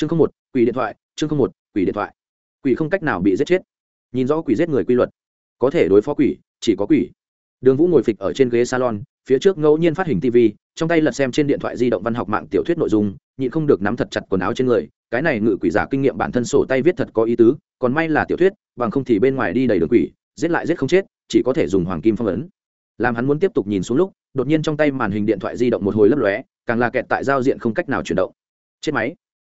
chương không một, quỷ điện thoại, chương không một, quỷ điện thoại. Quỷ không cách nào bị giết chết. Nhìn rõ quỷ giết người quy luật, có thể đối phó quỷ, chỉ có quỷ. Đường vũ ngồi phịch ở trên ghế salon, phía trước ngẫu nhiên phát hình tv trong tay lật xem trên điện thoại di động văn học mạng tiểu thuyết nội dung, nhịn không được nắm thật chặt quần áo trên người, cái này ngự quỷ giả kinh nghiệm bản thân sổ tay viết thật có ý tứ, còn may là tiểu thuyết, bằng không thì bên ngoài đi đầy đường quỷ, giết lại giết không chết, chỉ có thể dùng hoàng kim phong ấn. Làm hắn muốn tiếp tục nhìn xuống lúc, đột nhiên trong tay màn hình điện thoại di động một hồi lấp lóe, càng là kẹt tại giao diện không cách nào chuyển động. Chết máy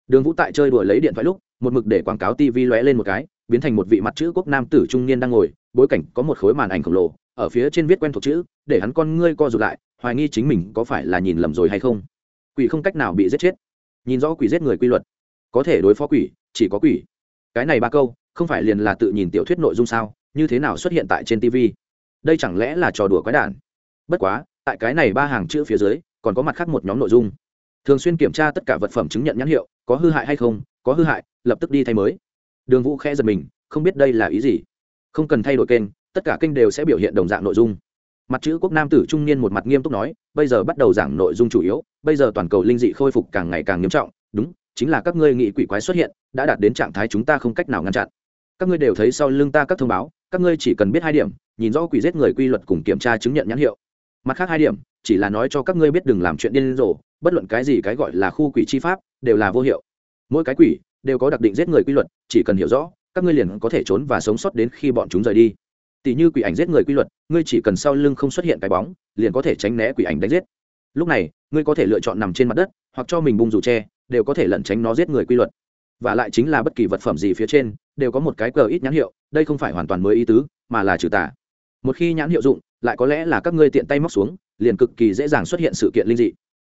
đường vũ tại chơi đùa lấy điện thoại lúc, một mực để quảng cáo tv lóe lên một cái, biến thành một vị mặt chữ quốc nam tử trung niên đang ngồi, bối cảnh có một khối màn ảnh khổng lồ, ở phía trên viết quen thuộc chữ, để hắn con ngươi co rụt lại, hoài nghi chính mình có phải là nhìn lầm rồi hay không. Quỷ không cách nào bị giết chết. Nhìn rõ quỷ giết người quy luật, có thể đối phó quỷ, chỉ có quỷ. Cái này ba câu, không phải liền là tự nhìn tiểu thuyết nội dung sao, như thế nào xuất hiện tại trên tv đây chẳng lẽ là trò đùa quái đản? Bất quá, tại cái này ba hàng chữ phía dưới, còn có mặt khác một nhóm nội dung thường xuyên kiểm tra tất cả vật phẩm chứng nhận nhãn hiệu, có hư hại hay không, có hư hại, lập tức đi thay mới. Đường vũ khẽ giật mình, không biết đây là ý gì. Không cần thay đổi kênh, tất cả kênh đều sẽ biểu hiện đồng dạng nội dung. Mặt chữ quốc nam tử trung niên một mặt nghiêm túc nói, bây giờ bắt đầu giảng nội dung chủ yếu, bây giờ toàn cầu linh dị khôi phục càng ngày càng nghiêm trọng, đúng, chính là các ngươi nghị quỷ quái xuất hiện, đã đạt đến trạng thái chúng ta không cách nào ngăn chặn. Các ngươi đều thấy sau lưng ta các thông báo, các ngươi chỉ cần biết hai điểm, nhìn rõ quỷ giết người quy luật cùng kiểm tra chứng nhận nhãn hiệu. Mặt khác hai điểm, chỉ là nói cho các ngươi biết đừng làm chuyện điên rồ bất luận cái gì cái gọi là khu quỷ chi pháp, đều là vô hiệu. Mỗi cái quỷ đều có đặc định giết người quy luật, chỉ cần hiểu rõ, các ngươi liền có thể trốn và sống sót đến khi bọn chúng rời đi. Tỷ như quỷ ảnh giết người quy luật, ngươi chỉ cần sau lưng không xuất hiện cái bóng, liền có thể tránh né quỷ ảnh đánh giết. Lúc này, ngươi có thể lựa chọn nằm trên mặt đất, hoặc cho mình bung dù tre đều có thể lẩn tránh nó giết người quy luật. Và lại chính là bất kỳ vật phẩm gì phía trên, đều có một cái cờ ít nhãn hiệu, đây không phải hoàn toàn mới ý tứ, mà là trừ tà. Một khi nhãn hiệu dụng, lại có lẽ là các ngươi tiện tay móc xuống, liền cực kỳ dễ dàng xuất hiện sự kiện linh dị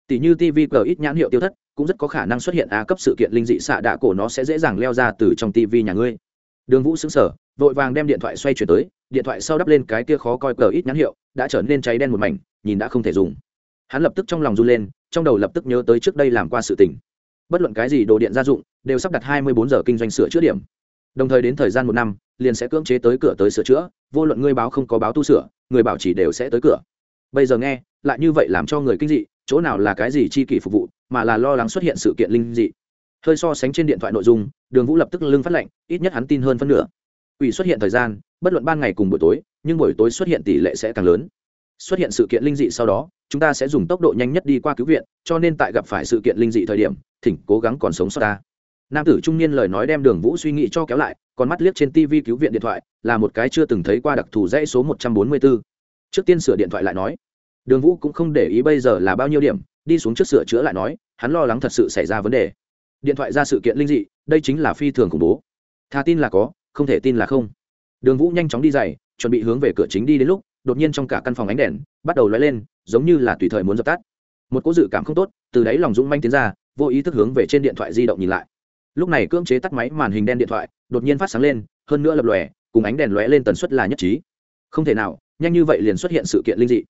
tỷ như tv cờ ít nhãn hiệu tiêu thất, cũng rất có khả năng xuất hiện a cấp sự kiện linh dị xạ đạ cổ nó sẽ dễ dàng leo ra từ trong tv nhà ngươi. Đường vũ xứng sở vội vàng đem điện thoại xoay chuyển tới, điện thoại sau đắp lên cái kia khó coi cờ ít nhãn hiệu, đã trở nên cháy đen một mảnh, nhìn đã không thể dùng. Hắn lập tức trong lòng run lên, trong đầu lập tức nhớ tới trước đây làm qua sự tình. Bất luận cái gì đồ điện gia dụng, đều sắp đặt hai mươi bốn giờ kinh doanh sửa chữa điểm. Đồng thời đến thời gian một năm, liền sẽ cưỡng chế tới cửa tới sửa chữa, vô luận ngươi báo không có báo tu sửa, người bảo chỉ đều sẽ tới cửa. Bây giờ nghe, lại như vậy làm cho người kinh dị chỗ nào là cái gì chi kỷ phục vụ, mà là lo lắng xuất hiện sự kiện linh dị. Hơi so sánh trên điện thoại nội dung, đường vũ lập tức lưng phát lệnh ít nhất hắn tin hơn phân nửa. Ủy xuất hiện thời gian, bất luận ban ngày cùng buổi tối, nhưng buổi tối xuất hiện tỷ lệ sẽ càng lớn. Xuất hiện sự kiện linh dị sau đó, chúng ta sẽ dùng tốc độ nhanh nhất đi qua cứu viện, cho nên tại gặp phải sự kiện linh dị thời điểm, thỉnh cố gắng còn sống sót ta. Nam tử trung niên lời nói đem đường vũ suy nghĩ cho kéo lại còn mắt liếc trên tv cứu viện điện thoại, là một cái chưa từng thấy qua đặc thù dãy số một trăm bốn mươi bốn. Trước tiên sửa điện thoại lại nói đường vũ cũng không để ý bây giờ là bao nhiêu điểm, đi xuống trước sửa chữa lại nói, hắn lo lắng thật sự xảy ra vấn đề. Điện thoại ra sự kiện linh dị, đây chính là phi thường khủng bố. Thà tin là có, không thể tin là không. Đường vũ nhanh chóng đi dày chuẩn bị hướng về cửa chính đi đến lúc, đột nhiên trong cả căn phòng ánh đèn bắt đầu lóe lên, giống như là tùy thời muốn dập tắt. Một cỗ dự cảm không tốt, từ đáy lòng dũng manh tiến ra, vô ý thức hướng về trên điện thoại di động nhìn lại. Lúc này cưỡng chế tắt máy màn hình đen điện thoại, đột nhiên phát sáng lên, hơn nữa lập lòe, cùng ánh đèn lóe lên tần suất là nhất trí. Không thể nào, nhanh như vậy liền xuất hiện sự kiện linh dị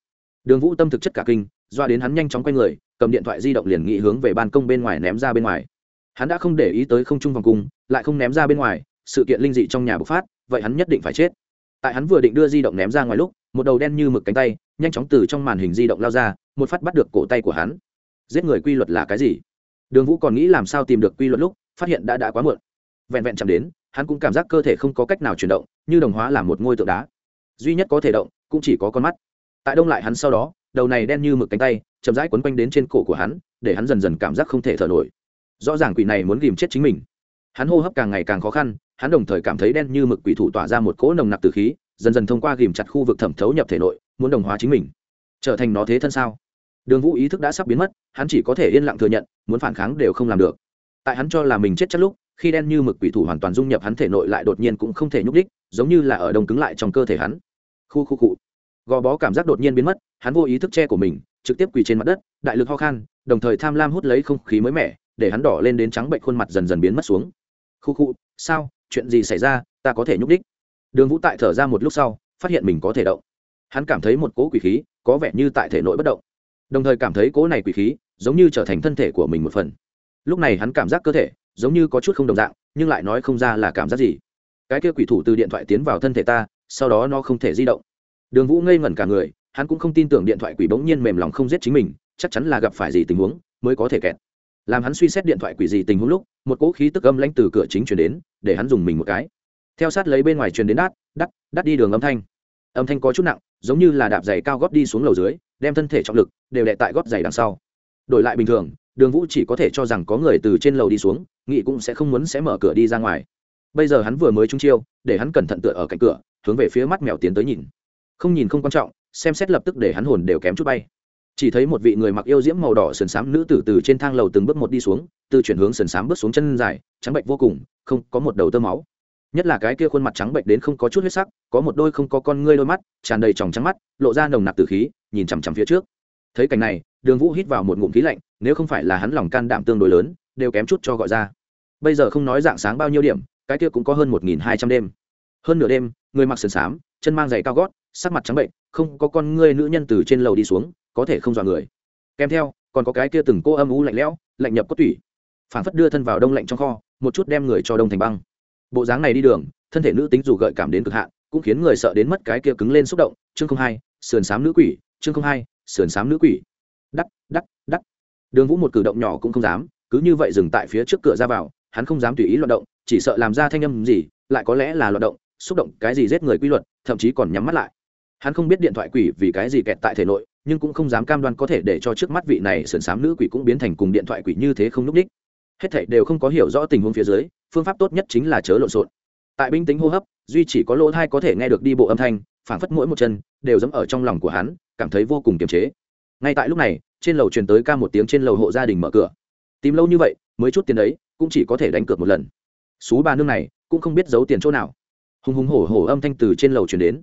đường vũ tâm thực chất cả kinh, doa đến hắn nhanh chóng quay người, cầm điện thoại di động liền nghĩ hướng về ban công bên ngoài ném ra bên ngoài. Hắn đã không để ý tới không trung vòng cung, lại không ném ra bên ngoài, sự kiện linh dị trong nhà bộc phát, vậy hắn nhất định phải chết. Tại hắn vừa định đưa di động ném ra ngoài lúc, một đầu đen như mực cánh tay, nhanh chóng từ trong màn hình di động lao ra, một phát bắt được cổ tay của hắn. Giết người quy luật là cái gì? Đường vũ còn nghĩ làm sao tìm được quy luật lúc, phát hiện đã đã quá muộn. Vẹn vẹn chạm đến, hắn cũng cảm giác cơ thể không có cách nào chuyển động, như đồng hóa là một ngôi tượng đá. Duy nhất có thể động, cũng chỉ có con mắt tại đông lại hắn sau đó, đầu này đen như mực cánh tay, chậm rãi quấn quanh đến trên cổ của hắn, để hắn dần dần cảm giác không thể thở nổi. Rõ ràng quỷ này muốn ghìm chết chính mình. Hắn hô hấp càng ngày càng khó khăn, hắn đồng thời cảm thấy đen như mực quỷ thủ tỏa ra một cỗ nồng nặc từ khí, dần dần thông qua ghìm chặt khu vực thẩm thấu nhập thể nội, muốn đồng hóa chính mình. Trở thành nó thế thân sao? Đường vũ ý thức đã sắp biến mất, hắn chỉ có thể yên lặng thừa nhận, muốn phản kháng đều không làm được. Tại hắn cho là mình chết chắc lúc, khi đen như mực quỷ thủ hoàn toàn dung nhập hắn thể nội lại đột nhiên cũng không thể nhúc đích giống như là ở đông cứng lại trong cơ thể hắn. Khu khu cụ gò bó cảm giác đột nhiên biến mất, hắn vô ý thức che của mình, trực tiếp quỳ trên mặt đất, đại lực ho khan, đồng thời tham lam hút lấy không khí mới mẻ, để hắn đỏ lên đến trắng bệnh khuôn mặt dần dần biến mất xuống. Khu khu, sao? Chuyện gì xảy ra? Ta có thể nhúc đích đường vũ tại thở ra một lúc sau, phát hiện mình có thể động. Hắn cảm thấy một cỗ quỷ khí, có vẻ như tại thể nội bất động. Đồng thời cảm thấy cỗ này quỷ khí, giống như trở thành thân thể của mình một phần. Lúc này hắn cảm giác cơ thể, giống như có chút không đồng dạng, nhưng lại nói không ra là cảm giác gì. Cái kia quỷ thủ từ điện thoại tiến vào thân thể ta, sau đó nó không thể di động đường vũ ngây ngẩn cả người, hắn cũng không tin tưởng điện thoại quỷ bỗng nhiên mềm lòng không giết chính mình, chắc chắn là gặp phải gì tình huống mới có thể kẹt. Làm hắn suy xét điện thoại quỷ gì tình huống lúc, một cỗ khí tức âm lãnh từ cửa chính chuyển đến, để hắn dùng mình một cái. Theo sát lấy bên ngoài truyền đến đát, đắt đắt đi đường âm thanh. Âm thanh có chút nặng, giống như là đạp giày cao gót đi xuống lầu dưới, đem thân thể trọng lực đều đè tại gót giày đằng sau. Đổi lại bình thường, đường vũ chỉ có thể cho rằng có người từ trên lầu đi xuống nghị cũng sẽ không muốn sẽ mở cửa đi ra ngoài. Bây giờ hắn vừa mới trúng chiêu, để hắn cẩn thận tựa ở cạnh cửa, hướng về phía mắt mèo tiến tới nhìn không nhìn không quan trọng, xem xét lập tức để hắn hồn đều kém chút bay. Chỉ thấy một vị người mặc yêu diễm màu đỏ sườn xám nữ tử từ trên thang lầu từng bước một đi xuống, từ chuyển hướng sườn xám bước xuống chân dài, trắng bệnh vô cùng, không có một đầu tơ máu. Nhất là cái kia khuôn mặt trắng bệnh đến không có chút huyết sắc, có một đôi không có con ngươi đôi mắt, tràn đầy tròng trắng mắt, lộ ra nồng nặc từ khí, nhìn chằm chằm phía trước. Thấy cảnh này, đường vũ hít vào một ngụm khí lạnh, nếu không phải là hắn lòng can đảm tương đối lớn, đều kém chút cho gọi ra. Bây giờ không nói dạng sáng bao nhiêu điểm, cái kia cũng có hơn một nghìn hai trăm đêm. Hơn nửa đêm, người mặc sườn xám, chân mang giày cao gót sắc mặt trắng bệnh, không có con ngươi nữ nhân từ trên lầu đi xuống, có thể không dọa người. Kèm theo, còn có cái kia từng cô âm u lạnh lẽo, lạnh nhập cốt tủy. Phản phất đưa thân vào đông lạnh trong kho, một chút đem người cho đông thành băng. Bộ dáng này đi đường, thân thể nữ tính dù gợi cảm đến cực hạn, cũng khiến người sợ đến mất cái kia cứng lên xúc động. Chương không hai, sườn xám nữ quỷ, chương không hai, sườn xám nữ quỷ. Đắc đắc đắc. Đường vũ một cử động nhỏ cũng không dám, cứ như vậy dừng tại phía trước cửa ra vào, hắn không dám tùy ý loạt động, chỉ sợ làm ra thanh âm gì, lại có lẽ là loạt động, xúc động cái gì giết người quy luật, thậm chí còn nhắm mắt lại hắn không biết điện thoại quỷ vì cái gì kẹt tại thể nội, nhưng cũng không dám cam đoan có thể để cho trước mắt vị này sườn xám nữ quỷ cũng biến thành cùng điện thoại quỷ như thế không núp đích hết thảy đều không có hiểu rõ tình huống phía dưới, phương pháp tốt nhất chính là chớ lộn xộn. Tại binh tính hô hấp, duy chỉ có lỗ thai có thể nghe được đi bộ âm thanh, phảng phất mỗi một chân đều dẫm ở trong lòng của hắn, cảm thấy vô cùng kiềm chế. Ngay tại lúc này, trên lầu truyền tới ca một tiếng trên lầu hộ gia đình mở cửa. Tìm lâu như vậy, mới chút tiền đấy, cũng chỉ có thể đánh cược một lần. Xú ba nương này, cũng không biết giấu tiền chỗ nào. Hùng hùng hổ hổ âm thanh từ trên lầu truyền đến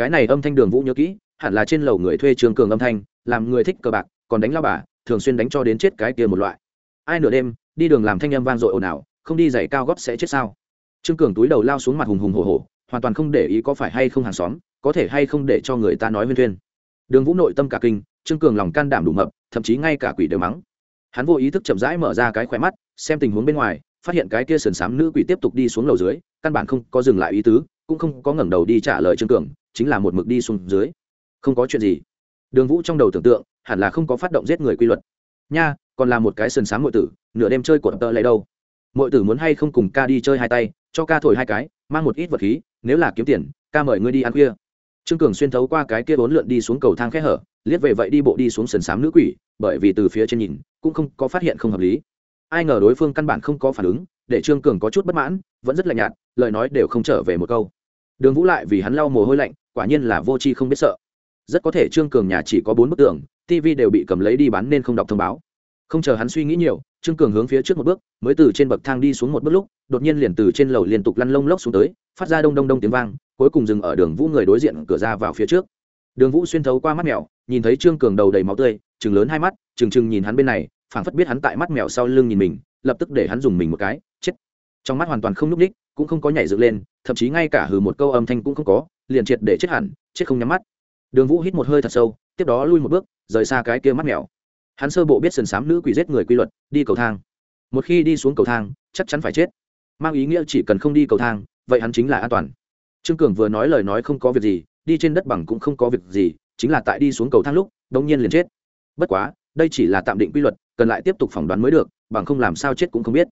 cái này âm thanh đường vũ nhớ kỹ, hẳn là trên lầu người thuê trường cường âm thanh, làm người thích cờ bạc, còn đánh lao bà, thường xuyên đánh cho đến chết cái kia một loại. Ai nửa đêm, đi đường làm thanh âm vang dội ồn ào, không đi giày cao gót sẽ chết sao? Trương cường túi đầu lao xuống mặt hùng hùng hổ hổ, hoàn toàn không để ý có phải hay không hàng xóm, có thể hay không để cho người ta nói huyên thuyên. Đường vũ nội tâm cả kinh, trương cường lòng can đảm đủ mập, thậm chí ngay cả quỷ đều mắng. Hắn vô ý thức chậm rãi mở ra cái khỏe mắt, xem tình huống bên ngoài, phát hiện cái kia sườn xám nữ quỷ tiếp tục đi xuống lầu dưới, căn bản không có dừng lại ý tứ, cũng không có ngẩng đầu đi trả lời trương cường chính là một mực đi xuống dưới. Không có chuyện gì. Đường vũ trong đầu tưởng tượng, hẳn là không có phát động giết người quy luật. Nha, còn là một cái sườn sáng mọi tử, nửa đêm chơi của tờ lại đâu? Mọi tử muốn hay không cùng ca đi chơi hai tay, cho ca thổi hai cái, mang một ít vật khí, nếu là kiếm tiền, ca mời ngươi đi ăn khuya. Trương cường xuyên thấu qua cái kia bốn lượn đi xuống cầu thang khẽ hở, liếc về vậy đi bộ đi xuống sườn xám nữ quỷ, bởi vì từ phía trên nhìn, cũng không có phát hiện không hợp lý. Ai ngờ đối phương căn bản không có phản ứng, để trương cường có chút bất mãn, vẫn rất lạnh nhạt, lời nói đều không trở về một câu đường vũ lại vì hắn lau mồ hôi lạnh, quả nhiên là vô tri không biết sợ. Rất có thể trương cường nhà chỉ có bốn bức tường tv đều bị cầm lấy đi bán nên không đọc thông báo. Không chờ hắn suy nghĩ nhiều, trương cường hướng phía trước một bước, mới từ trên bậc thang đi xuống một bước lúc, đột nhiên liền từ trên lầu liên tục lăn lông lốc xuống tới, phát ra đông đông đông tiếng vang, cuối cùng dừng ở đường vũ người đối diện cửa ra vào phía trước. Đường vũ xuyên thấu qua mắt mèo, nhìn thấy trương cường đầu đầy máu tươi chừng lớn hai mắt chừng chừng nhìn hắn bên này, phảng phất biết hắn tại mắt mèo sau lưng nhìn mình, lập tức để hắn dùng mình một cái, chết. Trong mắt hoàn toàn không n ú c ních cũng không có nhảy dựng lên, thậm chí ngay cả hừ một câu âm thanh cũng không có, liền triệt để chết hẳn, chết không nhắm mắt. Đường vũ hít một hơi thật sâu, tiếp đó lui một bước, rời xa cái kia mắt mèo. Hắn sơ bộ biết sần sám nữ quỷ giết người quy luật, đi cầu thang. Một khi đi xuống cầu thang, chắc chắn phải chết. Mang ý nghĩa chỉ cần không đi cầu thang, vậy hắn chính là an toàn. Trương cường vừa nói lời nói không có việc gì, đi trên đất bằng cũng không có việc gì, chính là tại đi xuống cầu thang lúc đông nhiên liền chết. Bất quá, đây chỉ là tạm định quy luật, cần lại tiếp tục phỏng đoán mới được, bằng không làm sao chết cũng không biết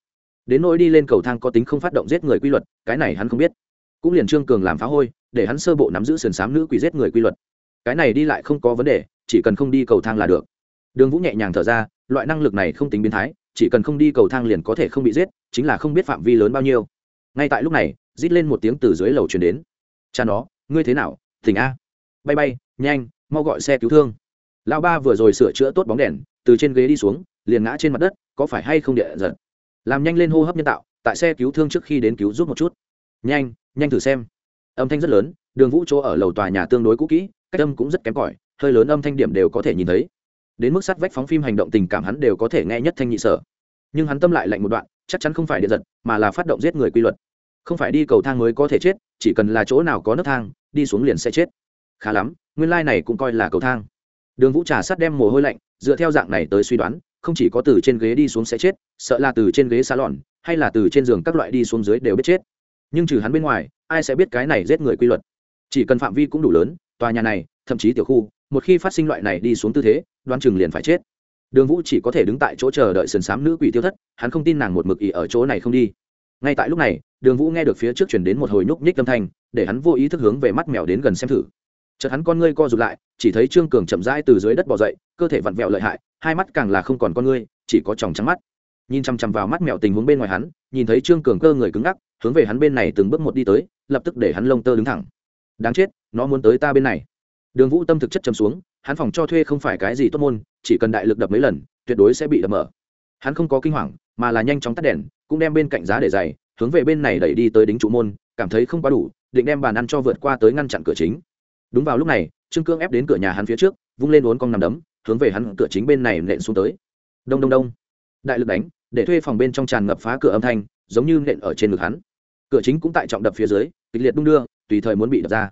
đến nỗi đi lên cầu thang có tính không phát động giết người quy luật, cái này hắn không biết. Cũng liền trương cường làm phá hôi, để hắn sơ bộ nắm giữ sườn xám nữ quỷ giết người quy luật. Cái này đi lại không có vấn đề, chỉ cần không đi cầu thang là được. Đường vũ nhẹ nhàng thở ra, loại năng lực này không tính biến thái, chỉ cần không đi cầu thang liền có thể không bị giết, chính là không biết phạm vi lớn bao nhiêu. Ngay tại lúc này, rít lên một tiếng từ dưới lầu truyền đến. Cha nó, ngươi thế nào? Thỉnh a. Bay bay, nhanh, mau gọi xe cứu thương. Lão ba vừa rồi sửa chữa tốt bóng đèn, từ trên ghế đi xuống, liền ngã trên mặt đất, có phải hay không địa giật làm nhanh lên hô hấp nhân tạo, tại xe cứu thương trước khi đến cứu giúp một chút. Nhanh nhanh thử xem. Âm thanh rất lớn, đường vũ chỗ ở lầu tòa nhà tương đối cũ kỹ, cách âm cũng rất kém cỏi, hơi lớn âm thanh điểm đều có thể nhìn thấy. Đến mức sát vách phóng phim hành động tình cảm hắn đều có thể nghe nhất thanh nhị sở. Nhưng hắn tâm lại lạnh một đoạn, chắc chắn không phải điện giật, mà là phát động giết người quy luật. Không phải đi cầu thang mới có thể chết, chỉ cần là chỗ nào có nấc thang, đi xuống liền sẽ chết. Khá lắm, nguyên lai、like、này cũng coi là cầu thang. Đường vũ trà sắt đem mồ hôi lạnh, dựa theo dạng này tới suy đoán không chỉ có từ trên ghế đi xuống sẽ chết, sợ là từ trên ghế salon, hay là từ trên giường các loại đi xuống dưới đều biết chết. Nhưng trừ hắn bên ngoài, ai sẽ biết cái này giết người quy luật? Chỉ cần phạm vi cũng đủ lớn, tòa nhà này, thậm chí tiểu khu, một khi phát sinh loại này đi xuống tư thế, đoán chừng liền phải chết. Đường vũ chỉ có thể đứng tại chỗ chờ đợi sườn xám nữ quỷ tiêu thất, hắn không tin nàng một mực ỉ ở chỗ này không đi. Ngay tại lúc này, đường vũ nghe được phía trước chuyển đến một hồi nhúc nhích âm thanh, để hắn vô ý thức hướng về mắt mèo đến gần xem thử chợt hắn con ngươi co rụt lại, chỉ thấy trương cường chậm rãi từ dưới đất bỏ dậy, cơ thể vặn vẹo lợi hại, hai mắt càng là không còn con ngươi, chỉ có tròng trắng mắt. Nhìn chằm chằm vào mắt mẹo tình huống bên ngoài hắn, nhìn thấy trương cường cơ người cứng ngắc, hướng về hắn bên này từng bước một đi tới, lập tức để hắn lông tơ đứng thẳng. Đáng chết, nó muốn tới ta bên này. Đường vũ tâm thực chất chấm xuống, hắn phòng cho thuê không phải cái gì tốt môn, chỉ cần đại lực đập mấy lần, tuyệt đối sẽ bị đập mở. Hắn không có kinh hoàng, mà là nhanh chóng tắt đèn, cũng đem bên cạnh giá để dày, hướng về bên này đẩy đi tới đính trụ môn, cảm thấy không quá đủ, định đem bàn ăn cho vượt qua tới ngăn chặn cửa chính đúng vào lúc này, trương cương ép đến cửa nhà hắn phía trước, vung lên uốn cong nằm đấm, hướng về hắn cửa chính bên này nện xuống tới. Đông đông đông. Đại lực đánh, để thuê phòng bên trong tràn ngập phá cửa âm thanh, giống như nện ở trên ngực hắn. Cửa chính cũng tại trọng đập phía dưới, kịch liệt đung đưa, tùy thời muốn bị đập ra.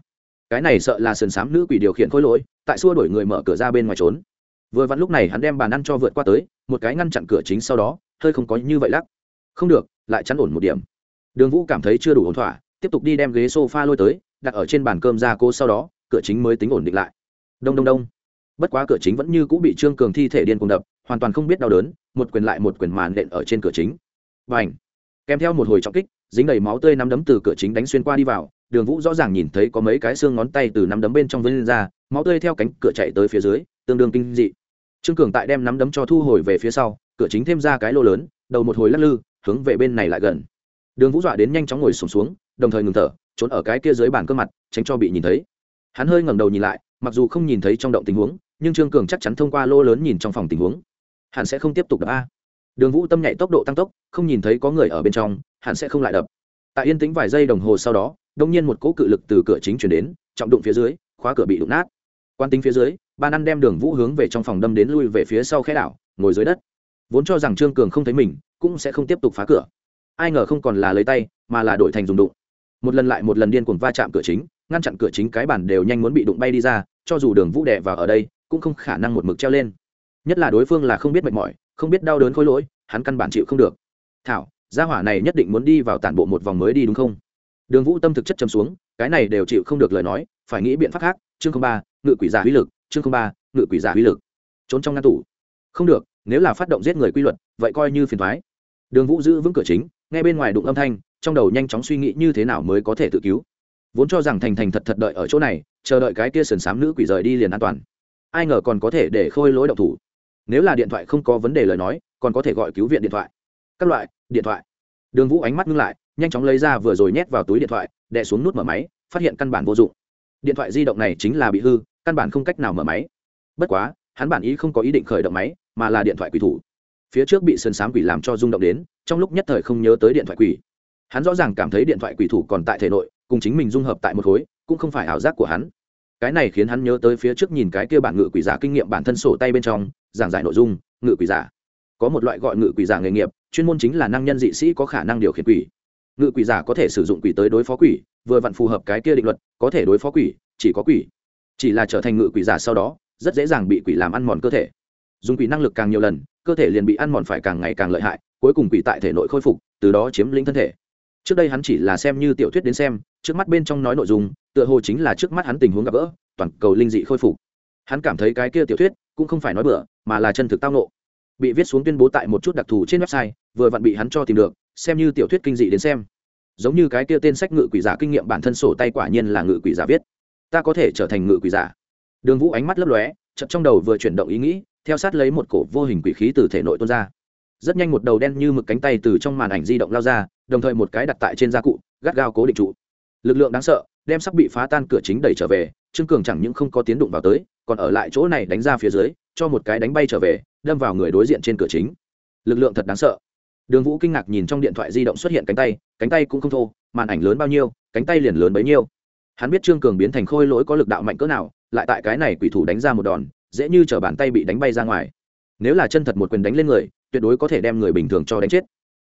Cái này sợ là sườn xám nữ quỷ điều khiển khối lỗi, tại xua đuổi người mở cửa ra bên ngoài trốn. Vừa vặn lúc này hắn đem bàn ăn cho vượt qua tới, một cái ngăn chặn cửa chính sau đó, hơi không có như vậy lắc. Không được, lại chắn ổn một điểm. Đường vũ cảm thấy chưa đủ ổn thỏa, tiếp tục đi đem ghế s o f a lôi tới, đặt ở trên bàn cơm ra cô sau đó cửa chính mới tính ổn định lại. Đông đông đông. Bất quá cửa chính vẫn như cũng bị trương cường thi thể điên cùng đập hoàn toàn không biết đau đớn một quyền lại một quyền màn đện ở trên cửa chính. Và ảnh kèm theo một hồi trọng kích dính đầy máu tươi nắm đấm từ cửa chính đánh xuyên qua đi vào đường vũ rõ ràng nhìn thấy có mấy cái xương ngón tay từ nắm đấm bên trong vân lên ra máu tươi theo cánh cửa chạy tới phía dưới tương đương kinh dị. Trương cường tại đem nắm đấm cho thu hồi về phía sau cửa chính thêm ra cái lô lớn đầu một hồi lắc lư hướng về bên này lại gần. Đường vũ dọa đến nhanh chóng ngồi sùng xuống, xuống đồng thời ngừng thở trốn ở cái kia dưới bàn cơ mặt tránh cho bị nhìn thấy hắn hơi ngẩng đầu nhìn lại, mặc dù không nhìn thấy trong động tình huống, nhưng trương cường chắc chắn thông qua lô lớn nhìn trong phòng tình huống. Hắn sẽ không tiếp tục đập a. Đường vũ tâm nhạy tốc độ tăng tốc, không nhìn thấy có người ở bên trong, hắn sẽ không lại đập. Tại yên tĩnh vài giây đồng hồ sau đó đông nhiên một cỗ cự lực từ cửa chính chuyển đến, trọng đụng phía dưới, khóa cửa bị đụng nát. Quan tính phía dưới, ban ăn đem đường vũ hướng về trong phòng đâm đến lui về phía sau khe đảo, ngồi dưới đất. Vốn cho rằng trương cường không thấy mình, cũng sẽ không tiếp tục phá cửa. Ai ngờ không còn là lấy tay, mà là đổi thành dùng đụng. Một lần lại một lần điên cuồng va chạm cửa chính ngăn chặn cửa chính cái bản đều nhanh muốn bị đụng bay đi ra, cho dù đường vũ đẻ vào ở đây, cũng không khả năng một mực treo lên. Nhất là đối phương là không biết mệt mỏi, không biết đau đớn khối lỗi, hắn căn bản chịu không được. Thảo, gia hỏa này nhất định muốn đi vào tản bộ một vòng mới đi đúng không? Đường vũ tâm thực chất châm xuống, cái này đều chịu không được lời nói, phải nghĩ biện pháp khác, chương ba, ngự quỷ giả uy lực, chương ba, ngự quỷ giả uy lực. Trốn trong ngăn tủ. Không được, nếu là phát động giết người quy luật, vậy coi như phiền thoái đường vũ giữ vững cửa chính ngay bên ngoài đụng âm thanh, trong đầu nhanh chóng suy nghĩ như thế nào mới có thể tự cứu vốn cho rằng thành thành thật thật đợi ở chỗ này, chờ đợi cái kia sườn xám nữ quỷ rời đi liền an toàn. Ai ngờ còn có thể để khôi lối động thủ. Nếu là điện thoại không có vấn đề lời nói, còn có thể gọi cứu viện điện thoại. Các loại, điện thoại. Đường vũ ánh mắt ngưng lại, nhanh chóng lấy ra vừa rồi nhét vào túi điện thoại, đè xuống nút mở máy, phát hiện căn bản vô dụng. Điện thoại di động này chính là bị hư, căn bản không cách nào mở máy. Bất quá, hắn bản ý không có ý định khởi động máy, mà là điện thoại quỷ thủ. Phía trước bị sơn sám quỷ làm cho rung động đến, trong lúc nhất thời không nhớ tới điện thoại quỷ. Hắn rõ ràng cảm thấy điện thoại quỷ thủ còn tại thể nội cùng chính mình dung hợp tại một khối, cũng không phải ảo giác của hắn. Cái này khiến hắn nhớ tới phía trước nhìn cái kia bản ngự quỷ giả kinh nghiệm bản thân sổ tay bên trong, giảng giải nội dung, ngự quỷ giả. Có một loại gọi ngự quỷ giả nghề nghiệp, chuyên môn chính là năng nhân dị sĩ có khả năng điều khiển quỷ. Ngự quỷ giả có thể sử dụng quỷ tới đối phó quỷ, vừa vặn phù hợp cái kia định luật, có thể đối phó quỷ, chỉ có quỷ. Chỉ là trở thành ngự quỷ giả sau đó, rất dễ dàng bị quỷ làm ăn mòn cơ thể. Dùng quỷ năng lực càng nhiều lần, cơ thể liền bị ăn mòn phải càng ngày càng lợi hại, cuối cùng quỷ tại thể nội khôi phục, từ đó chiếm lĩnh thân thể. Trước đây hắn chỉ là xem như tiểu thuyết đến xem trước mắt bên trong nói nội dung, tựa hồ chính là trước mắt hắn tình huống gặp gỡ, toàn cầu linh dị khôi phục. Hắn cảm thấy cái kia tiểu thuyết cũng không phải nói bừa, mà là chân thực tao nộ bị viết xuống tuyên bố tại một chút đặc thù trên website, vừa vặn bị hắn cho tìm được, xem như tiểu thuyết kinh dị đến xem. Giống như cái kia tên sách ngự quỷ giả kinh nghiệm bản thân sổ tay quả nhiên là ngự quỷ giả viết. Ta có thể trở thành ngự quỷ giả. Đường vũ ánh mắt lấp lóe chậm trong đầu vừa chuyển động ý nghĩ, theo sát lấy một cổ vô hình quỷ khí từ thể nội tuôn ra. Rất nhanh một đầu đen như mực cánh tay từ trong màn ảnh di động lao ra, đồng thời một cái đặt tại trên gia cụ, gắt gao cố định trụ lực lượng đáng sợ, đem sắp bị phá tan cửa chính đẩy trở về, trương cường chẳng những không có tiến đụng vào tới, còn ở lại chỗ này đánh ra phía dưới, cho một cái đánh bay trở về, đâm vào người đối diện trên cửa chính. Lực lượng thật đáng sợ. Đường vũ kinh ngạc nhìn trong điện thoại di động xuất hiện cánh tay cánh tay cũng không thô, màn ảnh lớn bao nhiêu, cánh tay liền lớn bấy nhiêu. Hắn biết trương cường biến thành khôi lỗi có lực đạo mạnh cỡ nào, lại tại cái này quỷ thủ đánh ra một đòn, dễ như chở bàn tay bị đánh bay ra ngoài. Nếu là chân thật một quyền đánh lên người, tuyệt đối có thể đem người bình thường cho đánh chết.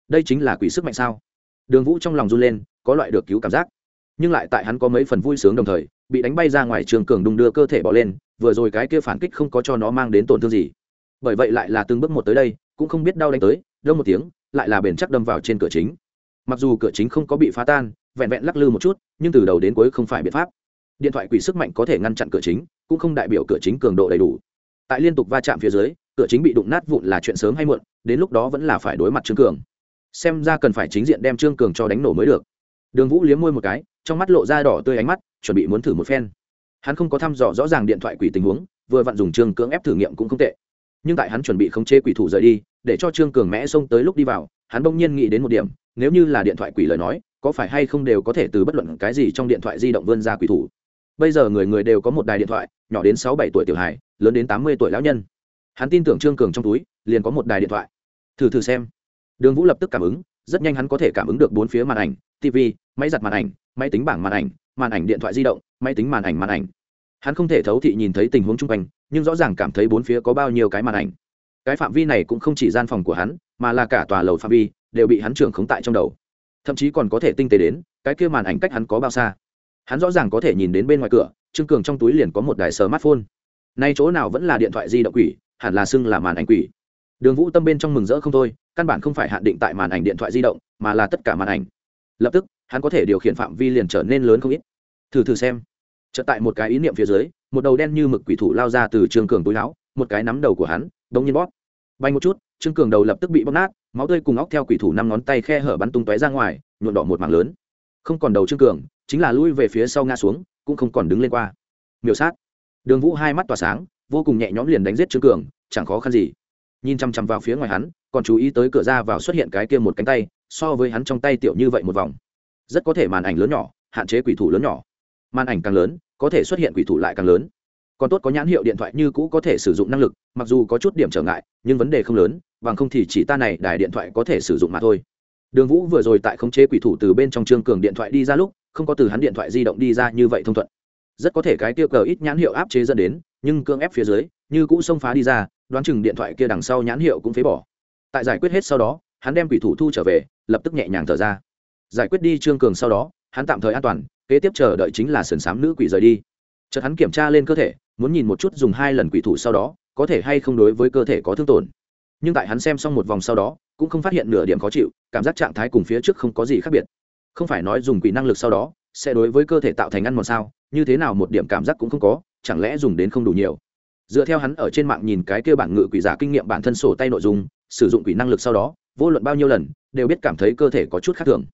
Đây chính là quỷ sức mạnh sao? Đường vũ trong lòng run lên, có loại được cứu cảm giác nhưng lại tại hắn có mấy phần vui sướng đồng thời, bị đánh bay ra ngoài trường cường đung đưa cơ thể bỏ lên, vừa rồi cái kia phản kích không có cho nó mang đến tổn thương gì. Bởi vậy lại là từng bước một tới đây, cũng không biết đau đánh tới, đông một tiếng, lại là bền chắc đâm vào trên cửa chính. Mặc dù cửa chính không có bị phá tan, vẹn vẹn lắc lư một chút, nhưng từ đầu đến cuối không phải biện pháp. Điện thoại quỷ sức mạnh có thể ngăn chặn cửa chính, cũng không đại biểu cửa chính cường độ đầy đủ. Tại liên tục va chạm phía dưới, cửa chính bị đụng nát vụn là chuyện sớm hay muộn, đến lúc đó vẫn là phải đối mặt trương cường. Xem ra cần phải chính diện đem trương cường cho đánh nổ mới được. Đường vũ liếm môi một cái trong mắt lộ ra đỏ tươi ánh mắt, chuẩn bị muốn thử một phen. Hắn không có thăm dò rõ ràng điện thoại quỷ tình huống, vừa vặn dùng trương cưỡng ép thử nghiệm cũng không tệ. Nhưng tại hắn chuẩn bị khống chế quỷ thủ rời đi, để cho trương cường mẽ xông tới lúc đi vào, hắn bỗng nhiên nghĩ đến một điểm, nếu như là điện thoại quỷ lời nói, có phải hay không đều có thể từ bất luận cái gì trong điện thoại di động vươn ra quỷ thủ? Bây giờ người người đều có một đài điện thoại, nhỏ đến sáu bảy tuổi tiểu hài, lớn đến tám mươi tuổi lão nhân. Hắn tin tưởng trương cường trong túi, liền có một đài điện thoại. Thử thử xem. Đường vũ lập tức cảm ứng, rất nhanh hắn có thể cảm ứng được bốn phía màn ảnh tv máy giặt màn ảnh máy tính bảng màn ảnh màn ảnh điện thoại di động, máy tính màn ảnh màn ảnh. Hắn không thể thấu thị nhìn thấy tình huống chung quanh, nhưng rõ ràng cảm thấy bốn phía có bao nhiêu cái màn ảnh. Cái phạm vi này cũng không chỉ gian phòng của hắn, mà là cả tòa lầu phạm vi, đều bị hắn trưởng khống tại trong đầu. Thậm chí còn có thể tinh tế đến, cái kia màn ảnh cách hắn có bao xa. Hắn rõ ràng có thể nhìn đến bên ngoài cửa, trương cường trong túi liền có một đài smartphone. Nay chỗ nào vẫn là điện thoại di động quỷ, hẳn là xưng là màn ảnh quỷ. Đường vũ tâm bên trong mừng rỡ không thôi, căn bản không phải hạn định tại màn ảnh điện thoại di động, mà là tất cả màn ảnh. Lập tức hắn có thể điều khiển phạm vi liền trở nên lớn không ít. Thử thử xem. Chợt tại một cái ý niệm phía dưới, một đầu đen như mực quỷ thủ lao ra từ trương cường túi láo một cái nắm đầu của hắn đống nhiên bóp. Bay một chút trương cường đầu lập tức bị bóp nát, máu tươi cùng óc theo quỷ thủ năm ngón tay khe hở bắn tung tóe ra ngoài nhuộn đỏ một mảng lớn. Không còn đầu trương cường, chính là lui về phía sau ngã xuống, cũng không còn đứng lên qua. Miểu sát. Đường vũ hai mắt tỏa sáng, vô cùng nhẹ nhõm liền đánh giết trương cường, chẳng khó khăn gì. Nhìn chăm chăm vào phía ngoài hắn, còn chú ý tới cửa ra vào xuất hiện cái kia một cánh tay, so với hắn trong tay tiểu như vậy một vòng rất có thể màn ảnh lớn nhỏ, hạn chế quỷ thủ lớn nhỏ. Màn ảnh càng lớn, có thể xuất hiện quỷ thủ lại càng lớn. Còn tốt có nhãn hiệu điện thoại như cũ có thể sử dụng năng lực, mặc dù có chút điểm trở ngại, nhưng vấn đề không lớn, bằng không thì chỉ ta này đài điện thoại có thể sử dụng mà thôi. Đường vũ vừa rồi tại khống chế quỷ thủ từ bên trong trương cường điện thoại đi ra lúc, không có từ hắn điện thoại di động đi ra như vậy thông thuận. Rất có thể cái tiêu cờ ít nhãn hiệu áp chế dẫn đến, nhưng cương ép phía dưới, như cũ xông phá đi ra, đoán chừng điện thoại kia đằng sau nhãn hiệu cũng phế bỏ. Tại giải quyết hết sau đó, hắn đem quỷ thủ thu trở về, lập tức nhẹ nhàng thở ra giải quyết đi trương cường sau đó, hắn tạm thời an toàn, kế tiếp chờ đợi chính là sườn xám nữ quỷ rời đi. Chợt hắn kiểm tra lên cơ thể, muốn nhìn một chút dùng hai lần quỷ thủ sau đó, có thể hay không đối với cơ thể có thương tổn. Nhưng tại hắn xem xong một vòng sau đó, cũng không phát hiện nửa điểm khó chịu, cảm giác trạng thái cùng phía trước không có gì khác biệt. Không phải nói dùng quỷ năng lực sau đó, sẽ đối với cơ thể tạo thành ăn mòn sao, như thế nào một điểm cảm giác cũng không có, chẳng lẽ dùng đến không đủ nhiều. Dựa theo hắn ở trên mạng nhìn cái kia bản ngự quỷ giả kinh nghiệm bản thân sổ tay nội dung, sử dụng quỷ năng lực sau đó, vô luận bao nhiêu lần, đều biết cảm thấy cơ thể có chút khác thường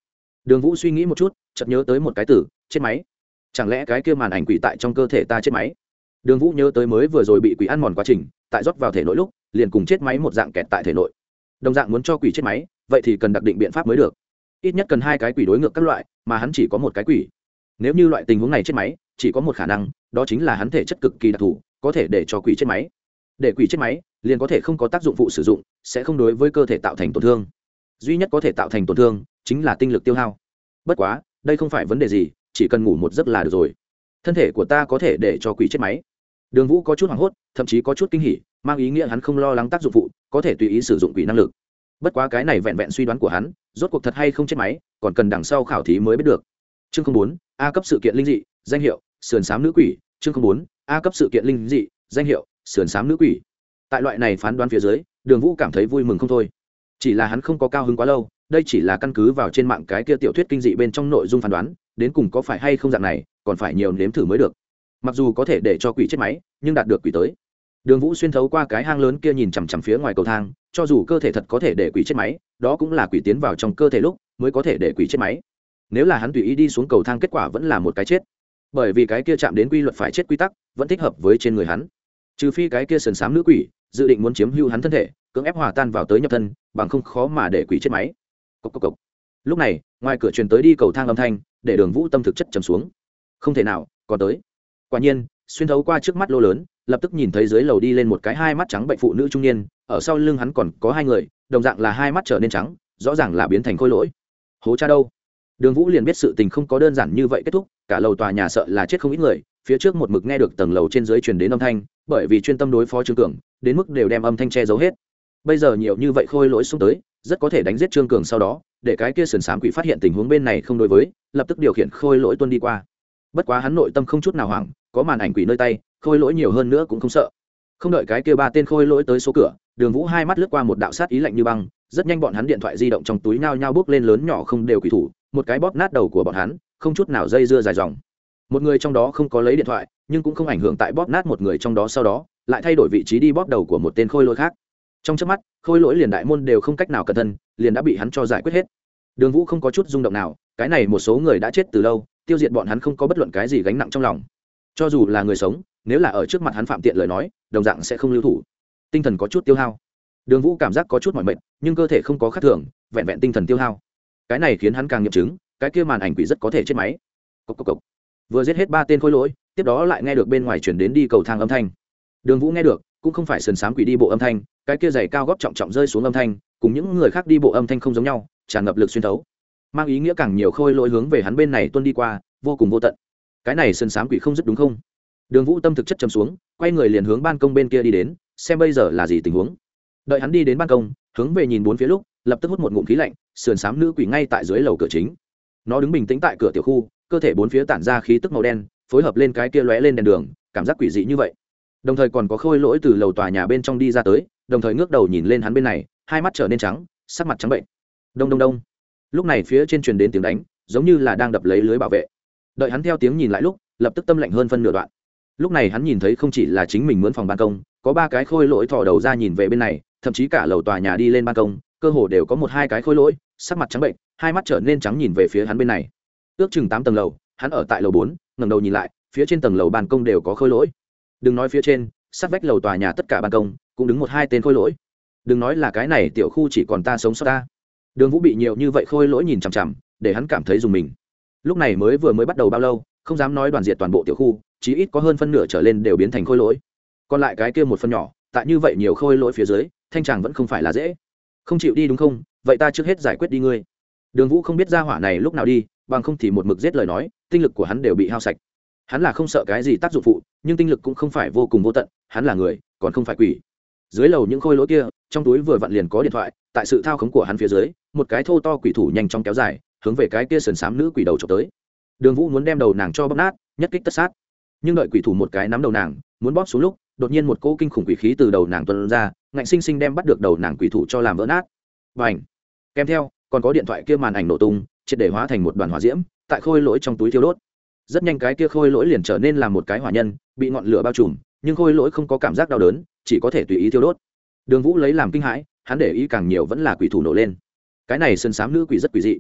đường vũ suy nghĩ một chút, chợt nhớ tới một cái từ, chết máy. Chẳng lẽ cái kia màn ảnh quỷ tại trong cơ thể ta chết máy? Đường vũ nhớ tới mới vừa rồi bị quỷ ăn mòn quá trình, tại rót vào thể nội lúc, liền cùng chết máy một dạng kẹt tại thể nội. Đồng dạng muốn cho quỷ chết máy, vậy thì cần đặc định biện pháp mới được. Ít nhất cần hai cái quỷ đối ngược các loại, mà hắn chỉ có một cái quỷ. Nếu như loại tình huống này chết máy, chỉ có một khả năng, đó chính là hắn thể chất cực kỳ đặc thù, có thể để cho quỷ chết máy. Để quỷ chết máy, liền có thể không có tác dụng phụ sử dụng, sẽ không đối với cơ thể tạo thành tổn thương. Duy nhất có thể tạo thành tổn thương chính là tinh lực tiêu hao. Bất quá, đây không phải vấn đề gì, chỉ cần ngủ một giấc là được rồi. Thân thể của ta có thể để cho quỷ chết máy. Đường vũ có chút hoảng hốt, thậm chí có chút kinh hỉ, mang ý nghĩa hắn không lo lắng tác dụng phụ, có thể tùy ý sử dụng quỷ năng lực. Bất quá cái này vẹn vẹn suy đoán của hắn, rốt cuộc thật hay không chết máy, còn cần đằng sau khảo thí mới biết được. Chương bốn, a cấp sự kiện linh dị, danh hiệu, sườn xám nữ quỷ. Chương bốn, a cấp sự kiện linh dị, danh hiệu, sườn xám nữ quỷ. Tại loại này phán đoán phía dưới, đường vũ cảm thấy vui mừng không thôi. Chỉ là hắn không có cao hứng quá lâu đây chỉ là căn cứ vào trên mạng cái kia tiểu thuyết kinh dị bên trong nội dung phán đoán, đến cùng có phải hay không dạng này, còn phải nhiều nếm thử mới được. Mặc dù có thể để cho quỷ chết máy, nhưng đạt được quỷ tới. Đường vũ xuyên thấu qua cái hang lớn kia nhìn chằm chằm phía ngoài cầu thang, cho dù cơ thể thật có thể để quỷ chết máy, đó cũng là quỷ tiến vào trong cơ thể lúc mới có thể để quỷ chết máy. Nếu là hắn tùy ý đi xuống cầu thang kết quả vẫn là một cái chết. Bởi vì cái kia chạm đến quy luật phải chết quy tắc, vẫn thích hợp với trên người hắn. Trừ phi cái kia sần sám nữ quỷ, dự định muốn chiếm hưu hắn thân thể, cưỡng ép hòa tan vào tới nhập thân, bằng không khó mà để quỷ chết máy cốc cốc cốc. lúc này, ngoài cửa truyền tới đi cầu thang âm thanh, để đường vũ tâm thực chất trầm xuống. Không thể nào, còn tới. Quả nhiên, xuyên thấu qua trước mắt lô lớn, lập tức nhìn thấy dưới lầu đi lên một cái hai mắt trắng bệnh phụ nữ trung niên, ở sau lưng hắn còn có hai người, đồng dạng là hai mắt trở nên trắng, rõ ràng là biến thành khôi lỗi. Hố cha đâu? Đường vũ liền biết sự tình không có đơn giản như vậy kết thúc, cả lầu tòa nhà sợ là chết không ít người, phía trước một mực nghe được tầng lầu trên dưới truyền đến âm thanh, bởi vì chuyên tâm đối phó trương cường, đến mức đều đem âm thanh che giấu hết. Bây giờ nhiều như vậy khôi lỗi xuống tới rất có thể đánh giết trương cường sau đó, để cái kia sườn s á m quỷ phát hiện tình huống bên này không đối với, lập tức điều khiển khôi lỗi tuân đi qua. Bất quá hắn nội tâm không chút nào hoảng, có màn ảnh quỷ nơi tay, khôi lỗi nhiều hơn nữa cũng không sợ. Không đợi cái kia ba tên khôi lỗi tới số cửa, đường vũ hai mắt lướt qua một đạo sát ý lạnh như băng, rất nhanh bọn hắn điện thoại di động trong túi nhao nhao bước lên lớn nhỏ không đều quỷ thủ, một cái bóp nát đầu của bọn hắn, không chút nào dây dưa dài dòng. Một người trong đó không có lấy điện thoại, nhưng cũng không ảnh hưởng tại bóp nát một người trong đó sau đó, lại thay đổi vị trí đi bóp đầu của một tên khôi lỗi khác trong trước mắt, khôi lỗi liền đại môn đều không cách nào cẩn thân liền đã bị hắn cho giải quyết hết. Đường vũ không có chút rung động nào, cái này một số người đã chết từ lâu, tiêu diệt bọn hắn không có bất luận cái gì gánh nặng trong lòng. Cho dù là người sống, nếu là ở trước mặt hắn phạm tiện lời nói, đồng dạng sẽ không lưu thủ. Tinh thần có chút tiêu hao. Đường vũ cảm giác có chút mỏi mệt, nhưng cơ thể không có khắc thường, vẹn vẹn tinh thần tiêu hao. Cái này khiến hắn càng nghiệm chứng, cái kia màn ảnh quỷ rất có thể chết máy. Cốc cốc cốc. vừa giết hết ba tên khôi lỗi, tiếp đó lại nghe được bên ngoài chuyển đến đi cầu thang âm thanh. Đường vũ nghe được, cũng không phải sườn s á m quỷ đi bộ âm thanh cái kia giày cao góp trọng trọng rơi xuống âm thanh, cùng những người khác đi bộ âm thanh không giống nhau, tràn ngập lực xuyên thấu. Mang ý nghĩa càng nhiều khôi lỗi hướng về hắn bên này tuân đi qua, vô cùng vô tận. Cái này sườn sám quỷ không dứt đúng không? Đường vũ tâm thực chất chầm xuống, quay người liền hướng ban công bên kia đi đến, xem bây giờ là gì tình huống. Đợi hắn đi đến ban công, hướng về nhìn bốn phía lúc, lập tức hút một ngụm khí lạnh, sườn sám nữ quỷ ngay tại dưới lầu cửa chính. Nó đứng bình tĩnh tại cửa tiểu khu, cơ thể bốn phía tản ra khí tức màu đen, phối hợp lên cái kia lóe lên đèn đường, cảm giác quỷ dị như vậy. Đồng thời còn có khôi lỗi từ lầu tòa nhà bên trong đi ra tới đồng thời ngước đầu nhìn lên hắn bên này, hai mắt trở nên trắng, sắc mặt trắng bệnh. Đông đông đông. Lúc này phía trên truyền đến tiếng đánh, giống như là đang đập lấy lưới bảo vệ. Đợi hắn theo tiếng nhìn lại lúc, lập tức tâm lạnh hơn phân nửa đoạn. Lúc này hắn nhìn thấy không chỉ là chính mình mướn phòng ban công, có ba cái khôi lỗi thò đầu ra nhìn về bên này, thậm chí cả lầu tòa nhà đi lên ban công, cơ hồ đều có một hai cái khôi lỗi, sắc mặt trắng bệnh, hai mắt trở nên trắng nhìn về phía hắn bên này. Ước chừng tám tầng lầu, hắn ở tại lầu bốn ngầm đầu nhìn lại, phía trên tầng lầu ban công đều có khôi lỗi. Đừng nói phía trên, sát vách lầu tòa nhà tất cả ban công cũng đứng một hai tên khôi lỗi. Đừng nói là cái này tiểu khu chỉ còn ta sống sót ta. Đường vũ bị nhiều như vậy khôi lỗi nhìn chằm chằm, để hắn cảm thấy dùng mình. Lúc này mới vừa mới bắt đầu bao lâu, không dám nói đoàn diệt toàn bộ tiểu khu, chí ít có hơn phân nửa trở lên đều biến thành khôi lỗi. Còn lại cái kia một phần nhỏ, tại như vậy nhiều khôi lỗi phía dưới, thanh tràng vẫn không phải là dễ. Không chịu đi đúng không? Vậy ta trước hết giải quyết đi ngươi. Đường vũ không biết ra hỏa này lúc nào đi, bằng không thì một mực giết lời nói, tinh lực của hắn đều bị hao sạch. Hắn là không sợ cái gì tác dụng phụ, nhưng tinh lực cũng không phải vô cùng vô tận, hắn là người, còn không phải quỷ dưới lầu những khôi lỗi kia, trong túi vừa vặn liền có điện thoại, tại sự thao khống của hắn phía dưới, một cái thô to quỷ thủ nhanh chóng kéo dài, hướng về cái kia sườn xám nữ quỷ đầu trộm tới. Đường vũ muốn đem đầu nàng cho bóp nát, nhất kích tất sát. Nhưng đợi quỷ thủ một cái nắm đầu nàng, muốn bóp xuống lúc, đột nhiên một cỗ kinh khủng quỷ khí từ đầu nàng tuân ra, ngạnh sinh sinh đem bắt được đầu nàng quỷ thủ cho làm vỡ nát. Và ảnh kèm theo, còn có điện thoại kia màn ảnh nổ tung, triệt để hóa thành một đoàn hỏa diễm, tại khôi lỗi trong túi thiêu đốt. Rất nhanh cái kia khôi lỗi liền trở nên là một cái hỏa nhân, bị ngọn lửa bao trùm nhưng khôi lỗi không có cảm giác đau đớn, chỉ có thể tùy ý thiêu đốt. Đường vũ lấy làm kinh hãi, hắn để ý càng nhiều vẫn là quỷ thủ nổ lên. Cái này sân sám nữ quỷ rất quỷ dị.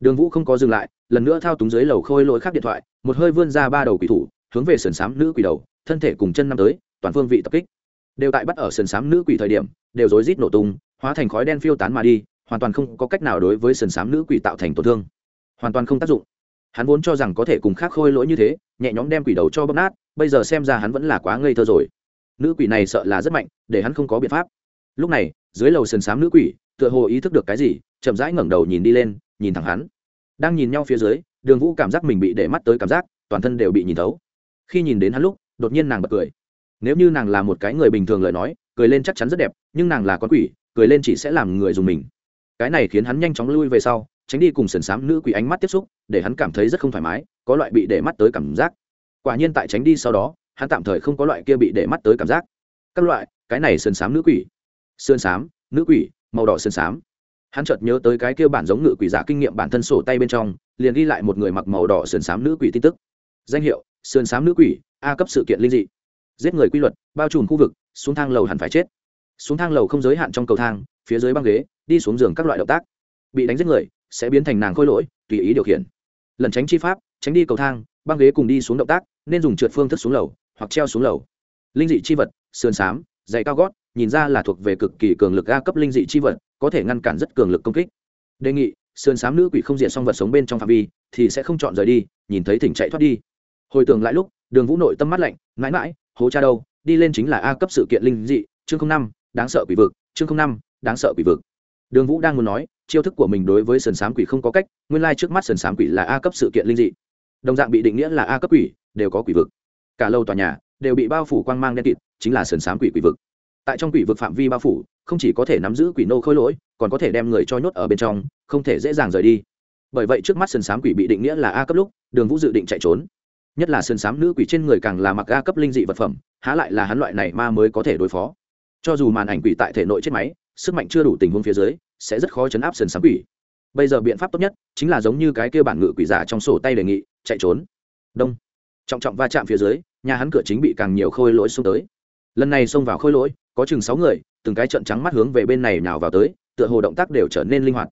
Đường vũ không có dừng lại, lần nữa thao túng dưới lầu khôi lỗi khác điện thoại, một hơi vươn ra ba đầu quỷ thủ, hướng về sườn sám nữ quỷ đầu, thân thể cùng chân năm tới, toàn phương vị tập kích. Đều tại bắt ở sườn sám nữ quỷ thời điểm, đều rối rít nổ tung, hóa thành khói đen phiêu tán mà đi, hoàn toàn không có cách nào đối với sườn sám nữ quỷ tạo thành tổn thương. Hoàn toàn không tác dụng. Hắn vốn cho rằng có thể cùng khác khôi lỗi như thế, nhẹ nhõm đem quỷ đầu cho bóp nát bây giờ xem ra hắn vẫn là quá ngây thơ rồi. Nữ quỷ này sợ là rất mạnh, để hắn không có biện pháp. Lúc này, dưới lầu sườn xám nữ quỷ, tựa hồ ý thức được cái gì, chậm rãi ngẩng đầu nhìn đi lên, nhìn thẳng hắn. Đang nhìn nhau phía dưới, đường vũ cảm giác mình bị để mắt tới cảm giác, toàn thân đều bị nhìn thấu. Khi nhìn đến hắn lúc, đột nhiên nàng bật cười. Nếu như nàng là một cái người bình thường lời nói, cười lên chắc chắn rất đẹp, nhưng nàng là con quỷ, cười lên chỉ sẽ làm người dùng mình. Cái này khiến hắn nhanh chóng lui về sau, tránh đi cùng sườn xám nữ quỷ ánh mắt tiếp xúc, để hắn cảm thấy rất không thoải mái, có loại bị để mắt tới cảm giác quả nhiên tại tránh đi sau đó hắn tạm thời không có loại kia bị để mắt tới cảm giác. Các loại cái này sườn sám nữ quỷ. Sườn sám, nữ quỷ màu đỏ sườn sám. hắn chợt nhớ tới cái kia bản giống ngự quỷ giả kinh nghiệm bản thân sổ tay bên trong liền ghi lại một người mặc màu đỏ sườn xám nữ quỷ tin tức. Danh hiệu sườn xám nữ quỷ a cấp sự kiện linh dị. Giết người quy luật bao trùm khu vực xuống thang lầu hẳn phải chết. Xuống thang lầu không giới hạn trong cầu thang phía dưới băng ghế đi xuống giường các loại động tác. Bị đánh giết người sẽ biến thành nàng khôi lỗi tùy ý điều khiển. Lần tránh chi pháp tránh đi cầu thang băng ghế cùng đi xuống động tác nên dùng trượt phương thức xuống lầu, hoặc treo xuống lầu. Linh dị chi vật, sườn xám, dày cao gót, nhìn ra là thuộc về cực kỳ cường lực a cấp linh dị chi vật, có thể ngăn cản rất cường lực công kích. Đề nghị, sườn xám nữ quỷ không diện xong vật sống bên trong phạm vi, thì sẽ không chọn rời đi, nhìn thấy thỉnh chạy thoát đi. Hồi tưởng lại lúc, đường vũ nội tâm mắt lạnh, mãi mãi, hố cha đâu, đi lên chính là a cấp sự kiện linh dị, chương năm, đáng sợ quỷ vực, chương năm, đáng sợ quỷ vực. Đường vũ đang muốn nói, chiêu thức của mình đối với sườn sám quỷ không có cách, nguyên lai trước mắt sườn sám quỷ là a cấp sự kiện linh dị. Đồng dạng bị định nghĩa là a cấp quỷ đều có quỷ vực. Cả lâu tòa nhà đều bị bao phủ quang mang đen kịt, chính là sườn sám quỷ quỷ vực. Tại trong quỷ vực phạm vi bao phủ, không chỉ có thể nắm giữ quỷ nô khôi lỗi, còn có thể đem người cho nhốt ở bên trong, không thể dễ dàng rời đi. Bởi vậy trước mắt sườn sám quỷ bị định nghĩa là a cấp lúc, đường vũ dự định chạy trốn. Nhất là sườn sám nữ quỷ trên người càng là mặc a cấp linh dị vật phẩm, há lại là hắn loại này ma mới có thể đối phó. Cho dù màn ảnh quỷ tại thể nội chết máy, sức mạnh chưa đủ tình huống phía dưới, sẽ rất khó chấn áp sườn sám quỷ. Bây giờ biện pháp tốt nhất chính là giống như cái kia bản ngự quỷ giả trong sổ tay đề nghị, chạy trốn. Đông trọng trọng va chạm phía dưới, nhà hắn cửa chính bị càng nhiều khôi lỗi xông tới. Lần này xông vào khôi lỗi, có chừng sáu người, từng cái trận trắng mắt hướng về bên này nào vào tới, tựa hồ động tác đều trở nên linh hoạt.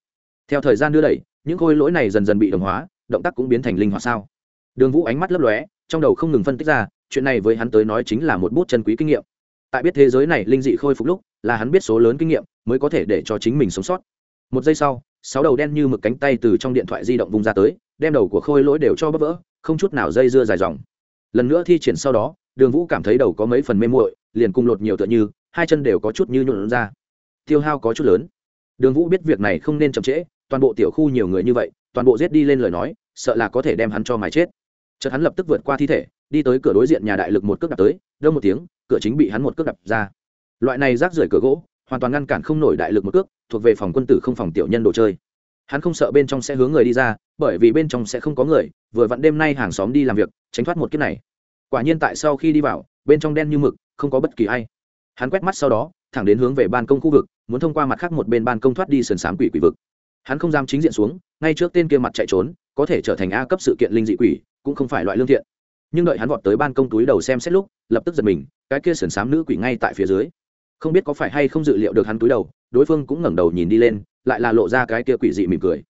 Theo thời gian đưa đẩy, những khôi lỗi này dần dần bị đồng hóa, động tác cũng biến thành linh hoạt sao. Đường vũ ánh mắt lấp lóe, trong đầu không ngừng phân tích ra, chuyện này với hắn tới nói chính là một bút chân quý kinh nghiệm. Tại biết thế giới này linh dị khôi phục lúc, là hắn biết số lớn kinh nghiệm, mới có thể để cho chính mình sống sót. Một giây sau, sáu đầu đen như mực cánh tay từ trong điện thoại di động vung ra tới, đem đầu của khôi lỗi đều cho bấp vỡ không chút nào dây dưa dài dòng. Lần nữa thi triển sau đó, đường vũ cảm thấy đầu có mấy phần mê muội, liền cùng lột nhiều tựa như, hai chân đều có chút như nhuộn ra. Tiêu hao có chút lớn. Đường vũ biết việc này không nên chậm trễ, toàn bộ tiểu khu nhiều người như vậy, toàn bộ giết đi lên lời nói, sợ là có thể đem hắn cho mài chết. Chợt hắn lập tức vượt qua thi thể, đi tới cửa đối diện nhà đại lực một cước đạp tới đâu một tiếng, cửa chính bị hắn một cước đập ra. Loại này rác rưởi cửa gỗ, hoàn toàn ngăn cản không nổi đại lực một cước, thuộc về phòng quân tử không phòng tiểu nhân đồ chơi hắn không sợ bên trong sẽ hướng người đi ra, bởi vì bên trong sẽ không có người, vừa vặn đêm nay hàng xóm đi làm việc, tránh thoát một kiếp này. Quả nhiên tại sau khi đi vào, bên trong đen như mực, không có bất kỳ ai. Hắn quét mắt sau đó, thẳng đến hướng về ban công khu vực, muốn thông qua mặt khác một bên ban công thoát đi sườn s á m quỷ quỷ vực. Hắn không dám chính diện xuống, ngay trước tên kia mặt chạy trốn, có thể trở thành a cấp sự kiện linh dị quỷ, cũng không phải loại lương thiện. Nhưng đợi hắn vọt tới ban công túi đầu xem xét lúc, lập tức giật mình, cái kia sườn s á m nữ quỷ ngay tại phía dưới. Không biết có phải hay không dự liệu được hắn túi đầu, đối phương cũng ngẩng đầu nhìn đi lên lại là lộ ra cái kia quỷ dị mỉm cười.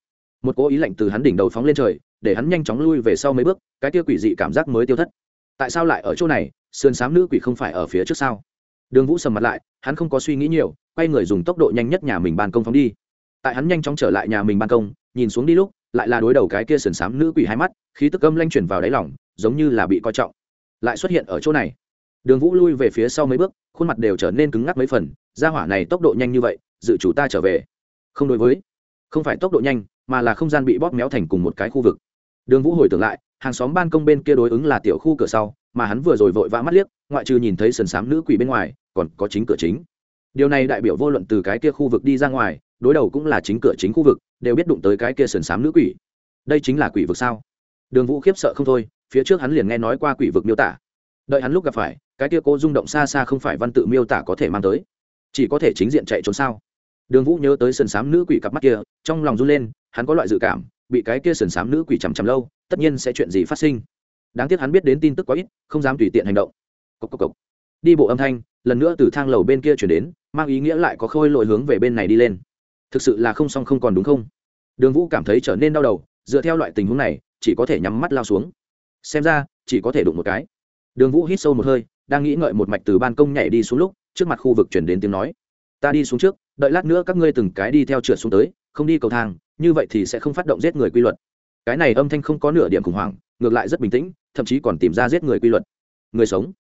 Một cố ý lạnh từ hắn đỉnh đầu phóng lên trời, để hắn nhanh chóng lui về sau mấy bước, cái kia quỷ dị cảm giác mới tiêu thất. Tại sao lại ở chỗ này? Sườn xám nữ quỷ không phải ở phía trước sao? đường vũ sầm mặt lại, hắn không có suy nghĩ nhiều, quay người dùng tốc độ nhanh nhất nhà mình ban công phóng đi. Tại hắn nhanh chóng trở lại nhà mình ban công, nhìn xuống đi lúc, lại là đối đầu cái kia sườn xám nữ quỷ hai mắt, khí tức âm lanh chuyển vào đáy lỏng giống như là bị coi trọng. Lại xuất hiện ở chỗ này. Đường vũ lui về phía sau mấy bước, khuôn mặt đều trở nên cứng ngắc mấy phần ra hỏa này tốc độ nhanh như vậy, dự chủ ta trở về không đối với. Không phải tốc độ nhanh, mà là không gian bị bóp méo thành cùng một cái khu vực. Đường vũ hồi tưởng lại, hàng xóm ban công bên kia đối ứng là tiểu khu cửa sau, mà hắn vừa rồi vội vã mắt liếc, ngoại trừ nhìn thấy sần sám nữ quỷ bên ngoài, còn có chính cửa chính. Điều này đại biểu vô luận từ cái kia khu vực đi ra ngoài, đối đầu cũng là chính cửa chính khu vực, đều biết đụng tới cái kia sần sám nữ quỷ. Đây chính là quỷ vực sao? Đường vũ khiếp sợ không thôi, phía trước hắn liền nghe nói qua quỷ vực miêu tả. Đợi hắn lúc gặp phải, cái kia cô rung động xa xa không phải văn tự miêu tả có thể mang tới. Chỉ có thể chính diện chạy trốn sao? Đường vũ nhớ tới sườn xám nữ quỷ cặp mắt kia, trong lòng run lên, hắn có loại dự cảm, bị cái kia sườn xám nữ quỷ chằm chằm lâu, tất nhiên sẽ chuyện gì phát sinh. Đáng tiếc hắn biết đến tin tức quá ít, không dám tùy tiện hành động. Cục cục cục. đi bộ âm thanh, lần nữa từ thang lầu bên kia chuyển đến, mang ý nghĩa lại có khôi lội hướng về bên này đi lên. Thực sự là không xong không còn đúng không? Đường vũ cảm thấy trở nên đau đầu, dựa theo loại tình huống này, chỉ có thể nhắm mắt lao xuống. Xem ra, chỉ có thể đụng một cái. Đường vũ hít sâu một hơi, đang nghĩ ngợi một mạch từ ban công nhảy đi xuống lúc, trước mặt khu vực chuyển đến tiếng nói. Ta đi xuống trước đợi lát nữa các ngươi từng cái đi theo trượt xuống tới, không đi cầu thang, như vậy thì sẽ không phát động giết người quy luật. Cái này âm thanh không có nửa điểm khủng hoảng, ngược lại rất bình tĩnh, thậm chí còn tìm ra giết người quy luật. Người sống.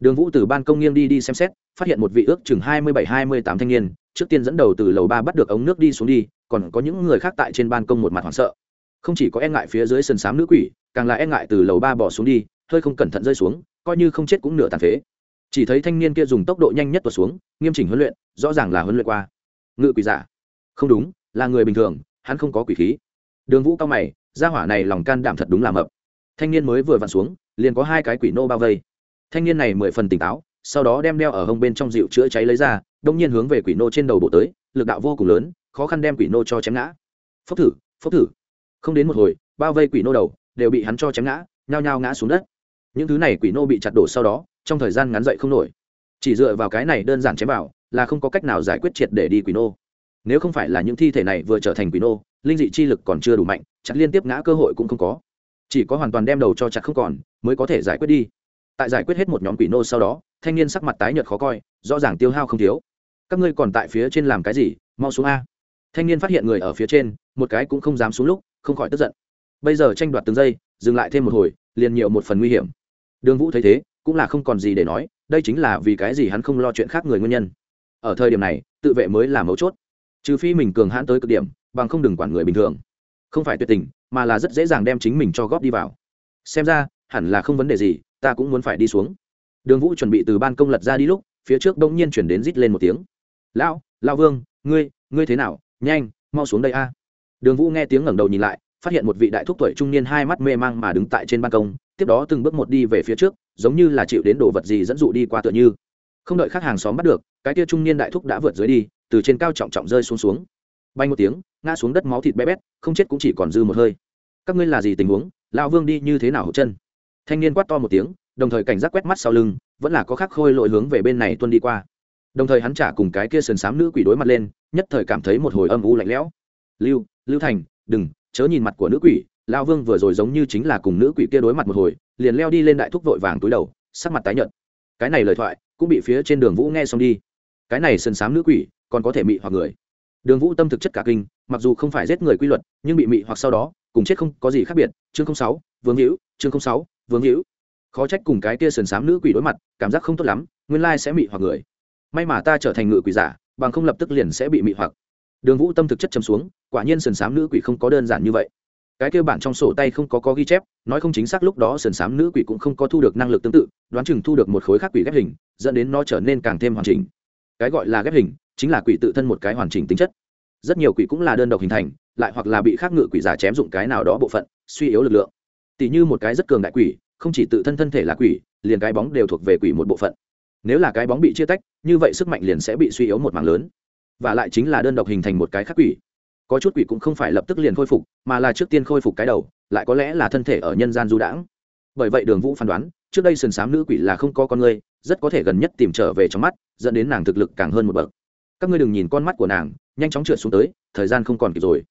Đường vũ từ ban công nghiêng đi đi xem xét, phát hiện một vị ước chừng hai mươi bảy, hai mươi tám thanh niên, trước tiên dẫn đầu từ lầu ba bắt được ống nước đi xuống đi, còn có những người khác tại trên ban công một mặt hoảng sợ. Không chỉ có e ngại phía dưới sân sám nữ quỷ, càng là e ngại từ lầu ba bỏ xuống đi, hơi không cẩn thận rơi xuống, coi như không chết cũng nửa tàn phế. Chỉ thấy thanh niên kia dùng tốc độ nhanh nhất tuột xuống, nghiêm chỉnh huấn luyện, rõ ràng là huấn luyện qua ngự quỷ giả. Không đúng, là người bình thường, hắn không có quỷ khí. Đường vũ cao mày ra hỏa này lòng can đảm thật đúng là mập. Thanh niên mới vừa vặn xuống, liền có hai cái quỷ nô bao vây. Thanh niên này mười phần tỉnh táo, sau đó đem đeo ở hông bên trong dịu chữa cháy lấy ra, đông nhiên hướng về quỷ nô trên đầu bộ tới, lực đạo vô cùng lớn, khó khăn đem quỷ nô cho chém ngã. Phốc thử phốc thử. Không đến một hồi, bao vây quỷ nô đầu, đều bị hắn cho chém ngã, nhao nhao ngã xuống đất. Những thứ này quỷ nô bị chặt đổ sau đó, trong thời gian ngắn dậy không nổi. Chỉ dựa vào cái này đơn giản chém vào là không có cách nào giải quyết triệt để đi quỷ nô. Nếu không phải là những thi thể này vừa trở thành quỷ nô, linh dị chi lực còn chưa đủ mạnh, chặt liên tiếp ngã cơ hội cũng không có. Chỉ có hoàn toàn đem đầu cho chặt không còn, mới có thể giải quyết đi. Tại giải quyết hết một nhóm quỷ nô sau đó, thanh niên sắc mặt tái nhợt khó coi, rõ ràng tiêu hao không thiếu. Các ngươi còn tại phía trên làm cái gì? Mau xuống a. Thanh niên phát hiện người ở phía trên, một cái cũng không dám xuống lúc, không khỏi tức giận. Bây giờ tranh đoạt từng giây, dừng lại thêm một hồi, liền nhiều một phần nguy hiểm. Đường vũ thấy thế, cũng là không còn gì để nói, đây chính là vì cái gì hắn không lo chuyện khác người nguyên nhân ở thời điểm này, tự vệ mới là mấu chốt. Trừ phi mình cường hãn tới cực điểm, bằng không đừng quản người bình thường. Không phải tuyệt tình, mà là rất dễ dàng đem chính mình cho góp đi vào. Xem ra, hẳn là không vấn đề gì, ta cũng muốn phải đi xuống. Đường vũ chuẩn bị từ ban công lật ra đi lúc, phía trước đông nhiên chuyển đến rít lên một tiếng. Lão lão vương, ngươi ngươi thế nào? Nhanh, mau xuống đây a. Đường vũ nghe tiếng ngẩng đầu nhìn lại, phát hiện một vị đại thúc tuổi trung niên hai mắt mê mang mà đứng tại trên ban công, tiếp đó từng bước một đi về phía trước, giống như là chịu đến đồ vật gì dẫn dụ đi qua tựa như không đợi khách hàng xóm bắt được, cái kia trung niên đại thúc đã vượt dưới đi, từ trên cao trọng trọng rơi xuống xuống. Bay một tiếng, ngã xuống đất máu thịt bé bét, không chết cũng chỉ còn dư một hơi. Các ngươi là gì tình huống? Lão vương đi như thế nào hậu chân? Thanh niên quát to một tiếng, đồng thời cảnh giác quét mắt sau lưng, vẫn là có khắc khôi lội hướng về bên này tuân đi qua. Đồng thời hắn trả cùng cái kia sườn xám nữ quỷ đối mặt lên, nhất thời cảm thấy một hồi âm u lạnh lẽo. Lưu lưu thành, đừng, chớ nhìn mặt của nữ quỷ. Lão vương vừa rồi giống như chính là cùng nữ quỷ kia đối mặt một hồi, liền leo đi lên đại thúc vội vàng túi đầu, sắc mặt tái nhợt. Cái này lời thoại cũng bị phía trên đường vũ nghe xong đi. Cái này sườn sám nữ quỷ, còn có thể mị hoặc người. Đường vũ tâm thực chất cả kinh, mặc dù không phải giết người quy luật, nhưng bị mị hoặc sau đó, cùng chết không có gì khác biệt. Chương sáu, vương hữu, chương sáu, vương hữu. Khó trách cùng cái kia sườn xám nữ quỷ đối mặt, cảm giác không tốt lắm, nguyên lai sẽ mị hoặc người. May mà ta trở thành ngự quỷ giả, bằng không lập tức liền sẽ bị mị hoặc. Đường vũ tâm thực chất chấm xuống, quả nhiên sườn xám nữ quỷ không có đơn giản như vậy cái kêu bản trong sổ tay không có có ghi chép, nói không chính xác lúc đó sườn xám nữ quỷ cũng không có thu được năng lực tương tự, đoán chừng thu được một khối khác quỷ ghép hình, dẫn đến nó trở nên càng thêm hoàn chỉnh. Cái gọi là ghép hình, chính là quỷ tự thân một cái hoàn chỉnh tính chất. Rất nhiều quỷ cũng là đơn độc hình thành, lại hoặc là bị khác ngự quỷ giả chém dụng cái nào đó bộ phận, suy yếu lực lượng. Tỷ như một cái rất cường đại quỷ, không chỉ tự thân thân thể là quỷ, liền cái bóng đều thuộc về quỷ một bộ phận. Nếu là cái bóng bị chia tách, như vậy sức mạnh liền sẽ bị suy yếu một mảng lớn. Và lại chính là đơn độc hình thành một cái khác quỷ có chút quỷ cũng không phải lập tức liền khôi phục, mà là trước tiên khôi phục cái đầu, lại có lẽ là thân thể ở nhân gian du đãng. Bởi vậy đường vũ phán đoán, trước đây sườn s á m nữ quỷ là không có con người rất có thể gần nhất tìm trở về trong mắt, dẫn đến nàng thực lực càng hơn một bậc. Các ngươi đừng nhìn con mắt của nàng, nhanh chóng trượt xuống tới, thời gian không còn kịp rồi.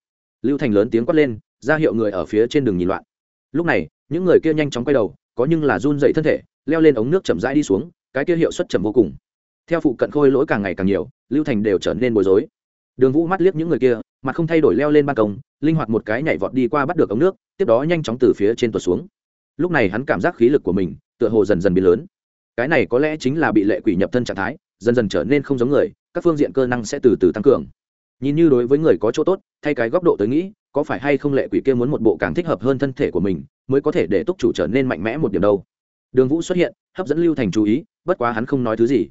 Lưu thành lớn tiếng quát lên, ra hiệu người ở phía trên đường nhìn loạn. Lúc này, những người kia nhanh chóng quay đầu, có nhưng là run dậy thân thể, leo lên ống nước chậm rãi đi xuống, cái kia hiệu suất chậm vô cùng. Theo phụ cận khôi lỗi càng ngày càng nhiều, lưu thành đều trở nên bối rối đường vũ mắt liếc những người kia, mặt không thay đổi leo lên ban công, linh hoạt một cái nhảy vọt đi qua bắt được ống nước, tiếp đó nhanh chóng từ phía trên tuột xuống. Lúc này hắn cảm giác khí lực của mình, tựa hồ dần dần biến lớn. Cái này có lẽ chính là bị lệ quỷ nhập thân trạng thái, dần dần trở nên không giống người, các phương diện cơ năng sẽ từ từ tăng cường. Nhìn như đối với người có chỗ tốt, thay cái góc độ tới nghĩ, có phải hay không lệ quỷ kia muốn một bộ càng thích hợp hơn thân thể của mình, mới có thể để túc chủ trở nên mạnh mẽ một điểm đâu. Đường vũ xuất hiện, hấp dẫn lưu thành chú ý, bất quá hắn không nói thứ gì.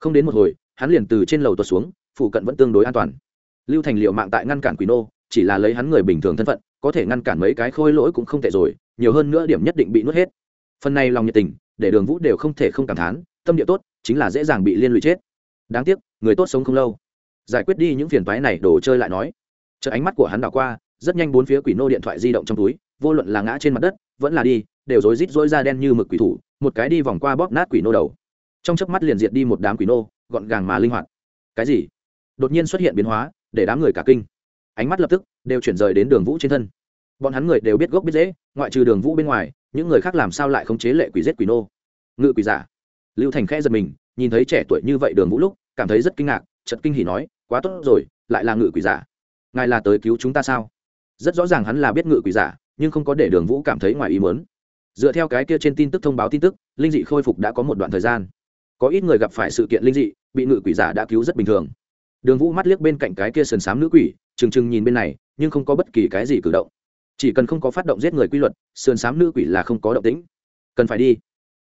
Không đến một hồi, hắn liền từ trên lầu tuột xuống, phụ cận vẫn tương đối an toàn lưu thành liệu mạng tại ngăn cản quỷ nô, chỉ là lấy hắn người bình thường thân phận, có thể ngăn cản mấy cái khôi lỗi cũng không tệ rồi, nhiều hơn nữa điểm nhất định bị nuốt hết. Phần này lòng nhiệt tình, để đường vũ đều không thể không cảm thán, tâm địa tốt, chính là dễ dàng bị liên lụy chết. Đáng tiếc, người tốt sống không lâu. Giải quyết đi những phiền toái này, đồ chơi lại nói. Chợ ánh mắt của hắn đảo qua, rất nhanh bốn phía quỷ nô điện thoại di động trong túi, vô luận là ngã trên mặt đất, vẫn là đi, đều rối rít rối ra đen như mực quỷ thủ, một cái đi vòng qua bóp nát quỷ nô đầu. Trong chớp mắt liền diệt đi một đám quỷ nô, gọn gàng mà linh hoạt. Cái gì? Đột nhiên xuất hiện biến hóa để đám người cả kinh. Ánh mắt lập tức đều chuyển rời đến đường vũ trên thân. Bọn hắn người đều biết gốc biết dễ ngoại trừ đường vũ bên ngoài, những người khác làm sao lại không chế lệ quỷ giết quỷ nô? Ngự quỷ giả. Lưu thành khẽ giật mình, nhìn thấy trẻ tuổi như vậy đường vũ lúc, cảm thấy rất kinh ngạc chật kinh hỉ nói, quá tốt rồi, lại là ngự quỷ giả. Ngài là tới cứu chúng ta sao? Rất rõ ràng hắn là biết ngự quỷ giả, nhưng không có để đường vũ cảm thấy ngoài ý mớn dựa theo cái kia trên tin tức thông báo tin tức, linh dị khôi phục đã có một đoạn thời gian. Có ít người gặp phải sự kiện linh dị, bị ngự quỷ giả đã cứu rất bình thường đường vũ mắt liếc bên cạnh cái kia sườn m nữ quỷ, trừng trừng nhìn bên này, nhưng không có bất kỳ cái gì cử động. Chỉ cần không có phát động giết người quy luật, sườn m nữ quỷ là không có động tĩnh. Cần phải đi.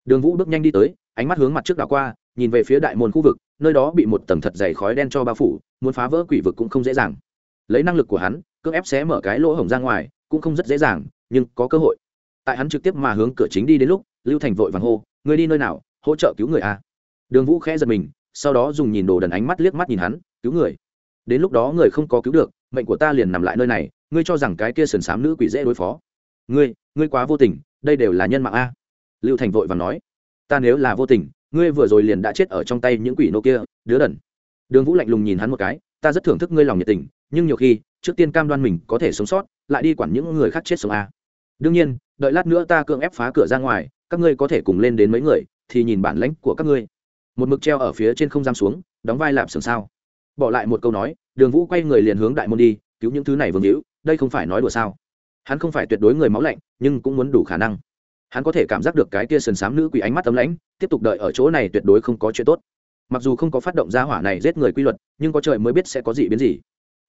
Đường vũ bước nhanh đi tới, ánh mắt hướng mặt trước đảo qua, nhìn về phía đại môn khu vực, nơi đó bị một tầng thật dày khói đen cho bao phủ, muốn phá vỡ quỷ vực cũng không dễ dàng. Lấy năng lực của hắn, cưỡng ép xé mở cái lỗ hổng ra ngoài, cũng không rất dễ dàng, nhưng có cơ hội. Tại hắn trực tiếp mà hướng cửa chính đi đến lúc, lưu thành vội vàng hô người đi nơi nào? Hỗ trợ cứu người a đường vũ khẽ giật mình, sau đó dùng nhìn đồ đần ánh mắt liếc mắt nhìn hắn cứu người. Đến lúc đó người không có cứu được, mệnh của ta liền nằm lại nơi này, ngươi cho rằng cái kia sườn s á m nữ quỷ dễ đối phó. Ngươi ngươi quá vô tình, đây đều là nhân mạng a. Lưu thành vội và nói. Ta nếu là vô tình, ngươi vừa rồi liền đã chết ở trong tay những quỷ nô kia, đứa đần. Đường vũ lạnh lùng nhìn hắn một cái, ta rất thưởng thức ngươi lòng nhiệt tình, nhưng nhiều khi, trước tiên cam đoan mình có thể sống sót, lại đi quản những người khác chết sống a. Đương nhiên, đợi lát nữa ta cưỡng ép phá cửa ra ngoài, các ngươi có thể cùng lên đến mấy người, thì nhìn bản lãnh của các ngươi. Một mực treo ở phía trên không giam xuống, đóng vai lạp sườn sao bỏ lại một câu nói, đường vũ quay người liền hướng đại môn đi, cứu những thứ này vương hữu, đây không phải nói đùa sao? Hắn không phải tuyệt đối người máu lạnh, nhưng cũng muốn đủ khả năng. Hắn có thể cảm giác được cái kia sần sám nữ quỷ ánh mắt tấm lãnh, tiếp tục đợi ở chỗ này tuyệt đối không có chuyện tốt. Mặc dù không có phát động ra hỏa này giết người quy luật, nhưng có trời mới biết sẽ có gì biến gì.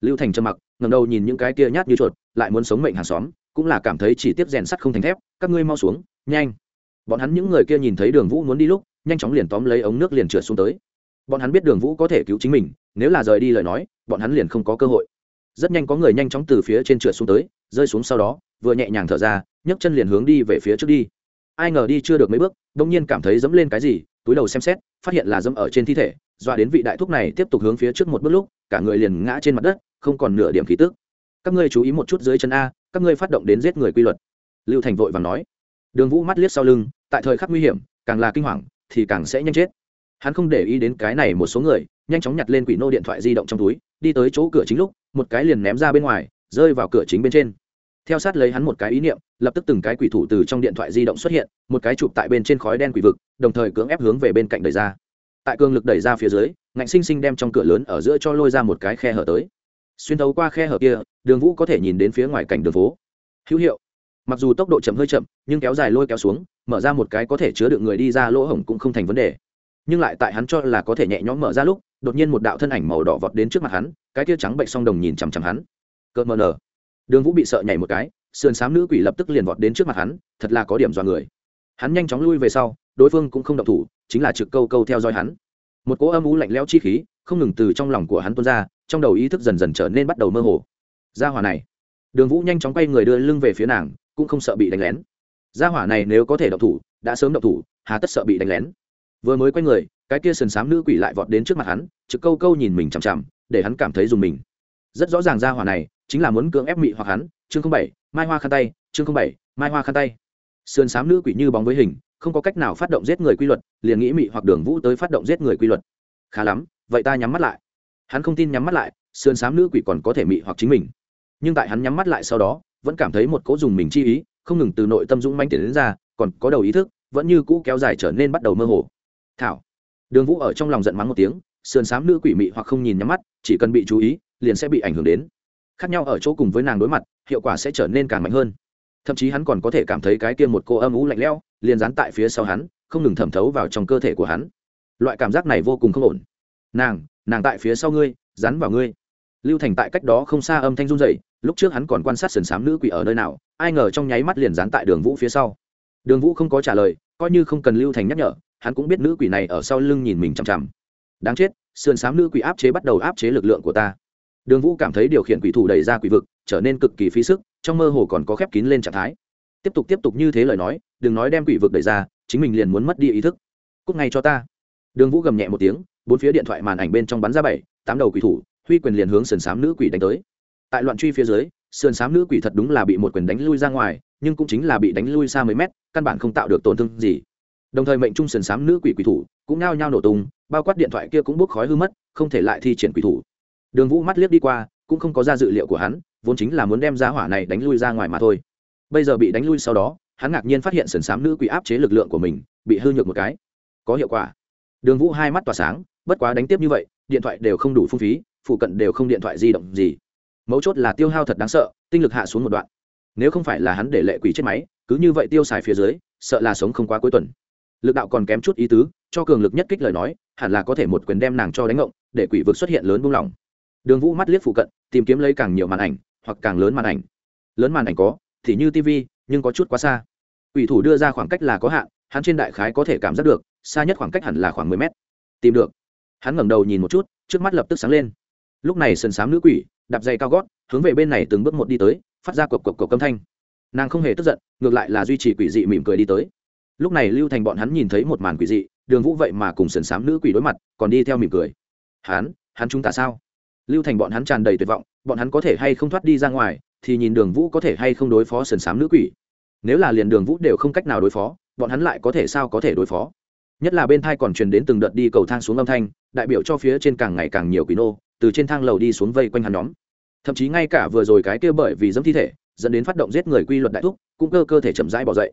Lưu thành trầm mặc ngầm đầu nhìn những cái kia nhát như chuột, lại muốn sống mệnh hàng xóm, cũng là cảm thấy chỉ tiếp rèn sắt không thành thép, các ngươi mau xuống, nhanh. Bọn hắn những người kia nhìn thấy đường vũ muốn đi lúc, nhanh chóng liền tóm lấy ống nước liền trượt xuống tới bọn hắn biết đường vũ có thể cứu chính mình, nếu là rời đi lời nói, bọn hắn liền không có cơ hội. Rất nhanh có người nhanh chóng từ phía trên trượt xuống tới, rơi xuống sau đó, vừa nhẹ nhàng thở ra, nhấc chân liền hướng đi về phía trước đi. Ai ngờ đi chưa được mấy bước đông nhiên cảm thấy dẫm lên cái gì, túi đầu xem xét, phát hiện là dẫm ở trên thi thể, dọa đến vị đại thúc này tiếp tục hướng phía trước một bước lúc, cả người liền ngã trên mặt đất, không còn nửa điểm khí tức. Các ngươi chú ý một chút dưới chân a, các ngươi phát động đến giết người quy luật. Lưu thành vội và nói. Đường vũ mắt liếc sau lưng, tại thời khắc nguy hiểm, càng là kinh hoàng, thì càng sẽ nhanh chết hắn không để ý đến cái này một số người, nhanh chóng nhặt lên quỷ nô điện thoại di động trong túi, đi tới chỗ cửa chính lúc, một cái liền ném ra bên ngoài, rơi vào cửa chính bên trên. Theo sát lấy hắn một cái ý niệm, lập tức từng cái quỷ thủ từ trong điện thoại di động xuất hiện, một cái chụp tại bên trên khói đen quỷ vực, đồng thời cưỡng ép hướng về bên cạnh đẩy ra. Tại cường lực đẩy ra phía dưới, ngạnh sinh sinh đem trong cửa lớn ở giữa cho lôi ra một cái khe hở tới. Xuyên thấu qua khe hở kia, đường vũ có thể nhìn đến phía ngoài cảnh đường phố. Hữu hiệu. Mặc dù tốc độ chậm hơi chậm, nhưng kéo dài lôi kéo xuống, mở ra một cái có thể chứa được người đi ra lỗ hổng cũng không thành vấn đề nhưng lại tại hắn cho là có thể nhẹ nhõm mở ra lúc, đột nhiên một đạo thân ảnh màu đỏ vọt đến trước mặt hắn, cái tia trắng bệnh song đồng nhìn chằm chằm hắn. Cợt mờ nở. Đường vũ bị sợ nhảy một cái, sườn xám nữ quỷ lập tức liền vọt đến trước mặt hắn, thật là có điểm dọa người. Hắn nhanh chóng lui về sau, đối phương cũng không động thủ, chính là trực câu câu theo dõi hắn. Một cỗ âm u lạnh lẽo chi khí, không ngừng từ trong lòng của hắn tuôn ra, trong đầu ý thức dần dần trở nên bắt đầu mơ hồ. Gia hỏa này. Đường vũ nhanh chóng quay người đưa lưng về phía nàng, cũng không sợ bị đánh lén. Gia hỏa này nếu có thể động thủ, đã sớm động thủ, hà tất sợ bị đánh lén vừa mới quay người, cái kia sườn sám nữ quỷ lại vọt đến trước mặt hắn, trực câu câu nhìn mình chằm chằm, để hắn cảm thấy dùng mình. Rất rõ ràng ra hỏa này, chính là muốn cưỡng ép mị hoặc hắn, chương không bảy, mai hoa khăn tay, chương không bảy, mai hoa khăn tay. Sườn sám nữ quỷ như bóng với hình, không có cách nào phát động giết người quy luật, liền nghĩ mị hoặc đường vũ tới phát động giết người quy luật. Khá lắm, vậy ta nhắm mắt lại. Hắn không tin nhắm mắt lại, sườn sám nữ quỷ còn có thể mị hoặc chính mình. Nhưng tại hắn nhắm mắt lại sau đó, vẫn cảm thấy một cỗ dùng mình chi ý, không ngừng từ nội tâm dũng manh tiền đến ra, còn có đầu ý thức, vẫn như cũ kéo dài trở nên bắt đầu mơ hồ thảo. Đường vũ ở trong lòng giận mắng một tiếng, sườn xám nữ quỷ mị hoặc không nhìn nhắm mắt, chỉ cần bị chú ý, liền sẽ bị ảnh hưởng đến. Khác nhau ở chỗ cùng với nàng đối mặt, hiệu quả sẽ trở nên càng mạnh hơn. Thậm chí hắn còn có thể cảm thấy cái kia một cô âm ú lạnh lẽo, liền dán tại phía sau hắn, không ngừng thẩm thấu vào trong cơ thể của hắn. Loại cảm giác này vô cùng không ổn. Nàng nàng tại phía sau ngươi, dán vào ngươi. Lưu thành tại cách đó không xa âm thanh run dậy lúc trước hắn còn quan sát sườn xám nữ quỷ ở nơi nào, ai ngờ trong nháy mắt liền dán tại đường vũ phía sau. Đường vũ không có trả lời, coi như không cần lưu thành nhắc nhở hắn cũng biết nữ quỷ này ở sau lưng nhìn mình chằm chằm. Đáng chết, sườn xám nữ quỷ áp chế bắt đầu áp chế lực lượng của ta. Đường vũ cảm thấy điều khiển quỷ thủ đẩy ra quỷ vực, trở nên cực kỳ phí sức, trong mơ hồ còn có khép kín lên trạng thái. Tiếp tục tiếp tục như thế lời nói, đừng nói đem quỷ vực đẩy ra, chính mình liền muốn mất đi ý thức. Cúc ngay cho ta. Đường vũ gầm nhẹ một tiếng, bốn phía điện thoại màn ảnh bên trong bắn ra bảy, tám đầu quỷ thủ, huy quyền liền hướng sườn xám nữ quỷ đánh tới. Tại loạn truy phía dưới, sườn xám nữ quỷ thật đúng là bị một quyền đánh lui ra ngoài, nhưng cũng chính là bị đánh lui xa mấy mét, căn bản không tạo được tổn thương gì đồng thời mệnh trung sườn xám nữ quỷ quỷ thủ cũng nao nhao nổ tung, bao quát điện thoại kia cũng bốc khói hư mất, không thể lại thi triển quỷ thủ. Đường vũ mắt liếc đi qua, cũng không có ra dự liệu của hắn, vốn chính là muốn đem ra hỏa này đánh lui ra ngoài mà thôi. Bây giờ bị đánh lui sau đó, hắn ngạc nhiên phát hiện sườn xám nữ quỷ áp chế lực lượng của mình, bị hư nhược một cái. Có hiệu quả. Đường vũ hai mắt tỏa sáng, bất quá đánh tiếp như vậy, điện thoại đều không đủ phung phí, phụ cận đều không điện thoại di động gì. Mấu chốt là tiêu hao thật đáng sợ, tinh lực hạ xuống một đoạn. Nếu không phải là hắn để lệ quỷ chết máy, cứ như vậy tiêu xài phía dưới, sợ là sống không quá cuối tuần lực đạo còn kém chút ý tứ, cho cường lực nhất kích lời nói, hẳn là có thể một quyền đem nàng cho đánh ngộng, để quỷ vực xuất hiện lớn buông lỏng. Đường vũ mắt liếc phụ cận, tìm kiếm lấy càng nhiều màn ảnh, hoặc càng lớn màn ảnh. Lớn màn ảnh có, thì như tv nhưng có chút quá xa. Quỷ thủ đưa ra khoảng cách là có hạn, hắn trên đại khái có thể cảm giác được, xa nhất khoảng cách hẳn là khoảng mười mét. Tìm được. Hắn ngẩng đầu nhìn một chút, trước mắt lập tức sáng lên. Lúc này sần sám nữ quỷ, đạp dây cao gót, hướng về bên này từng bước một đi tới, phát ra cộc cộc cộc âm thanh. Nàng không hề tức giận, ngược lại là duy trì quỷ dị mỉm cười đi tới lúc này lưu thành bọn hắn nhìn thấy một màn quỷ dị, đường vũ vậy mà cùng sần sám nữ quỷ đối mặt, còn đi theo mỉm cười. Hắn hắn chúng ta sao? Lưu thành bọn hắn tràn đầy tuyệt vọng, bọn hắn có thể hay không thoát đi ra ngoài, thì nhìn đường vũ có thể hay không đối phó sần sám nữ quỷ. Nếu là liền đường vũ đều không cách nào đối phó, bọn hắn lại có thể sao có thể đối phó? Nhất là bên thai còn truyền đến từng đợt đi cầu thang xuống âm thanh, đại biểu cho phía trên càng ngày càng nhiều quỷ nô, từ trên thang lầu đi xuống vây quanh hắn nhóm. Thậm chí ngay cả vừa rồi cái kia bởi vì dẫm thi thể, dẫn đến phát động giết người quy luật đại thúc, cũng cơ cơ thể chậm rãi bỏ dậy.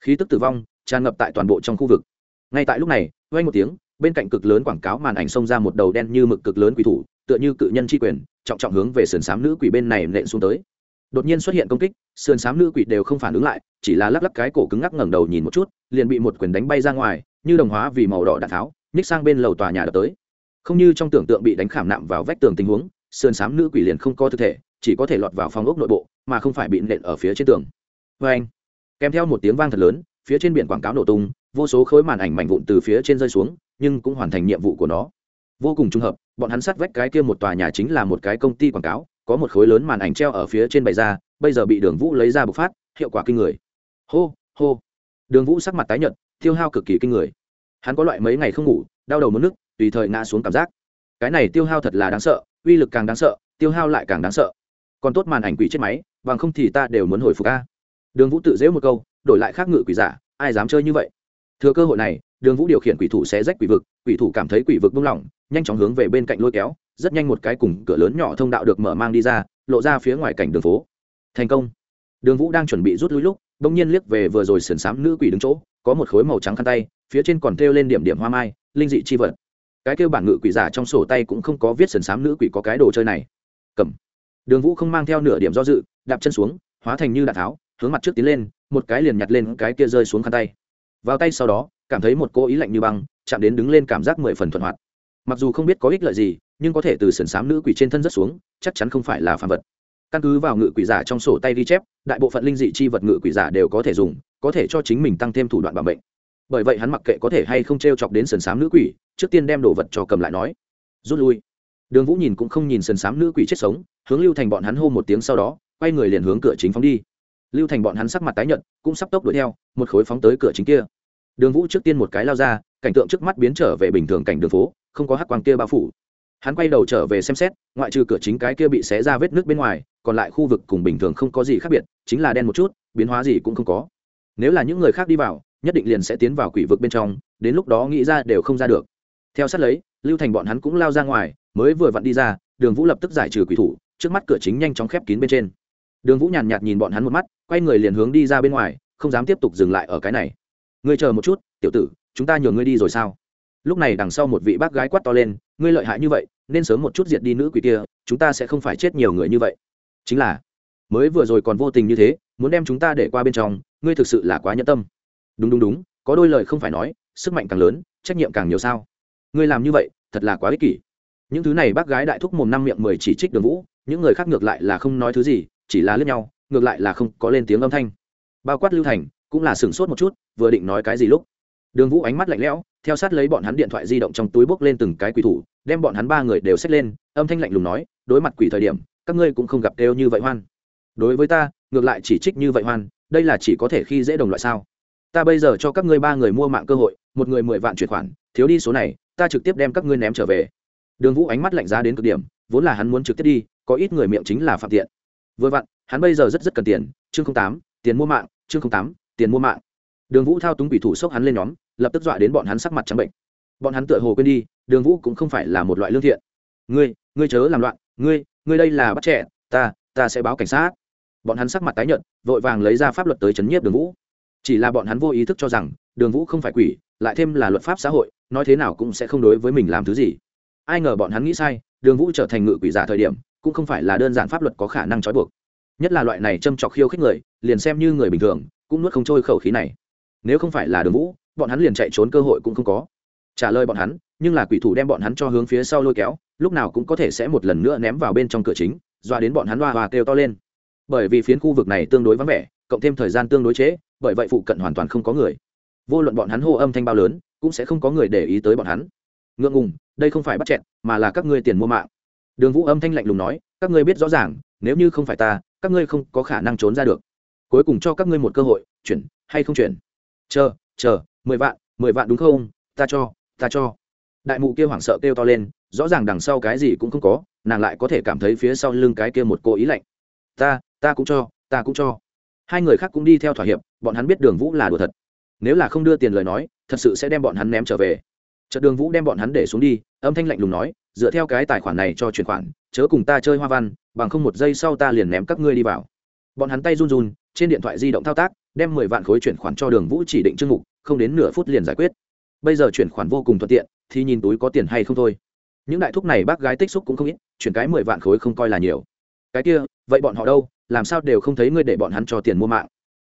Khí tức tử vong tràn ngập tại toàn bộ trong khu vực. Ngay tại lúc này vay một tiếng, bên cạnh cực lớn quảng cáo màn ảnh xông ra một đầu đen như mực cực lớn quỷ thủ, tựa như cự nhân tri quyền, trọng trọng hướng về sườn xám nữ quỷ bên này nện xuống tới. Đột nhiên xuất hiện công kích, sườn xám nữ quỷ đều không phản ứng lại, chỉ là lắc lắc cái cổ cứng ngắc ngẩng đầu nhìn một chút, liền bị một quyền đánh bay ra ngoài, như đồng hóa vì màu đỏ đạn tháo ních sang bên lầu tòa nhà đập tới. Không như trong tưởng tượng bị đánh khảm nạm vào vách tường tình huống, sườn xám nữ quỷ liền không có thực thể, chỉ có thể lọt vào phòng ốc nội bộ, mà không phải bị nện ở phía trên tường. Vê anh kèm theo một tiếng vang thật lớn phía trên biển quảng cáo nổ tung, vô số khối màn ảnh mảnh vụn từ phía trên rơi xuống, nhưng cũng hoàn thành nhiệm vụ của nó. Vô cùng trùng hợp, bọn hắn sát vách cái kia một tòa nhà chính là một cái công ty quảng cáo, có một khối lớn màn ảnh treo ở phía trên bày ra, bây giờ bị đường vũ lấy ra bộc phát, hiệu quả kinh người. Hô hô. Đường vũ sắc mặt tái nhợt tiêu hao cực kỳ kinh người. Hắn có loại mấy ngày không ngủ, đau đầu mất nước tùy thời ngã xuống cảm giác. Cái này tiêu hao thật là đáng sợ, uy lực càng đáng sợ, tiêu hao lại càng đáng sợ. Còn tốt màn ảnh quỷ chết máy, bằng không thì ta đều muốn hồi phục ca đường vũ tự dễ một câu đổi lại khác ngự quỷ giả, ai dám chơi như vậy? Thừa cơ hội này, đường vũ điều khiển quỷ thủ sẽ rách quỷ vực, quỷ thủ cảm thấy quỷ vực buông lỏng, nhanh chóng hướng về bên cạnh lôi kéo, rất nhanh một cái cùng cửa lớn nhỏ thông đạo được mở mang đi ra, lộ ra phía ngoài cảnh đường phố. Thành công. Đường vũ đang chuẩn bị rút lui lúc, bỗng nhiên liếc về vừa rồi sườn xám nữ quỷ đứng chỗ, có một khối màu trắng khăn tay, phía trên còn thêu lên điểm điểm hoa mai, linh dị chi vật. Cái kêu bản ngự quỷ giả trong sổ tay cũng không có viết sườn xám nữ quỷ có cái đồ chơi này. Cầm. Đường vũ không mang theo nửa điểm do dự, đạp chân xuống, hóa thành như đạn tháo, hướng mặt trước tiến lên một cái liền nhặt lên cái kia rơi xuống khăn tay. Vào tay sau đó, cảm thấy một cô ý lạnh như băng, chạm đến đứng lên cảm giác mười phần thuận hoạt. Mặc dù không biết có ích lợi gì, nhưng có thể từ sườn xám nữ quỷ trên thân rất xuống, chắc chắn không phải là phản vật. Căn cứ vào ngự quỷ giả trong sổ tay ghi chép, đại bộ phận linh dị chi vật ngự quỷ giả đều có thể dùng, có thể cho chính mình tăng thêm thủ đoạn bảo bệnh. bởi vậy hắn mặc kệ có thể hay không t r e o chọc đến sườn xám nữ quỷ, trước tiên đem đồ vật cho cầm lại nói, rút lui. Đường vũ nhìn cũng không nhìn sườn xám nữ quỷ chết sống, hướng lưu thành bọn hắn hô một tiếng sau đó, quay người liền hướng cửa chính phóng đi lưu thành bọn hắn sắc mặt tái nhợt, cũng sắp tốc đuổi theo, một khối phóng tới cửa chính kia. Đường vũ trước tiên một cái lao ra, cảnh tượng trước mắt biến trở về bình thường cảnh đường phố, không có hắc quang kia bao phủ. Hắn quay đầu trở về xem xét, ngoại trừ cửa chính cái kia bị xé ra vết nước bên ngoài, còn lại khu vực cùng bình thường không có gì khác biệt, chính là đen một chút, biến hóa gì cũng không có. Nếu là những người khác đi vào, nhất định liền sẽ tiến vào quỷ vực bên trong, đến lúc đó nghĩ ra đều không ra được. Theo sát lấy, lưu thành bọn hắn cũng lao ra ngoài, mới vừa vặn đi ra, đường vũ lập tức giải trừ quỷ thủ, trước mắt cửa chính nhanh chóng khép kín bên trên đường vũ nhàn nhạt nhìn bọn hắn một mắt, quay người liền hướng đi ra bên ngoài, không dám tiếp tục dừng lại ở cái này. Ngươi chờ một chút, tiểu tử, chúng ta nhường ngươi đi rồi sao? Lúc này đằng sau một vị bác gái quát to lên, ngươi lợi hại như vậy, nên sớm một chút diệt đi nữ quỷ kia, chúng ta sẽ không phải chết nhiều người như vậy. Chính là, mới vừa rồi còn vô tình như thế, muốn đem chúng ta để qua bên trong, ngươi thực sự là quá nhẫn tâm. Đúng đúng đúng, có đôi lời không phải nói, sức mạnh càng lớn, trách nhiệm càng nhiều sao? Ngươi làm như vậy, thật là quá ích kỷ. Những thứ này bác gái đại thúc mồm năm miệng mười chỉ trích đường vũ, những người khác ngược lại là không nói thứ gì chỉ là lướt nhau, ngược lại là không có lên tiếng âm thanh. Bao quát lưu thành, cũng là sửng sốt một chút, vừa định nói cái gì lúc, đường vũ ánh mắt lạnh lẽo, theo sát lấy bọn hắn điện thoại di động trong túi bốc lên từng cái quỷ thủ, đem bọn hắn ba người đều xách lên, âm thanh lạnh lùng nói, đối mặt quỷ thời điểm, các ngươi cũng không gặp đều như vậy hoan. Đối với ta, ngược lại chỉ trích như vậy hoan, đây là chỉ có thể khi dễ đồng loại sao. Ta bây giờ cho các ngươi ba người mua mạng cơ hội, một người mười vạn chuyển khoản, thiếu đi số này, ta trực tiếp đem các ngươi ném trở về. Đường vũ ánh mắt lạnh giá đến cực điểm, vốn là hắn muốn trực tiếp đi, có ít người miệng chính là phạm tiện vừa vặn, hắn bây giờ rất rất cần tiền, chương tám, tiền mua mạng, chương tám, tiền mua mạng. Đường vũ thao túng quỷ thủ sốc hắn lên nhóm, lập tức dọa đến bọn hắn sắc mặt trắng bệnh. Bọn hắn tựa hồ quên đi, đường vũ cũng không phải là một loại lương thiện. Ngươi ngươi chớ làm loạn, ngươi ngươi đây là bắt trẻ, ta ta sẽ báo cảnh sát. Bọn hắn sắc mặt tái nhợt, vội vàng lấy ra pháp luật tới chấn nhiếp đường vũ. Chỉ là bọn hắn vô ý thức cho rằng, đường vũ không phải quỷ, lại thêm là luật pháp xã hội, nói thế nào cũng sẽ không đối với mình làm thứ gì. Ai ngờ bọn hắn nghĩ sai đường vũ trở thành ngự quỷ giả thời điểm cũng không phải là đơn giản pháp luật có khả năng trói buộc. Nhất là loại này châm chọc khiêu khích người liền xem như người bình thường cũng nuốt không trôi khẩu khí này. Nếu không phải là đường vũ bọn hắn liền chạy trốn cơ hội cũng không có. Trả lời bọn hắn nhưng là quỷ thủ đem bọn hắn cho hướng phía sau lôi kéo lúc nào cũng có thể sẽ một lần nữa ném vào bên trong cửa chính doa đến bọn hắn hoa hoa kêu to lên. Bởi vì phiến khu vực này tương đối vắng vẻ cộng thêm thời gian tương đối chế, bởi vậy phụ cận hoàn toàn không có người. Vô luận bọn hắn hô âm thanh bao lớn cũng sẽ không có người để ý tới bọn hắn. Ngượng ngùng đây không phải bắt chẹn mà là các ngươi tiền mua mạng. Đường vũ âm thanh lạnh lùng nói, các ngươi biết rõ ràng, nếu như không phải ta, các ngươi không có khả năng trốn ra được. Cuối cùng cho các ngươi một cơ hội, chuyển hay không chuyển? Chờ chờ, mười vạn mười vạn đúng không? Ta cho ta cho. Đại mụ kia hoảng sợ kêu to lên, rõ ràng đằng sau cái gì cũng không có, nàng lại có thể cảm thấy phía sau lưng cái kia một cô ý lạnh. Ta ta cũng cho, ta cũng cho. Hai người khác cũng đi theo thỏa hiệp, bọn hắn biết đường vũ là đùa thật. Nếu là không đưa tiền lời nói, thật sự sẽ đem bọn hắn ném trở về. Chợt đường vũ đem bọn hắn để xuống đi âm thanh lạnh lùng nói, dựa theo cái tài khoản này cho chuyển khoản, chớ cùng ta chơi hoa văn, bằng không một giây sau ta liền ném các ngươi đi vào. Bọn hắn tay run run, trên điện thoại di động thao tác, đem mười vạn khối chuyển khoản cho đường vũ chỉ định chương mục, không đến nửa phút liền giải quyết. Bây giờ chuyển khoản vô cùng thuận tiện, thì nhìn túi có tiền hay không thôi. Những đại thúc này bác gái tích xúc cũng không ít, chuyển cái mười vạn khối không coi là nhiều. Cái kia, vậy bọn họ đâu, làm sao đều không thấy ngươi để bọn hắn cho tiền mua mạng.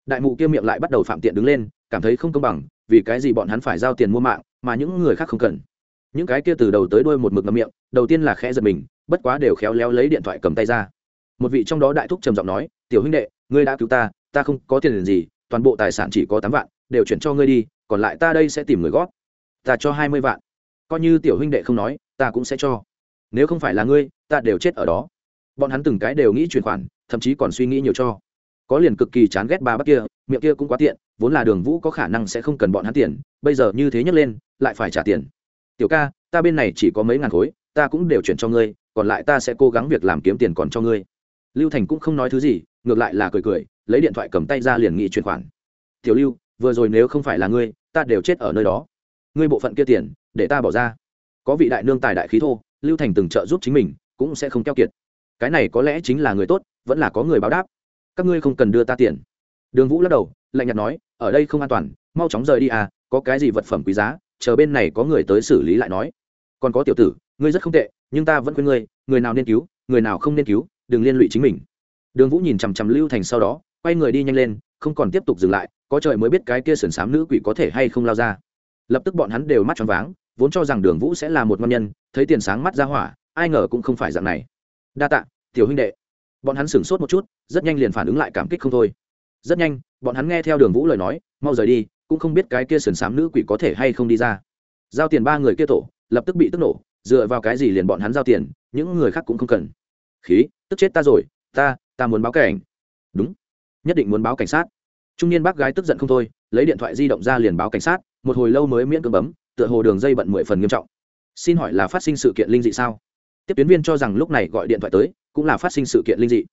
Đại mụ kia miệng lại bắt đầu phạm tiện đứng lên, cảm thấy không công bằng, vì cái gì bọn hắn phải giao tiền mua mạng, mà những người khác không cần những cái kia từ đầu tới đuôi một mực ngậm miệng, đầu tiên là khẽ giật mình, bất quá đều khéo léo lấy điện thoại cầm tay ra. Một vị trong đó đại thúc trầm giọng nói, tiểu huynh đệ, ngươi đã cứu ta ta không có tiền gì, toàn bộ tài sản chỉ có tám vạn, đều chuyển cho ngươi đi, còn lại ta đây sẽ tìm người góp. ta cho hai mươi vạn. Coi như tiểu huynh đệ không nói, ta cũng sẽ cho. Nếu không phải là ngươi, ta đều chết ở đó. Bọn hắn từng cái đều nghĩ chuyển khoản, thậm chí còn suy nghĩ nhiều cho. Có liền cực kỳ chán ghét ba bắc kia, miệng kia cũng quá tiện, vốn là đường vũ có khả năng sẽ không cần bọn hắn tiền, bây giờ như thế nhấc lên, lại phải trả tiền tiểu ca, ta bên này chỉ có mấy ngàn khối, ta cũng đều chuyển cho ngươi, còn lại ta sẽ cố gắng việc làm kiếm tiền còn cho ngươi. Lưu thành cũng không nói thứ gì, ngược lại là cười cười, lấy điện thoại cầm tay ra liền nghị chuyển khoản. Tiểu lưu, vừa rồi nếu không phải là ngươi, ta đều chết ở nơi đó. Ngươi bộ phận kia tiền, để ta bỏ ra. Có vị đại nương tài đại khí thô, lưu thành từng trợ giúp chính mình, cũng sẽ không keo kiệt. Cái này có lẽ chính là người tốt, vẫn là có người báo đáp. Các ngươi không cần đưa ta tiền. Đường vũ lắc đầu, lạnh nhạt nói, ở đây không an toàn, mau chóng rời đi à có cái gì vật phẩm quý giá chờ bên này có người tới xử lý lại nói. Còn có tiểu tử, ngươi rất không tệ, nhưng ta vẫn khuyên ngươi, người nào nên cứu, người nào không nên cứu, đừng liên lụy chính mình. Đường vũ nhìn chằm chằm lưu thành sau đó, quay người đi nhanh lên, không còn tiếp tục dừng lại, có trời mới biết cái kia sườn xám nữ quỷ có thể hay không lao ra. Lập tức bọn hắn đều mắt tròn váng, vốn cho rằng đường vũ sẽ là một ngon nhân, thấy tiền sáng mắt ra hỏa, ai ngờ cũng không phải dạng này. Đa tạ, tiểu huynh đệ. Bọn hắn sửng sốt một chút, rất nhanh liền phản ứng lại cảm kích không thôi. Rất nhanh, bọn hắn nghe theo đường vũ lời nói, mau rời đi cũng không biết cái kia sườn xám nữ quỷ có thể hay không đi ra. Giao tiền ba người kia tổ, lập tức bị tức nổ, dựa vào cái gì liền bọn hắn giao tiền, những người khác cũng không cần. Khí, tức chết ta rồi, ta ta muốn báo cảnh. Đúng, nhất định muốn báo cảnh sát. Trung niên bác gái tức giận không thôi, lấy điện thoại di động ra liền báo cảnh sát, một hồi lâu mới miễn cưỡng bấm, tựa hồ đường dây bận mười phần nghiêm trọng. Xin hỏi là phát sinh sự kiện linh dị sao? Tiếp tuyến viên cho rằng lúc này gọi điện thoại tới, cũng là phát sinh sự kiện linh dị.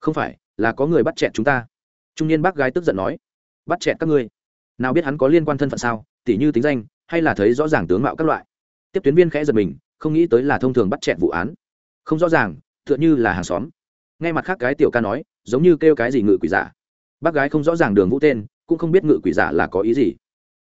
Không phải, là có người bắt chẹt chúng ta. Trung niên bác gái tức giận nói. Bắt chẹt các ngươi nào biết hắn có liên quan thân phận sao? Tỉ như tính danh, hay là thấy rõ ràng tướng mạo các loại? Tiếp tuyến viên khẽ giật mình, không nghĩ tới là thông thường bắt chẹn vụ án. Không rõ ràng, tựa như là hàng xóm. Ngay mặt khác cái tiểu ca nói, giống như kêu cái gì ngự quỷ giả. Bác gái không rõ ràng đường vũ tên, cũng không biết ngự quỷ giả là có ý gì.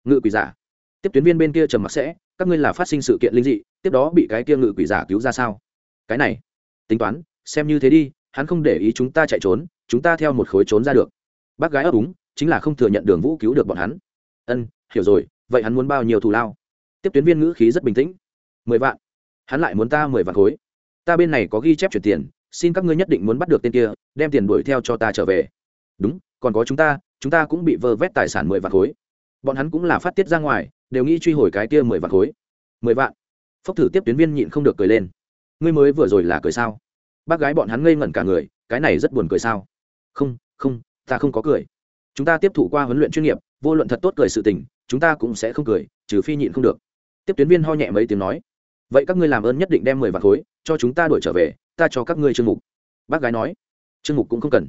Ngự quỷ giả. Tiếp tuyến viên bên kia trầm mặc sẽ, các ngươi là phát sinh sự kiện linh dị, tiếp đó bị cái kia ngự quỷ giả cứu ra sao? Cái này, tính toán, xem như thế đi, hắn không để ý chúng ta chạy trốn, chúng ta theo một khối trốn ra được. Bác gái ấp úng, chính là không thừa nhận đường vũ cứu được bọn hắn ân, hiểu rồi, vậy hắn muốn bao nhiêu thù lao? Tiếp tuyến viên ngữ khí rất bình tĩnh. Mười vạn. Hắn lại muốn ta mười vạn khối. Ta bên này có ghi chép chuyển tiền, xin các ngươi nhất định muốn bắt được tên kia, đem tiền đuổi theo cho ta trở về. Đúng, còn có chúng ta chúng ta cũng bị vơ vét tài sản mười vạn khối. Bọn hắn cũng là phát tiết ra ngoài, đều nghĩ truy hồi cái kia mười vạn khối. Mười vạn. Phốc thử tiếp tuyến viên nhịn không được cười lên. Ngươi mới vừa rồi là cười sao? Bác gái bọn hắn ngây ngẩn cả người, cái này rất buồn cười sao? Không không, ta không có cười. Chúng ta tiếp thủ qua huấn luyện chuyên nghiệp vô luận thật tốt cười sự tình, chúng ta cũng sẽ không cười, trừ phi nhịn không được. Tiếp tuyến viên ho nhẹ mấy tiếng nói, vậy các ngươi làm ơn nhất định đem mười vạn khối cho chúng ta đuổi trở về, ta cho các ngươi chương mục. Bác gái nói, chương mục cũng không cần.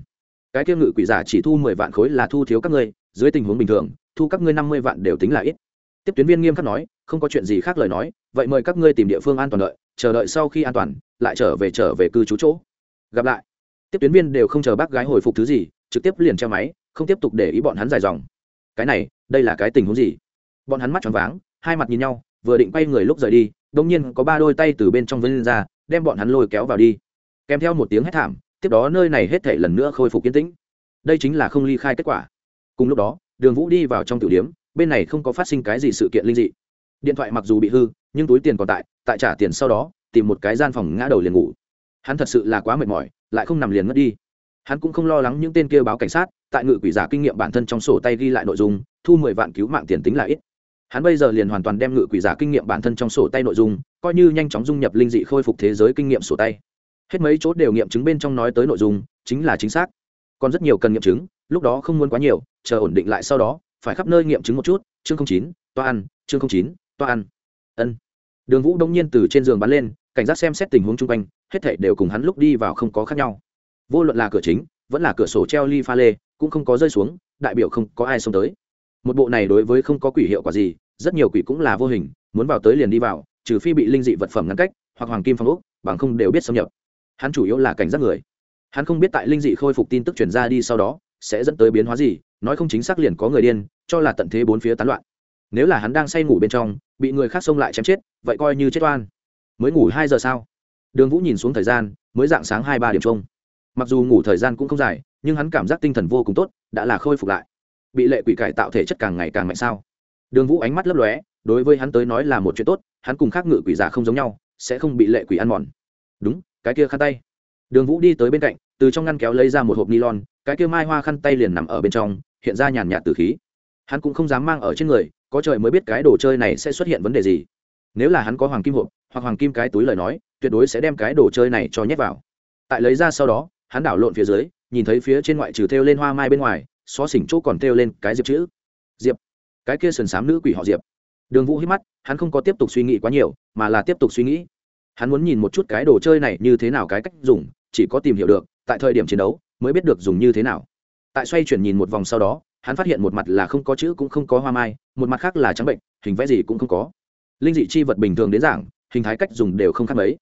Cái tiêu ngự quỷ giả chỉ thu mười vạn khối là thu thiếu các ngươi, dưới tình huống bình thường, thu các ngươi năm mươi vạn đều tính là ít. Tiếp tuyến viên nghiêm khắc nói, không có chuyện gì khác lời nói, vậy mời các ngươi tìm địa phương an toàn đợi, chờ đợi sau khi an toàn, lại trở về trở về cư trú chỗ. Gặp lại, tiếp tuyến viên đều không chờ bác gái hồi phục thứ gì, trực tiếp liền treo máy, không tiếp tục để ý bọn hắn dài dòng cái này, đây là cái tình huống gì? Bọn hắn mắt tròn váng, hai mặt nhìn nhau, vừa định quay người lúc rời đi đông nhiên có ba đôi tay từ bên trong vân lên ra, đem bọn hắn lôi kéo vào đi. Kèm theo một tiếng hét thảm, tiếp đó nơi này hết thể lần nữa khôi phục kiến tĩnh. Đây chính là không ly khai kết quả. Cùng lúc đó, đường vũ đi vào trong tử điếm bên này không có phát sinh cái gì sự kiện linh dị. Điện thoại mặc dù bị hư, nhưng túi tiền còn tại tại trả tiền sau đó, tìm một cái gian phòng ngã đầu liền ngủ. Hắn thật sự là quá mệt mỏi, lại không nằm liền ngất đi hắn cũng không lo lắng những tên kia báo cảnh sát, tại ngự quỷ giả kinh nghiệm bản thân trong sổ tay ghi lại nội dung, thu mười vạn cứu mạng tiền tính là ít. Hắn bây giờ liền hoàn toàn đem ngự quỷ giả kinh nghiệm bản thân trong sổ tay nội dung, coi như nhanh chóng dung nhập linh dị khôi phục thế giới kinh nghiệm sổ tay. Hết mấy chốt đều nghiệm chứng bên trong nói tới nội dung, chính là chính xác. Còn rất nhiều cần nghiệm chứng, lúc đó không muốn quá nhiều, chờ ổn định lại sau đó, phải khắp nơi nghiệm chứng một chút, chương chín, toa ăn, chương chín, toa ăn. Ân. Đường vũ đông nhiên từ trên giường bắn lên, cảnh giác xem xét tình huống chung quanh, hết thảy đều cùng hắn lúc đi vào không có khác nhau vô luận là cửa chính, vẫn là cửa sổ treo ly pha lê, cũng không có rơi xuống, đại biểu không có ai xông tới. Một bộ này đối với không có quỷ hiệu quả gì, rất nhiều quỷ cũng là vô hình, muốn vào tới liền đi vào, trừ phi bị linh dị vật phẩm ngăn cách, hoặc hoàng kim phong úc bằng không đều biết xâm nhập. Hắn chủ yếu là cảnh giác người. Hắn không biết tại linh dị khôi phục tin tức truyền ra đi sau đó, sẽ dẫn tới biến hóa gì, nói không chính xác liền có người điên, cho là tận thế bốn phía tán loạn. Nếu là hắn đang say ngủ bên trong, bị người khác xông lại chém chết, vậy coi như chết oan. Mới ngủ hai giờ sao? Đường vũ nhìn xuống thời gian, mới dạng sáng hai ba điểm chung mặc dù ngủ thời gian cũng không dài, nhưng hắn cảm giác tinh thần vô cùng tốt, đã là khôi phục lại. Bị lệ quỷ cải tạo thể chất càng ngày càng mạnh sao? Đường vũ ánh mắt lấp lóe, đối với hắn tới nói là một chuyện tốt, hắn cùng khác ngự quỷ giả không giống nhau, sẽ không bị lệ quỷ ăn mòn. Đúng, cái kia khăn tay. Đường vũ đi tới bên cạnh, từ trong ngăn kéo lấy ra một hộp nylon, cái kia mai hoa khăn tay liền nằm ở bên trong, hiện ra nhàn nhạt từ khí. Hắn cũng không dám mang ở trên người, có trời mới biết cái đồ chơi này sẽ xuất hiện vấn đề gì. Nếu là hắn có hoàng kim hộp, hoặc hoàng kim cái túi lời nói, tuyệt đối sẽ đem cái đồ chơi này cho nhét vào. Tại lấy ra sau đó hắn đảo lộn phía dưới, nhìn thấy phía trên ngoại trừ thêu lên hoa mai bên ngoài, xó xỉnh chỗ còn thêu lên cái diệp chữ. Diệp. Cái kia sườn xám nữ quỷ họ diệp. Đường vũ hít mắt, hắn không có tiếp tục suy nghĩ quá nhiều, mà là tiếp tục suy nghĩ. Hắn muốn nhìn một chút cái đồ chơi này như thế nào, cái cách dùng, chỉ có tìm hiểu được, tại thời điểm chiến đấu, mới biết được dùng như thế nào. Tại xoay chuyển nhìn một vòng sau đó, hắn phát hiện một mặt là không có chữ cũng không có hoa mai, một mặt khác là trắng bệnh, hình vẽ gì cũng không có. Linh dị chi vật bình thường đến giảng hình thái cách dùng đều không khác mấy.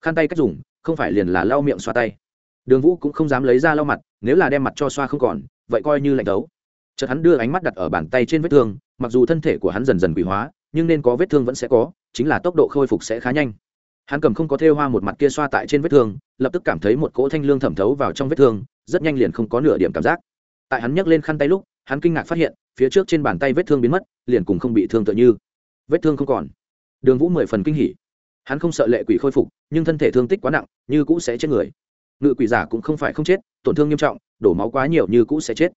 Khăn tay cách dùng, không phải liền là lau miệng xoa tay đường vũ cũng không dám lấy ra lau mặt, nếu là đem mặt cho xoa không còn, vậy coi như lạnh tấu. chợt hắn đưa ánh mắt đặt ở bàn tay trên vết thương, mặc dù thân thể của hắn dần dần quỷ hóa, nhưng nên có vết thương vẫn sẽ có, chính là tốc độ khôi phục sẽ khá nhanh. Hắn cầm không có thêu hoa một mặt kia xoa tại trên vết thương, lập tức cảm thấy một cỗ thanh lương thẩm thấu vào trong vết thương, rất nhanh liền không có nửa điểm cảm giác. Tại hắn nhấc lên khăn tay lúc, hắn kinh ngạc phát hiện, phía trước trên bàn tay vết thương biến mất, liền cùng không bị thương tựa như. Vết thương không còn. Đường vũ mười phần kinh hỉ. Hắn không sợ lệ quỷ khôi phục, nhưng thân thể thương tích quá nặng, như cũ sẽ chết người ngự quỷ giả cũng không phải không chết, tổn thương nghiêm trọng, đổ máu quá nhiều như cũ sẽ chết.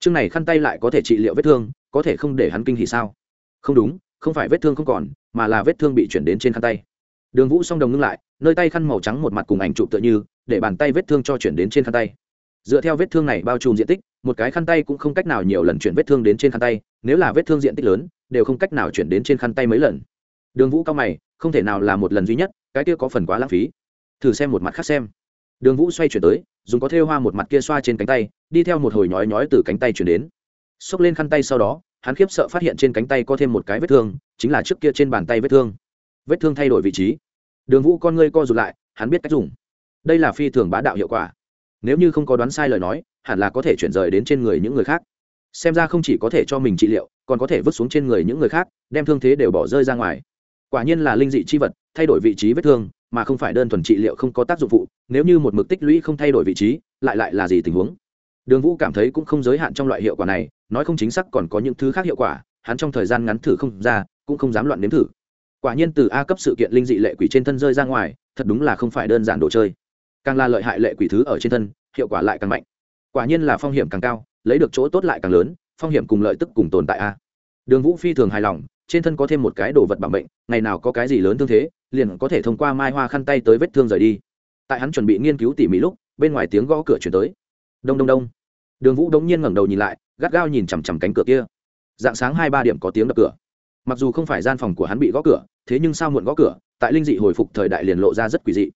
Chương này khăn tay lại có thể trị liệu vết thương, có thể không để hắn kinh thì sao? Không đúng, không phải vết thương không còn, mà là vết thương bị chuyển đến trên khăn tay. Đường vũ song đồng ngưng lại, nơi tay khăn màu trắng một mặt cùng ảnh chụp tựa như, để bàn tay vết thương cho chuyển đến trên khăn tay. Dựa theo vết thương này bao trùm diện tích, một cái khăn tay cũng không cách nào nhiều lần chuyển vết thương đến trên khăn tay, nếu là vết thương diện tích lớn, đều không cách nào chuyển đến trên khăn tay mấy lần. Đường vũ cao mày, không thể nào là một lần duy nhất, cái kia có phần quá lãng phí. Thử xem một mặt khác xem đường vũ xoay chuyển tới, dùng có thêu hoa một mặt kia xoa trên cánh tay, đi theo một hồi nhói nhói từ cánh tay chuyển đến. Xốc lên khăn tay sau đó, hắn khiếp sợ phát hiện trên cánh tay có thêm một cái vết thương, chính là trước kia trên bàn tay vết thương. Vết thương thay đổi vị trí. Đường vũ con ngươi co rụt lại, hắn biết cách dùng. Đây là phi thường bá đạo hiệu quả. Nếu như không có đoán sai lời nói, hẳn là có thể chuyển rời đến trên người những người khác. Xem ra không chỉ có thể cho mình trị liệu, còn có thể vứt xuống trên người những người khác, đem thương thế đều bỏ rơi ra ngoài. Quả nhiên là linh dị chi vật, thay đổi vị trí vết thương mà không phải đơn thuần trị liệu không có tác dụng phụ, nếu như một mực tích lũy không thay đổi vị trí, lại lại là gì tình huống? Đường vũ cảm thấy cũng không giới hạn trong loại hiệu quả này, nói không chính xác còn có những thứ khác hiệu quả, hắn trong thời gian ngắn thử không ra, cũng không dám loạn nếm thử. Quả nhiên từ a cấp sự kiện linh dị lệ quỷ trên thân rơi ra ngoài, thật đúng là không phải đơn giản đồ chơi. Càng là lợi hại lệ quỷ thứ ở trên thân, hiệu quả lại càng mạnh. Quả nhiên là phong hiểm càng cao, lấy được chỗ tốt lại càng lớn, phong hiểm cùng lợi tức cùng tồn tại a. Đường vũ phi thường hài lòng trên thân có thêm một cái đồ vật bảo mệnh, ngày nào có cái gì lớn thương thế, liền có thể thông qua mai hoa khăn tay tới vết thương rời đi. Tại hắn chuẩn bị nghiên cứu tỉ mỉ lúc, bên ngoài tiếng gõ cửa chuyển tới. Đông đông đông. Đường vũ đống nhiên ngẩng đầu nhìn lại, gắt gao nhìn chằm chằm cánh cửa kia. Dạng sáng hai ba điểm có tiếng đập cửa. Mặc dù không phải gian phòng của hắn bị gõ cửa, thế nhưng sao muộn gõ cửa, tại linh dị hồi phục thời đại liền lộ ra rất quỷ dị.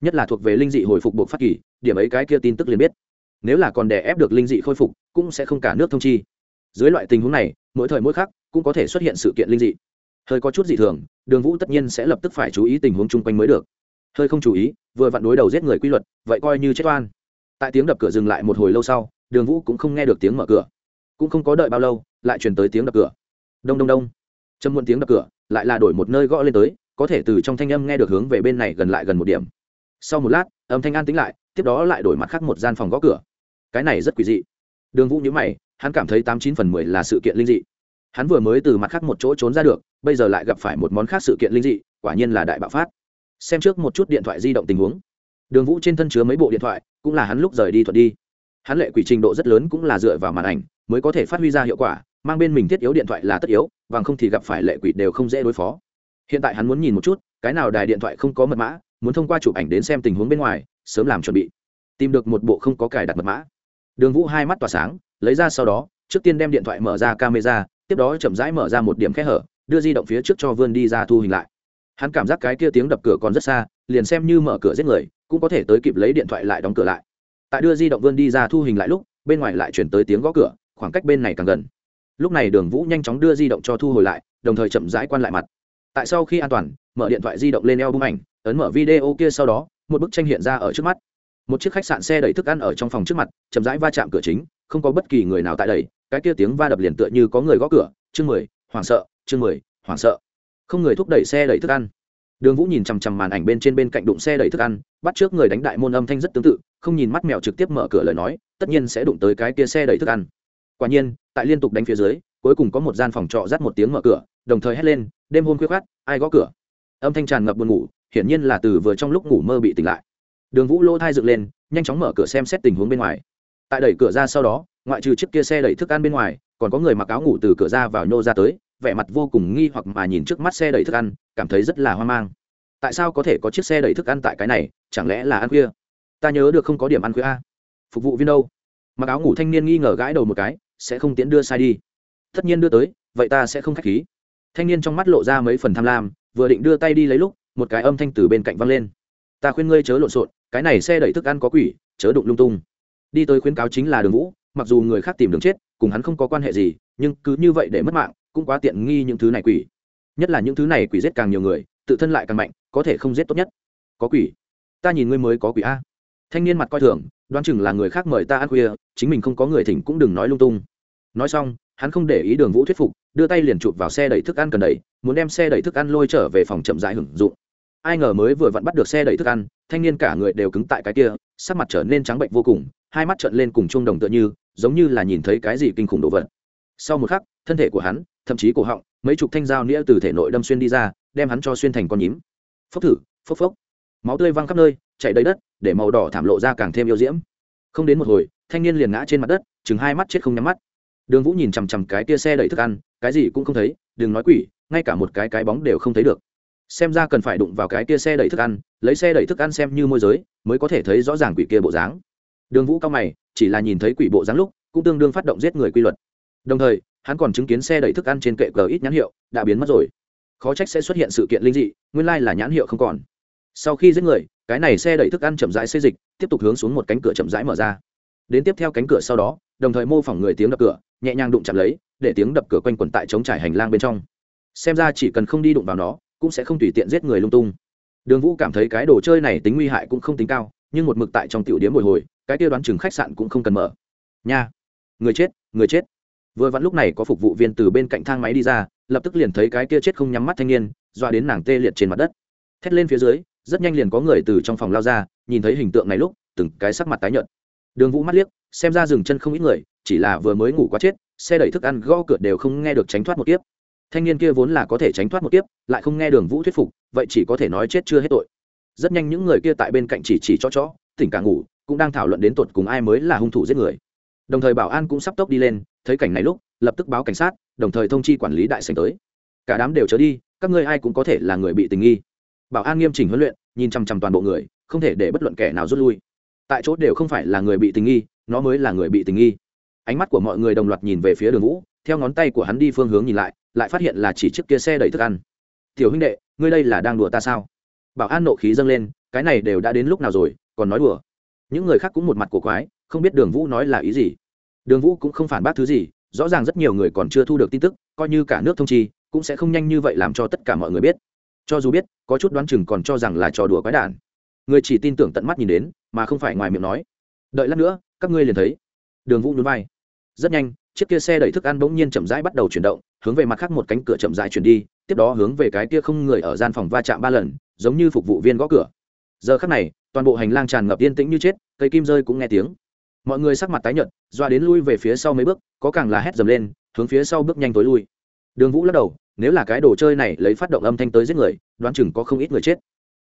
Nhất là thuộc về linh dị hồi phục buộc phát kỳ, điểm ấy cái kia tin tức liền biết. Nếu là còn đè ép được linh dị khôi phục, cũng sẽ không cả nước thông chi. Dưới loại tình huống này, mỗi thời mỗi khác cũng có thể xuất hiện sự kiện linh dị. Hơi có chút dị thường, đường vũ tất nhiên sẽ lập tức phải chú ý tình huống chung quanh mới được. Hơi không chú ý, vừa vặn đối đầu giết người quy luật, vậy coi như chết oan. Tại tiếng đập cửa dừng lại một hồi lâu sau, đường vũ cũng không nghe được tiếng mở cửa. Cũng không có đợi bao lâu, lại truyền tới tiếng đập cửa. Đông đông đông. Châm muộn tiếng đập cửa, lại là đổi một nơi gõ lên tới, có thể từ trong thanh âm nghe được hướng về bên này gần lại gần một điểm. Sau một lát, âm thanh an tính lại, tiếp đó lại đổi mặt khác một gian phòng gõ cửa. Cái này rất quỷ dị. Đường vũ nhớ mày, hắn cảm thấy tám chín phần mười là sự kiện linh dị hắn vừa mới từ mặt khác một chỗ trốn ra được, bây giờ lại gặp phải một món khác sự kiện linh dị, quả nhiên là đại bạo phát. Xem trước một chút điện thoại di động tình huống. Đường vũ trên thân chứa mấy bộ điện thoại, cũng là hắn lúc rời đi thuật đi. Hắn lệ quỷ trình độ rất lớn cũng là dựa vào màn ảnh, mới có thể phát huy ra hiệu quả, mang bên mình thiết yếu điện thoại là tất yếu và không thì gặp phải lệ quỷ đều không dễ đối phó. Hiện tại hắn muốn nhìn một chút, cái nào đài điện thoại không có mật mã, muốn thông qua chụp ảnh đến xem tình huống bên ngoài, sớm làm chuẩn bị. Tìm được một bộ không có cài đặt mật mã. Đường vũ hai mắt tỏa sáng, lấy ra sau đó, trước tiên đem điện thoại mở ra camera tiếp đó chậm rãi mở ra một điểm khe hở, đưa di động phía trước cho vươn đi ra thu hình lại. Hắn cảm giác cái kia tiếng đập cửa còn rất xa, liền xem như mở cửa giết người, cũng có thể tới kịp lấy điện thoại lại đóng cửa lại. Tại đưa di động vươn đi ra thu hình lại lúc, bên ngoài lại chuyển tới tiếng gõ cửa, khoảng cách bên này càng gần. Lúc này đường vũ nhanh chóng đưa di động cho thu hồi lại, đồng thời chậm rãi quan lại mặt. Tại sau khi an toàn, mở điện thoại di động lên eo bung ảnh, ấn mở video kia sau đó, một bức tranh hiện ra ở trước mắt. Một chiếc khách sạn xe đẩy thức ăn ở trong phòng trước mặt, chậm rãi va chạm cửa chính, không có bất kỳ người nào tại đây cái kia tiếng va đập liền tựa như có người gõ cửa, chương mười, hoảng sợ, chương mười, hoảng sợ. Không người thúc đẩy xe đẩy thức ăn. Đường vũ nhìn chằm chằm màn ảnh bên trên bên cạnh đụng xe đẩy thức ăn, bắt trước người đánh đại môn âm thanh rất tương tự, không nhìn mắt mèo trực tiếp mở cửa lời nói, tất nhiên sẽ đụng tới cái kia xe đẩy thức ăn. Quả nhiên, tại liên tục đánh phía dưới, cuối cùng có một gian phòng trọ dắt một tiếng mở cửa, đồng thời hét lên, đêm hôm khuya khát ai gõ cửa? Âm thanh tràn ngập buồn ngủ, hiển nhiên là từ vừa trong lúc ngủ mơ bị tỉnh lại. Đường vũ lô thai dựng lên, nhanh chóng mở cửa xem xét tình huống bên ngoài tại đẩy cửa ra sau đó, ngoại trừ chiếc kia xe đẩy thức ăn bên ngoài, còn có người mặc áo ngủ từ cửa ra vào nhô ra tới, vẻ mặt vô cùng nghi hoặc mà nhìn trước mắt xe đẩy thức ăn, cảm thấy rất là hoang mang. Tại sao có thể có chiếc xe đẩy thức ăn tại cái này, chẳng lẽ là ăn khuya? Ta nhớ được không có điểm ăn khuya a. Phục vụ viên đâu? Mặc áo ngủ thanh niên nghi ngờ gãi đầu một cái, sẽ không tiễn đưa sai đi. Tất nhiên đưa tới, vậy ta sẽ không k h á c h khí. Thanh niên trong mắt lộ ra mấy phần tham lam, vừa định đưa tay đi lấy lúc, một cái âm thanh từ bên cạnh văng lên. Ta khuyên ngươi chớ lộn xộn, cái này xe đẩy thức ăn có quỷ, chớ đụng lung tung đi tới khuyến cáo chính là đường vũ, mặc dù người khác tìm đường chết, cùng hắn không có quan hệ gì, nhưng cứ như vậy để mất mạng, cũng quá tiện nghi những thứ này quỷ. Nhất là những thứ này quỷ giết càng nhiều người, tự thân lại càng mạnh, có thể không giết tốt nhất. Có quỷ. Ta nhìn ngươi mới có quỷ a. Thanh niên mặt coi thường, đoán chừng là người khác mời ta ăn khuya, chính mình không có người thỉnh cũng đừng nói lung tung. Nói xong, hắn không để ý đường vũ thuyết phục, đưa tay liền chụp vào xe đẩy thức ăn cần đẩy, muốn đem xe đẩy thức ăn lôi trở về phòng chậm rãi hưởng dụng ai ngờ mới vừa vặn bắt được xe đẩy thức ăn, thanh niên cả người đều cứng tại cái kia, sắc mặt trở nên trắng bệnh vô cùng, hai mắt trợn lên cùng chung đồng tựa như, giống như là nhìn thấy cái gì kinh khủng đồ vật. Sau một khắc, thân thể của hắn, thậm chí cổ họng, mấy chục thanh dao nĩa từ thể nội đâm xuyên đi ra, đem hắn cho xuyên thành con nhím. Phốc thử, phốc phốc. Máu tươi văng khắp nơi chạy đầy đất, để màu đỏ thảm lộ ra càng thêm yêu diễm. Không đến một hồi, thanh niên liền ngã trên mặt đất, chừng hai mắt chết không nhắm mắt. Đường vũ nhìn chằm chằm cái tia xe đẩy thức ăn, cái gì cũng không thấy, đừng nói quỷ, ngay cả một cái cái bóng đều không thấy được xem ra cần phải đụng vào cái kia xe đẩy thức ăn, lấy xe đẩy thức ăn xem như môi giới, mới có thể thấy rõ ràng quỷ kia bộ dáng. Đường vũ cao mày, chỉ là nhìn thấy quỷ bộ dáng lúc, cũng tương đương phát động giết người quy luật. Đồng thời, hắn còn chứng kiến xe đẩy thức ăn trên kệ cờ ít nhãn hiệu, đã biến mất rồi. Khó trách sẽ xuất hiện sự kiện linh dị, nguyên lai là nhãn hiệu không còn. Sau khi giết người, cái này xe đẩy thức ăn chậm rãi xây dịch, tiếp tục hướng xuống một cánh cửa chậm rãi mở ra. Đến tiếp theo cánh cửa sau đó, đồng thời mô phỏng người tiếng đập cửa, nhẹ nhàng đụng chạm lấy, để tiếng đập cửa quanh quẩn tại chống trải hành lang bên trong. Xem ra chỉ cần không đi đụng vào nó cũng sẽ không tùy tiện giết người lung tung. Đường vũ cảm thấy cái đồ chơi này tính nguy hại cũng không tính cao, nhưng một mực tại trong tiểu điếm bồi hồi, cái tiêu đoán chừng khách sạn cũng không cần mở. Nha. Người chết người chết. Vừa vặn lúc này có phục vụ viên từ bên cạnh thang máy đi ra, lập tức liền thấy cái kia chết không nhắm mắt thanh niên doa đến nàng tê liệt trên mặt đất. Thét lên phía dưới, rất nhanh liền có người từ trong phòng lao ra, nhìn thấy hình tượng này lúc, từng cái sắc mặt tái nhợt. Đường vũ mắt liếc, xem ra dừng chân không ít người, chỉ là vừa mới ngủ quá chết, xe đẩy thức ăn gõ cửa đều không nghe được tránh thoát một kiếp thanh niên kia vốn là có thể tránh thoát một kiếp, lại không nghe đường vũ thuyết phục, vậy chỉ có thể nói chết chưa hết tội. Rất nhanh những người kia tại bên cạnh chỉ chỉ cho chó, tỉnh cả ngủ, cũng đang thảo luận đến tột cùng ai mới là hung thủ giết người. Đồng thời bảo an cũng sắp tốc đi lên, thấy cảnh này lúc, lập tức báo cảnh sát, đồng thời thông chi quản lý đại sành tới. Cả đám đều trở đi, các ngươi ai cũng có thể là người bị tình nghi. Bảo an nghiêm chỉnh huấn luyện, nhìn chằm chằm toàn bộ người, không thể để bất luận kẻ nào rút lui. Tại chỗ đều không phải là người bị tình nghi, nó mới là người bị tình nghi. Ánh mắt của mọi người đồng loạt nhìn về phía đường vũ theo ngón tay của hắn đi phương hướng nhìn lại lại phát hiện là chỉ chiếc kia xe đẩy thức ăn. Tiểu huynh đệ, ngươi đây là đang đùa ta sao? Bảo an nộ khí dâng lên, cái này đều đã đến lúc nào rồi, còn nói đùa? Những người khác cũng một mặt cổ quái, không biết đường vũ nói là ý gì. Đường vũ cũng không phản bác thứ gì, rõ ràng rất nhiều người còn chưa thu được tin tức, coi như cả nước thông chi, cũng sẽ không nhanh như vậy làm cho tất cả mọi người biết. Cho dù biết, có chút đoán chừng còn cho rằng là trò đùa quái đản. Người chỉ tin tưởng tận mắt nhìn đến, mà không phải ngoài miệng nói. Đợi lát nữa, các ngươi liền thấy. Đường vũ nhún vai. Rất nhanh chiếc kia xe đẩy thức ăn bỗng nhiên chậm rãi bắt đầu chuyển động, hướng về mặt khác một cánh cửa chậm rãi chuyển đi, tiếp đó hướng về cái kia không người ở gian phòng va chạm ba lần, giống như phục vụ viên gõ cửa. Giờ khắc này, toàn bộ hành lang tràn ngập yên tĩnh như chết, cây kim rơi cũng nghe tiếng. Mọi người sắc mặt tái nhợt, doa đến lui về phía sau mấy bước, có càng là hét dầm lên, hướng phía sau bước nhanh tối lui. Đường vũ lắc đầu, nếu là cái đồ chơi này lấy phát động âm thanh tới giết người, đoán chừng có không ít người chết.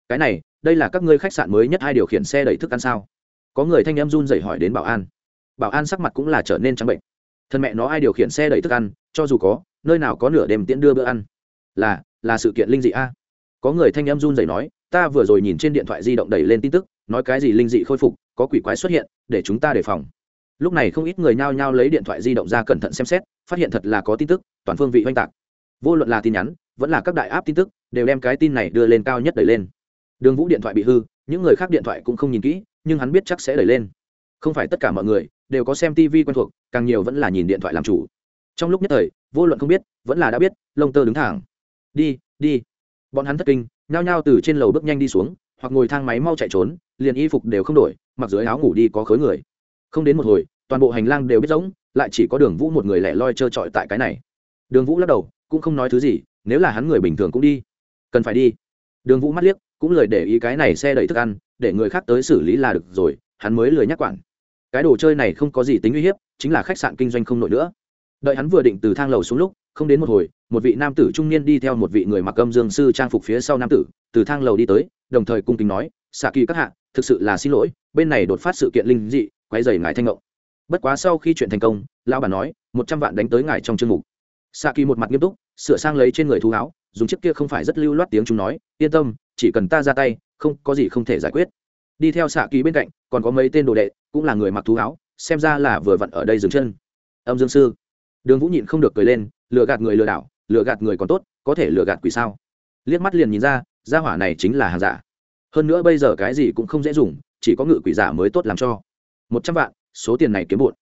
Cái này, đây là các ngươi khách sạn mới nhất hai điều khiển xe đẩy thức ăn sao? Có người thanh em run dậy hỏi đến bảo an. Bảo an sắc mặt cũng là trở nên trắng bệnh thân mẹ nó ai điều khiển xe đẩy thức ăn, cho dù có, nơi nào có nửa đêm tiễn đưa bữa ăn. Là là sự kiện linh dị a. Có người thanh em run dậy nói, ta vừa rồi nhìn trên điện thoại di động đẩy lên tin tức, nói cái gì linh dị khôi phục, có quỷ quái xuất hiện, để chúng ta đề phòng. Lúc này không ít người nhao nhao lấy điện thoại di động ra cẩn thận xem xét, phát hiện thật là có tin tức, toàn phương vị oanh tạc. Vô luận là tin nhắn, vẫn là các đại áp tin tức, đều đem cái tin này đưa lên cao nhất đẩy lên. Đường vũ điện thoại bị hư, những người khác điện thoại cũng không nhìn kỹ, nhưng hắn biết chắc sẽ đẩy lên. Không phải tất cả mọi người đều có xem tv quen thuộc, càng nhiều vẫn là nhìn điện thoại làm chủ. Trong lúc nhất thời, vô luận không biết, vẫn là đã biết, lông tơ đứng thẳng. Đi đi. Bọn hắn thất kinh, nhao nhao từ trên lầu bước nhanh đi xuống, hoặc ngồi thang máy mau chạy trốn, liền y phục đều không đổi, mặc dưới áo ngủ đi có khối người. Không đến một hồi, toàn bộ hành lang đều biết rỗng, lại chỉ có đường vũ một người lẻ loi trơ trọi tại cái này. Đường vũ lắc đầu, cũng không nói thứ gì, nếu là hắn người bình thường cũng đi. Cần phải đi. Đường vũ mắt liếc, cũng lời để ý cái này xe đẩy thức ăn, để người khác tới xử lý là được rồi, hắn mới lười nhắc quản cái đồ chơi này không có gì tính uy hiếp, chính là khách sạn kinh doanh không nổi nữa. Đợi hắn vừa định từ thang lầu xuống lúc, không đến một hồi, một vị nam tử trung niên đi theo một vị người mặc âm dương sư trang phục phía sau nam tử, từ thang lầu đi tới, đồng thời cung kính nói xạ kỳ các hạ, thực sự là xin lỗi, bên này đột phát sự kiện linh dị quay dày ngài thanh ngộng bất quá sau khi chuyện thành công, lão bà nói, một trăm vạn đánh tới ngài trong chương mục. Xạ kỳ một mặt nghiêm túc, sửa sang lấy trên người thú áo, dùng chiếc kia không phải rất lưu loát tiếng chúng nói, yên tâm, chỉ cần ta ra tay, không có gì không thể giải quyết đi theo xạ kỳ bên cạnh, còn có mấy tên đồ đệ, cũng là người mặc thú áo, xem ra là vừa vặn ở đây dừng chân. Âm dương sư, đường vũ nhịn không được cười lên, lừa gạt người lừa đảo, lừa gạt người còn tốt, có thể lừa gạt quỷ sao? Liếc mắt liền nhìn ra, gia hỏa này chính là hàng giả. Hơn nữa bây giờ cái gì cũng không dễ dùng, chỉ có ngự quỷ giả mới tốt làm cho. Một trăm vạn, số tiền này kiếm bụt.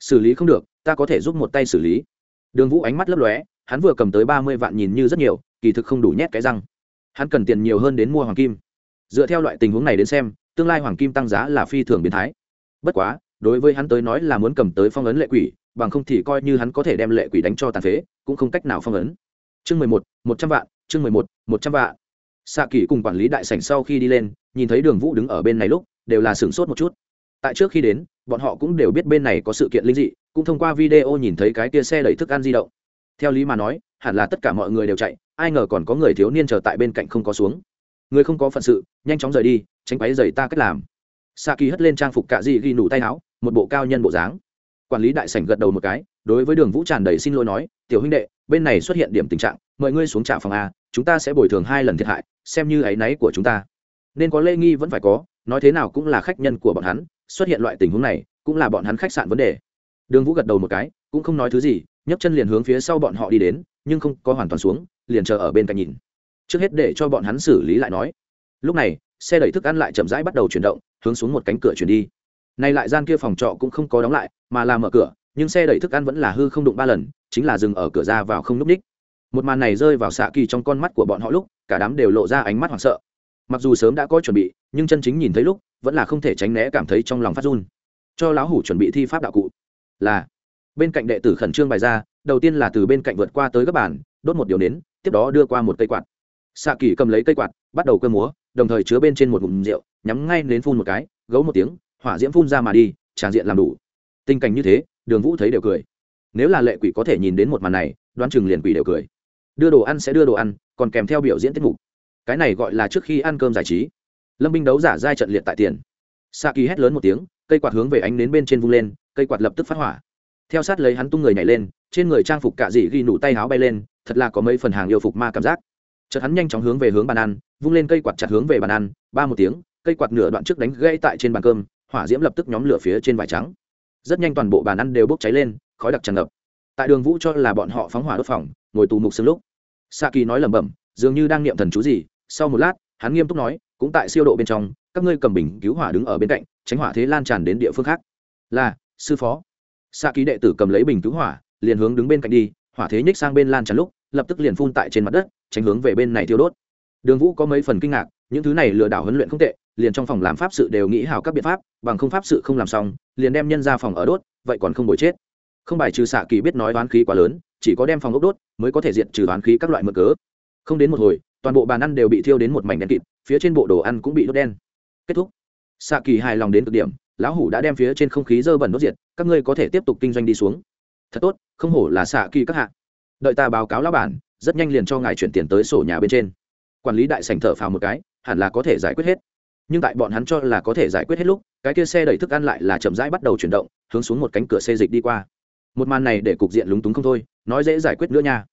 Xử lý không được, ta có thể giúp một tay xử lý. Đường vũ ánh mắt lấp lóe, hắn vừa cầm tới ba mươi vạn nhìn như rất nhiều, kỳ thực không đủ nhét cái răng. Hắn cần tiền nhiều hơn đến mua hoàng kim. Dựa theo loại tình huống này đến xem tương lai hoàng kim tăng giá là phi thường biến thái. Bất quá, đối với hắn tới nói là muốn cầm tới phong ấn lệ quỷ, bằng không thì coi như hắn có thể đem lệ quỷ đánh cho tàn phế, cũng không cách nào phong ấn. Chương mười một một trăm vạn, chương mười một một trăm vạn. Xạ kỳ cùng quản lý đại sảnh sau khi đi lên, nhìn thấy đường vũ đứng ở bên này lúc, đều là sửng sốt một chút. Tại trước khi đến, bọn họ cũng đều biết bên này có sự kiện linh dị, cũng thông qua video nhìn thấy cái tia xe đẩy thức ăn di động. Theo lý mà nói, hẳn là tất cả mọi người đều chạy, ai ngờ còn có người thiếu niên chờ tại bên cạnh không có xuống. Người không có phận sự, nhanh chóng rời đi tránh quáy dày ta cách làm. Sa kỳ hất lên trang phục cạ dị ghi nụ tay áo, một bộ cao nhân bộ dáng. Quản lý đại sảnh gật đầu một cái, đối với đường vũ tràn đầy xin lỗi nói, tiểu huynh đệ, bên này xuất hiện điểm tình trạng, mời ngươi xuống trạm phòng a, chúng ta sẽ bồi thường hai lần thiệt hại, xem như áy náy của chúng ta. Nên có lễ nghi vẫn phải có, nói thế nào cũng là khách nhân của bọn hắn, xuất hiện loại tình huống này, cũng là bọn hắn khách sạn vấn đề. Đường vũ gật đầu một cái, cũng không nói thứ gì, nhấc chân liền hướng phía sau bọn họ đi đến, nhưng không có hoàn toàn xuống, liền chờ ở bên cạnh nhìn. Trước hết để cho bọn hắn xử lý lại nói. Lúc này xe đẩy thức ăn lại chậm rãi bắt đầu chuyển động, hướng xuống một cánh cửa chuyển đi. Nay lại gian kia phòng trọ cũng không có đóng lại, mà là mở cửa, nhưng xe đẩy thức ăn vẫn là hư không đụng ba lần, chính là dừng ở cửa ra vào không núp ních. Một màn này rơi vào xạ kỳ trong con mắt của bọn họ lúc, cả đám đều lộ ra ánh mắt hoảng sợ. Mặc dù sớm đã có chuẩn bị, nhưng chân chính nhìn thấy lúc, vẫn là không thể tránh né cảm thấy trong lòng phát run. Cho lão hủ chuẩn bị thi pháp đạo cụ. Là, bên cạnh đệ tử khẩn trương bài ra, đầu tiên là từ bên cạnh vượt qua tới các bàn, đốt một điều nến, tiếp đó đưa qua một cây quạt. Xạ kỳ cầm lấy cây quạt, bắt đầu cơ múa đồng thời chứa bên trên một ngụm rượu, nhắm ngay đến phun một cái, gấu một tiếng, hỏa diễm phun ra mà đi, tràn diện làm đủ. Tình cảnh như thế, đường vũ thấy đều cười. Nếu là lệ quỷ có thể nhìn đến một màn này, đoán chừng liền quỷ đều cười. Đưa đồ ăn sẽ đưa đồ ăn, còn kèm theo biểu diễn tiết mục. Cái này gọi là trước khi ăn cơm giải trí. Lâm binh đấu giả giai trận liệt tại tiền. Sa kỳ hét lớn một tiếng, cây quạt hướng về ánh đến bên trên vung lên, cây quạt lập tức phát hỏa. Theo sát lấy hắn tung người nhảy lên, trên người trang phục cạ dị ghi nụ tay áo bay lên, thật là có mấy phần hàng yêu phục ma cảm giác chợt hắn nhanh chóng hướng về hướng bàn ăn, vung lên cây quạt chặt hướng về bàn ăn, ba một tiếng, cây quạt nửa đoạn trước đánh gãy tại trên bàn cơm, hỏa diễm lập tức nhóm lửa phía trên vải trắng. Rất nhanh toàn bộ bàn ăn đều bốc cháy lên, khói đặc tràn ngập. Tại đường vũ cho là bọn họ phóng hỏa đốt phòng, ngồi tù mục xương lúc. Sa kỳ nói lẩm bẩm, dường như đang niệm thần chú gì, sau một lát, hắn nghiêm túc nói, cũng tại siêu độ bên trong, các ngươi cầm bình cứu hỏa đứng ở bên cạnh, tránh hỏa thế lan tràn đến địa phương khác. Là, sư phó. Sa kỳ đệ tử cầm lấy bình cứu hỏa, liền hướng đứng bên cạnh đi, hỏa thế nhích sang bên lan tràn lúc, lập tức liền phun tại trên mặt đất tránh hướng về bên này thiêu đốt. Đường vũ có mấy phần kinh ngạc, những thứ này lừa đảo huấn luyện không tệ, liền trong phòng làm pháp sự đều nghĩ hào các biện pháp, bằng không pháp sự không làm xong, liền đem nhân ra phòng ở đốt, vậy còn không bồi chết. Không bài trừ xạ kỳ biết nói đoán khí quá lớn, chỉ có đem phòng ốc đốt, mới có thể diện trừ đoán khí các loại mực cớ. Không đến một hồi, toàn bộ bàn ăn đều bị thiêu đến một mảnh đen kịt, phía trên bộ đồ ăn cũng bị đốt đen. Kết thúc. Xạ kỳ hài lòng đến cực điểm, lão hủ đã đem phía trên không khí dơ bẩn đốt diệt, các ngươi có thể tiếp tục kinh doanh đi xuống. Thật tốt, không hổ là xạ kỳ các hạ. Đợi ta báo cáo lão bản rất nhanh liền cho ngài chuyển tiền tới sổ nhà bên trên. Quản lý đại sành thở phào một cái, hẳn là có thể giải quyết hết. Nhưng tại bọn hắn cho là có thể giải quyết hết lúc, cái kia xe đẩy thức ăn lại là chậm rãi bắt đầu chuyển động, hướng xuống một cánh cửa xe dịch đi qua. Một màn này để cục diện lúng túng không thôi, nói dễ giải quyết nữa nha.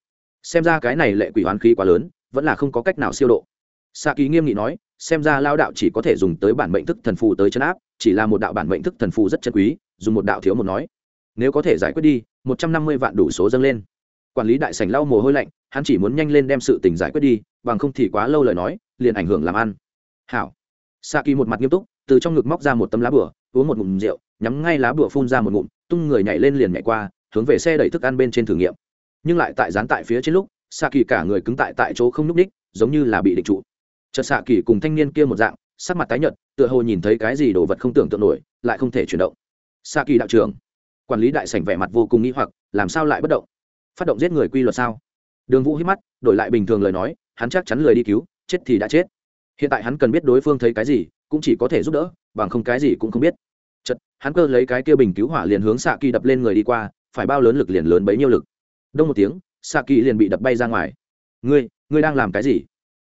Xem ra cái này lệ quỷ hoán khí quá lớn, vẫn là không có cách nào siêu độ. Xạ ký nghiêm nghị nói, xem ra lao đạo chỉ có thể dùng tới bản mệnh thức thần phù tới chấn áp, chỉ là một đạo bản mệnh thức thần phù rất chân quý, dùng một đạo thiếu một nói. Nếu có thể giải quyết đi, một trăm năm mươi vạn đủ số dâng lên quản lý đại sảnh lau mồ hôi lạnh, hắn chỉ muốn nhanh lên đem sự tình giải quyết đi, bằng không thì quá lâu lời nói, liền ảnh hưởng làm ăn. Hảo. Xạ kỳ một mặt nghiêm túc, từ trong ngực móc ra một tấm lá bửa, uống một ngụm rượu, nhắm ngay lá bửa phun ra một ngụm, tung người nhảy lên liền nhảy qua, hướng về xe đẩy thức ăn bên trên thử nghiệm. Nhưng lại tại dán tại phía trên lúc xạ kỳ cả người cứng tại tại chỗ không nhúc ních giống như là bị định trụ. Chợt xạ kỳ cùng thanh niên kia một dạng, sắc mặt tái nhợt, tựa hồ nhìn thấy cái gì đồ vật không tưởng tượng nổi, lại không thể chuyển động. Xạ kỳ đạo trưởng, quản lý đại sảnh vẻ mặt vô cùng nghĩ hoặc, làm sao lại bất động? Phát động giết người quy luật sao? Đường vũ hít mắt đổi lại bình thường lời nói hắn chắc chắn lời đi cứu chết thì đã chết. Hiện tại hắn cần biết đối phương thấy cái gì cũng chỉ có thể giúp đỡ bằng không cái gì cũng không biết. Chật hắn cơ lấy cái kia bình cứu hỏa liền hướng xạ kỳ đập lên người đi qua phải bao lớn lực liền lớn bấy nhiêu lực. Đông một tiếng xạ kỳ liền bị đập bay ra ngoài. Ngươi ngươi đang làm cái gì?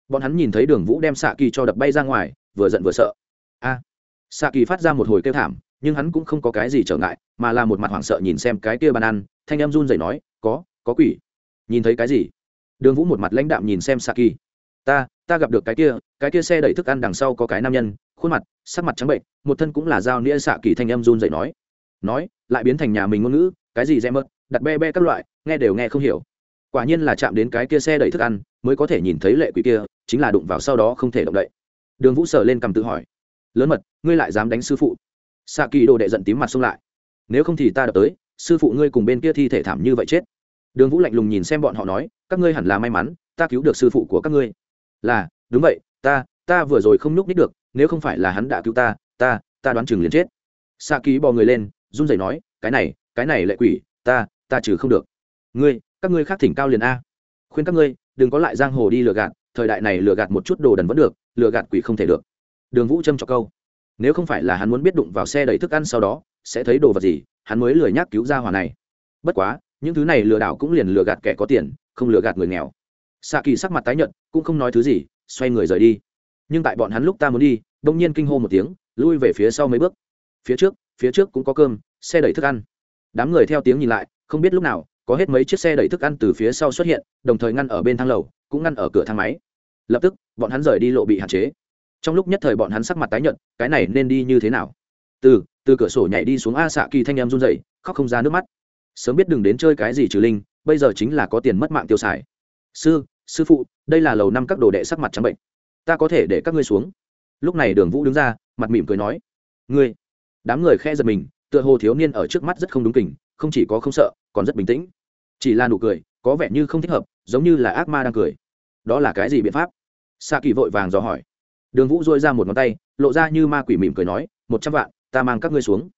Bọn hắn nhìn thấy đường vũ đem xạ kỳ cho đập bay ra ngoài vừa giận vừa sợ. A! À, xạ kỳ phát ra một hồi kêu thảm nhưng hắn cũng không có cái gì trở ngại mà là một mặt hoảng sợ nhìn xem cái kia bàn ăn thanh em run rẩy nói có có quỷ. Nhìn thấy cái gì? Đường vũ một mặt lãnh đạm nhìn xem xạ kỳ ta ta gặp được cái kia cái kia xe đẩy thức ăn đằng sau có cái nam nhân, khuôn mặt, sắc mặt trắng bệnh, một thân cũng là dao nĩa xạ kỳ thanh em run dậy nói. Nói, lại biến thành nhà mình ngôn ngữ, cái gì dè mớt đặt be be các loại, nghe đều nghe không hiểu. Quả nhiên là chạm đến cái kia xe đẩy thức ăn, mới có thể nhìn thấy lệ quỷ kia, chính là đụng vào sau đó không thể động đậy. Đường vũ sở lên cầm tự hỏi. Lớn mật, ngươi lại dám đánh sư phụ? Xạ kỳ đồ đệ giận tím mặt xông lại. Nếu không thì ta đập tới, sư phụ ngươi cùng bên kia thi thể thảm như vậy chết đường vũ lạnh lùng nhìn xem bọn họ nói, các ngươi hẳn là may mắn, ta cứu được sư phụ của các ngươi. Là, đúng vậy, ta ta vừa rồi không nhúc nít được, nếu không phải là hắn đã cứu ta ta ta đoán chừng liền chết. Xạ ký bò người lên, run rẩy nói, cái này cái này lệ quỷ, ta ta trừ không được. Ngươi, các ngươi khác thỉnh cao liền a. Khuyên các ngươi, đừng có lại giang hồ đi lừa gạt, thời đại này lừa gạt một chút đồ đần vẫn được, lừa gạt quỷ không thể được. Đường vũ trâm cho câu. Nếu không phải là hắn muốn biết đụng vào xe đẩy thức ăn sau đó, sẽ thấy đồ vật gì, hắn mới lười nhác cứu ra hòa này. Bất quá những thứ này lừa đảo cũng liền lừa gạt kẻ có tiền, không lừa gạt người nghèo. Xạ kỳ sắc mặt tái nhợt, cũng không nói thứ gì, xoay người rời đi. Nhưng tại bọn hắn lúc ta muốn đi, đông nhiên kinh hô một tiếng, lui về phía sau mấy bước. Phía trước phía trước cũng có cơm, xe đẩy thức ăn. Đám người theo tiếng nhìn lại, không biết lúc nào, có hết mấy chiếc xe đẩy thức ăn từ phía sau xuất hiện, đồng thời ngăn ở bên thang lầu, cũng ngăn ở cửa thang máy. Lập tức, bọn hắn rời đi lộ bị hạn chế. Trong lúc nhất thời bọn hắn sắc mặt tái nhợt, cái này nên đi như thế nào? Từ từ cửa sổ nhảy đi xuống a xạ kỳ thanh em run rẩy, khóc không ra nước mắt sớm biết đừng đến chơi cái gì trừ linh, bây giờ chính là có tiền mất mạng tiêu xài. Sư sư phụ, đây là lầu năm các đồ đệ sắc mặt trắng bệnh. Ta có thể để các ngươi xuống. Lúc này đường vũ đứng ra, mặt mỉm cười nói. Ngươi. Đám người khe giật mình, tựa hồ thiếu niên ở trước mắt rất không đúng kình, không chỉ có không sợ, còn rất bình tĩnh. Chỉ là nụ cười, có vẻ như không thích hợp, giống như là ác ma đang cười. Đó là cái gì biện pháp? Sa kỳ vội vàng dò hỏi. Đường vũ dôi ra một ngón tay, lộ ra như ma quỷ mỉm cười nói, một trăm vạn, ta mang các ngươi xuống.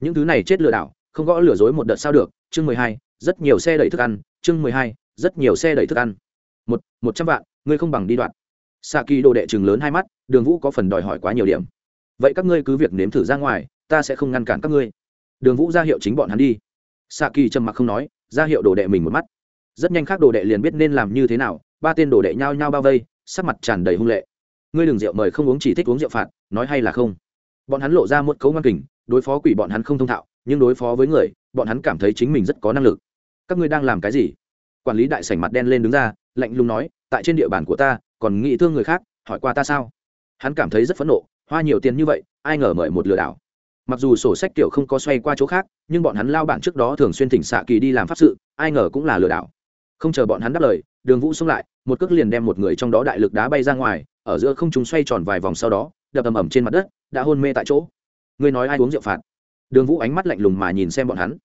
Những thứ này chết lừa đảo, không gõ lừa dối một đợt sao được chương mười hai, rất nhiều xe đẩy thức ăn, chương mười hai, rất nhiều xe đẩy thức ăn. Một một trăm vạn, ngươi không bằng đi đoạn. Xạ kỳ đồ đệ chừng lớn hai mắt, đường vũ có phần đòi hỏi quá nhiều điểm. Vậy các ngươi cứ việc nếm thử ra ngoài, ta sẽ không ngăn cản các ngươi. Đường vũ ra hiệu chính bọn hắn đi. Xạ kỳ trầm mặc không nói, ra hiệu đồ đệ mình một mắt. Rất nhanh khác đồ đệ liền biết nên làm như thế nào, ba tên đồ đệ nhao nhao bao vây, sắc mặt tràn đầy hung lệ. Ngươi đừng rượu mời không uống chỉ thích uống rượu phạt, nói hay là không? Bọn hắn lộ ra một cấu ngang kình đối phó quỷ bọn hắn không thông thạo, nhưng đối phó với người, bọn hắn cảm thấy chính mình rất có năng lực. Các ngươi đang làm cái gì? Quản lý đại sảnh mặt đen lên đứng ra, lạnh lùng nói, tại trên địa bàn của ta, còn nghĩ thương người khác, hỏi qua ta sao? Hắn cảm thấy rất phẫn nộ, hoa nhiều tiền như vậy, ai ngờ mời một lừa đảo. Mặc dù sổ sách tiểu không có xoay qua chỗ khác, nhưng bọn hắn lao bản trước đó thường xuyên thỉnh xạ kỳ đi làm pháp sự, ai ngờ cũng là lừa đảo. Không chờ bọn hắn đáp lời, đường vũ xông lại, một cước liền đem một người trong đó đại lực đá bay ra ngoài, ở giữa không chúng xoay tròn vài vòng sau đó, đập ầm ầm trên mặt đất, đã hôn mê tại chỗ ngươi nói ai uống rượu phạt? Đường vũ ánh mắt lạnh lùng mà nhìn xem bọn hắn.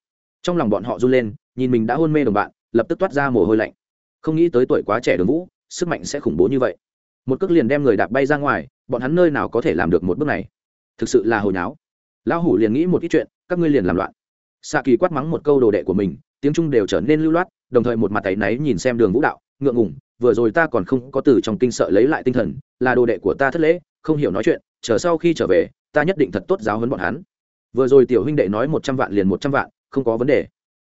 Trong lòng bọn họ run lên, nhìn mình đã hôn mê đồng bạn, lập tức toát ra mồ hôi lạnh. Không nghĩ tới tuổi quá trẻ đường vũ, sức mạnh sẽ khủng bố như vậy. Một cước liền đem người đạp bay ra ngoài, bọn hắn nơi nào có thể làm được một bước này? Thực sự là hồi nháo lão hủ liền nghĩ một ít chuyện, các ngươi liền làm loạn. Xạ kỳ quát mắng một câu đồ đệ của mình, tiếng trung đều trở nên lưu loát, đồng thời một mặt tay náy nhìn xem đường vũ đạo, ngượng ngủng vừa rồi ta còn không có từ trong kinh sợ lấy lại tinh thần, là đồ đệ của ta thất lễ, không hiểu nói chuyện, chờ sau khi trở về ta nhất định thật tốt giáo huấn bọn hắn. Vừa rồi tiểu huynh đệ nói một trăm vạn liền một trăm vạn, không có vấn đề.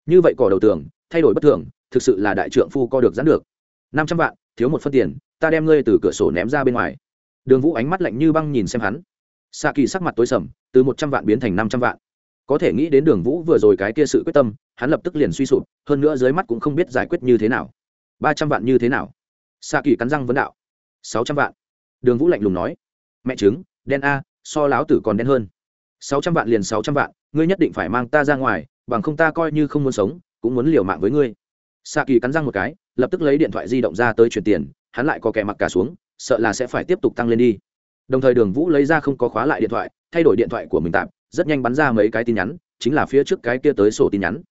Như vậy cỏ đầu tường, thay đổi bất thường, thực sự là đại trượng phu co được giãn được. Năm trăm vạn, thiếu một phân tiền, ta đem ngươi từ cửa sổ ném ra bên ngoài. Đường vũ ánh mắt lạnh như băng nhìn xem hắn. Xạ kỳ sắc mặt tối sầm, từ một trăm vạn biến thành năm trăm vạn. Có thể nghĩ đến đường vũ vừa rồi cái kia sự quyết tâm, hắn lập tức liền suy sụp, hơn nữa dưới mắt cũng không biết giải quyết như thế nào. Ba trăm vạn như thế nào? Xạ kỳ cắn răng vấn đạo. Sáu trăm vạn. Đường vũ lạnh lùng nói. Mẹ chứng đen a so láo tử còn đen hơn. Sáu trăm vạn liền sáu trăm vạn, ngươi nhất định phải mang ta ra ngoài, bằng không ta coi như không muốn sống, cũng muốn liều mạng với ngươi. Xạ kỳ cắn răng một cái, lập tức lấy điện thoại di động ra tới chuyển tiền, hắn lại có kẻ mặc cả xuống, sợ là sẽ phải tiếp tục tăng lên đi. Đồng thời đường vũ lấy ra không có khóa lại điện thoại, thay đổi điện thoại của mình tạm, rất nhanh bắn ra mấy cái tin nhắn, chính là phía trước cái kia tới sổ tin nhắn.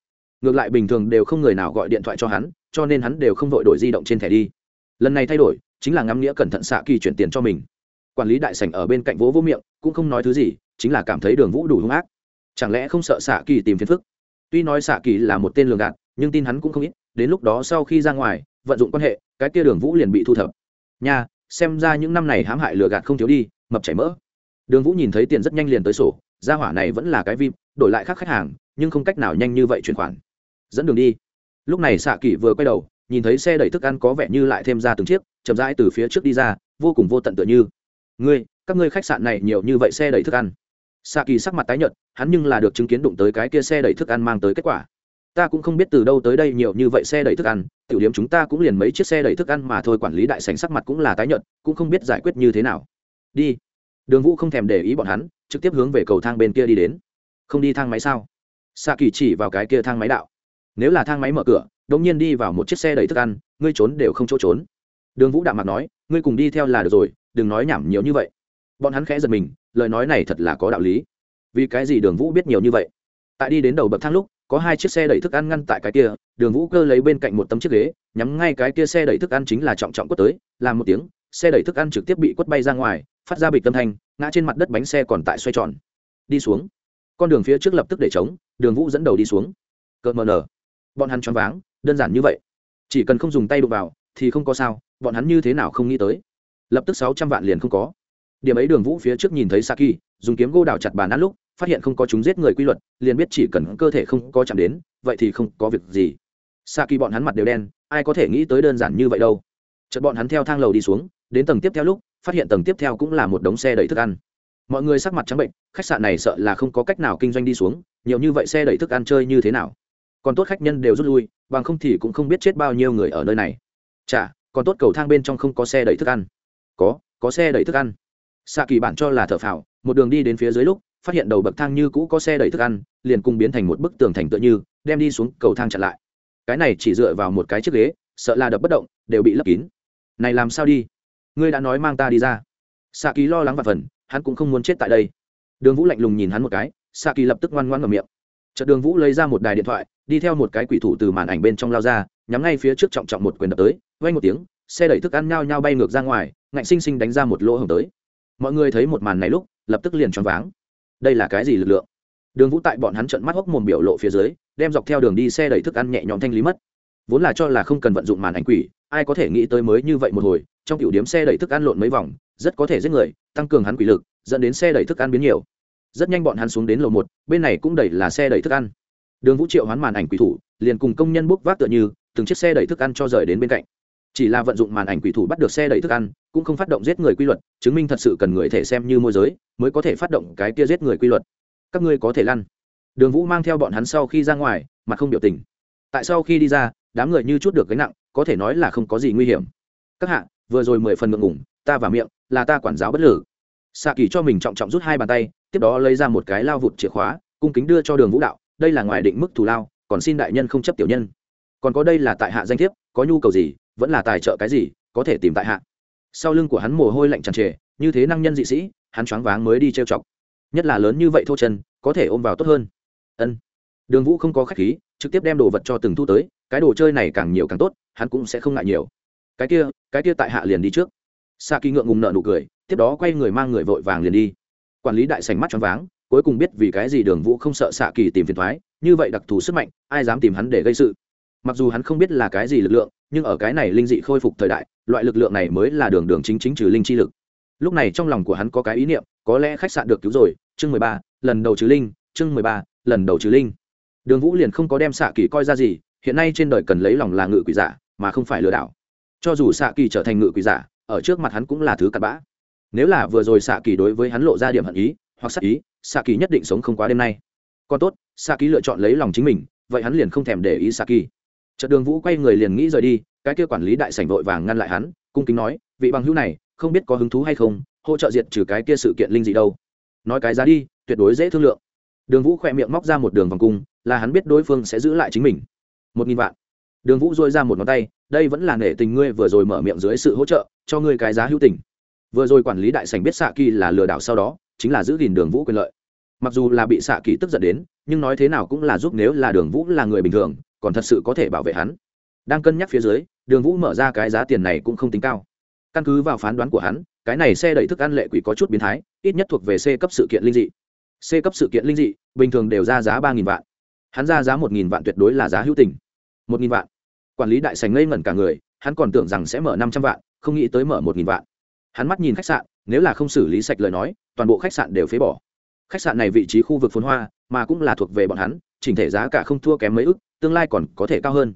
Ngược lại bình thường đều không người nào gọi điện thoại cho hắn, cho nên hắn đều không vội đổi di động trên thẻ đi. Lần này thay đổi, chính là ngắm nghĩa cẩn thận xạ kỳ chuyển tiền cho mình quản lý đại sảnh ở bên cạnh vỗ vô miệng, cũng không nói thứ gì, chính là cảm thấy đường vũ đủ hung ác. Chẳng lẽ không sợ xạ kỳ tìm phiền phức? Tuy nói xạ kỳ là một tên lường gạt, nhưng tin hắn cũng không ít, đến lúc đó sau khi ra ngoài, vận dụng quan hệ, cái kia đường vũ liền bị thu thập. Nha, xem ra những năm này hãm hại lừa gạt không thiếu đi, mập chảy mỡ. Đường vũ nhìn thấy tiền rất nhanh liền tới sổ, gia hỏa này vẫn là cái vip, đổi lại khác khách hàng, nhưng không cách nào nhanh như vậy chuyển khoản. Dẫn đường đi. Lúc này xạ kỳ vừa quay đầu, nhìn thấy xe đẩy thức ăn có vẻ như lại thêm ra từng chiếc, chậm rãi từ phía trước đi ra, vô cùng vô tận tựa như ngươi, các ngươi khách sạn này nhiều như vậy xe đẩy thức ăn. Xạ kỳ sắc mặt tái nhợt, hắn nhưng là được chứng kiến đụng tới cái kia xe đẩy thức ăn mang tới kết quả. Ta cũng không biết từ đâu tới đây nhiều như vậy xe đẩy thức ăn, tiểu điểm chúng ta cũng liền mấy chiếc xe đẩy thức ăn mà thôi, quản lý đại sành sắc mặt cũng là tái nhợt, cũng không biết giải quyết như thế nào. Đi. Đường vũ không thèm để ý bọn hắn, trực tiếp hướng về cầu thang bên kia đi đến. Không đi thang máy sao? Xạ kỳ chỉ vào cái kia thang máy đạo. Nếu là thang máy mở cửa đống nhiên đi vào một chiếc xe đẩy thức ăn, ngươi trốn đều không chỗ trốn. Đường vũ đạm mặt nói, ngươi cùng đi theo là được rồi đừng nói nhảm nhiều như vậy. Bọn hắn khẽ giật mình lời nói này thật là có đạo lý. Vì cái gì đường vũ biết nhiều như vậy? Tại đi đến đầu bậc thang lúc có hai chiếc xe đẩy thức ăn ngăn tại cái kia đường vũ cơ lấy bên cạnh một tấm chiếc ghế nhắm ngay cái kia xe đẩy thức ăn chính là trọng trọng quất tới làm một tiếng xe đẩy thức ăn trực tiếp bị quất bay ra ngoài phát ra bịch tâm thanh ngã trên mặt đất bánh xe còn tại xoay tròn. Đi xuống. Con đường phía trước lập tức để trống, đường vũ dẫn đầu đi xuống. Cợt mờ nở. Bọn hắn choáng váng đơn giản như vậy. Chỉ cần không dùng tay đụng vào thì không có sao bọn hắn như thế nào không nghĩ tới lập tức sáu trăm vạn liền không có. Điểm ấy đường vũ phía trước nhìn thấy saki, dùng kiếm gô đào chặt bàn ăn lúc, phát hiện không có chúng giết người quy luật, liền biết chỉ cần cơ thể không có chạm đến, vậy thì không có việc gì. Saki bọn hắn mặt đều đen, ai có thể nghĩ tới đơn giản như vậy đâu. Chợt bọn hắn theo thang lầu đi xuống, đến tầng tiếp theo lúc, phát hiện tầng tiếp theo cũng là một đống xe đẩy thức ăn. Mọi người sắc mặt trắng bệnh, khách sạn này sợ là không có cách nào kinh doanh đi xuống, nhiều như vậy xe đẩy thức ăn chơi như thế nào? Còn tốt khách nhân đều rút lui, bằng không thì cũng không biết chết bao nhiêu người ở nơi này. Chả còn tốt cầu thang bên trong không có xe đẩy thức ăn có có xe đẩy thức ăn. Xạ kỳ bản cho là thợ phào, một đường đi đến phía dưới lúc, phát hiện đầu bậc thang như cũ có xe đẩy thức ăn, liền cùng biến thành một bức tường thành tựa như, đem đi xuống cầu thang chặn lại. Cái này chỉ dựa vào một cái chiếc ghế, sợ là đập bất động, đều bị lấp kín. Này làm sao đi? Ngươi đã nói mang ta đi ra. Xạ kỳ lo lắng và phần, hắn cũng không muốn chết tại đây. Đường vũ lạnh lùng nhìn hắn một cái xạ kỳ lập tức ngoan ngoan ngầm miệng. Chợt đường vũ lấy ra một đài điện thoại, đi theo một cái quỷ thủ từ màn ảnh bên trong lao ra, nhắm ngay phía trước trọng trọng một quyền đập tới vay một tiếng, xe đẩy thức ăn nhao nhao bay ngược ra ngoài ngạnh sinh sinh đánh ra một lỗ hồng tới. Mọi người thấy một màn này lúc, lập tức liền choáng váng. Đây là cái gì lực lượng? Đường vũ tại bọn hắn trận mắt hốc mồm biểu lộ phía dưới, đem dọc theo đường đi xe đẩy thức ăn nhẹ nhõm thanh lý mất. Vốn là cho là không cần vận dụng màn ảnh quỷ, ai có thể nghĩ tới mới như vậy một hồi, trong tiểu điểm xe đẩy thức ăn lộn mấy vòng, rất có thể giết người, tăng cường hắn quỷ lực, dẫn đến xe đẩy thức ăn biến nhiều. Rất nhanh bọn hắn xuống đến lầu một, bên này cũng đẩy là xe đẩy thức ăn. Đường vũ triệu hoán màn ảnh quỷ thủ, liền cùng công nhân bốc vác tựa như, từng chiếc xe đẩy thức ăn cho rời đến bên cạnh chỉ là vận dụng màn ảnh quỷ thủ bắt được xe đẩy thức ăn, cũng không phát động giết người quy luật, chứng minh thật sự cần người thể xem như môi giới, mới có thể phát động cái kia giết người quy luật. Các ngươi có thể lăn. Đường vũ mang theo bọn hắn sau khi ra ngoài mà không biểu tình. Tại sau khi đi ra, đám người như chút được gánh nặng, có thể nói là không có gì nguy hiểm. Các hạ, vừa rồi mười phần ngượng ngủng ta và miệng, là ta quản giáo bất lử. Xạ kỳ cho mình trọng trọng rút hai bàn tay, tiếp đó lấy ra một cái lao vụt chìa khóa, cung kính đưa cho đường vũ đạo, đây là ngoài định mức thù lao, còn xin đại nhân không chấp tiểu nhân. Còn có đây là tại hạ danh thiếp có nhu cầu gì, vẫn là tài trợ cái gì, có thể tìm tại hạ. Sau lưng của hắn mồ hôi lạnh tràn trề, như thế năng nhân dị sĩ, hắn choáng váng mới đi trêu chọc. Nhất là lớn như vậy thô chân, có thể ôm vào tốt hơn. Ân. Đường vũ không có khách khí, trực tiếp đem đồ vật cho từng thu tới, cái đồ chơi này càng nhiều càng tốt, hắn cũng sẽ không ngại nhiều. Cái kia cái kia tại hạ liền đi trước. Sa kỳ ngượng ngùng nợ nụ cười, tiếp đó quay người mang người vội vàng liền đi. Quản lý đại sành mắt choáng váng, cuối cùng biết vì cái gì đường vũ không sợ xạ kỳ tìm phiền thoái như vậy đặc thù sức mạnh, ai dám tìm hắn để gây sự mặc dù hắn không biết là cái gì lực lượng, nhưng ở cái này linh dị khôi phục thời đại, loại lực lượng này mới là đường đường chính chính trừ linh chi lực. Lúc này trong lòng của hắn có cái ý niệm, có lẽ khách sạn được cứu rồi, chương mười ba, lần đầu trừ linh, chương mười ba, lần đầu trừ linh. Đường vũ liền không có đem xạ kỳ coi ra gì, hiện nay trên đời cần lấy lòng là ngự quỷ giả, mà không phải lừa đảo. Cho dù xạ kỳ trở thành ngự quỷ giả, ở trước mặt hắn cũng là thứ cặn bã. Nếu là vừa rồi xạ kỳ đối với hắn lộ ra điểm hận ý, hoặc sắc ý xạ kỳ nhất định sống không quá đêm nay. Còn tốt xạ kỳ lựa chọn lấy lòng chính mình, vậy hắn liền không thèm để ý xạ kỳ chợt đường vũ quay người liền nghĩ rời đi, cái kia quản lý đại sảnh vội vàng ngăn lại hắn, cung kính nói, vị bằng hữu này, không biết có hứng thú hay không, hỗ trợ diệt trừ cái kia sự kiện linh dị đâu. Nói cái giá đi, tuyệt đối dễ thương lượng. Đường vũ khỏe miệng móc ra một đường vòng cung, là hắn biết đối phương sẽ giữ lại chính mình. Một nghìn vạn. Đường vũ dôi ra một ngón tay, đây vẫn là nể tình ngươi vừa rồi mở miệng dưới sự hỗ trợ, cho ngươi cái giá hữu tình. Vừa rồi quản lý đại sảnh biết xạ kỳ là lừa đảo sau đó, chính là giữ gìn đường vũ quyền lợi. Mặc dù là bị xạ kỳ tức giận đến, nhưng nói thế nào cũng là giúp nếu là đường vũ là người bình thường còn thật sự có thể bảo vệ hắn. Đang cân nhắc phía dưới, đường vũ mở ra cái giá tiền này cũng không tính cao. Căn cứ vào phán đoán của hắn, cái này xe đẩy thức ăn lệ quỷ có chút biến thái, ít nhất thuộc về c cấp sự kiện linh dị. C cấp sự kiện linh dị, bình thường đều ra giá ba vạn. Hắn ra giá một vạn tuyệt đối là giá hữu tình. một vạn. Quản lý đại sành ngây ngẩn cả người, hắn còn tưởng rằng sẽ mở năm trăm vạn, không nghĩ tới mở một vạn. Hắn mắt nhìn khách sạn, nếu là không xử lý sạch lời nói, toàn bộ khách sạn đều phế bỏ. Khách sạn này vị trí khu vực phồn hoa, mà cũng là thuộc về bọn hắn, chỉnh thể giá cả không thua kém mấy ức tương lai còn có thể cao hơn.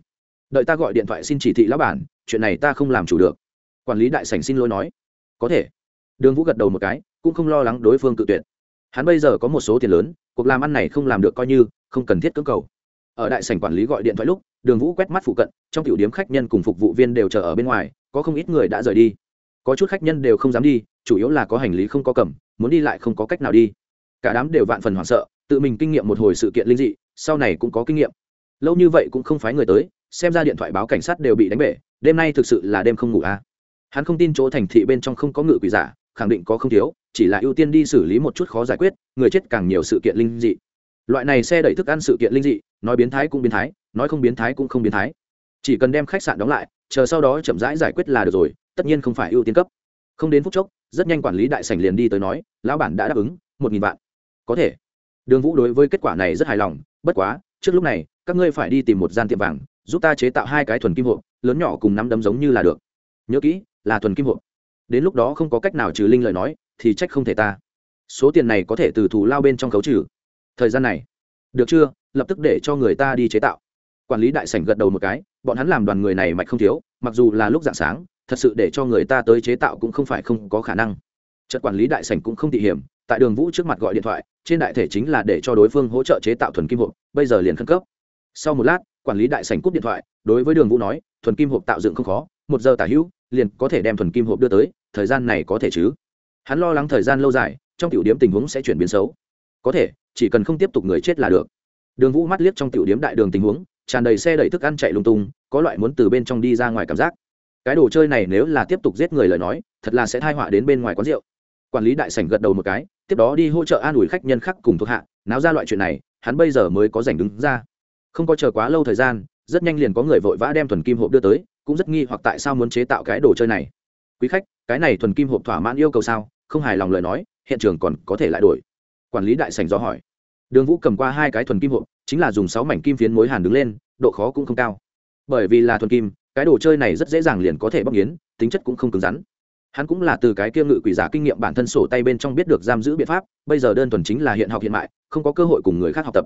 Đợi ta gọi điện thoại xin chỉ thị lão bản, chuyện này ta không làm chủ được. Quản lý đại sảnh xin lỗi nói. Có thể. Đường vũ gật đầu một cái, cũng không lo lắng đối phương tự tuyệt. Hắn bây giờ có một số tiền lớn, cuộc làm ăn này không làm được coi như, không cần thiết cưỡng cầu. Ở đại sảnh quản lý gọi điện thoại lúc, đường vũ quét mắt phụ cận, trong tiểu điếm khách nhân cùng phục vụ viên đều chờ ở bên ngoài, có không ít người đã rời đi. Có chút khách nhân đều không dám đi, chủ yếu là có hành lý không có cầm, muốn đi lại không có cách nào đi. Cả đám đều vạn phần hoảng sợ, tự mình kinh nghiệm một hồi sự kiện linh dị, sau này cũng có kinh nghiệm lâu như vậy cũng không phái người tới, xem ra điện thoại báo cảnh sát đều bị đánh bể, đêm nay thực sự là đêm không ngủ à. hắn không tin chỗ thành thị bên trong không có ngự quỷ giả, khẳng định có không thiếu, chỉ là ưu tiên đi xử lý một chút khó giải quyết, người chết càng nhiều sự kiện linh dị. Loại này xe đẩy thức ăn sự kiện linh dị, nói biến thái cũng biến thái, nói không biến thái cũng không biến thái. Chỉ cần đem khách sạn đóng lại, chờ sau đó chậm rãi giải quyết là được rồi, tất nhiên không phải ưu tiên cấp. Không đến phút chốc, rất nhanh quản lý đại sảnh liền đi tới nói, lão bản đã đáp ứng, một nghìn vạn. Có thể. Đường vũ đối với kết quả này rất hài lòng, bất quá, trước lúc này các ngươi phải đi tìm một gian tiệm vàng, giúp ta chế tạo hai cái thuần kim hộp, lớn nhỏ cùng nắm đấm giống như là được. Nhớ kỹ, là thuần kim hộp. Đến lúc đó không có cách nào trừ linh lời nói, thì trách không thể ta. Số tiền này có thể từ thù lao bên trong khấu trừ. Thời gian này. Được chưa? Lập tức để cho người ta đi chế tạo. Quản lý đại sảnh gật đầu một cái, bọn hắn làm đoàn người này mạch không thiếu, mặc dù là lúc dạng sáng, thật sự để cho người ta tới chế tạo cũng không phải không có khả năng. Trận quản lý đại sảnh cũng không tỉ hiểm, tại đường vũ trước mặt gọi điện thoại, trên đại thể chính là để cho đối phương hỗ trợ chế tạo thuần kim hộp, bây giờ liền khẩn cấp sau một lát, quản lý đại sảnh cúp điện thoại, đối với đường vũ nói, thuần kim hộp tạo dựng không khó, một giờ tả hữu, liền có thể đem thuần kim hộp đưa tới, thời gian này có thể chứ? Hắn lo lắng thời gian lâu dài, trong tiểu điểm tình huống sẽ chuyển biến xấu. Có thể, chỉ cần không tiếp tục người chết là được. Đường vũ mắt liếc trong tiểu điểm đại đường tình huống, tràn đầy xe đẩy thức ăn chạy lung tung, có loại muốn từ bên trong đi ra ngoài cảm giác. Cái đồ chơi này nếu là tiếp tục giết người lời nói, thật là sẽ thai họa đến bên ngoài quán rượu. Quản lý đại sảnh gật đầu một cái, tiếp đó đi hỗ trợ an ủi khách nhân khác cùng thuộc hạ. Náo ra loại chuyện này, hắn bây giờ mới có rảnh đứng ra không có chờ quá lâu thời gian, rất nhanh liền có người vội vã đem thuần kim hộp đưa tới, cũng rất nghi hoặc tại sao muốn chế tạo cái đồ chơi này. Quý khách, cái này thuần kim hộp thỏa mãn yêu cầu sao? Không hài lòng lời nói, hiện trường còn có thể lại đổi. Quản lý đại sảnh do hỏi. Đường vũ cầm qua hai cái thuần kim hộp, chính là dùng sáu mảnh kim phiến mối hàn đứng lên, độ khó cũng không cao. Bởi vì là thuần kim, cái đồ chơi này rất dễ dàng liền có thể bóc nghiến, tính chất cũng không cứng rắn. Hắn cũng là từ cái kia ngự quỷ giả kinh nghiệm bản thân sổ tay bên trong biết được giam giữ biện pháp, bây giờ đơn thuần chính là hiện học hiện mại, không có cơ hội cùng người khác học tập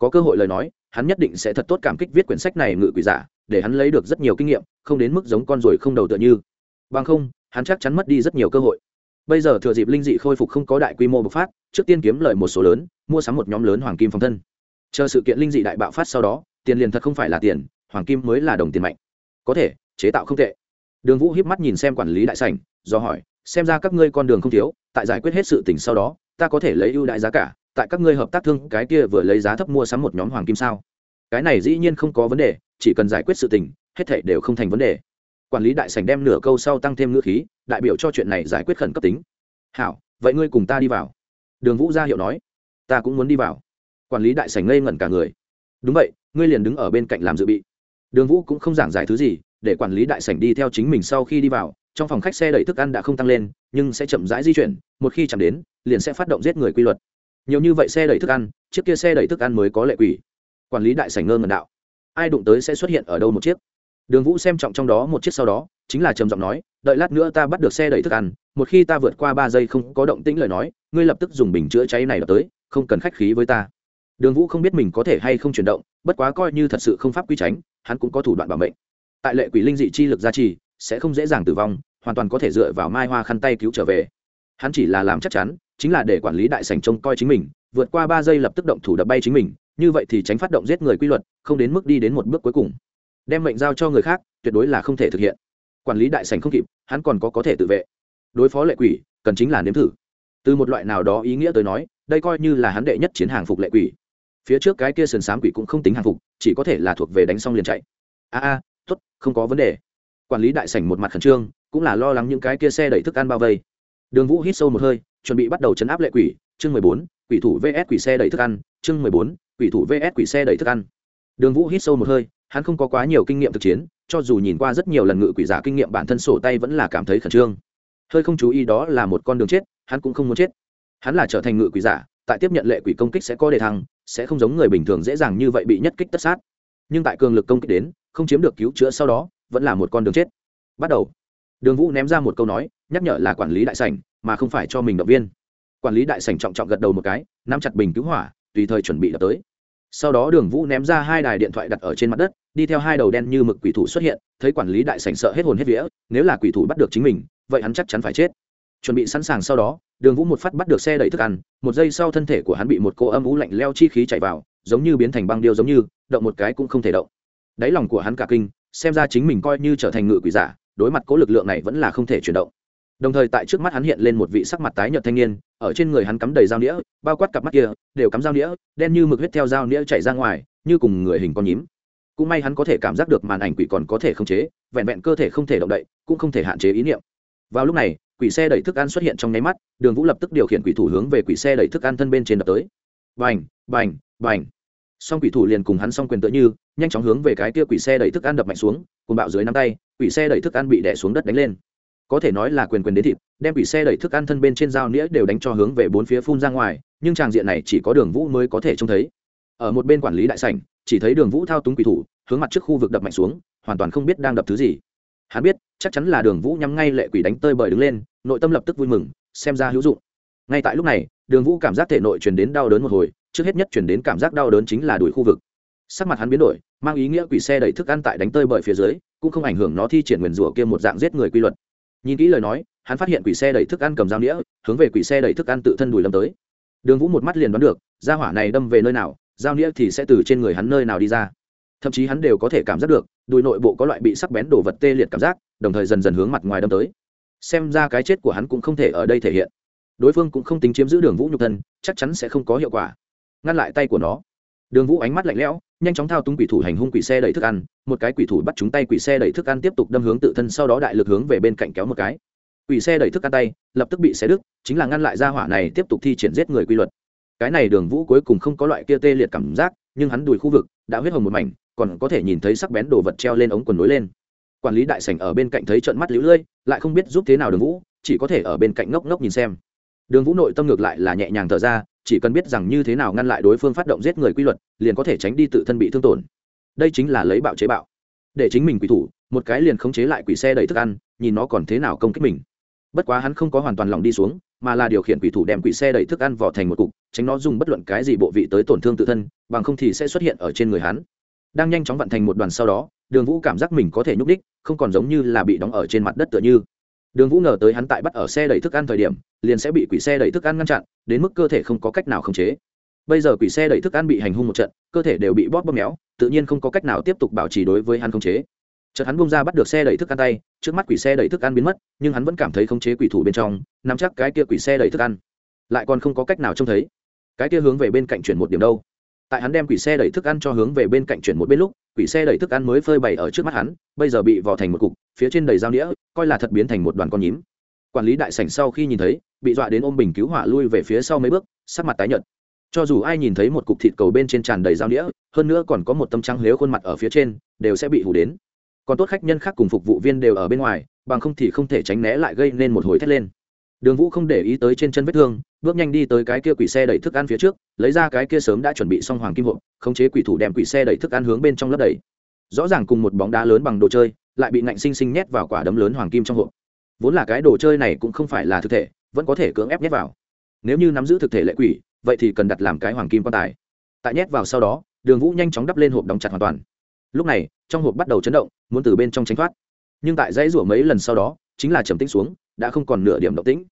có cơ hội lời nói, hắn nhất định sẽ thật tốt cảm kích viết quyển sách này ngự quỷ giả, để hắn lấy được rất nhiều kinh nghiệm, không đến mức giống con ruồi không đầu tựa như. Bằng không, hắn chắc chắn mất đi rất nhiều cơ hội. Bây giờ thừa dịp linh dị khôi phục không có đại quy mô bộc phát, trước tiên kiếm lợi một số lớn, mua sắm một nhóm lớn hoàng kim phòng thân. Chờ sự kiện linh dị đại bạo phát sau đó, tiền liền thật không phải là tiền, hoàng kim mới là đồng tiền mạnh. Có thể, chế tạo không tệ. Đường vũ hiếp mắt nhìn xem quản lý đại sảnh, do hỏi, xem ra các ngươi con đường không thiếu, tại giải quyết hết sự tình sau đó, ta có thể lấy ưu đại giá cả tại các ngươi hợp tác thương cái kia vừa lấy giá thấp mua sắm một nhóm hoàng kim sao? Cái này dĩ nhiên không có vấn đề, chỉ cần giải quyết sự tình, hết thảy đều không thành vấn đề. Quản lý đại sảnh đem nửa câu sau tăng thêm ngữ khí, đại biểu cho chuyện này giải quyết khẩn cấp tính. Hảo, vậy ngươi cùng ta đi vào. Đường vũ ra hiệu nói. Ta cũng muốn đi vào. Quản lý đại sảnh ngây ngẩn cả người. Đúng vậy, ngươi liền đứng ở bên cạnh làm dự bị. Đường vũ cũng không giảng giải thứ gì, để quản lý đại sảnh đi theo chính mình sau khi đi vào, trong phòng khách xe đẩy thức ăn đã không tăng lên, nhưng sẽ chậm rãi di chuyển, một khi chạm đến, liền sẽ phát động giết người quy luật nhiều như vậy xe đẩy thức ăn, chiếc kia xe đẩy thức ăn mới có lệ quỷ. Quản lý đại sảnh ngơ ngần đạo. Ai đụng tới sẽ xuất hiện ở đâu một chiếc? Đường vũ xem trọng trong đó một chiếc sau đó, chính là trầm giọng nói, đợi lát nữa ta bắt được xe đẩy thức ăn, một khi ta vượt qua ba giây không có động tĩnh lời nói, ngươi lập tức dùng bình chữa cháy này đập tới, không cần khách khí với ta. Đường vũ không biết mình có thể hay không chuyển động, bất quá coi như thật sự không pháp quy tránh, hắn cũng có thủ đoạn bảo mệnh. Tại lệ quỷ linh dị chi lực gia trì, sẽ không dễ dàng tử vong, hoàn toàn có thể dựa vào mai hoa khăn tay cứu trở về hắn chỉ là làm chắc chắn, chính là để quản lý đại sành trông coi chính mình, vượt qua ba giây lập tức động thủ đập bay chính mình, như vậy thì tránh phát động giết người quy luật, không đến mức đi đến một bước cuối cùng. Đem mệnh giao cho người khác, tuyệt đối là không thể thực hiện. Quản lý đại sành không kịp, hắn còn có có thể tự vệ. Đối phó lệ quỷ, cần chính là nếm thử. Từ một loại nào đó ý nghĩa tới nói, đây coi như là hắn đệ nhất chiến hàng phục lệ quỷ. Phía trước cái kia sườn xám quỷ cũng không tính hàng phục, chỉ có thể là thuộc về đánh xong liền chạy. A a, tốt, không có vấn đề. Quản lý đại sảnh một mặt khẩn trương, cũng là lo lắng những cái kia xe đẩy thức ăn bao vây đường vũ hít sâu một hơi, chuẩn bị bắt đầu chấn áp lệ quỷ, chương mười bốn, quỷ thủ vs quỷ xe đẩy thức ăn, chương mười bốn, quỷ thủ vs quỷ xe đẩy thức ăn. Đường vũ hít sâu một hơi, hắn không có quá nhiều kinh nghiệm thực chiến, cho dù nhìn qua rất nhiều lần ngự quỷ giả kinh nghiệm bản thân sổ tay vẫn là cảm thấy khẩn trương. Hơi không chú ý đó là một con đường chết, hắn cũng không muốn chết. Hắn là trở thành ngự quỷ giả, tại tiếp nhận lệ quỷ công kích sẽ có đề thăng, sẽ không giống người bình thường dễ dàng như vậy bị nhất kích tất sát. Nhưng tại cường lực công kích đến, không chiếm được cứu chữa sau đó, vẫn là một con đường chết. Bắt đầu. Đường vũ ném ra một câu nói nhắc nhở là quản lý đại sảnh, mà không phải cho mình động viên. Quản lý đại sảnh trọng trọng gật đầu một cái, nắm chặt bình cứu hỏa, tùy thời chuẩn bị đập tới. Sau đó đường vũ ném ra hai đài điện thoại đặt ở trên mặt đất, đi theo hai đầu đen như mực quỷ thủ xuất hiện, thấy quản lý đại sảnh sợ hết hồn hết vía, nếu là quỷ thủ bắt được chính mình, vậy hắn chắc chắn phải chết. Chuẩn bị sẵn sàng sau đó, đường vũ một phát bắt được xe đẩy thức ăn, một giây sau thân thể của hắn bị một cô âm ú lạnh leo chi khí chạy vào, giống như biến thành băng điêu giống như, động một cái cũng không thể động. Đáy lòng của hắn cả kinh, xem ra chính mình coi như trở thành ngự quỷ giả, đối mặt cố lực lượng này vẫn là không thể chuyển động đồng thời tại trước mắt hắn hiện lên một vị sắc mặt tái nhợt thanh niên, ở trên người hắn cắm đầy dao nĩa, bao quát cặp mắt kia, đều cắm dao nĩa, đen như mực huyết theo dao nĩa chạy ra ngoài, như cùng người hình con nhím. Cũng may hắn có thể cảm giác được màn ảnh quỷ còn có thể khống chế, vẹn vẹn cơ thể không thể động đậy, cũng không thể hạn chế ý niệm. Vào lúc này, quỷ xe đẩy thức ăn xuất hiện trong nháy mắt, đường vũ lập tức điều khiển quỷ thủ hướng về quỷ xe đẩy thức ăn thân bên trên đập tới. Bành bành bành. Song quỷ thủ liền cùng hắn song quyền tựa như, nhanh chóng hướng về cái kia quỷ xe đẩy thức ăn đập mạnh xuống cùng bạo dưới nắm tay, quỷ xe đẩy thức ăn bị đè xuống đất đánh lên có thể nói là quyền quyền đến thịt, đem quỷ xe đẩy thức ăn thân bên trên dao nĩa đều đánh cho hướng về bốn phía phun ra ngoài, nhưng tràng diện này chỉ có đường vũ mới có thể trông thấy. Ở một bên quản lý đại sảnh, chỉ thấy đường vũ thao túng quỷ thủ, hướng mặt trước khu vực đập mạnh xuống, hoàn toàn không biết đang đập thứ gì. Hắn biết, chắc chắn là đường vũ nhắm ngay lệ quỷ đánh tơi bời đứng lên, nội tâm lập tức vui mừng, xem ra hữu dụng. Ngay tại lúc này, đường vũ cảm giác thể nội truyền đến đau đớn một hồi, trước hết nhất chuyển đến cảm giác đau đớn chính là đuổi khu vực. Sắc mặt hắn biến đổi, mang ý nghĩa quỷ xe đẩy thức ăn tại đánh tơi bởi phía dưới, cũng không ảnh hưởng nó thi triển nguyền rủa kia một dạng giết người quy luật nhìn kỹ lời nói, hắn phát hiện quỷ xe đẩy thức ăn cầm dao đĩa hướng về quỷ xe đẩy thức ăn tự thân đùi lâm tới. Đường vũ một mắt liền đoán được ra hỏa này đâm về nơi nào, dao đĩa thì sẽ từ trên người hắn nơi nào đi ra. Thậm chí hắn đều có thể cảm giác được, đùi nội bộ có loại bị sắc bén đổ vật tê liệt cảm giác, đồng thời dần dần hướng mặt ngoài đâm tới. Xem ra cái chết của hắn cũng không thể ở đây thể hiện. Đối phương cũng không tính chiếm giữ đường vũ nhục thân, chắc chắn sẽ không có hiệu quả. Ngăn lại tay của nó đường vũ ánh mắt lạnh lẽo, nhanh chóng thao túng quỷ thủ hành hung quỷ xe đẩy thức ăn, một cái quỷ thủ bắt chúng tay quỷ xe đẩy thức ăn tiếp tục đâm hướng tự thân, sau đó đại lực hướng về bên cạnh kéo một cái. Quỷ xe đẩy thức ăn tay, lập tức bị xé đứt, chính là ngăn lại ra hỏa này tiếp tục thi triển giết người quy luật. Cái này đường vũ cuối cùng không có loại kia tê liệt cảm giác, nhưng hắn đùi khu vực, đã huyết hồng một mảnh, còn có thể nhìn thấy sắc bén đồ vật treo lên ống quần nối lên. Quản lý đại sảnh ở bên cạnh thấy trợn mắt lũ lưỡi lại không biết giúp thế nào đường vũ, chỉ có thể ở bên cạnh ngốc ngốc nhìn xem. Đường vũ nội tâm ngược lại là nhẹ nhàng thở ra chỉ cần biết rằng như thế nào ngăn lại đối phương phát động giết người quy luật, liền có thể tránh đi tự thân bị thương tổn. Đây chính là lấy bạo chế bạo. Để chính mình quỷ thủ, một cái liền khống chế lại quỷ xe đầy thức ăn, nhìn nó còn thế nào công kích mình. Bất quá hắn không có hoàn toàn lòng đi xuống, mà là điều khiển quỷ thủ đem quỷ xe đẩy thức ăn vò thành một cục, tránh nó dùng bất luận cái gì bộ vị tới tổn thương tự thân, bằng không thì sẽ xuất hiện ở trên người hắn. Đang nhanh chóng vận thành một đoàn sau đó, đường vũ cảm giác mình có thể nhúc đích không còn giống như là bị đóng ở trên mặt đất tựa như. Đường vũ ngờ tới hắn tại bắt ở xe đẩy thức ăn thời điểm liền sẽ bị quỷ xe đẩy thức ăn ngăn chặn, đến mức cơ thể không có cách nào khống chế. Bây giờ quỷ xe đẩy thức ăn bị hành hung một trận, cơ thể đều bị bóp bóp méo, tự nhiên không có cách nào tiếp tục bảo trì đối với hắn khống chế. Chợt hắn bung ra bắt được xe đẩy thức ăn tay, trước mắt quỷ xe đẩy thức ăn biến mất, nhưng hắn vẫn cảm thấy khống chế quỷ thủ bên trong, nắm chắc cái kia quỷ xe đẩy thức ăn. Lại còn không có cách nào trông thấy. Cái kia hướng về bên cạnh chuyển một điểm đâu. Tại hắn đem quỷ xe đẩy thức ăn cho hướng về bên cạnh chuyển một bên lúc, quỷ xe đẩy thức ăn mới phơi bày ở trước mắt hắn, bây giờ bị vò thành một cục, phía trên đầy dao đĩa coi là thật biến thành một đoàn con nhím quản lý đại sảnh sau khi nhìn thấy, bị dọa đến ôm bình cứu hỏa lui về phía sau mấy bước, sắc mặt tái nhợt. Cho dù ai nhìn thấy một cục thịt cầu bên trên tràn đầy dao đĩa hơn nữa còn có một tâm trắng lếu khuôn mặt ở phía trên, đều sẽ bị hù đến. Còn tốt khách nhân khác cùng phục vụ viên đều ở bên ngoài, bằng không thì không thể tránh né lại gây nên một hồi thét lên. Đường vũ không để ý tới trên chân vết thương, bước nhanh đi tới cái kia quỷ xe đẩy thức ăn phía trước, lấy ra cái kia sớm đã chuẩn bị xong hoàng kim hộp, khống chế quỷ thủ đem quỷ xe đẩy thức ăn hướng bên trong lấp đầy. Rõ ràng cùng một bóng đá lớn bằng đồ chơi, lại bị ngạnh sinh sinh nhét vào quả đấm lớn hoàng kim trong hộp vốn là cái đồ chơi này cũng không phải là thực thể, vẫn có thể cưỡng ép nhét vào. Nếu như nắm giữ thực thể lệ quỷ, vậy thì cần đặt làm cái hoàng kim quan tài. Tại nhét vào sau đó, đường vũ nhanh chóng đắp lên hộp đóng chặt hoàn toàn. Lúc này, trong hộp bắt đầu chấn động, muốn từ bên trong tránh thoát. Nhưng tại dãy rủa mấy lần sau đó, chính là trầm tĩnh xuống, đã không còn nửa điểm động tĩnh.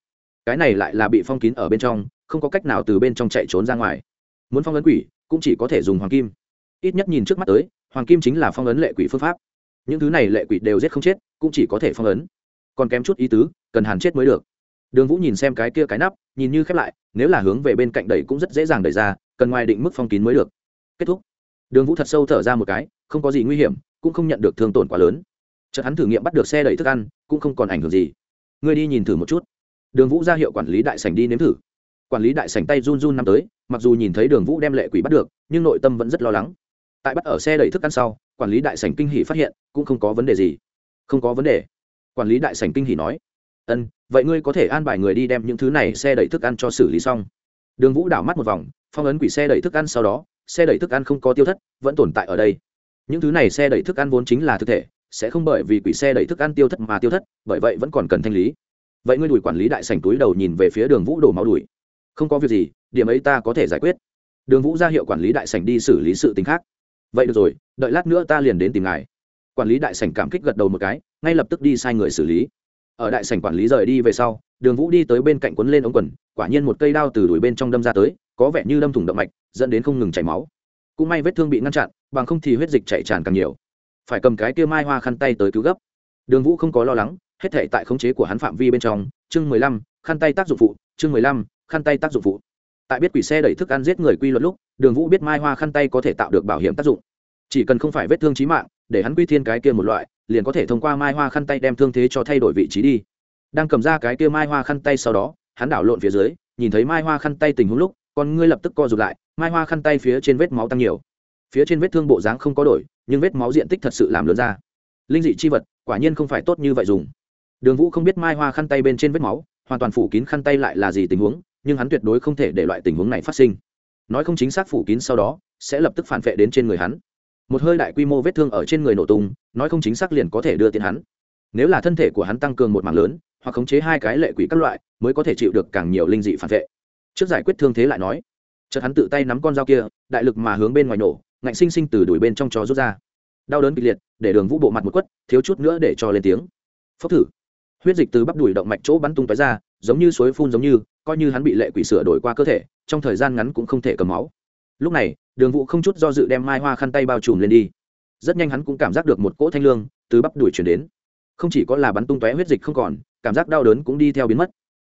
Cái này lại là bị phong kín ở bên trong, không có cách nào từ bên trong chạy trốn ra ngoài. Muốn phong ấn quỷ, cũng chỉ có thể dùng hoàng kim. Ít nhất nhìn trước mắt tới, hoàng kim chính là phong ấn lệ quỷ phương pháp. Những thứ này lệ quỷ đều giết không chết, cũng chỉ có thể phong ấn còn kém chút ý tứ, cần hàn chết mới được. Đường vũ nhìn xem cái kia cái nắp, nhìn như khép lại, nếu là hướng về bên cạnh đẩy cũng rất dễ dàng đẩy ra, cần ngoài định mức phong kín mới được. Kết thúc. Đường vũ thật sâu thở ra một cái, không có gì nguy hiểm, cũng không nhận được thương tổn quá lớn. Chợt hắn thử nghiệm bắt được xe đẩy thức ăn, cũng không còn ảnh hưởng gì. Ngươi đi nhìn thử một chút. Đường vũ ra hiệu quản lý đại sảnh đi nếm thử. Quản lý đại sảnh tay run run năm tới, mặc dù nhìn thấy đường vũ đem lệ quỷ bắt được, nhưng nội tâm vẫn rất lo lắng. Tại bắt ở xe đẩy thức ăn sau, quản lý đại sảnh kinh hỷ phát hiện, cũng không có vấn đề gì. Không có vấn đề quản lý đại sảnh kinh hỉ nói, ân, vậy ngươi có thể an bài người đi đem những thứ này xe đẩy thức ăn cho xử lý xong. Đường vũ đảo mắt một vòng, phong ấn quỷ xe đẩy thức ăn sau đó, xe đẩy thức ăn không có tiêu thất, vẫn tồn tại ở đây. Những thứ này xe đẩy thức ăn vốn chính là thực thể, sẽ không bởi vì quỷ xe đẩy thức ăn tiêu thất mà tiêu thất, bởi vậy vẫn còn cần thanh lý. Vậy ngươi đùi quản lý đại sảnh túi đầu nhìn về phía đường vũ đổ máu đùi không có việc gì, điểm ấy ta có thể giải quyết. Đường vũ ra hiệu quản lý đại sảnh đi xử lý sự t khác. Vậy được rồi, đợi lát nữa ta liền đến tìm ngài quản lý đại sảnh cảm kích gật đầu một cái, ngay lập tức đi sai người xử lý. Ở đại sảnh quản lý rời đi về sau, đường vũ đi tới bên cạnh quấn lên ống quần, quả nhiên một cây đao từ đuổi bên trong đâm ra tới, có vẻ như đâm thủng động mạch, dẫn đến không ngừng chảy máu. Cũng may vết thương bị ngăn chặn, bằng không thì huyết dịch chảy tràn càng nhiều. Phải cầm cái kia mai hoa khăn tay tới cứu gấp. Đường vũ không có lo lắng, hết thể tại khống chế của hắn phạm vi bên trong, chương mười lăm, khăn tay tác dụng phụ, chương mười lăm, khăn tay tác dụng phụ. Tại biết quỷ xe đẩy thức ăn giết người quy luật lúc, đường vũ biết mai hoa khăn tay có thể tạo được bảo hiểm tác dụng. Chỉ cần không phải vết thương trí mạng để hắn quy thiên cái kia một loại, liền có thể thông qua mai hoa khăn tay đem thương thế cho thay đổi vị trí đi. Đang cầm ra cái kia mai hoa khăn tay sau đó, hắn đảo lộn phía dưới, nhìn thấy mai hoa khăn tay tình huống lúc, con ngươi lập tức co rụt lại, mai hoa khăn tay phía trên vết máu tăng nhiều. Phía trên vết thương bộ dáng không có đổi, nhưng vết máu diện tích thật sự làm lớn ra. Linh dị chi vật, quả nhiên không phải tốt như vậy dùng. Đường vũ không biết mai hoa khăn tay bên trên vết máu, hoàn toàn phủ kín khăn tay lại là gì tình huống, nhưng hắn tuyệt đối không thể để loại tình huống này phát sinh. Nói không chính xác phủ kín sau đó, sẽ lập tức phản vệ đến trên người hắn một hơi đại quy mô vết thương ở trên người nổ tung, nói không chính xác liền có thể đưa tiền hắn. Nếu là thân thể của hắn tăng cường một mảng lớn, hoặc khống chế hai cái lệ quỷ các loại, mới có thể chịu được càng nhiều linh dị phản vệ. Trước giải quyết thương thế lại nói, chợt hắn tự tay nắm con dao kia, đại lực mà hướng bên ngoài nổ, ngạnh sinh sinh từ đuổi bên trong chó rút ra. Đau đớn kịch liệt, để đường vũ bộ mặt một quất, thiếu chút nữa để cho lên tiếng. Phốc thử. Huyết dịch từ bắp đùi động mạch chỗ bắn tung tói ra, giống như suối phun giống như, coi như hắn bị lệ quỷ sửa đổi qua cơ thể, trong thời gian ngắn cũng không thể cầm máu. Lúc này đường vũ không chút do dự đem mai hoa khăn tay bao trùm lên đi. Rất nhanh hắn cũng cảm giác được một cỗ thanh lương từ bắp đuổi chuyển đến. Không chỉ có là bắn tung tóe huyết dịch không còn, cảm giác đau đớn cũng đi theo biến mất.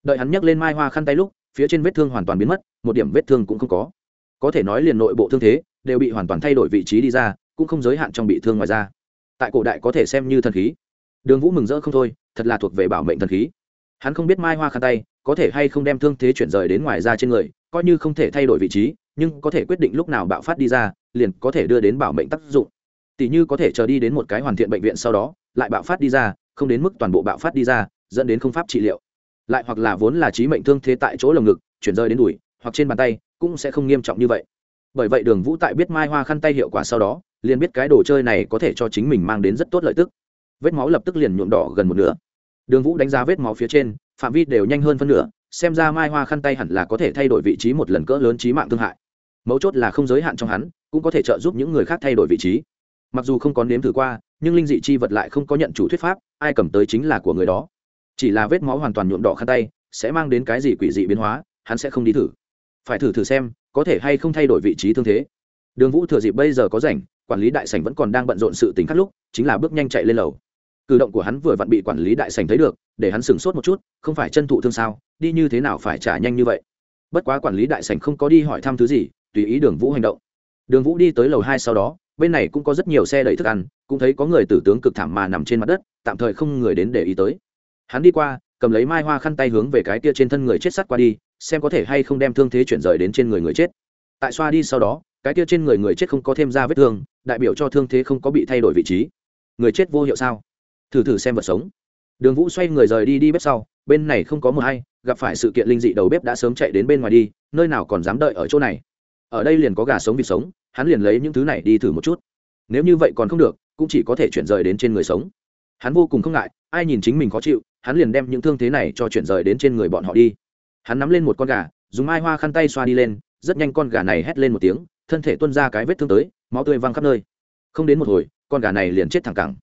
Đợi hắn nhấc lên mai hoa khăn tay lúc, phía trên vết thương hoàn toàn biến mất, một điểm vết thương cũng không có. Có thể nói liền nội bộ thương thế đều bị hoàn toàn thay đổi vị trí đi ra, cũng không giới hạn trong bị thương ngoài ra. Tại cổ đại có thể xem như thần khí. Đường vũ mừng rỡ không thôi, thật là thuộc về bảo mệnh thần khí. Hắn không biết mai hoa khăn tay có thể hay không đem thương thế chuyển rời đến ngoài ra trên người, coi như không thể thay đổi vị trí nhưng có thể quyết định lúc nào bạo phát đi ra, liền có thể đưa đến bảo mệnh tác dụng. Tỷ như có thể chờ đi đến một cái hoàn thiện bệnh viện sau đó, lại bạo phát đi ra, không đến mức toàn bộ bạo phát đi ra, dẫn đến không pháp trị liệu. Lại hoặc là vốn là trí mệnh thương thế tại chỗ lồng ngực, chuyển rơi đến đùi, hoặc trên bàn tay, cũng sẽ không nghiêm trọng như vậy. Bởi vậy đường vũ tại biết mai hoa khăn tay hiệu quả sau đó, liền biết cái đồ chơi này có thể cho chính mình mang đến rất tốt lợi tức. Vết máu lập tức liền nhuộm đỏ gần một nửa. Đường vũ đánh giá vết máu phía trên, phạm vi đều nhanh hơn phân nửa xem ra mai hoa khăn tay hẳn là có thể thay đổi vị trí một lần cỡ lớn trí mạng thương hại. Mấu chốt là không giới hạn trong hắn, cũng có thể trợ giúp những người khác thay đổi vị trí. Mặc dù không có nếm thử qua, nhưng linh dị chi vật lại không có nhận chủ thuyết pháp, ai cầm tới chính là của người đó. Chỉ là vết máu hoàn toàn nhuộm đỏ khăn tay, sẽ mang đến cái gì quỷ dị biến hóa, hắn sẽ không đi thử. Phải thử thử xem, có thể hay không thay đổi vị trí thương thế. Đường vũ thừa dịp bây giờ có rảnh, quản lý đại sảnh vẫn còn đang bận rộn sự tính khắc lúc, chính là bước nhanh chạy lên lầu. Cử động của hắn vừa vặn bị quản lý đại sảnh thấy được, để hắn sửng sốt một chút, không phải chân thụ thương sao đi như thế nào phải trả nhanh như vậy? Bất quá quản lý đại sảnh không có đi hỏi thăm thứ gì, tùy ý đường vũ hành động. Đường vũ đi tới lầu hai sau đó, bên này cũng có rất nhiều xe đẩy thức ăn, cũng thấy có người tử tướng cực thảm mà nằm trên mặt đất, tạm thời không người đến để ý tới. Hắn đi qua, cầm lấy mai hoa khăn tay hướng về cái kia trên thân người chết sắt qua đi, xem có thể hay không đem thương thế chuyển rời đến trên người người chết. Tại xoa đi sau đó, cái kia trên người người chết không có thêm ra vết thương, đại biểu cho thương thế không có bị thay đổi vị trí. Người chết vô hiệu sao? Thử thử xem vật sống đường vũ xoay người rời đi đi bếp sau, bên này không có mờ hay, gặp phải sự kiện linh dị đầu bếp đã sớm chạy đến bên ngoài đi, nơi nào còn dám đợi ở chỗ này. Ở đây liền có gà sống vịt sống, hắn liền lấy những thứ này đi thử một chút. Nếu như vậy còn không được, cũng chỉ có thể chuyển rời đến trên người sống. Hắn vô cùng không ngại, ai nhìn chính mình khó chịu, hắn liền đem những thương thế này cho chuyển rời đến trên người bọn họ đi. Hắn nắm lên một con gà, dùng mai hoa khăn tay xoa đi lên, rất nhanh con gà này hét lên một tiếng, thân thể tuân ra cái vết thương tới, máu tươi văng khắp nơi. Không đến một hồi, con gà này liền chết thẳng cẳng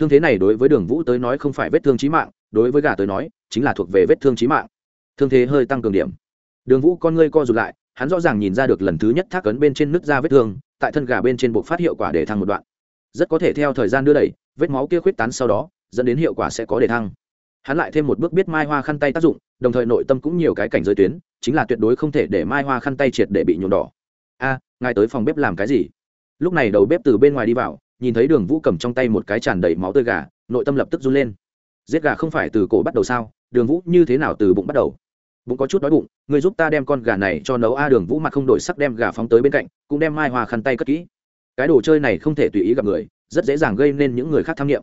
thương thế này đối với đường vũ tới nói không phải vết thương trí mạng, đối với gà tới nói, chính là thuộc về vết thương trí mạng. Thương thế hơi tăng cường điểm. Đường vũ con ngươi co rụt lại, hắn rõ ràng nhìn ra được lần thứ nhất thác ấn bên trên nước da vết thương, tại thân gà bên trên buộc phát hiệu quả để thăng một đoạn. Rất có thể theo thời gian đưa đẩy, vết máu kia khuyết tán sau đó, dẫn đến hiệu quả sẽ có để thăng. Hắn lại thêm một bước biết mai hoa khăn tay tác dụng, đồng thời nội tâm cũng nhiều cái cảnh giới tuyến, chính là tuyệt đối không thể để mai hoa khăn tay triệt để bị nhuộm đỏ. A, ngài tới phòng bếp làm cái gì? Lúc này đầu bếp từ bên ngoài đi vào nhìn thấy đường vũ cầm trong tay một cái tràn đầy máu tươi gà, nội tâm lập tức run lên. Giết gà không phải từ cổ bắt đầu sao? Đường vũ như thế nào từ bụng bắt đầu? Bụng có chút đói bụng người giúp ta đem con gà này cho nấu a. Đường vũ mặt không đổi sắc đem gà phóng tới bên cạnh, cũng đem mai hoa khăn tay cất kỹ. Cái đồ chơi này không thể tùy ý gặp người, rất dễ dàng gây nên những người khác tham nghiệm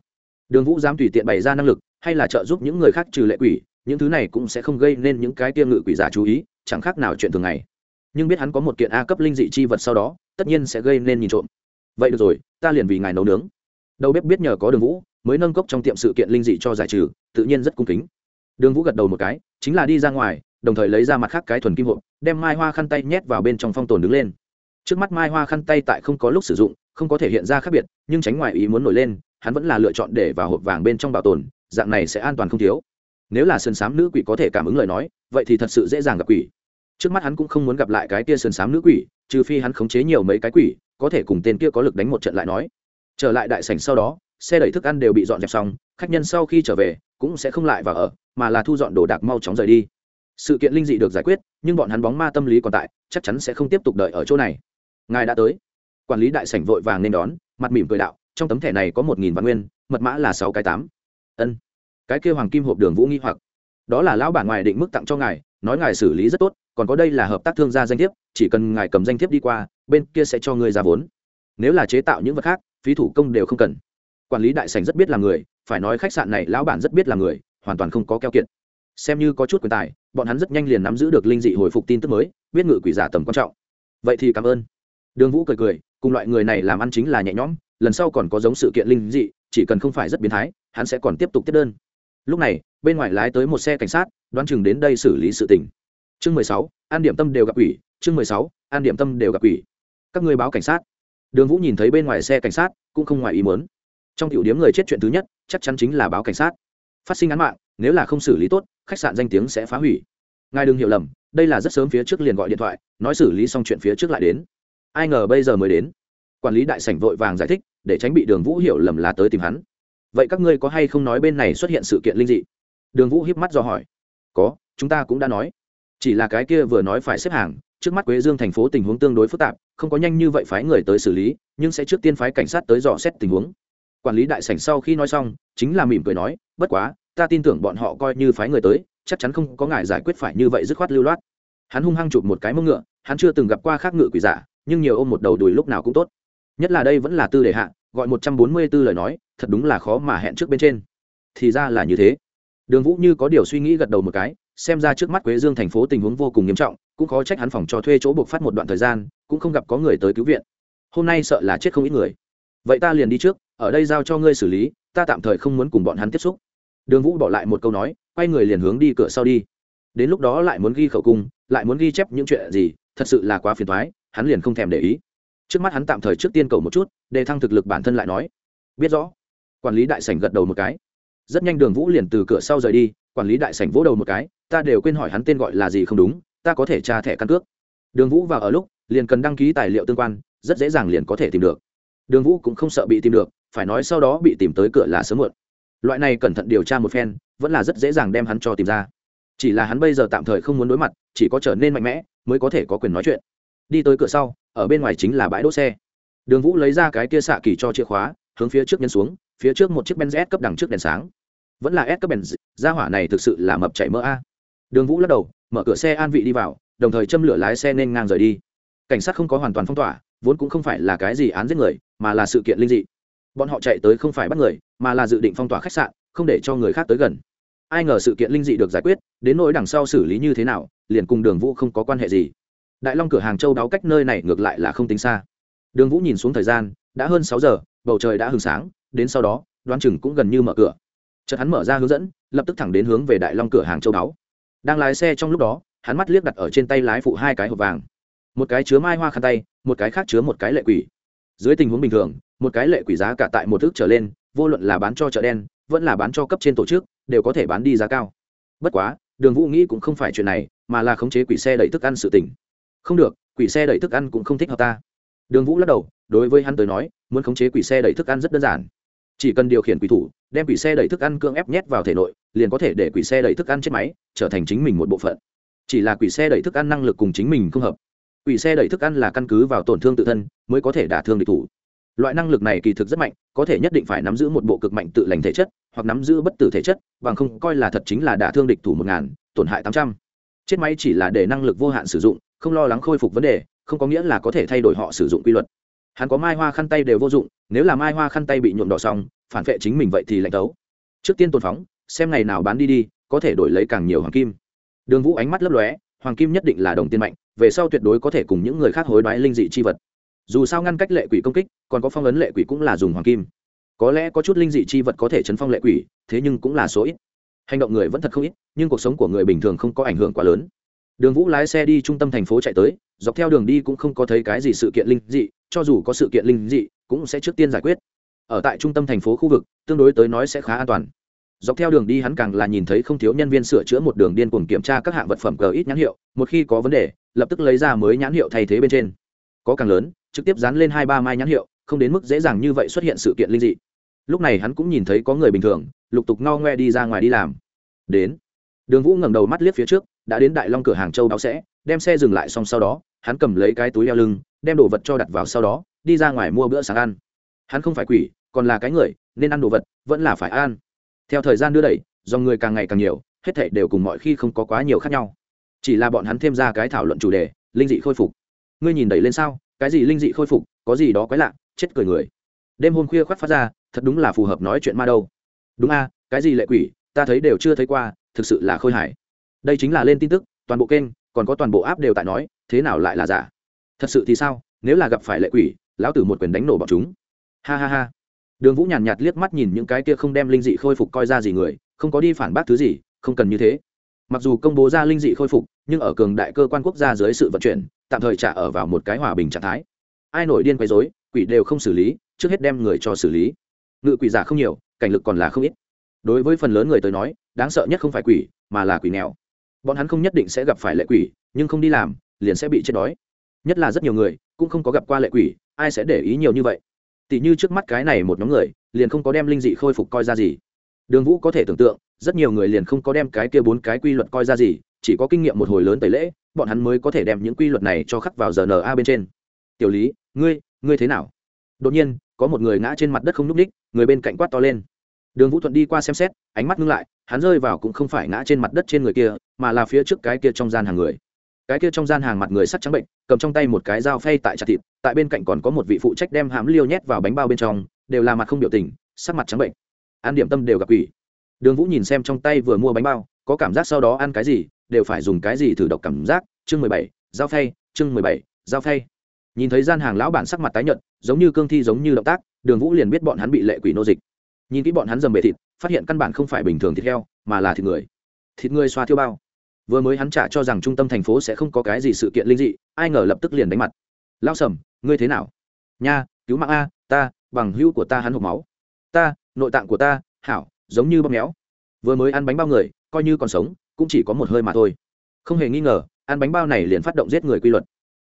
đường vũ dám tùy tiện bày ra năng lực, hay là trợ giúp những người khác trừ lệ quỷ, những thứ này cũng sẽ không gây nên những cái tiêm ngự quỷ giả chú ý, chẳng khác nào chuyện thường ngày. Nhưng biết hắn có một kiện a cấp linh dị chi vật sau đó, tất nhiên sẽ gây nên nhìn trộm vậy được rồi, ta liền vì ngài nấu nướng. Đầu bếp biết nhờ có đường vũ, mới nâng cốc trong tiệm sự kiện linh dị cho giải trừ, tự nhiên rất cung kính. Đường vũ gật đầu một cái, chính là đi ra ngoài, đồng thời lấy ra mặt khác cái thuần kim hộp, đem mai hoa khăn tay nhét vào bên trong phong tồn đứng lên. Trước mắt mai hoa khăn tay tại không có lúc sử dụng, không có thể hiện ra khác biệt, nhưng tránh ngoài ý muốn nổi lên, hắn vẫn là lựa chọn để vào hộp vàng bên trong bảo tồn, dạng này sẽ an toàn không thiếu. Nếu là sơn sám nữ quỷ có thể cảm ứng lời nói, vậy thì thật sự dễ dàng gặp quỷ. Trước mắt hắn cũng không muốn gặp lại cái kia sơn sám nữ quỷ, trừ phi hắn khống chế nhiều mấy cái quỷ có thể cùng tên kia có lực đánh một trận lại nói. Trở lại đại sảnh sau đó, xe đẩy thức ăn đều bị dọn dẹp xong, khách nhân sau khi trở về, cũng sẽ không lại và ở, mà là thu dọn đồ đạc mau chóng rời đi. Sự kiện linh dị được giải quyết, nhưng bọn hắn bóng ma tâm lý còn tại, chắc chắn sẽ không tiếp tục đợi ở chỗ này. Ngài đã tới. Quản lý đại sảnh vội vàng nên đón, mặt mỉm cười đạo, trong tấm thẻ này có một nghìn vạn nguyên, mật mã là sáu cái tám. Ân. Cái kêu hoàng kim hộp đường vũ nghi hoặc. Đó là lão bản ngoài định mức tặng cho ngài, nói ngài xử lý rất tốt, còn có đây là hợp tác thương gia danh thiếp chỉ cần ngài cầm danh thiếp đi qua, bên kia sẽ cho người ra vốn. Nếu là chế tạo những vật khác, phí thủ công đều không cần. Quản lý đại sành rất biết là người, phải nói khách sạn này lão bản rất biết là người, hoàn toàn không có keo kiệt. Xem như có chút quyền tài, bọn hắn rất nhanh liền nắm giữ được linh dị hồi phục tin tức mới, biết ngự quỷ giả tầm quan trọng. Vậy thì cảm ơn. Đường vũ cười cười, cùng loại người này làm ăn chính là nhẹ nhõm, lần sau còn có giống sự kiện linh dị, chỉ cần không phải rất biến thái, hắn sẽ còn tiếp tục tiếp đơn. Lúc này, bên ngoài lái tới một xe cảnh sát, đoán chừng đến đây xử lý sự tình. Chương mười sáu, an điểm tâm đều gặp ủy chương mười sáu, an điểm tâm đều gặp quỷ. Các ngươi báo cảnh sát. Đường vũ nhìn thấy bên ngoài xe cảnh sát, cũng không ngoài ý muốn. Trong tiểu điếm người chết chuyện thứ nhất, chắc chắn chính là báo cảnh sát. Phát sinh án mạng, nếu là không xử lý tốt, khách sạn danh tiếng sẽ phá hủy. Ngài đừng hiểu lầm, đây là rất sớm phía trước liền gọi điện thoại, nói xử lý xong chuyện phía trước lại đến. Ai ngờ bây giờ mới đến. Quản lý đại sảnh vội vàng giải thích, để tránh bị đường vũ hiểu lầm là tới tìm hắn. Vậy các ngươi có hay không nói bên này xuất hiện sự kiện linh dị? Đường vũ hiếp mắt do hỏi. Có, chúng ta cũng đã nói. Chỉ là cái kia vừa nói phải xếp hàng trước mắt quế dương thành phố tình huống tương đối phức tạp, không có nhanh như vậy phái người tới xử lý, nhưng sẽ trước tiên phái cảnh sát tới dò xét tình huống. Quản lý đại sảnh sau khi nói xong, chính là mỉm cười nói, bất quá, ta tin tưởng bọn họ coi như phái người tới, chắc chắn không có ngại giải quyết phải như vậy dứt khoát lưu loát. Hắn hung hăng chụp một cái mông ngựa, hắn chưa từng gặp qua khác ngựa quỷ giả, nhưng nhiều ôm một đầu đùi lúc nào cũng tốt. Nhất là đây vẫn là tư đề hạ, gọi một trăm bốn mươi 144 lời nói, thật đúng là khó mà hẹn trước bên trên. Thì ra là như thế. Đường vũ như có điều suy nghĩ gật đầu một cái, xem ra trước mắt quế dương thành phố tình huống vô cùng nghiêm trọng cũng khó trách hắn phòng cho thuê chỗ buộc phát một đoạn thời gian, cũng không gặp có người tới cứu viện. Hôm nay sợ là chết không ít người. Vậy ta liền đi trước, ở đây giao cho ngươi xử lý, ta tạm thời không muốn cùng bọn hắn tiếp xúc. Đường vũ bỏ lại một câu nói, quay người liền hướng đi cửa sau đi. Đến lúc đó lại muốn ghi khẩu cung, lại muốn ghi chép những chuyện gì, thật sự là quá phiền thoái hắn liền không thèm để ý. Trước mắt hắn tạm thời trước tiên cầu một chút, để thăng thực lực bản thân lại nói. Biết rõ. Quản lý đại sảnh gật đầu một cái. Rất nhanh đường vũ liền từ cửa sau rời đi, quản lý đại sảnh vỗ đầu một cái, ta đều quên hỏi hắn tên gọi là gì không đúng ta có thể tra thẻ căn cước. Đường vũ vào ở lúc, liền cần đăng ký tài liệu tương quan, rất dễ dàng liền có thể tìm được. Đường vũ cũng không sợ bị tìm được, phải nói sau đó bị tìm tới cửa là sớm muộn. Loại này cẩn thận điều tra một phen, vẫn là rất dễ dàng đem hắn cho tìm ra. Chỉ là hắn bây giờ tạm thời không muốn đối mặt, chỉ có trở nên mạnh mẽ, mới có thể có quyền nói chuyện. Đi tới cửa sau, ở bên ngoài chính là bãi đỗ xe. Đường vũ lấy ra cái kia xạ kỳ cho chìa khóa, hướng phía trước nhân xuống, phía trước một chiếc benz s cấp đằng trước đèn sáng. Vẫn là s cấp benz ra hỏa này thực sự là mập chảy mỡ a đường vũ lắc đầu, mở cửa xe an vị đi vào, đồng thời châm lửa lái xe nên ngang rời đi. Cảnh sát không có hoàn toàn phong tỏa, vốn cũng không phải là cái gì án giết người, mà là sự kiện linh dị. Bọn họ chạy tới không phải bắt người, mà là dự định phong tỏa khách sạn, không để cho người khác tới gần. Ai ngờ sự kiện linh dị được giải quyết, đến nỗi đằng sau xử lý như thế nào, liền cùng đường vũ không có quan hệ gì. Đại long cửa hàng châu đáo cách nơi này ngược lại là không tính xa. Đường vũ nhìn xuống thời gian, đã hơn sáu giờ, bầu trời đã hừng sáng, đến sau đó, đoán chừng cũng gần như mở cửa. Chợt hắn mở ra hướng dẫn, lập tức thẳng đến hướng về đại long cửa hàng châu đáo đang lái xe trong lúc đó, hắn mắt liếc đặt ở trên tay lái phụ hai cái hộp vàng. Một cái chứa mai hoa khăn tay, một cái khác chứa một cái lệ quỷ. Dưới tình huống bình thường, một cái lệ quỷ giá cả tại một thước trở lên, vô luận là bán cho chợ đen, vẫn là bán cho cấp trên tổ chức, đều có thể bán đi giá cao. Bất quá, đường vũ nghĩ cũng không phải chuyện này, mà là khống chế quỷ xe đẩy thức ăn sự tỉnh không được, quỷ xe đẩy thức ăn cũng không thích hợp ta. Đường vũ lắc đầu, đối với hắn tới nói, muốn khống chế quỷ xe đẩy thức ăn rất đơn giản chỉ cần điều khiển quỷ thủ, đem quỷ xe đẩy thức ăn cưỡng ép nhét vào thể nội, liền có thể để quỷ xe đẩy thức ăn chết máy, trở thành chính mình một bộ phận. Chỉ là quỷ xe đẩy thức ăn năng lực cùng chính mình không hợp. Quỷ xe đẩy thức ăn là căn cứ vào tổn thương tự thân, mới có thể đả thương địch thủ. Loại năng lực này kỳ thực rất mạnh, có thể nhất định phải nắm giữ một bộ cực mạnh tự lành thể chất, hoặc nắm giữ bất tử thể chất, bằng không coi là thật chính là đả thương địch thủ một ngàn, tổn hại tám trăm. Chết máy chỉ là để năng lực vô hạn sử dụng, không lo lắng khôi phục vấn đề, không có nghĩa là có thể thay đổi họ sử dụng quy luật hắn có mai hoa khăn tay đều vô dụng, nếu là mai hoa khăn tay bị nhuộm đỏ xong, phản vệ chính mình vậy thì lạnh tấu. Trước tiên tồn phóng, xem ngày nào bán đi đi, có thể đổi lấy càng nhiều hoàng kim. Đường vũ ánh mắt lấp lóe, hoàng kim nhất định là đồng tiền mạnh, về sau tuyệt đối có thể cùng những người khác hối đoái linh dị chi vật. Dù sao ngăn cách lệ quỷ công kích, còn có phong ấn lệ quỷ cũng là dùng hoàng kim. Có lẽ có chút linh dị chi vật có thể chấn phong lệ quỷ, thế nhưng cũng là số ít. Hành động người vẫn thật không ít, nhưng cuộc sống của người bình thường không có ảnh hưởng quá lớn. Đường vũ lái xe đi trung tâm thành phố chạy tới, dọc theo đường đi cũng không có thấy cái gì sự kiện linh dị cho dù có sự kiện linh dị, cũng sẽ trước tiên giải quyết. Ở tại trung tâm thành phố khu vực, tương đối tới nói sẽ khá an toàn. Dọc theo đường đi hắn càng là nhìn thấy không thiếu nhân viên sửa chữa một đường điên cuồng kiểm tra các hạng vật phẩm cờ ít nhãn hiệu, một khi có vấn đề, lập tức lấy ra mới nhãn hiệu thay thế bên trên. Có càng lớn, trực tiếp dán lên hai ba mai nhãn hiệu, không đến mức dễ dàng như vậy xuất hiện sự kiện linh dị. Lúc này hắn cũng nhìn thấy có người bình thường, lục tục no ngoe đi ra ngoài đi làm. Đến. Đường vũ ngẩng đầu mắt liếc phía trước, đã đến đại long cửa hàng châu báo sẽ, đem xe dừng lại xong sau đó, hắn cầm lấy cái túi leo lưng đem đồ vật cho đặt vào sau đó, đi ra ngoài mua bữa sáng ăn. Hắn không phải quỷ, còn là cái người, nên ăn đồ vật, vẫn là phải ăn. Theo thời gian đưa đẩy do người càng ngày càng nhiều, hết thảy đều cùng mọi khi không có quá nhiều khác nhau. Chỉ là bọn hắn thêm ra cái thảo luận chủ đề, linh dị khôi phục. Ngươi nhìn đẩy lên sao? Cái gì linh dị khôi phục? Có gì đó quái lạ? Chết cười người. Đêm hôm khuya khoác phát ra, thật đúng là phù hợp nói chuyện ma đâu. Đúng a, cái gì lệ quỷ? Ta thấy đều chưa thấy qua, thực sự là khôi hài. Đây chính là lên tin tức, toàn bộ kênh, còn có toàn bộ app đều tại nói, thế nào lại là giả? Thật sự thì sao? Nếu là gặp phải lệ quỷ lão tử một quyền đánh nổ bọn chúng. Ha ha ha. Đường vũ nhàn nhạt, nhạt liếc mắt nhìn những cái kia không đem linh dị khôi phục coi ra gì người không có đi phản bác thứ gì không cần như thế. Mặc dù công bố ra linh dị khôi phục nhưng ở cường đại cơ quan quốc gia dưới sự vận chuyển tạm thời trả ở vào một cái hòa bình trạng thái. Ai nổi điên quấy dối quỷ đều không xử lý trước hết đem người cho xử lý. Ngự quỷ giả không nhiều cảnh lực còn là không ít. Đối với phần lớn người tới nói đáng sợ nhất không phải quỷ mà là quỷ nghèo. Bọn hắn không nhất định sẽ gặp phải lệ quỷ nhưng không đi làm liền sẽ bị chết đói nhất là rất nhiều người cũng không có gặp qua lệ quỷ, ai sẽ để ý nhiều như vậy? Tỷ như trước mắt cái này một nhóm người, liền không có đem linh dị khôi phục coi ra gì. Đường vũ có thể tưởng tượng, rất nhiều người liền không có đem cái kia bốn cái quy luật coi ra gì, chỉ có kinh nghiệm một hồi lớn tẩy lễ, bọn hắn mới có thể đem những quy luật này cho khắc vào giờ na bên trên. Tiểu lý, ngươi ngươi thế nào? Đột nhiên, có một người ngã trên mặt đất không nhúc ních, người bên cạnh quát to lên. Đường vũ thuận đi qua xem xét, ánh mắt ngưng lại, hắn rơi vào cũng không phải ngã trên mặt đất trên người kia, mà là phía trước cái kia trong gian hàng người cái kia trong gian hàng mặt người sắt trắng bệnh, cầm trong tay một cái dao phay tại chặt thịt, tại bên cạnh còn có một vị phụ trách đem hãm liêu nhét vào bánh bao bên trong, đều là mặt không biểu tình, sắc mặt trắng bệnh. Ăn điểm tâm đều gặp quỷ. Đường vũ nhìn xem trong tay vừa mua bánh bao, có cảm giác sau đó ăn cái gì, đều phải dùng cái gì thử độc cảm giác. Chương mười bảy, dao phay, chương mười bảy, dao phay. Nhìn thấy gian hàng lão bản sắc mặt tái nhợt, giống như cương thi giống như động tác, đường vũ liền biết bọn hắn bị lệ quỷ nô dịch. Nhìn kỹ bọn hắn dầm bề thịt, phát hiện căn bản không phải bình thường thịt heo, mà là thịt người. Thịt người xoa thiêu bao vừa mới hắn trả cho rằng trung tâm thành phố sẽ không có cái gì sự kiện linh dị, ai ngờ lập tức liền đánh mặt. Lao sầm, ngươi thế nào? Nha, cứu mạng a, ta, bằng hữu của ta hắn hộp máu. Ta, nội tạng của ta, hảo, giống như bóp méo. Vừa mới ăn bánh bao người, coi như còn sống, cũng chỉ có một hơi mà thôi. Không hề nghi ngờ, ăn bánh bao này liền phát động giết người quy luật.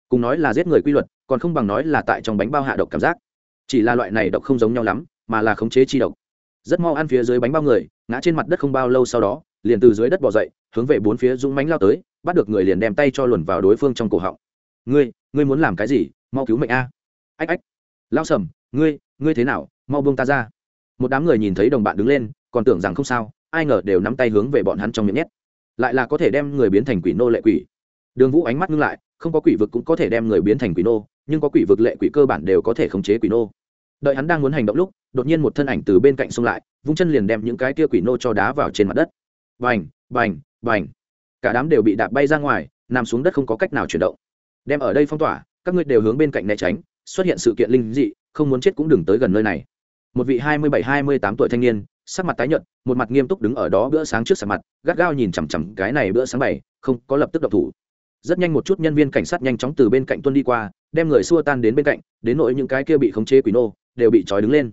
Cùng nói là giết người quy luật, còn không bằng nói là tại trong bánh bao hạ độc cảm giác. Chỉ là loại này độc không giống nhau lắm, mà là khống chế chi độc. Rất mau ăn phía dưới bánh bao người, ngã trên mặt đất không bao lâu sau đó liền từ dưới đất bò dậy, hướng về bốn phía dũng mánh lao tới, bắt được người liền đem tay cho luồn vào đối phương trong cổ họng. Ngươi ngươi muốn làm cái gì? Mau cứu mệnh a. Ách ách. Lao sầm, ngươi ngươi thế nào? Mau buông ta ra. Một đám người nhìn thấy đồng bạn đứng lên, còn tưởng rằng không sao, ai ngờ đều nắm tay hướng về bọn hắn trong miệng nhét. Lại là có thể đem người biến thành quỷ nô lệ quỷ. Đường vũ ánh mắt ngưng lại, không có quỷ vực cũng có thể đem người biến thành quỷ nô, nhưng có quỷ vực lệ quỷ cơ bản đều có thể khống chế quỷ nô. Đợi hắn đang muốn hành động lúc, đột nhiên một thân ảnh từ bên cạnh xông lại, vung chân liền đem những cái kia quỷ nô cho đá vào trên mặt đất vành vành vành cả đám đều bị đạp bay ra ngoài, nằm xuống đất không có cách nào chuyển động. Đem ở đây phong tỏa, các ngươi đều hướng bên cạnh né tránh, xuất hiện sự kiện linh dị, không muốn chết cũng đừng tới gần nơi này. Một vị hai mươi bảy, hai mươi tám tuổi thanh niên, sắc mặt tái nhợt, một mặt nghiêm túc đứng ở đó bữa sáng trước sạp mặt, gắt gao nhìn chằm chằm cái này bữa sáng bảy, không có lập tức độc thủ. Rất nhanh một chút nhân viên cảnh sát nhanh chóng từ bên cạnh tuân đi qua, đem người xua tan đến bên cạnh, đến nỗi những cái kia bị khống chế quỷ nô, đều bị trói đứng lên.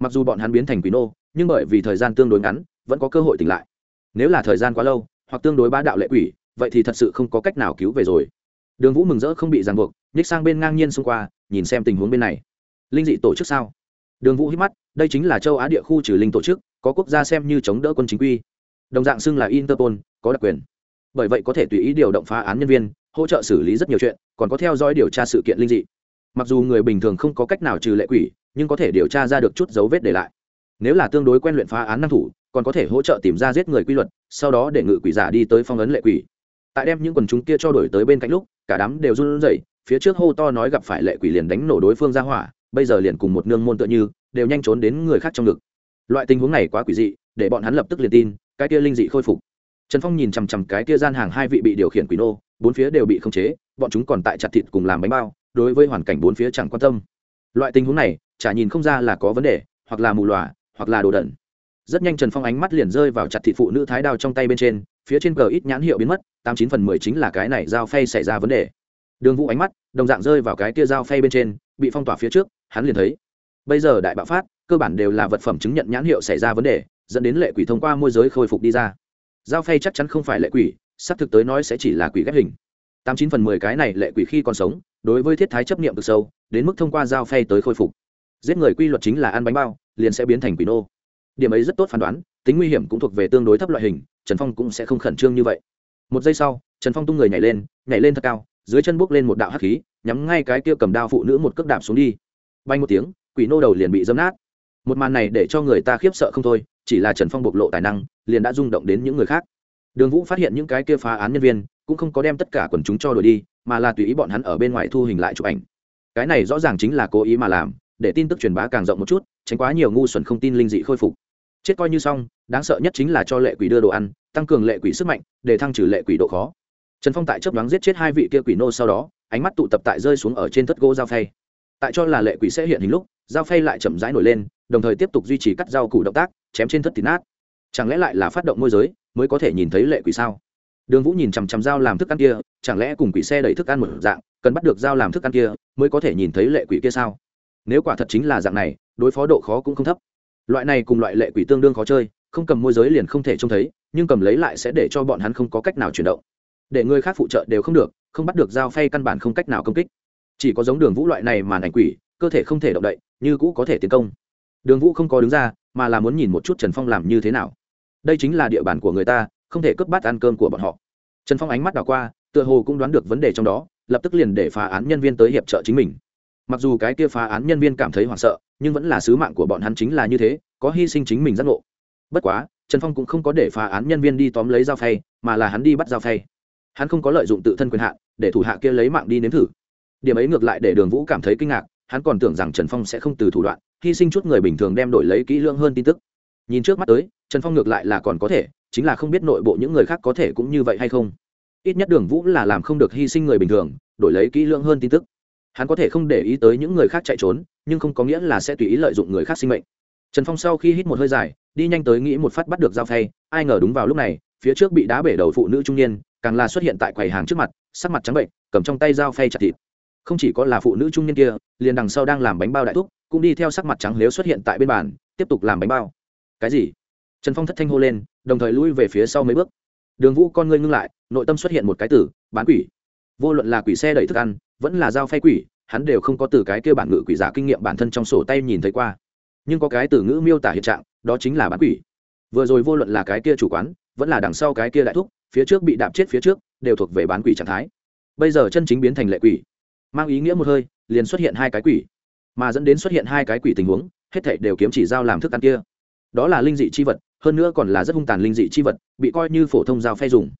Mặc dù bọn hắn biến thành quỷ nô, nhưng bởi vì thời gian tương đối ngắn, vẫn có cơ hội tỉnh lại nếu là thời gian quá lâu, hoặc tương đối bá đạo lệ quỷ, vậy thì thật sự không có cách nào cứu về rồi. Đường vũ mừng rỡ không bị ràng buộc, nhích sang bên ngang nhiên xung qua, nhìn xem tình huống bên này. Linh dị tổ chức sao? Đường vũ hít mắt, đây chính là châu á địa khu trừ linh tổ chức, có quốc gia xem như chống đỡ quân chính quy. Đồng dạng xưng là interpol, có đặc quyền. Bởi vậy có thể tùy ý điều động phá án nhân viên, hỗ trợ xử lý rất nhiều chuyện, còn có theo dõi điều tra sự kiện linh dị. Mặc dù người bình thường không có cách nào trừ lệ quỷ, nhưng có thể điều tra ra được chút dấu vết để lại. Nếu là tương đối quen luyện phá án năng thủ còn có thể hỗ trợ tìm ra giết người quy luật, sau đó để ngự quỷ giả đi tới phong ấn lệ quỷ. Tại đem những quần chúng kia cho đổi tới bên cạnh lúc, cả đám đều run rẩy, phía trước hô to nói gặp phải lệ quỷ liền đánh nổ đối phương ra hỏa, bây giờ liền cùng một nương môn tựa như, đều nhanh trốn đến người khác trong ngực. Loại tình huống này quá quỷ dị, để bọn hắn lập tức liền tin, cái kia linh dị khôi phục. Trần phong nhìn chằm chằm cái kia gian hàng hai vị bị điều khiển quỷ nô, bốn phía đều bị khống chế, bọn chúng còn tại chặt thịt cùng làm bánh bao, đối với hoàn cảnh bốn phía chẳng quan tâm. Loại tình huống này, chả nhìn không ra là có vấn đề, hoặc là mù lòa, hoặc là đồ đẩn rất nhanh trần phong ánh mắt liền rơi vào chặt thịt phụ nữ thái đao trong tay bên trên, phía trên cờ ít nhãn hiệu biến mất, tám chín phần mười chính là cái này dao phay xảy ra vấn đề. Đường vũ ánh mắt, đồng dạng rơi vào cái kia dao phay bên trên, bị phong tỏa phía trước, hắn liền thấy, bây giờ đại bạo phát, cơ bản đều là vật phẩm chứng nhận nhãn hiệu xảy ra vấn đề, dẫn đến lệ quỷ thông qua môi giới khôi phục đi ra. Dao phay chắc chắn không phải lệ quỷ sắp thực tới nói sẽ chỉ là quỷ ghép hình. Tám chín phần mười cái này lệ quỷ khi còn sống, đối với thiết thái chấp niệm cực sâu, đến mức thông qua dao phay tới khôi phục. Giết người quy luật chính là ăn bánh bao, liền sẽ biến thành quỷ nô điểm ấy rất tốt phán đoán, tính nguy hiểm cũng thuộc về tương đối thấp loại hình, trần phong cũng sẽ không khẩn trương như vậy. Một giây sau, trần phong tung người nhảy lên nhảy lên thật cao, dưới chân bước lên một đạo hắc khí, nhắm ngay cái kia cầm đao phụ nữ một cước đạp xuống đi. Bay một tiếng, quỷ nô đầu liền bị dâm nát. Một màn này để cho người ta khiếp sợ không thôi, chỉ là trần phong bộc lộ tài năng, liền đã rung động đến những người khác. Đường vũ phát hiện những cái kia phá án nhân viên, cũng không có đem tất cả quần chúng cho đổi đi, mà là tùy ý bọn hắn ở bên ngoài thu hình lại chụp ảnh. Cái này rõ ràng chính là cố ý mà làm, để tin tức truyền bá càng rộng một chút, tránh quá nhiều ngu xuẩn không tin linh dị khôi phục chết coi như xong, đáng sợ nhất chính là cho lệ quỷ đưa đồ ăn, tăng cường lệ quỷ sức mạnh, để thăng trừ lệ quỷ độ khó. Trần phong tại chấp đoán giết chết hai vị kia quỷ nô sau đó, ánh mắt tụ tập tại rơi xuống ở trên thất gỗ dao phay. Tại cho là lệ quỷ sẽ hiện hình lúc dao phay lại chậm rãi nổi lên, đồng thời tiếp tục duy trì cắt dao củ động tác, chém trên thất thịt nát. Chẳng lẽ lại là phát động môi giới, mới có thể nhìn thấy lệ quỷ sao? Đường vũ nhìn chằm chằm dao làm thức ăn kia, chẳng lẽ cùng quỷ xe đẩy thức ăn một dạng, cần bắt được dao làm thức ăn kia, mới có thể nhìn thấy lệ quỷ kia sao? Nếu quả thật chính là dạng này, đối phó độ khó cũng không thấp loại này cùng loại lệ quỷ tương đương khó chơi, không cầm môi giới liền không thể trông thấy, nhưng cầm lấy lại sẽ để cho bọn hắn không có cách nào chuyển động. Để người khác phụ trợ đều không được, không bắt được dao phay căn bản không cách nào công kích. Chỉ có giống đường vũ loại này màn ảnh quỷ, cơ thể không thể động đậy, như cũ có thể tiến công. Đường vũ không có đứng ra, mà là muốn nhìn một chút trần phong làm như thế nào. Đây chính là địa bàn của người ta, không thể cướp bát ăn cơm của bọn họ. Trần phong ánh mắt đảo qua, tựa hồ cũng đoán được vấn đề trong đó, lập tức liền để phá án nhân viên tới hiệp trợ chính mình mặc dù cái kia phá án nhân viên cảm thấy hoảng sợ, nhưng vẫn là sứ mạng của bọn hắn chính là như thế, có hy sinh chính mình giác ngộ. Bất quá, trần phong cũng không có để phá án nhân viên đi tóm lấy dao phay, mà là hắn đi bắt dao phay. Hắn không có lợi dụng tự thân quyền hạn, để thủ hạ kia lấy mạng đi nếm thử. Điểm ấy ngược lại để đường vũ cảm thấy kinh ngạc, hắn còn tưởng rằng trần phong sẽ không từ thủ đoạn, hy sinh chút người bình thường đem đổi lấy kỹ lưỡng hơn tin tức. Nhìn trước mắt tới, trần phong ngược lại là còn có thể, chính là không biết nội bộ những người khác có thể cũng như vậy hay không. Ít nhất đường vũ là làm không được hy sinh người bình thường, đổi lấy kỹ lưỡng hơn tin tức hắn có thể không để ý tới những người khác chạy trốn, nhưng không có nghĩa là sẽ tùy ý lợi dụng người khác sinh mệnh. Trần phong sau khi hít một hơi dài, đi nhanh tới nghĩ một phát bắt được dao thay ai ngờ đúng vào lúc này, phía trước bị đá bể đầu phụ nữ trung niên, càng là xuất hiện tại quầy hàng trước mặt, sắc mặt trắng bệnh, cầm trong tay dao phay chặt thịt. Không chỉ có là phụ nữ trung niên kia, liền đằng sau đang làm bánh bao đại thúc, cũng đi theo sắc mặt trắng nếu xuất hiện tại bên bàn, tiếp tục làm bánh bao. Cái gì? Trần phong thất thanh hô lên, đồng thời lui về phía sau mấy bước. Đường vũ con ngươi ngưng lại, nội tâm xuất hiện một cái tử, bán quỷ vô luận là quỷ xe đẩy thức ăn, vẫn là dao phay quỷ, hắn đều không có từ cái kia bản ngữ quỷ giả kinh nghiệm bản thân trong sổ tay nhìn thấy qua. Nhưng có cái từ ngữ miêu tả hiện trạng, đó chính là bán quỷ. Vừa rồi vô luận là cái kia chủ quán, vẫn là đằng sau cái kia đại thúc, phía trước bị đạp chết phía trước, đều thuộc về bán quỷ trạng thái. Bây giờ chân chính biến thành lệ quỷ. Mang ý nghĩa một hơi, liền xuất hiện hai cái quỷ. Mà dẫn đến xuất hiện hai cái quỷ tình huống, hết thảy đều kiếm chỉ giao làm thức ăn kia. Đó là linh dị chi vật, hơn nữa còn là rất hung tàn linh dị chi vật, bị coi như phổ thông dao phay dùng.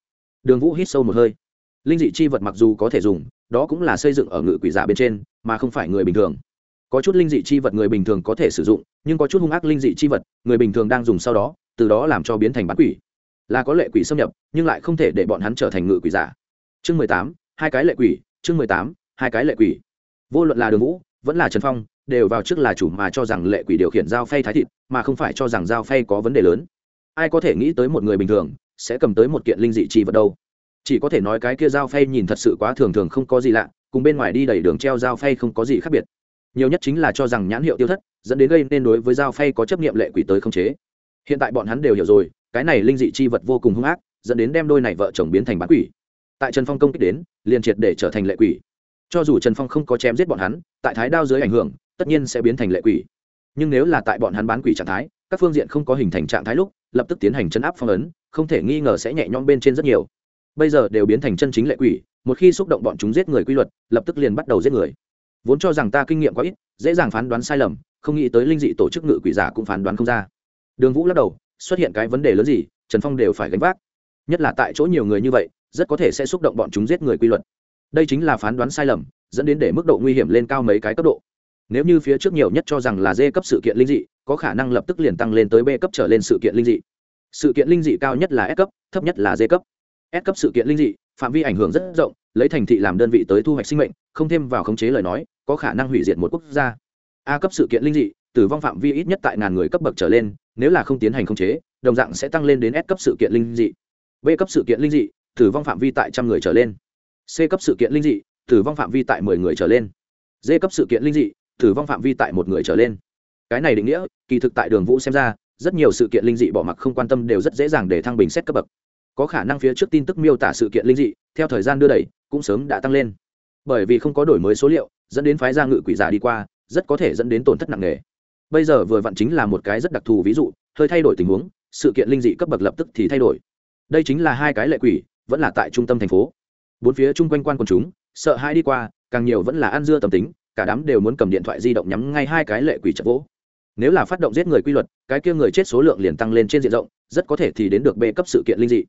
Đường vũ hít sâu một hơi linh dị chi vật mặc dù có thể dùng, đó cũng là xây dựng ở ngự quỷ giả bên trên, mà không phải người bình thường. Có chút linh dị chi vật người bình thường có thể sử dụng, nhưng có chút hung ác linh dị chi vật, người bình thường đang dùng sau đó, từ đó làm cho biến thành bán quỷ. Là có lệ quỷ xâm nhập, nhưng lại không thể để bọn hắn trở thành ngự quỷ giả. Chương mười tám, hai cái lệ quỷ, chương mười tám, hai cái lệ quỷ. Vô luận là đường vũ, vẫn là trần phong, đều vào trước là chủ mà cho rằng lệ quỷ điều khiển dao phay thái thịt, mà không phải cho rằng dao phay có vấn đề lớn. Ai có thể nghĩ tới một người bình thường sẽ cầm tới một kiện linh dị chi vật đâu? Chỉ có thể nói cái kia dao phay nhìn thật sự quá thường thường không có gì lạ, cùng bên ngoài đi đầy đường treo dao phay không có gì khác biệt. Nhiều nhất chính là cho rằng nhãn hiệu tiêu thất, dẫn đến gây nên đối với dao phay có chấp nghiệm lệ quỷ tới không chế. Hiện tại bọn hắn đều hiểu rồi, cái này linh dị chi vật vô cùng hung ác, dẫn đến đem đôi này vợ chồng biến thành bán quỷ. Tại trần phong công kích đến, liền triệt để trở thành lệ quỷ. Cho dù trần phong không có chém giết bọn hắn, tại thái đao dưới ảnh hưởng, tất nhiên sẽ biến thành lệ quỷ. Nhưng nếu là tại bọn hắn bán quỷ trạng thái, các phương diện không có hình thành trạng thái lúc, lập tức tiến hành chấn áp phong ấn, không thể nghi ngờ sẽ nhẹ nhõm bên trên rất nhiều bây giờ đều biến thành chân chính lệ quỷ, một khi xúc động bọn chúng giết người quy luật, lập tức liền bắt đầu giết người. Vốn cho rằng ta kinh nghiệm quá ít, dễ dàng phán đoán sai lầm, không nghĩ tới linh dị tổ chức ngự quỷ giả cũng phán đoán không ra. Đường vũ lắc đầu, xuất hiện cái vấn đề lớn gì, trần phong đều phải gánh vác. Nhất là tại chỗ nhiều người như vậy, rất có thể sẽ xúc động bọn chúng giết người quy luật. Đây chính là phán đoán sai lầm, dẫn đến để mức độ nguy hiểm lên cao mấy cái cấp độ. Nếu như phía trước nhiều nhất cho rằng là d cấp sự kiện linh dị, có khả năng lập tức liền tăng lên tới b cấp trở lên sự kiện linh dị. Sự kiện linh dị cao nhất là s cấp, thấp nhất là d cấp s cấp sự kiện linh dị, phạm vi ảnh hưởng rất rộng, lấy thành thị làm đơn vị tới thu hoạch sinh mệnh, không thêm vào khống chế lời nói, có khả năng hủy diệt một quốc gia. A cấp sự kiện linh dị, tử vong phạm vi ít nhất tại ngàn người cấp bậc trở lên, nếu là không tiến hành khống chế, đồng dạng sẽ tăng lên đến s cấp sự kiện linh dị. B cấp sự kiện linh dị, tử vong phạm vi tại trăm người trở lên. C cấp sự kiện linh dị, tử vong phạm vi tại mười người trở lên. D cấp sự kiện linh dị, tử vong phạm vi tại một người trở lên. Cái này định nghĩa, kỳ thực tại đường vũ xem ra, rất nhiều sự kiện linh dị bỏ mặc không quan tâm đều rất dễ dàng để thăng bình xét cấp bậc có khả năng phía trước tin tức miêu tả sự kiện linh dị, theo thời gian đưa đẩy, cũng sớm đã tăng lên. Bởi vì không có đổi mới số liệu, dẫn đến phái gia ngự quỷ giả đi qua, rất có thể dẫn đến tổn thất nặng nề. Bây giờ vừa vặn chính là một cái rất đặc thù ví dụ, hơi thay đổi tình huống, sự kiện linh dị cấp bậc lập tức thì thay đổi. Đây chính là hai cái lệ quỷ, vẫn là tại trung tâm thành phố. Bốn phía chung quanh quan quần chúng, sợ hai đi qua, càng nhiều vẫn là ăn dưa tầm tính, cả đám đều muốn cầm điện thoại di động nhắm ngay hai cái lệ quỷ chật vỗ. Nếu là phát động giết người quy luật, cái kia người chết số lượng liền tăng lên trên diện rộng, rất có thể thì đến được bê cấp sự kiện linh dị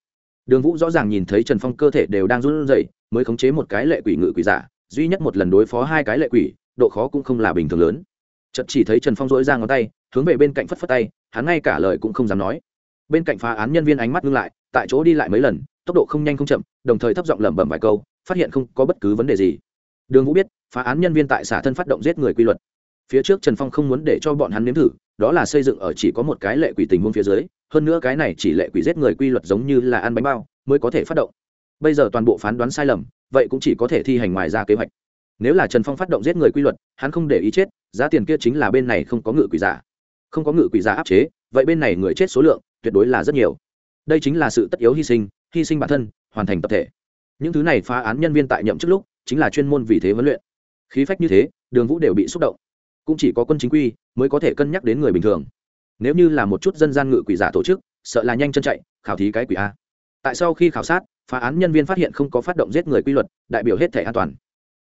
đường vũ rõ ràng nhìn thấy trần phong cơ thể đều đang run rẩy, mới khống chế một cái lệ quỷ ngự quỷ giả, duy nhất một lần đối phó hai cái lệ quỷ, độ khó cũng không là bình thường lớn. Chật chỉ thấy trần phong dỗi ra ngón tay, hướng về bên cạnh phất phất tay, hắn ngay cả lời cũng không dám nói. Bên cạnh phá án nhân viên ánh mắt ngưng lại, tại chỗ đi lại mấy lần, tốc độ không nhanh không chậm, đồng thời thấp giọng lẩm bẩm vài câu, phát hiện không có bất cứ vấn đề gì. Đường vũ biết, phá án nhân viên tại xả thân phát động giết người quy luật phía trước trần phong không muốn để cho bọn hắn nếm thử, đó là xây dựng ở chỉ có một cái lệ quỷ tình huống phía dưới, hơn nữa cái này chỉ lệ quỷ giết người quy luật giống như là ăn bánh bao, mới có thể phát động. Bây giờ toàn bộ phán đoán sai lầm, vậy cũng chỉ có thể thi hành ngoài ra kế hoạch. Nếu là trần phong phát động giết người quy luật, hắn không để ý chết, giá tiền kia chính là bên này không có ngự quỷ giả. Không có ngự quỷ giả áp chế, vậy bên này người chết số lượng tuyệt đối là rất nhiều. Đây chính là sự tất yếu hy sinh hy sinh bản thân, hoàn thành tập thể. Những thứ này phá án nhân viên tại nhậm trước lúc, chính là chuyên môn vì thế huấn luyện. Khí phách như thế, đường vũ đều bị xúc động cũng chỉ có quân chính quy mới có thể cân nhắc đến người bình thường. Nếu như là một chút dân gian ngự quỷ giả tổ chức, sợ là nhanh chân chạy, khảo thí cái quỷ a. Tại sau khi khảo sát, phá án nhân viên phát hiện không có phát động giết người quy luật, đại biểu hết thể an toàn.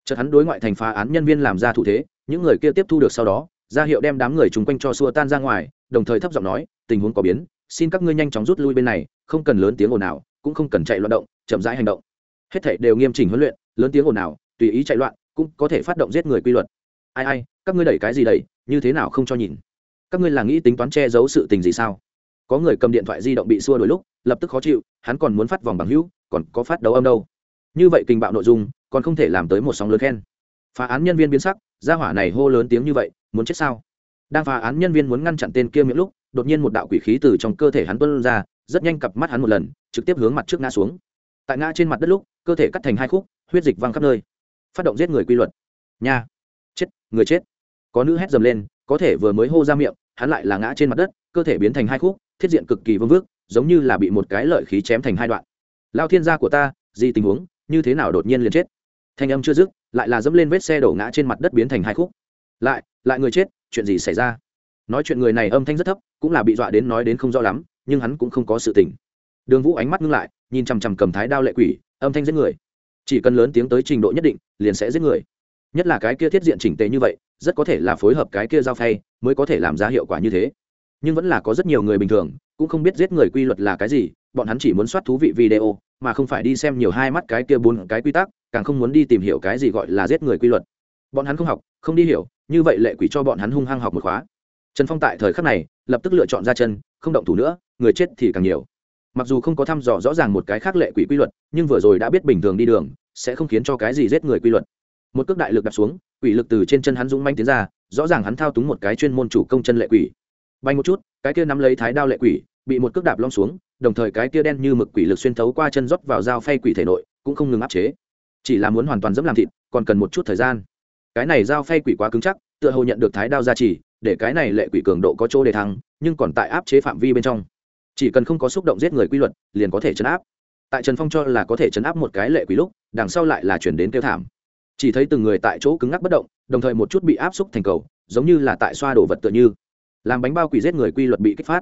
Chợt hắn đối ngoại thành phá án nhân viên làm ra thủ thế, những người kia tiếp thu được sau đó, ra hiệu đem đám người chung quanh cho xua tan ra ngoài, đồng thời thấp giọng nói, tình huống có biến, xin các ngươi nhanh chóng rút lui bên này, không cần lớn tiếng ồn nào cũng không cần chạy loạn động, chậm rãi hành động. Hết thảy đều nghiêm chỉnh huấn luyện, lớn tiếng ồn nào tùy ý chạy loạn, cũng có thể phát động giết người quy luật. Ai ai các ngươi đẩy cái gì đẩy, như thế nào không cho nhìn? Các ngươi là nghĩ tính toán che giấu sự tình gì sao? Có người cầm điện thoại di động bị xua đuổi lúc, lập tức khó chịu, hắn còn muốn phát vòng bằng hữu, còn có phát đấu âm đâu. Như vậy kinh bạo nội dung, còn không thể làm tới một sóng lớn khen. Phá án nhân viên biến sắc, gia hỏa này hô lớn tiếng như vậy, muốn chết sao? Đang phá án nhân viên muốn ngăn chặn tên kia miệng lúc, đột nhiên một đạo quỷ khí từ trong cơ thể hắn tuân ra, rất nhanh cặp mắt hắn một lần, trực tiếp hướng mặt trước ngã xuống. Tại ngã trên mặt đất lúc, cơ thể cắt thành hai khúc, huyết dịch văng khắp nơi. Phát động giết người quy luật. Nha. Chết, người chết có nữ hét dầm lên, có thể vừa mới hô ra miệng, hắn lại là ngã trên mặt đất, cơ thể biến thành hai khúc, thiết diện cực kỳ vương vước giống như là bị một cái lợi khí chém thành hai đoạn. Lao thiên gia của ta, gì tình huống, như thế nào đột nhiên liền chết? Thanh âm chưa dứt, lại là dẫm lên vết xe đổ ngã trên mặt đất biến thành hai khúc. Lại lại người chết, chuyện gì xảy ra? Nói chuyện người này âm thanh rất thấp, cũng là bị dọa đến nói đến không rõ lắm, nhưng hắn cũng không có sự tình. Đường vũ ánh mắt ngưng lại, nhìn chằm chằm cầm thái đao lệ quỷ, âm thanh giết người. Chỉ cần lớn tiếng tới trình độ nhất định, liền sẽ giết người nhất là cái kia thiết diện chỉnh tề như vậy, rất có thể là phối hợp cái kia giao phay mới có thể làm ra hiệu quả như thế. Nhưng vẫn là có rất nhiều người bình thường, cũng không biết giết người quy luật là cái gì, bọn hắn chỉ muốn soát thú vị video, mà không phải đi xem nhiều hai mắt cái kia bốn cái quy tắc, càng không muốn đi tìm hiểu cái gì gọi là giết người quy luật. Bọn hắn không học, không đi hiểu, như vậy lệ quỷ cho bọn hắn hung hăng học một khóa. Trần phong tại thời khắc này, lập tức lựa chọn ra chân, không động thủ nữa, người chết thì càng nhiều. Mặc dù không có thăm dò rõ ràng một cái khác lệ quỷ quy luật, nhưng vừa rồi đã biết bình thường đi đường, sẽ không khiến cho cái gì giết người quy luật một cước đại lực đạp xuống quỷ lực từ trên chân hắn dũng manh tiến ra rõ ràng hắn thao túng một cái chuyên môn chủ công chân lệ quỷ. Bay một chút cái kia nắm lấy thái đao lệ quỷ bị một cước đạp lom xuống đồng thời cái kia đen như mực quỷ lực xuyên thấu qua chân rót vào dao phay quỷ thể nội cũng không ngừng áp chế. Chỉ là muốn hoàn toàn dẫm làm thịt còn cần một chút thời gian. Cái này dao phay quỷ quá cứng chắc tựa hồ nhận được thái đao gia trì để cái này lệ quỷ cường độ có chỗ để thắng, nhưng còn tại áp chế phạm vi bên trong. Chỉ cần không có xúc động giết người quy luật liền có thể chấn áp. Tại trần phong cho là có thể chấn áp một cái lệ quỷ lúc đằng sau lại là chuyển đến kêu thảm chỉ thấy từng người tại chỗ cứng ngắc bất động, đồng thời một chút bị áp xúc thành cầu, giống như là tại xoa đổ vật tựa như. Làm bánh bao quỷ giết người quy luật bị kích phát.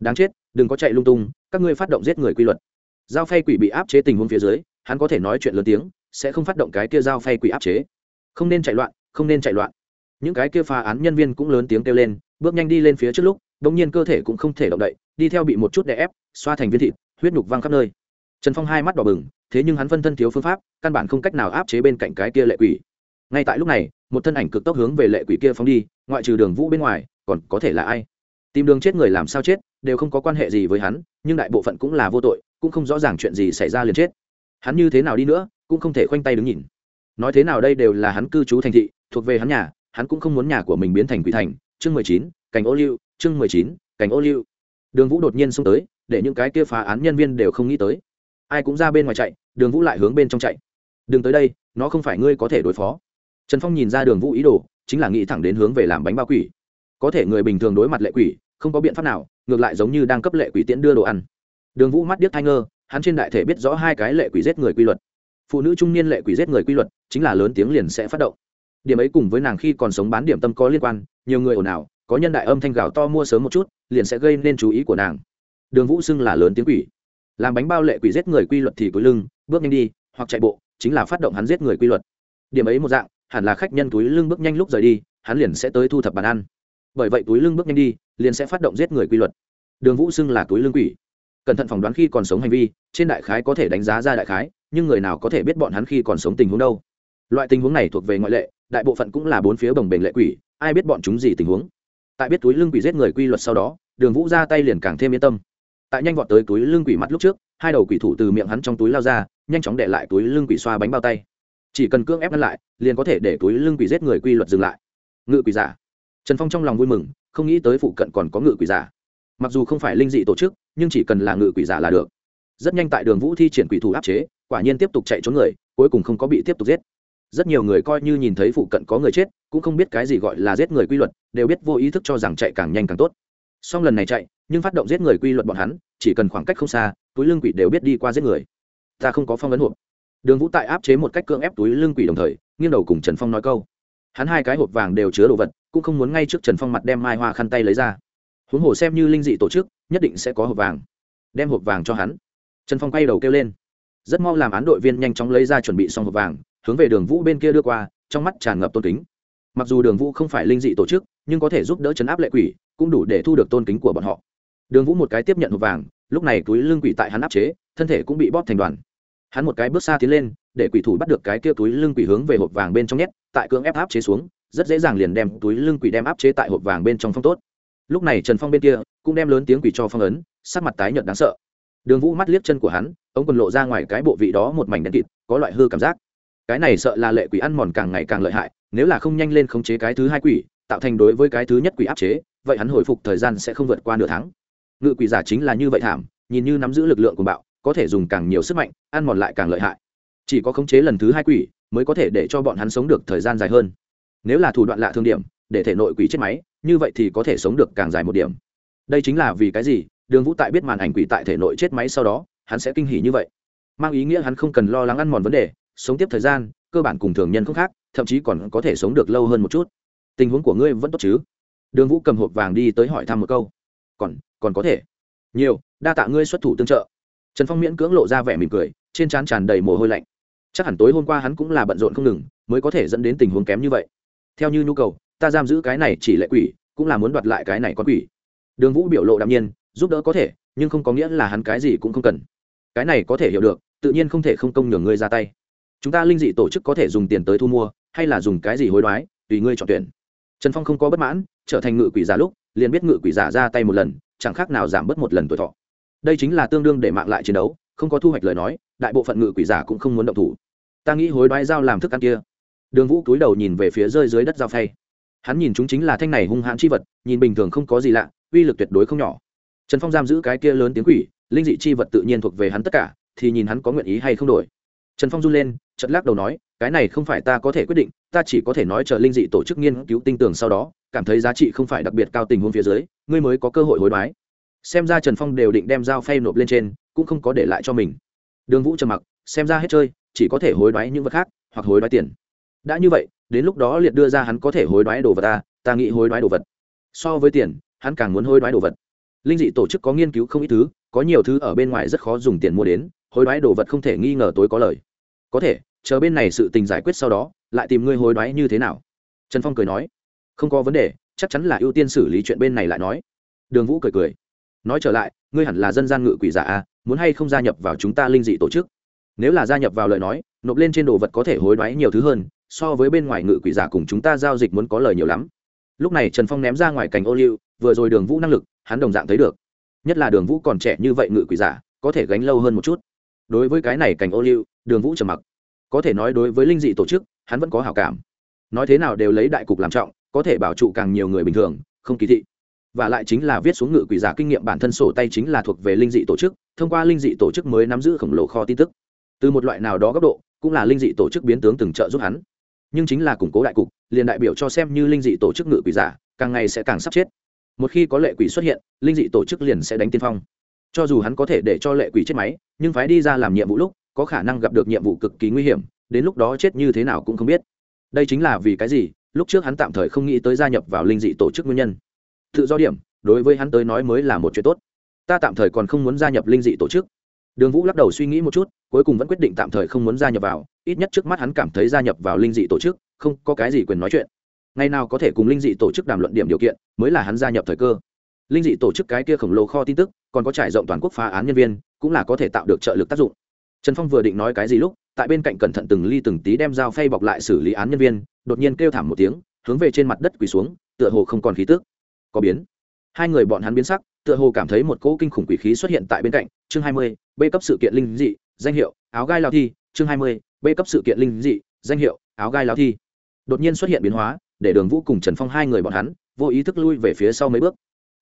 Đáng chết, đừng có chạy lung tung, các ngươi phát động giết người quy luật. Giao phay quỷ bị áp chế tình huống phía dưới, hắn có thể nói chuyện lớn tiếng, sẽ không phát động cái kia giao phay quỷ áp chế. Không nên chạy loạn, không nên chạy loạn. Những cái kia phá án nhân viên cũng lớn tiếng kêu lên, bước nhanh đi lên phía trước lúc đ ỗ n g nhiên cơ thể cũng không thể động đậy, đi theo bị một chút đè ép, xoa thành viên thịt, huyết nhục văng khắp nơi. Trần phong hai mắt đỏ bừng thế nhưng hắn phân thân thiếu phương pháp, căn bản không cách nào áp chế bên cạnh cái kia lệ quỷ. Ngay tại lúc này, một thân ảnh cực tốc hướng về lệ quỷ kia phóng đi, ngoại trừ đường vũ bên ngoài, còn có thể là ai? Tìm đường chết người làm sao chết, đều không có quan hệ gì với hắn, nhưng đại bộ phận cũng là vô tội, cũng không rõ ràng chuyện gì xảy ra liền chết. Hắn như thế nào đi nữa, cũng không thể khoanh tay đứng nhìn. Nói thế nào đây đều là hắn cư trú thành thị, thuộc về hắn nhà, hắn cũng không muốn nhà của mình biến thành quỷ thành. Chương mười chín cảnh ô liu, chương mười chín cảnh ô liu. Đường vũ đột nhiên xông tới, để những cái kia phá án nhân viên đều không nghĩ tới ai cũng ra bên ngoài chạy, đường vũ lại hướng bên trong chạy. Đừng tới đây, nó không phải ngươi có thể đối phó. Trần phong nhìn ra đường vũ ý đồ, chính là nghĩ thẳng đến hướng về làm bánh bao quỷ. Có thể người bình thường đối mặt lệ quỷ, không có biện pháp nào, ngược lại giống như đang cấp lệ quỷ tiễn đưa đồ ăn. Đường vũ mắt điếc thai ngơ, hắn trên đại thể biết rõ hai cái lệ quỷ giết người quy luật. Phụ nữ trung niên lệ quỷ giết người quy luật, chính là lớn tiếng liền sẽ phát động. Điểm ấy cùng với nàng khi còn sống bán điểm tâm có liên quan, nhiều người ồn ào, có nhân đại âm thanh gạo to mua sớm một chút, liền sẽ gây nên chú ý của nàng. Đường vũ xưng là lớn tiếng quỷ làm bánh bao lệ quỷ giết người quy luật thì cúi lưng, bước nhanh đi, hoặc chạy bộ, chính là phát động hắn giết người quy luật. Điểm ấy một dạng, hẳn là khách nhân túi lưng bước nhanh lúc rời đi, hắn liền sẽ tới thu thập bàn ăn. Bởi vậy túi lưng bước nhanh đi, liền sẽ phát động giết người quy luật. Đường vũ xưng là túi lưng quỷ. Cẩn thận phỏng đoán khi còn sống hành vi, trên đại khái có thể đánh giá ra đại khái, nhưng người nào có thể biết bọn hắn khi còn sống tình huống đâu. Loại tình huống này thuộc về ngoại lệ, đại bộ phận cũng là bốn phía bồng bềnh lệ quỷ, ai biết bọn chúng gì tình huống. Tại biết túi lưng quỷ giết người quy luật sau đó, đường vũ ra tay liền càng thêm yên tâm tại nhanh vọt tới túi lưng quỷ mặt lúc trước, hai đầu quỷ thủ từ miệng hắn trong túi lao ra, nhanh chóng để lại túi lưng quỷ xoa bánh bao tay. Chỉ cần cưỡng ép ngăn lại, liền có thể để túi lưng quỷ giết người quy luật dừng lại. Ngự quỷ giả. Trần phong trong lòng vui mừng, không nghĩ tới phụ cận còn có ngự quỷ giả. Mặc dù không phải linh dị tổ chức, nhưng chỉ cần là ngự quỷ giả là được. Rất nhanh tại đường vũ thi triển quỷ thủ áp chế, quả nhiên tiếp tục chạy trốn người, cuối cùng không có bị tiếp tục giết. Rất nhiều người coi như nhìn thấy phụ cận có người chết, cũng không biết cái gì gọi là giết người quy luật, đều biết vô ý thức cho rằng chạy càng nhanh càng tốt song lần này chạy, nhưng phát động giết người quy luật bọn hắn, chỉ cần khoảng cách không xa, túi lưng quỷ đều biết đi qua giết người. Ta không có phong ấn hộp. Đường vũ tại áp chế một cách cưỡng ép túi lưng quỷ đồng thời, nghiêng đầu cùng trần phong nói câu. Hắn hai cái hộp vàng đều chứa đồ vật, cũng không muốn ngay trước trần phong mặt đem mai hoa khăn tay lấy ra. Huống hồ xem như linh dị tổ chức, nhất định sẽ có hộp vàng. Đem hộp vàng cho hắn. Trần phong quay đầu kêu lên. Rất mau làm án đội viên nhanh chóng lấy ra chuẩn bị xong hộp vàng, hướng về đường vũ bên kia đưa qua, trong mắt tràn ngập tôn kính mặc dù đường vũ không phải linh dị tổ chức, nhưng có thể giúp đỡ chấn áp lệ quỷ, cũng đủ để thu được tôn kính của bọn họ. Đường vũ một cái tiếp nhận hộp vàng, lúc này túi lương quỷ tại hắn áp chế, thân thể cũng bị bóp thành đoàn. Hắn một cái bước xa tiến lên, để quỷ thủ bắt được cái kia túi lương quỷ hướng về hộp vàng bên trong nhét, tại cưỡng ép áp chế xuống, rất dễ dàng liền đem túi lương quỷ đem áp chế tại hộp vàng bên trong phong tốt. Lúc này trần phong bên kia cũng đem lớn tiếng quỷ cho phong ấn, sắc mặt tái nhợt đáng sợ. Đường vũ mắt liếc chân của hắn ông còn lộ ra ngoài cái bộ vị đó một mảnh đen kịt, có loại hư cảm giác cái này sợ là lệ quỷ ăn mòn càng ngày càng lợi hại, nếu là không nhanh lên khống chế cái thứ hai quỷ, tạo thành đối với cái thứ nhất quỷ áp chế, vậy hắn hồi phục thời gian sẽ không vượt qua nửa tháng. Ngự quỷ giả chính là như vậy thảm, nhìn như nắm giữ lực lượng của bạo, có thể dùng càng nhiều sức mạnh, ăn mòn lại càng lợi hại. Chỉ có khống chế lần thứ hai quỷ, mới có thể để cho bọn hắn sống được thời gian dài hơn. Nếu là thủ đoạn lạ thương điểm, để thể nội quỷ chết máy, như vậy thì có thể sống được càng dài một điểm. Đây chính là vì cái gì? Đường vũ tại biết màn ảnh quỷ tại thể nội chết máy sau đó, hắn sẽ kinh hỉ như vậy. Mang ý nghĩa hắn không cần lo lắng ăn mòn vấn đề sống tiếp thời gian, cơ bản cùng thường nhân không khác, thậm chí còn có thể sống được lâu hơn một chút. Tình huống của ngươi vẫn tốt chứ? Đường vũ cầm hộp vàng đi tới hỏi thăm một câu. Còn còn có thể. Nhiều, đa tạ ngươi xuất thủ tương trợ. Trần phong miễn cưỡng lộ ra vẻ mỉm cười, trên trán tràn đầy mồ hôi lạnh. Chắc hẳn tối hôm qua hắn cũng là bận rộn không ngừng, mới có thể dẫn đến tình huống kém như vậy. Theo như nhu cầu, ta giam giữ cái này chỉ lệ quỷ, cũng là muốn đoạt lại cái này con quỷ. Đường vũ biểu lộ đạm nhiên, giúp đỡ có thể, nhưng không có nghĩa là hắn cái gì cũng không cần. Cái này có thể hiểu được, tự nhiên không thể không công nhường ngươi ra tay chúng ta linh dị tổ chức có thể dùng tiền tới thu mua, hay là dùng cái gì hối đoái, tùy ngươi chọn tuyển. Trần phong không có bất mãn, trở thành ngự quỷ giả lúc, liền biết ngự quỷ giả ra tay một lần, chẳng khác nào giảm bớt một lần tuổi thọ. Đây chính là tương đương để mạng lại chiến đấu, không có thu hoạch lời nói, đại bộ phận ngự quỷ giả cũng không muốn động thủ. Ta nghĩ hối đoái dao làm thức ăn kia. Đường vũ cúi đầu nhìn về phía rơi dưới đất dao phay. Hắn nhìn chúng chính là thanh này hung hãn chi vật, nhìn bình thường không có gì lạ, uy lực tuyệt đối không nhỏ. Trần phong giam giữ cái kia lớn tiếng quỷ, linh dị chi vật tự nhiên thuộc về hắn tất cả, thì nhìn hắn có nguyện ý hay không đổi. Trần phong run lên chật lắc đầu nói, cái này không phải ta có thể quyết định, ta chỉ có thể nói chờ linh dị tổ chức nghiên cứu tinh tường sau đó, cảm thấy giá trị không phải đặc biệt cao tình huống phía dưới, ngươi mới có cơ hội hối đoái. Xem ra trần phong đều định đem dao phay nộp lên trên, cũng không có để lại cho mình. Đường vũ trầm mặc, xem ra hết chơi, chỉ có thể hối đoái những vật khác, hoặc hối đoái tiền. Đã như vậy, đến lúc đó liệt đưa ra hắn có thể hối đoái đồ vật ta ta nghĩ hối đoái đồ vật. So với tiền, hắn càng muốn hối đoái đồ vật. Linh dị tổ chức có nghiên cứu không ít thứ, có nhiều thứ ở bên ngoài rất khó dùng tiền mua đến, hối đoái đồ vật không thể nghi ngờ tối có lời có thể, chờ bên này sự tình giải quyết sau đó, lại tìm ngươi hối đoái như thế nào? Trần phong cười nói. Không có vấn đề, chắc chắn là ưu tiên xử lý chuyện bên này lại nói. Đường vũ cười cười. Nói trở lại, ngươi hẳn là dân gian ngự quỷ giả à? muốn hay không gia nhập vào chúng ta linh dị tổ chức? Nếu là gia nhập vào lời nói, nộp lên trên đồ vật có thể hối đoái nhiều thứ hơn, so với bên ngoài ngự quỷ giả cùng chúng ta giao dịch muốn có lời nhiều lắm. Lúc này trần phong ném ra ngoài cành ô liu, vừa rồi đường vũ năng lực, hắn đồng dạng thấy được. Nhất là đường vũ còn trẻ như vậy ngự quỷ giả, có thể gánh lâu hơn một chút. Đối với cái này cành ô liu đường vũ trầm mặc. Có thể nói đối với linh dị tổ chức, hắn vẫn có hảo cảm. Nói thế nào đều lấy đại cục làm trọng, có thể bảo trụ càng nhiều người bình thường, không kỳ thị. Và lại chính là viết xuống ngự quỷ giả kinh nghiệm bản thân sổ tay chính là thuộc về linh dị tổ chức, thông qua linh dị tổ chức mới nắm giữ khổng lồ kho tin tức. Từ một loại nào đó góc độ, cũng là linh dị tổ chức biến tướng từng trợ giúp hắn. Nhưng chính là củng cố đại cục, liền đại biểu cho xem như linh dị tổ chức ngự quỷ giả, càng ngày sẽ càng sắp chết. Một khi có lệ quỷ xuất hiện, linh dị tổ chức liền sẽ đánh tiên phong. Cho dù hắn có thể để cho lệ quỷ chết máy, nhưng phải đi ra làm nhiệm vụ lúc có khả năng gặp được nhiệm vụ cực kỳ nguy hiểm, đến lúc đó chết như thế nào cũng không biết. Đây chính là vì cái gì? Lúc trước hắn tạm thời không nghĩ tới gia nhập vào linh dị tổ chức nguyên nhân. Tự do điểm, đối với hắn tới nói mới là một chuyện tốt. Ta tạm thời còn không muốn gia nhập linh dị tổ chức. Đường vũ lắc đầu suy nghĩ một chút, cuối cùng vẫn quyết định tạm thời không muốn gia nhập vào, ít nhất trước mắt hắn cảm thấy gia nhập vào linh dị tổ chức, không có cái gì quyền nói chuyện. Ngày nào có thể cùng linh dị tổ chức đàm luận điểm điều kiện, mới là hắn gia nhập thời cơ. Linh dị tổ chức cái kia khổng lồ kho tin tức, còn có trải rộng toàn quốc phá án nhân viên, cũng là có thể tạo được trợ lực tác dụng trần phong vừa định nói cái gì lúc, tại bên cạnh cẩn thận từng ly từng tí đem dao phay bọc lại xử lý án nhân viên, đột nhiên kêu thảm một tiếng, hướng về trên mặt đất quỳ xuống, tựa hồ không còn khí tức. Có biến. Hai người bọn hắn biến sắc, tựa hồ cảm thấy một cỗ kinh khủng quỷ khí xuất hiện tại bên cạnh, chương hai mươi, b cấp sự kiện linh dị, danh hiệu, áo gai lao thi, chương hai mươi, b cấp sự kiện linh dị, danh hiệu, áo gai lao thi. Đột nhiên xuất hiện biến hóa, để đường vũ cùng trần phong hai người bọn hắn, vô ý thức lui về phía sau mấy bước.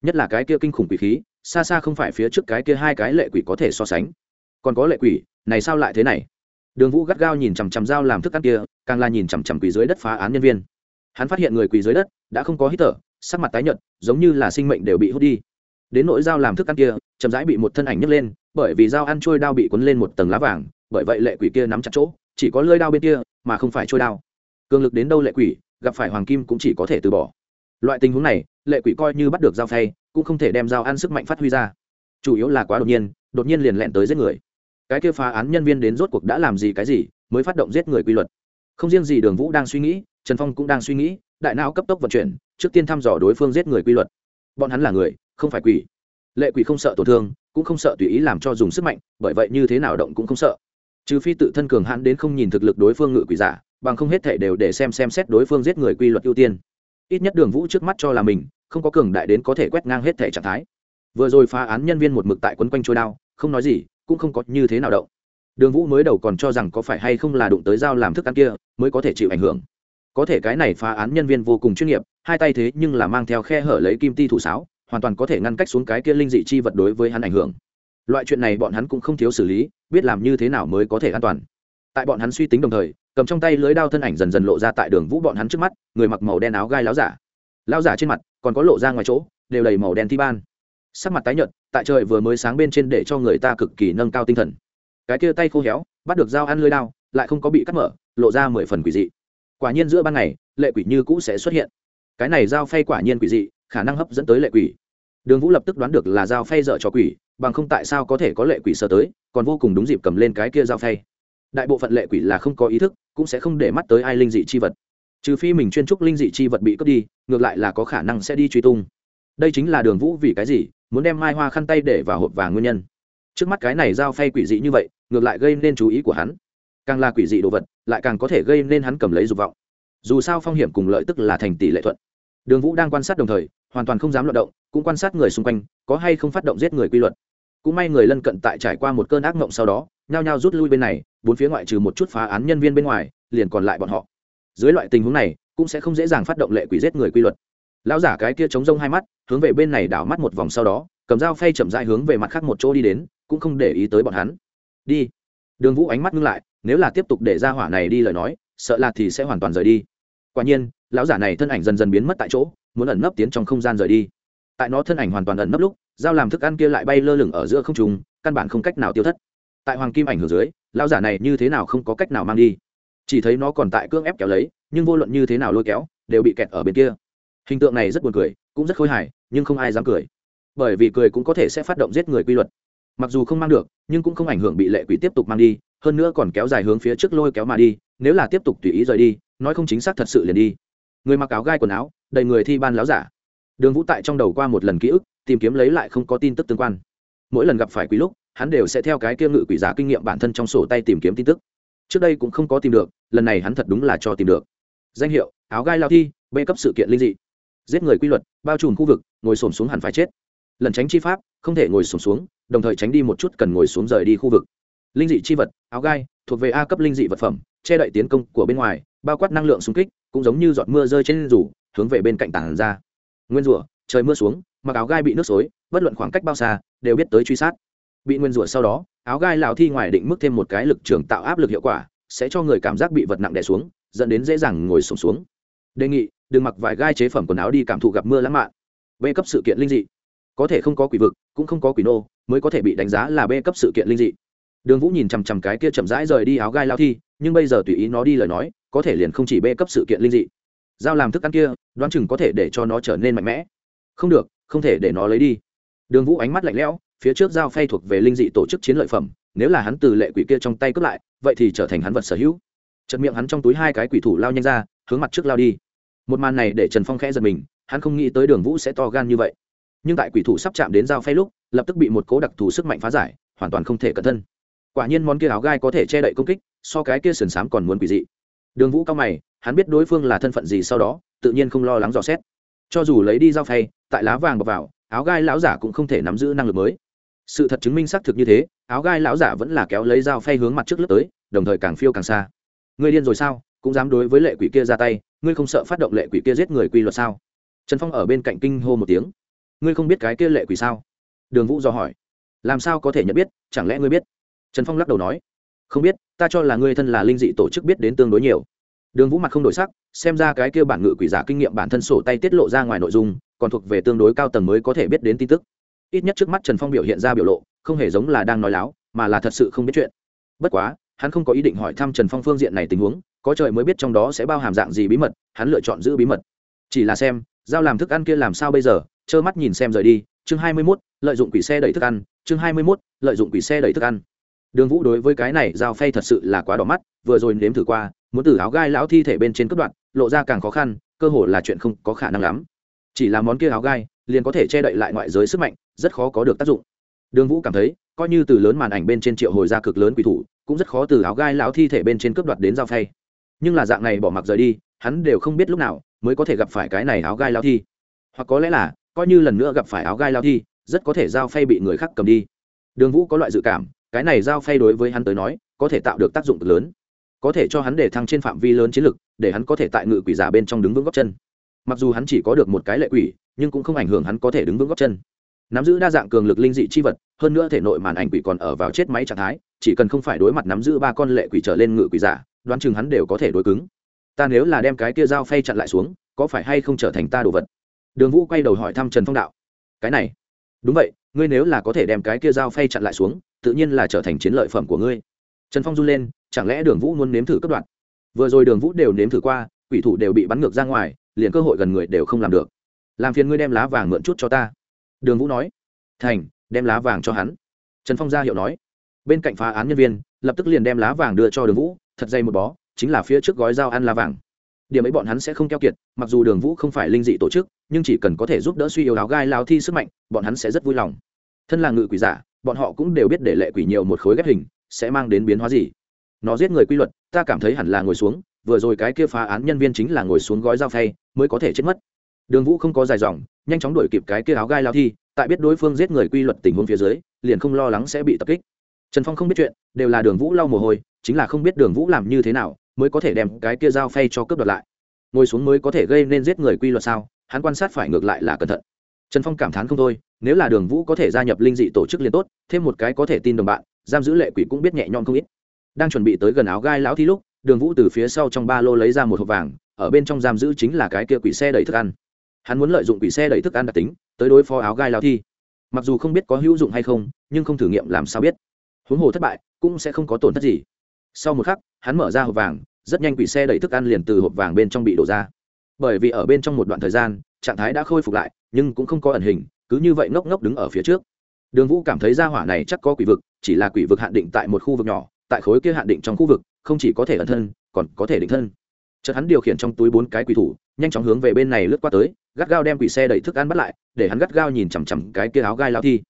Nhất là cái kia kinh khủng quỷ khí, xa xa không phải phía trước cái kia hai cái lệ quỷ có thể so sánh còn có lệ quỷ, này sao lại thế này? Đường vũ gắt gao nhìn chằm chằm dao làm thức ăn kia, càng là nhìn chằm chằm quỷ dưới đất phá án nhân viên. Hắn phát hiện người quỷ dưới đất đã không có hít thở, sắc mặt tái nhợt, giống như là sinh mệnh đều bị hút đi. Đến nỗi dao làm thức ăn kia, chậm rãi bị một thân ảnh nhấc lên, bởi vì dao ăn trôi đao bị cuốn lên một tầng lá vàng, bởi vậy lệ quỷ kia nắm chặt chỗ, chỉ có lơi đao bên kia, mà không phải trôi đao. Cường lực đến đâu lệ quỷ, gặp phải hoàng kim cũng chỉ có thể từ bỏ. Loại tình huống này, lệ quỷ coi như bắt được dao thay cũng không thể đem dao ăn sức mạnh phát huy ra. Chủ yếu là quá đột nhiên đột nhiên liền lẹn tới giết người cái kia phá án nhân viên đến rốt cuộc đã làm gì cái gì mới phát động giết người quy luật? Không riêng gì đường vũ đang suy nghĩ, trần phong cũng đang suy nghĩ, đại não cấp tốc vận chuyển, trước tiên thăm dò đối phương giết người quy luật. Bọn hắn là người, không phải quỷ. Lệ quỷ không sợ tổn thương, cũng không sợ tùy ý làm cho dùng sức mạnh, bởi vậy như thế nào động cũng không sợ. Trừ phi tự thân cường hãn đến không nhìn thực lực đối phương ngự quỷ giả, bằng không hết thể đều để xem xem xét đối phương giết người quy luật ưu tiên. Ít nhất đường vũ trước mắt cho là mình, không có cường đại đến có thể quét ngang hết thể trạng thái. Vừa rồi phá án nhân viên một mực tại quấn quanh trôi đao, không nói gì cũng không có như thế nào động. Đường vũ mới đầu còn cho rằng có phải hay không là đụng tới dao làm thức ăn kia, mới có thể chịu ảnh hưởng. Có thể cái này phá án nhân viên vô cùng chuyên nghiệp, hai tay thế nhưng là mang theo khe hở lấy kim ti thủ sáo, hoàn toàn có thể ngăn cách xuống cái kia linh dị chi vật đối với hắn ảnh hưởng. Loại chuyện này bọn hắn cũng không thiếu xử lý, biết làm như thế nào mới có thể an toàn. Tại bọn hắn suy tính đồng thời, cầm trong tay lưới đao thân ảnh dần dần lộ ra tại đường vũ bọn hắn trước mắt, người mặc màu đen áo gai láo giả. Lao giả trên mặt còn có lộ ra ngoài chỗ, đều đầy màu đen thi ban sắc mặt tái nhợt, tại trời vừa mới sáng bên trên để cho người ta cực kỳ nâng cao tinh thần. Cái kia tay khô héo, bắt được dao ăn lưới đao, lại không có bị cắt mở, lộ ra mười phần quỷ dị. Quả nhiên giữa ban ngày, lệ quỷ như cũ sẽ xuất hiện. Cái này dao phay quả nhiên quỷ dị, khả năng hấp dẫn tới lệ quỷ. Đường vũ lập tức đoán được là dao phay dở cho quỷ, bằng không tại sao có thể có lệ quỷ sơ tới, còn vô cùng đúng dịp cầm lên cái kia dao phay. Đại bộ phận lệ quỷ là không có ý thức, cũng sẽ không để mắt tới ai linh dị chi vật. Trừ phi mình chuyên trúc linh dị chi vật bị cướp đi, ngược lại là có khả năng sẽ đi truy tung. Đây chính là đường vũ vì cái gì muốn đem mai hoa khăn tay để vào hộp vàng nguyên nhân. Trước mắt cái này dao phay quỷ dị như vậy, ngược lại gây nên chú ý của hắn. Càng là quỷ dị đồ vật, lại càng có thể gây nên hắn cầm lấy dục vọng. Dù sao phong hiểm cùng lợi tức là thành tỷ lệ thuận. Đường vũ đang quan sát đồng thời, hoàn toàn không dám luận động, cũng quan sát người xung quanh, có hay không phát động giết người quy luật. Cũng may người lân cận tại trải qua một cơn ác mộng sau đó, nhao nhao rút lui bên này, bốn phía ngoại trừ một chút phá án nhân viên bên ngoài, liền còn lại bọn họ. Dưới loại tình huống này, cũng sẽ không dễ dàng phát động lệ quỷ giết người quy luật lão giả cái kia chống rông hai mắt, hướng về bên này đảo mắt một vòng sau đó, cầm dao phay chậm dại hướng về mặt khác một chỗ đi đến, cũng không để ý tới bọn hắn. Đi. Đường vũ ánh mắt ngưng lại, nếu là tiếp tục để ra hỏa này đi lời nói, sợ là thì sẽ hoàn toàn rời đi. Quả nhiên, lão giả này thân ảnh dần dần biến mất tại chỗ, muốn ẩn nấp tiến trong không gian rời đi. Tại nó thân ảnh hoàn toàn ẩn nấp lúc, dao làm thức ăn kia lại bay lơ lửng ở giữa không trùng căn bản không cách nào tiêu thất. Tại hoàng kim ảnh hưởng dưới, lão giả này như thế nào không có cách nào mang đi. Chỉ thấy nó còn tại cưỡng ép kéo lấy, nhưng vô luận như thế nào lôi kéo, đều bị kẹt ở bên kia hình tượng này rất buồn cười, cũng rất khôi hài, nhưng không ai dám cười. Bởi vì cười cũng có thể sẽ phát động giết người quy luật. Mặc dù không mang được, nhưng cũng không ảnh hưởng bị lệ quỷ tiếp tục mang đi, hơn nữa còn kéo dài hướng phía trước lôi kéo mà đi, nếu là tiếp tục tùy ý rời đi, nói không chính xác thật sự liền đi. Người mặc áo gai quần áo, đầy người thi ban láo giả. Đường vũ tại trong đầu qua một lần ký ức, tìm kiếm lấy lại không có tin tức tương quan. Mỗi lần gặp phải quý lúc, hắn đều sẽ theo cái kia ngự quỷ giá kinh nghiệm bản thân trong sổ tay tìm kiếm tin tức. Trước đây cũng không có tìm được, lần này hắn thật đúng là cho tìm được. Danh hiệu, áo gai lao thi b cấp sự kiện linh dị giết người quy luật bao trùm khu vực ngồi xổm xuống hẳn phải chết. Lần tránh chi pháp không thể ngồi xổm xuống đồng thời tránh đi một chút cần ngồi xuống rời đi khu vực. Linh dị chi vật áo gai thuộc về a cấp linh dị vật phẩm che đậy tiến công của bên ngoài bao quát năng lượng xung kích cũng giống như giọt mưa rơi trên rủ hướng về bên cạnh tảng ra. Nguyên rủa trời mưa xuống mặc áo gai bị nước xối bất luận khoảng cách bao xa đều biết tới truy sát. Bị nguyên rủa sau đó áo gai lào thi ngoài định mức thêm một cái lực trường tạo áp lực hiệu quả sẽ cho người cảm giác bị vật nặng đè xuống dẫn đến dễ dàng ngồi sùng xuống, xuống. Đề nghị đừng mặc vài gai chế phẩm quần áo đi cảm thụ gặp mưa lãng mạn. B cấp sự kiện linh dị. Có thể không có quỷ vực, cũng không có quỷ nô, mới có thể bị đánh giá là b cấp sự kiện linh dị. Đường vũ nhìn chằm chằm cái kia chậm rãi rời đi áo gai lao thi, nhưng bây giờ tùy ý nó đi lời nói, có thể liền không chỉ bê cấp sự kiện linh dị. Giao làm thức ăn kia, đoán chừng có thể để cho nó trở nên mạnh mẽ. Không được, không thể để nó lấy đi. Đường vũ ánh mắt lạnh lẽo, phía trước giao phay thuộc về linh dị tổ chức chiến lợi phẩm, nếu là hắn từ lệ quỷ kia trong tay cướp lại, vậy thì trở thành hắn vật sở hữu. Chật miệng hắn trong túi hai cái quỷ thủ lao nhanh ra, hướng mặt trước lao đi một màn này để trần phong khẽ giật mình, hắn không nghĩ tới đường vũ sẽ to gan như vậy. Nhưng tại quỷ thủ sắp chạm đến dao phay lúc, lập tức bị một cố đặc thù sức mạnh phá giải, hoàn toàn không thể cẩn thân quả nhiên món kia áo gai có thể che đậy công kích, so cái kia sườn xám còn muốn quỷ dị. Đường vũ cao mày, hắn biết đối phương là thân phận gì sau đó, tự nhiên không lo lắng dò xét. Cho dù lấy đi dao phay, tại lá vàng bọc vào, áo gai lão giả cũng không thể nắm giữ năng lực mới. Sự thật chứng minh xác thực như thế, áo gai lão giả vẫn là kéo lấy dao phay hướng mặt trước lướt tới, đồng thời càng phiêu càng xa. Ngươi điên rồi sao? Cũng dám đối với lệ quỷ kia ra tay, ngươi không sợ phát động lệ quỷ kia giết người quy luật sao? Trần phong ở bên cạnh kinh hô một tiếng. Ngươi không biết cái kia lệ quỷ sao? Đường vũ do hỏi. Làm sao có thể nhận biết, chẳng lẽ ngươi biết? Trần phong lắc đầu nói. Không biết, ta cho là ngươi thân là linh dị tổ chức biết đến tương đối nhiều. Đường vũ mặt không đổi sắc, xem ra cái kia bản ngự quỷ giả kinh nghiệm bản thân sổ tay tiết lộ ra ngoài nội dung, còn thuộc về tương đối cao tầng mới có thể biết đến tin tức. Ít nhất trước mắt trần phong biểu hiện ra biểu lộ, không hề giống là đang nói láo, mà là thật sự không biết chuyện. Bất quá, hắn không có ý định hỏi thăm trần phong phương diện này tình huống có trời mới biết trong đó sẽ bao hàm dạng gì bí mật, hắn lựa chọn giữ bí mật. Chỉ là xem, giao làm thức ăn kia làm sao bây giờ, trơ mắt nhìn xem rời đi. Chương hai mươi mốt, lợi dụng quỷ xe đẩy thức ăn. Chương hai mươi mốt, lợi dụng quỷ xe đẩy thức ăn. Đường vũ đối với cái này giao phay thật sự là quá đỏ mắt, vừa rồi nếm thử qua, muốn từ áo gai lão thi thể bên trên cấp đoạn lộ ra càng khó khăn, cơ hồ là chuyện không có khả năng lắm. Chỉ là món kia áo gai, liền có thể che đậy lại ngoại giới sức mạnh, rất khó có được tác dụng. Đường vũ cảm thấy, coi như từ lớn màn ảnh bên trên triệu hồi ra cực lớn quỷ thủ, cũng rất khó từ áo gai lão thi thể bên trên cướp đoạt đến giao phay nhưng là dạng này bỏ mặc rời đi, hắn đều không biết lúc nào mới có thể gặp phải cái này áo gai lao thi. Hoặc có lẽ là, coi như lần nữa gặp phải áo gai lao thi, rất có thể giao phay bị người khác cầm đi. Đường vũ có loại dự cảm, cái này giao phay đối với hắn tới nói, có thể tạo được tác dụng cực lớn. Có thể cho hắn để thăng trên phạm vi lớn chiến lực, để hắn có thể tại ngự quỷ giả bên trong đứng vững góc chân. Mặc dù hắn chỉ có được một cái lệ quỷ, nhưng cũng không ảnh hưởng hắn có thể đứng vững góc chân. Nắm giữ đa dạng cường lực linh dị chi vật, hơn nữa thể nội màn ảnh quỷ còn ở vào chết máy trạng thái, chỉ cần không phải đối mặt nắm giữ ba con lệ quỷ trở lên ngự quỷ giả đoán chừng hắn đều có thể đối cứng. Ta nếu là đem cái kia dao phay chặn lại xuống, có phải hay không trở thành ta đồ vật? Đường vũ quay đầu hỏi thăm trần phong đạo. Cái này. Đúng vậy, ngươi nếu là có thể đem cái kia dao phay chặn lại xuống, tự nhiên là trở thành chiến lợi phẩm của ngươi. Trần phong run lên, chẳng lẽ đường vũ muốn nếm thử cấp đoạn? Vừa rồi đường vũ đều nếm thử qua, quỷ thủ đều bị bắn ngược ra ngoài, liền cơ hội gần người đều không làm được. Làm phiền ngươi đem lá vàng mượn chút cho ta. Đường vũ nói. Thành, đem lá vàng cho hắn. Trần phong ra hiệu nói. Bên cạnh phá án nhân viên, lập tức liền đem lá vàng đưa cho đường vũ thật dây một bó, chính là phía trước gói dao ăn La vàng. Điểm ấy bọn hắn sẽ không keo kiệt, mặc dù đường vũ không phải linh dị tổ chức, nhưng chỉ cần có thể giúp đỡ suy yếu áo gai lao thi sức mạnh, bọn hắn sẽ rất vui lòng. Thân là ngự quỷ giả, bọn họ cũng đều biết để lệ quỷ nhiều một khối ghép hình, sẽ mang đến biến hóa gì. Nó giết người quy luật, ta cảm thấy hẳn là ngồi xuống, vừa rồi cái kia phá án nhân viên chính là ngồi xuống gói dao thay mới có thể chết mất. Đường vũ không có dài dòng, nhanh chóng đuổi kịp cái kia áo gai lao thi, tại biết đối phương giết người quy luật tình huống phía dưới, liền không lo lắng sẽ bị tập kích trần phong không biết chuyện, đều là đường vũ lau mồ hôi, chính là không biết đường vũ làm như thế nào mới có thể đem cái kia dao phay cho cướp đoạt lại. Ngồi xuống mới có thể gây nên giết người quy luật sao, hắn quan sát phải ngược lại là cẩn thận. Trần phong cảm thán không thôi, nếu là đường vũ có thể gia nhập linh dị tổ chức liền tốt, thêm một cái có thể tin đồng bạn, giam giữ lệ quỷ cũng biết nhẹ nhõm không ít. Đang chuẩn bị tới gần áo gai lão thi lúc, đường vũ từ phía sau trong ba lô lấy ra một hộp vàng, ở bên trong giam giữ chính là cái kia quỷ xe đẩy thức ăn. Hắn muốn lợi dụng quỷ xe đẩy thức ăn đặc tính, tới đối phó áo gai lao thi. Mặc dù không biết có hữu dụng hay không, nhưng không thử nghiệm làm sao biết huống hồ thất bại, cũng sẽ không có tổn thất gì. Sau một khắc, hắn mở ra hộp vàng, rất nhanh quỷ xe đẩy thức ăn liền từ hộp vàng bên trong bị đổ ra. Bởi vì ở bên trong một đoạn thời gian, trạng thái đã khôi phục lại, nhưng cũng không có ẩn hình, cứ như vậy ngốc ngốc đứng ở phía trước. Đường vũ cảm thấy ra hỏa này chắc có quỷ vực, chỉ là quỷ vực hạn định tại một khu vực nhỏ, tại khối kia hạn định trong khu vực, không chỉ có thể ẩn thân, còn có thể định thân. Chợt hắn điều khiển trong túi bốn cái quỷ thủ, nhanh chóng hướng về bên này lướt qua tới, gắt gao đem quỷ xe đẩy thức ăn bắt lại, để hắn gắt gao nhìn chằm chằm cái kia áo gai lao thi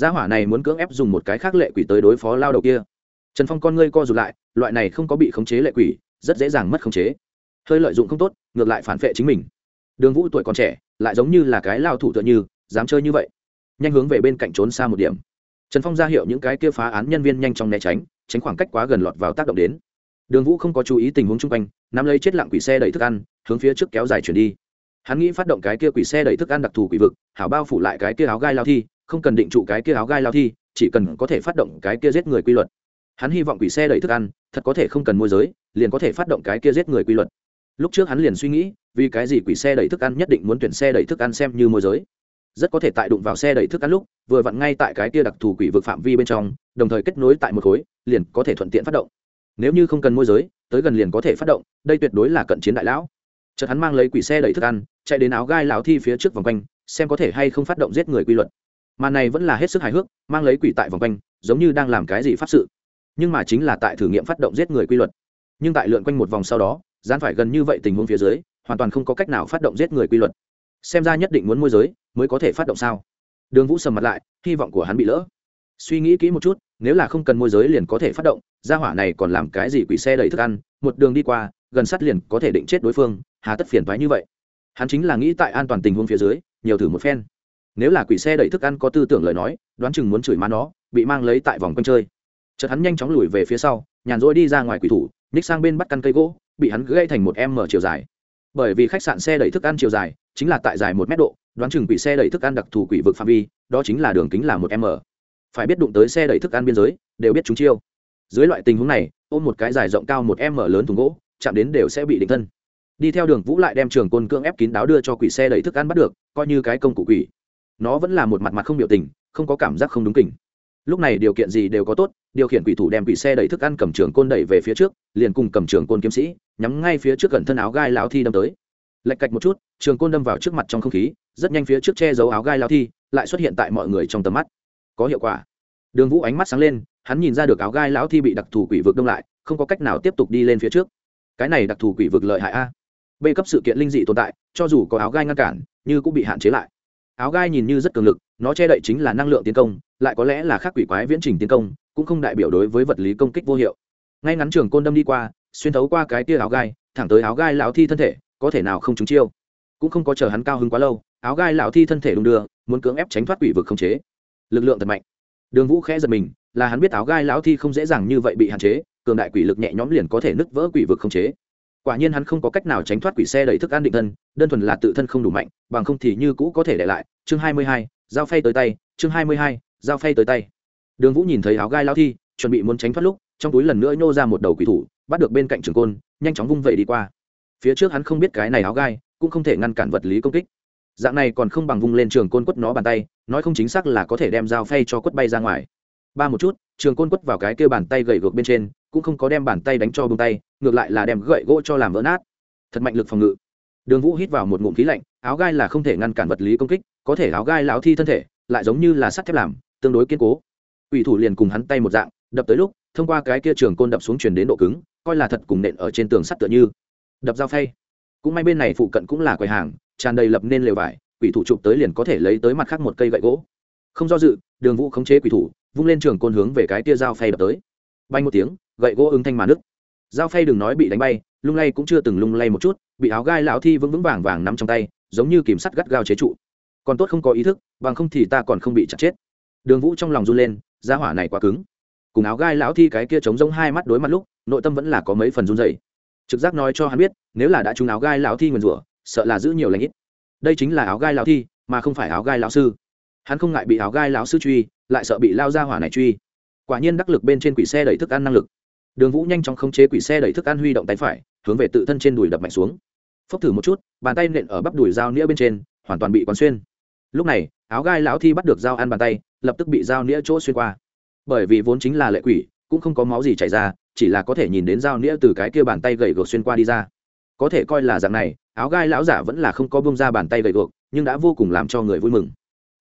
gia hỏa này muốn cưỡng ép dùng một cái khác lệ quỷ tới đối phó lao đầu kia. Trần phong con ngươi co rụt lại, loại này không có bị khống chế lệ quỷ, rất dễ dàng mất khống chế. Hơi lợi dụng không tốt, ngược lại phản vệ chính mình. Đường vũ tuổi còn trẻ, lại giống như là cái lao thủ tựa như, dám chơi như vậy. Nhanh hướng về bên cạnh trốn xa một điểm. Trần phong ra hiệu những cái kia phá án nhân viên nhanh chóng né tránh tránh khoảng cách quá gần lọt vào tác động đến. Đường vũ không có chú ý tình huống chung quanh, nắm lấy chết lặng quỷ xe đẩy thức ăn, hướng phía trước kéo dài chuyển đi. Hắn nghĩ phát động cái kia quỷ xe đẩy thức ăn đặc thù quỷ vực, hảo bao phủ lại cái kia áo gai lao thi không cần định trụ cái kia áo gai lao thi, chỉ cần có thể phát động cái kia giết người quy luật. Hắn hy vọng quỷ xe đẩy thức ăn, thật có thể không cần môi giới, liền có thể phát động cái kia giết người quy luật. Lúc trước hắn liền suy nghĩ, vì cái gì quỷ xe đẩy thức ăn nhất định muốn tuyển xe đẩy thức ăn xem như môi giới. Rất có thể tại đụng vào xe đẩy thức ăn lúc, vừa vặn ngay tại cái kia đặc thù quỷ vực phạm vi bên trong, đồng thời kết nối tại một khối, liền có thể thuận tiện phát động. Nếu như không cần môi giới, tới gần liền có thể phát động, đây tuyệt đối là cận chiến đại lão. Chợt hắn mang lấy quỷ xe đẩy thức ăn, chạy đến áo gai lão thi phía trước vòng quanh, xem có thể hay không phát động giết người quy luật mà này vẫn là hết sức hài hước, mang lấy quỷ tại vòng quanh, giống như đang làm cái gì pháp sự. Nhưng mà chính là tại thử nghiệm phát động giết người quy luật. Nhưng tại lượn quanh một vòng sau đó gian phải gần như vậy tình huống phía dưới, hoàn toàn không có cách nào phát động giết người quy luật. Xem ra nhất định muốn môi giới, mới có thể phát động sao? Đường vũ sầm mặt lại, hy vọng của hắn bị lỡ. Suy nghĩ kỹ một chút, nếu là không cần môi giới liền có thể phát động, gia hỏa này còn làm cái gì quỷ xe đầy thức ăn, một đường đi qua, gần sát liền có thể định chết đối phương, hà tất phiền thoái như vậy. Hắn chính là nghĩ tại an toàn tình huống phía dưới, nhiều thử một phen nếu là quỷ xe đẩy thức ăn có tư tưởng lời nói, đoán chừng muốn chửi má nó, bị mang lấy tại vòng quanh chơi. Chợt hắn nhanh chóng lùi về phía sau, nhàn rỗi đi ra ngoài quỷ thủ ních sang bên bắt căn cây gỗ, bị hắn gây thành một em mở chiều dài. Bởi vì khách sạn xe đẩy thức ăn chiều dài, chính là tại dài một mét độ, đoán chừng quỷ xe đẩy thức ăn đặc thù quỷ vực phạm vi, đó chính là đường kính là một m phải biết đụng tới xe đẩy thức ăn biên giới, đều biết chúng chiêu. Dưới loại tình huống này, ôm một cái dài rộng cao một m lớn thùng gỗ, chạm đến đều sẽ bị định thân. Đi theo đường vũ lại đem trường côn cưỡng ép kín đáo đưa cho quỷ xe đẩy thức ăn bắt được, coi như cái công cụ quỷ nó vẫn là một mặt mặt không biểu tình, không có cảm giác không đúng kỉnh lúc này điều kiện gì đều có tốt, điều khiển quỷ thủ đem quỷ xe đẩy thức ăn cầm trường côn đẩy về phía trước, liền cùng cầm trường côn kiếm sĩ, nhắm ngay phía trước gần thân áo gai lão thi đâm tới. Lạch cạch một chút, trường côn đâm vào trước mặt trong không khí, rất nhanh phía trước che giấu áo gai lao thi, lại xuất hiện tại mọi người trong tầm mắt. Có hiệu quả. Đường vũ ánh mắt sáng lên, hắn nhìn ra được áo gai lão thi bị đặc thù quỷ vực đông lại, không có cách nào tiếp tục đi lên phía trước. Cái này đặc thù quỷ vực lợi hại a. B cấp sự kiện linh dị tồn tại, cho dù có áo gai ngăn cản, như cũng bị hạn chế lại áo gai nhìn như rất cường lực, nó che đậy chính là năng lượng tiến công, lại có lẽ là khác quỷ quái viễn trình tiến công, cũng không đại biểu đối với vật lý công kích vô hiệu. Ngay ngắn trường côn đâm đi qua, xuyên thấu qua cái tia áo gai, thẳng tới áo gai lão thi thân thể, có thể nào không trúng chiêu. Cũng không có chờ hắn cao hứng quá lâu, áo gai lão thi thân thể đung đưa, muốn cưỡng ép tránh thoát quỷ vực không chế. Lực lượng thật mạnh. Đường vũ khẽ giật mình, là hắn biết áo gai lão thi không dễ dàng như vậy bị hạn chế, cường đại quỷ lực nhẹ nhõm liền có thể nứt vỡ quỷ vực không chế quả nhiên hắn không có cách nào tránh thoát quỷ xe đẩy thức ăn định thân, đơn thuần là tự thân không đủ mạnh, bằng không thì như cũ có thể để lại. Chương hai mươi hai dao phay tới tay, chương hai mươi hai dao phay tới tay. Đường vũ nhìn thấy áo gai lao thi, chuẩn bị muốn tránh thoát lúc, trong túi lần nữa nhô ra một đầu quỷ thủ, bắt được bên cạnh trường côn, nhanh chóng vung vẩy đi qua. Phía trước hắn không biết cái này áo gai, cũng không thể ngăn cản vật lý công kích. Dạng này còn không bằng vung lên trường côn quất nó bàn tay, nói không chính xác là có thể đem dao phay cho quất bay ra ngoài. Ba một chút, trường côn quất vào cái kia bàn tay gậy gược bên trên, cũng không có đem bàn tay đánh cho bông tay ngược lại là đem gậy gỗ cho làm vỡ nát. Thật mạnh lực phòng ngự. Đường vũ hít vào một ngụm khí lạnh, áo gai là không thể ngăn cản vật lý công kích, có thể áo gai lão thi thân thể, lại giống như là sắt thép làm, tương đối kiên cố. Ủy thủ liền cùng hắn tay một dạng, đập tới lúc, thông qua cái kia trường côn đập xuống truyền đến độ cứng, coi là thật cùng nện ở trên tường sắt tựa như. Đập dao phay. Cũng may bên này phụ cận cũng là quầy hàng, tràn đầy lập nên lều vải, quỷ thủ chụp tới liền có thể lấy tới mặt khác một cây gậy gỗ. Không do dự, đường vũ khống chế quỷ thủ, vung lên trường côn hướng về cái tia dao phay đập tới. Bay một tiếng, gậy gỗ ứng thanh mà nứt dao phay đừng nói bị đánh bay, lung lay cũng chưa từng lung lay một chút, bị áo gai lão thi vững vững vàng vàng nắm trong tay, giống như kìm sắt gắt gao chế trụ. Còn tốt không có ý thức, bằng không thì ta còn không bị chặt chết. Đường vũ trong lòng run lên da hỏa này quá cứng. Cùng áo gai lão thi cái kia chống giống hai mắt đối mặt lúc, nội tâm vẫn là có mấy phần run dày trực giác nói cho hắn biết, nếu là đã trúng áo gai lão thi nguyền rủa, sợ là giữ nhiều lãnh ít. Đây chính là áo gai lão thi, mà không phải áo gai lão sư. Hắn không ngại bị áo gai lão sư truy, lại sợ bị lao ra hỏa này truy. Quả nhiên đắc lực bên trên quỷ xe đẩy thức ăn năng lực đường vũ nhanh chóng khống chế quỷ xe đẩy thức ăn huy động tay phải, hướng về tự thân trên đùi đập mạnh xuống. Phốc thử một chút, bàn tay nện ở bắp đùi dao nĩa bên trên, hoàn toàn bị quán xuyên. Lúc này, áo gai lão thi bắt được dao ăn bàn tay, lập tức bị dao nĩa chỗ xuyên qua. Bởi vì vốn chính là lệ quỷ, cũng không có máu gì chảy ra, chỉ là có thể nhìn đến dao nĩa từ cái kia bàn tay gầy gộc xuyên qua đi ra. Có thể coi là dạng này, áo gai lão giả vẫn là không có bông ra bàn tay gầy gộc, nhưng đã vô cùng làm cho người vui mừng.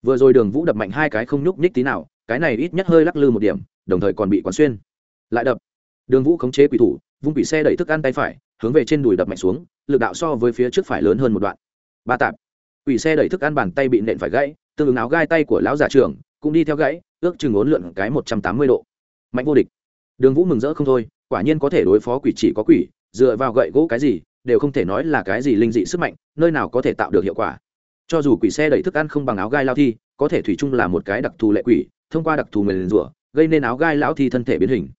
Vừa rồi đường vũ đập mạnh hai cái không nhúc nhích tí nào, cái này ít nhất hơi lắc lư một điểm, đồng thời còn bị quán xuyên. Lại đập đường vũ khống chế quỷ thủ, vung quỷ xe đẩy thức ăn tay phải, hướng về trên đùi đập mạnh xuống, lực đạo so với phía trước phải lớn hơn một đoạn. Ba tạp. Quỷ xe đẩy thức ăn bàn tay bị nện phải gãy, tương ứng áo gai tay của lão giả trưởng cũng đi theo gãy, ước chừng ốn lượn cái một trăm tám mươi độ. Mạnh vô địch. Đường vũ mừng rỡ không thôi, quả nhiên có thể đối phó quỷ chỉ có quỷ, dựa vào gậy gỗ cái gì, đều không thể nói là cái gì linh dị sức mạnh, nơi nào có thể tạo được hiệu quả. Cho dù quỷ xe đẩy thức ăn không bằng áo gai lao thi, có thể thủy chung là một cái đặc thù lệ quỷ, thông qua đặc thù mềm rủa, gây nên áo gai lão thi thân thể biến hình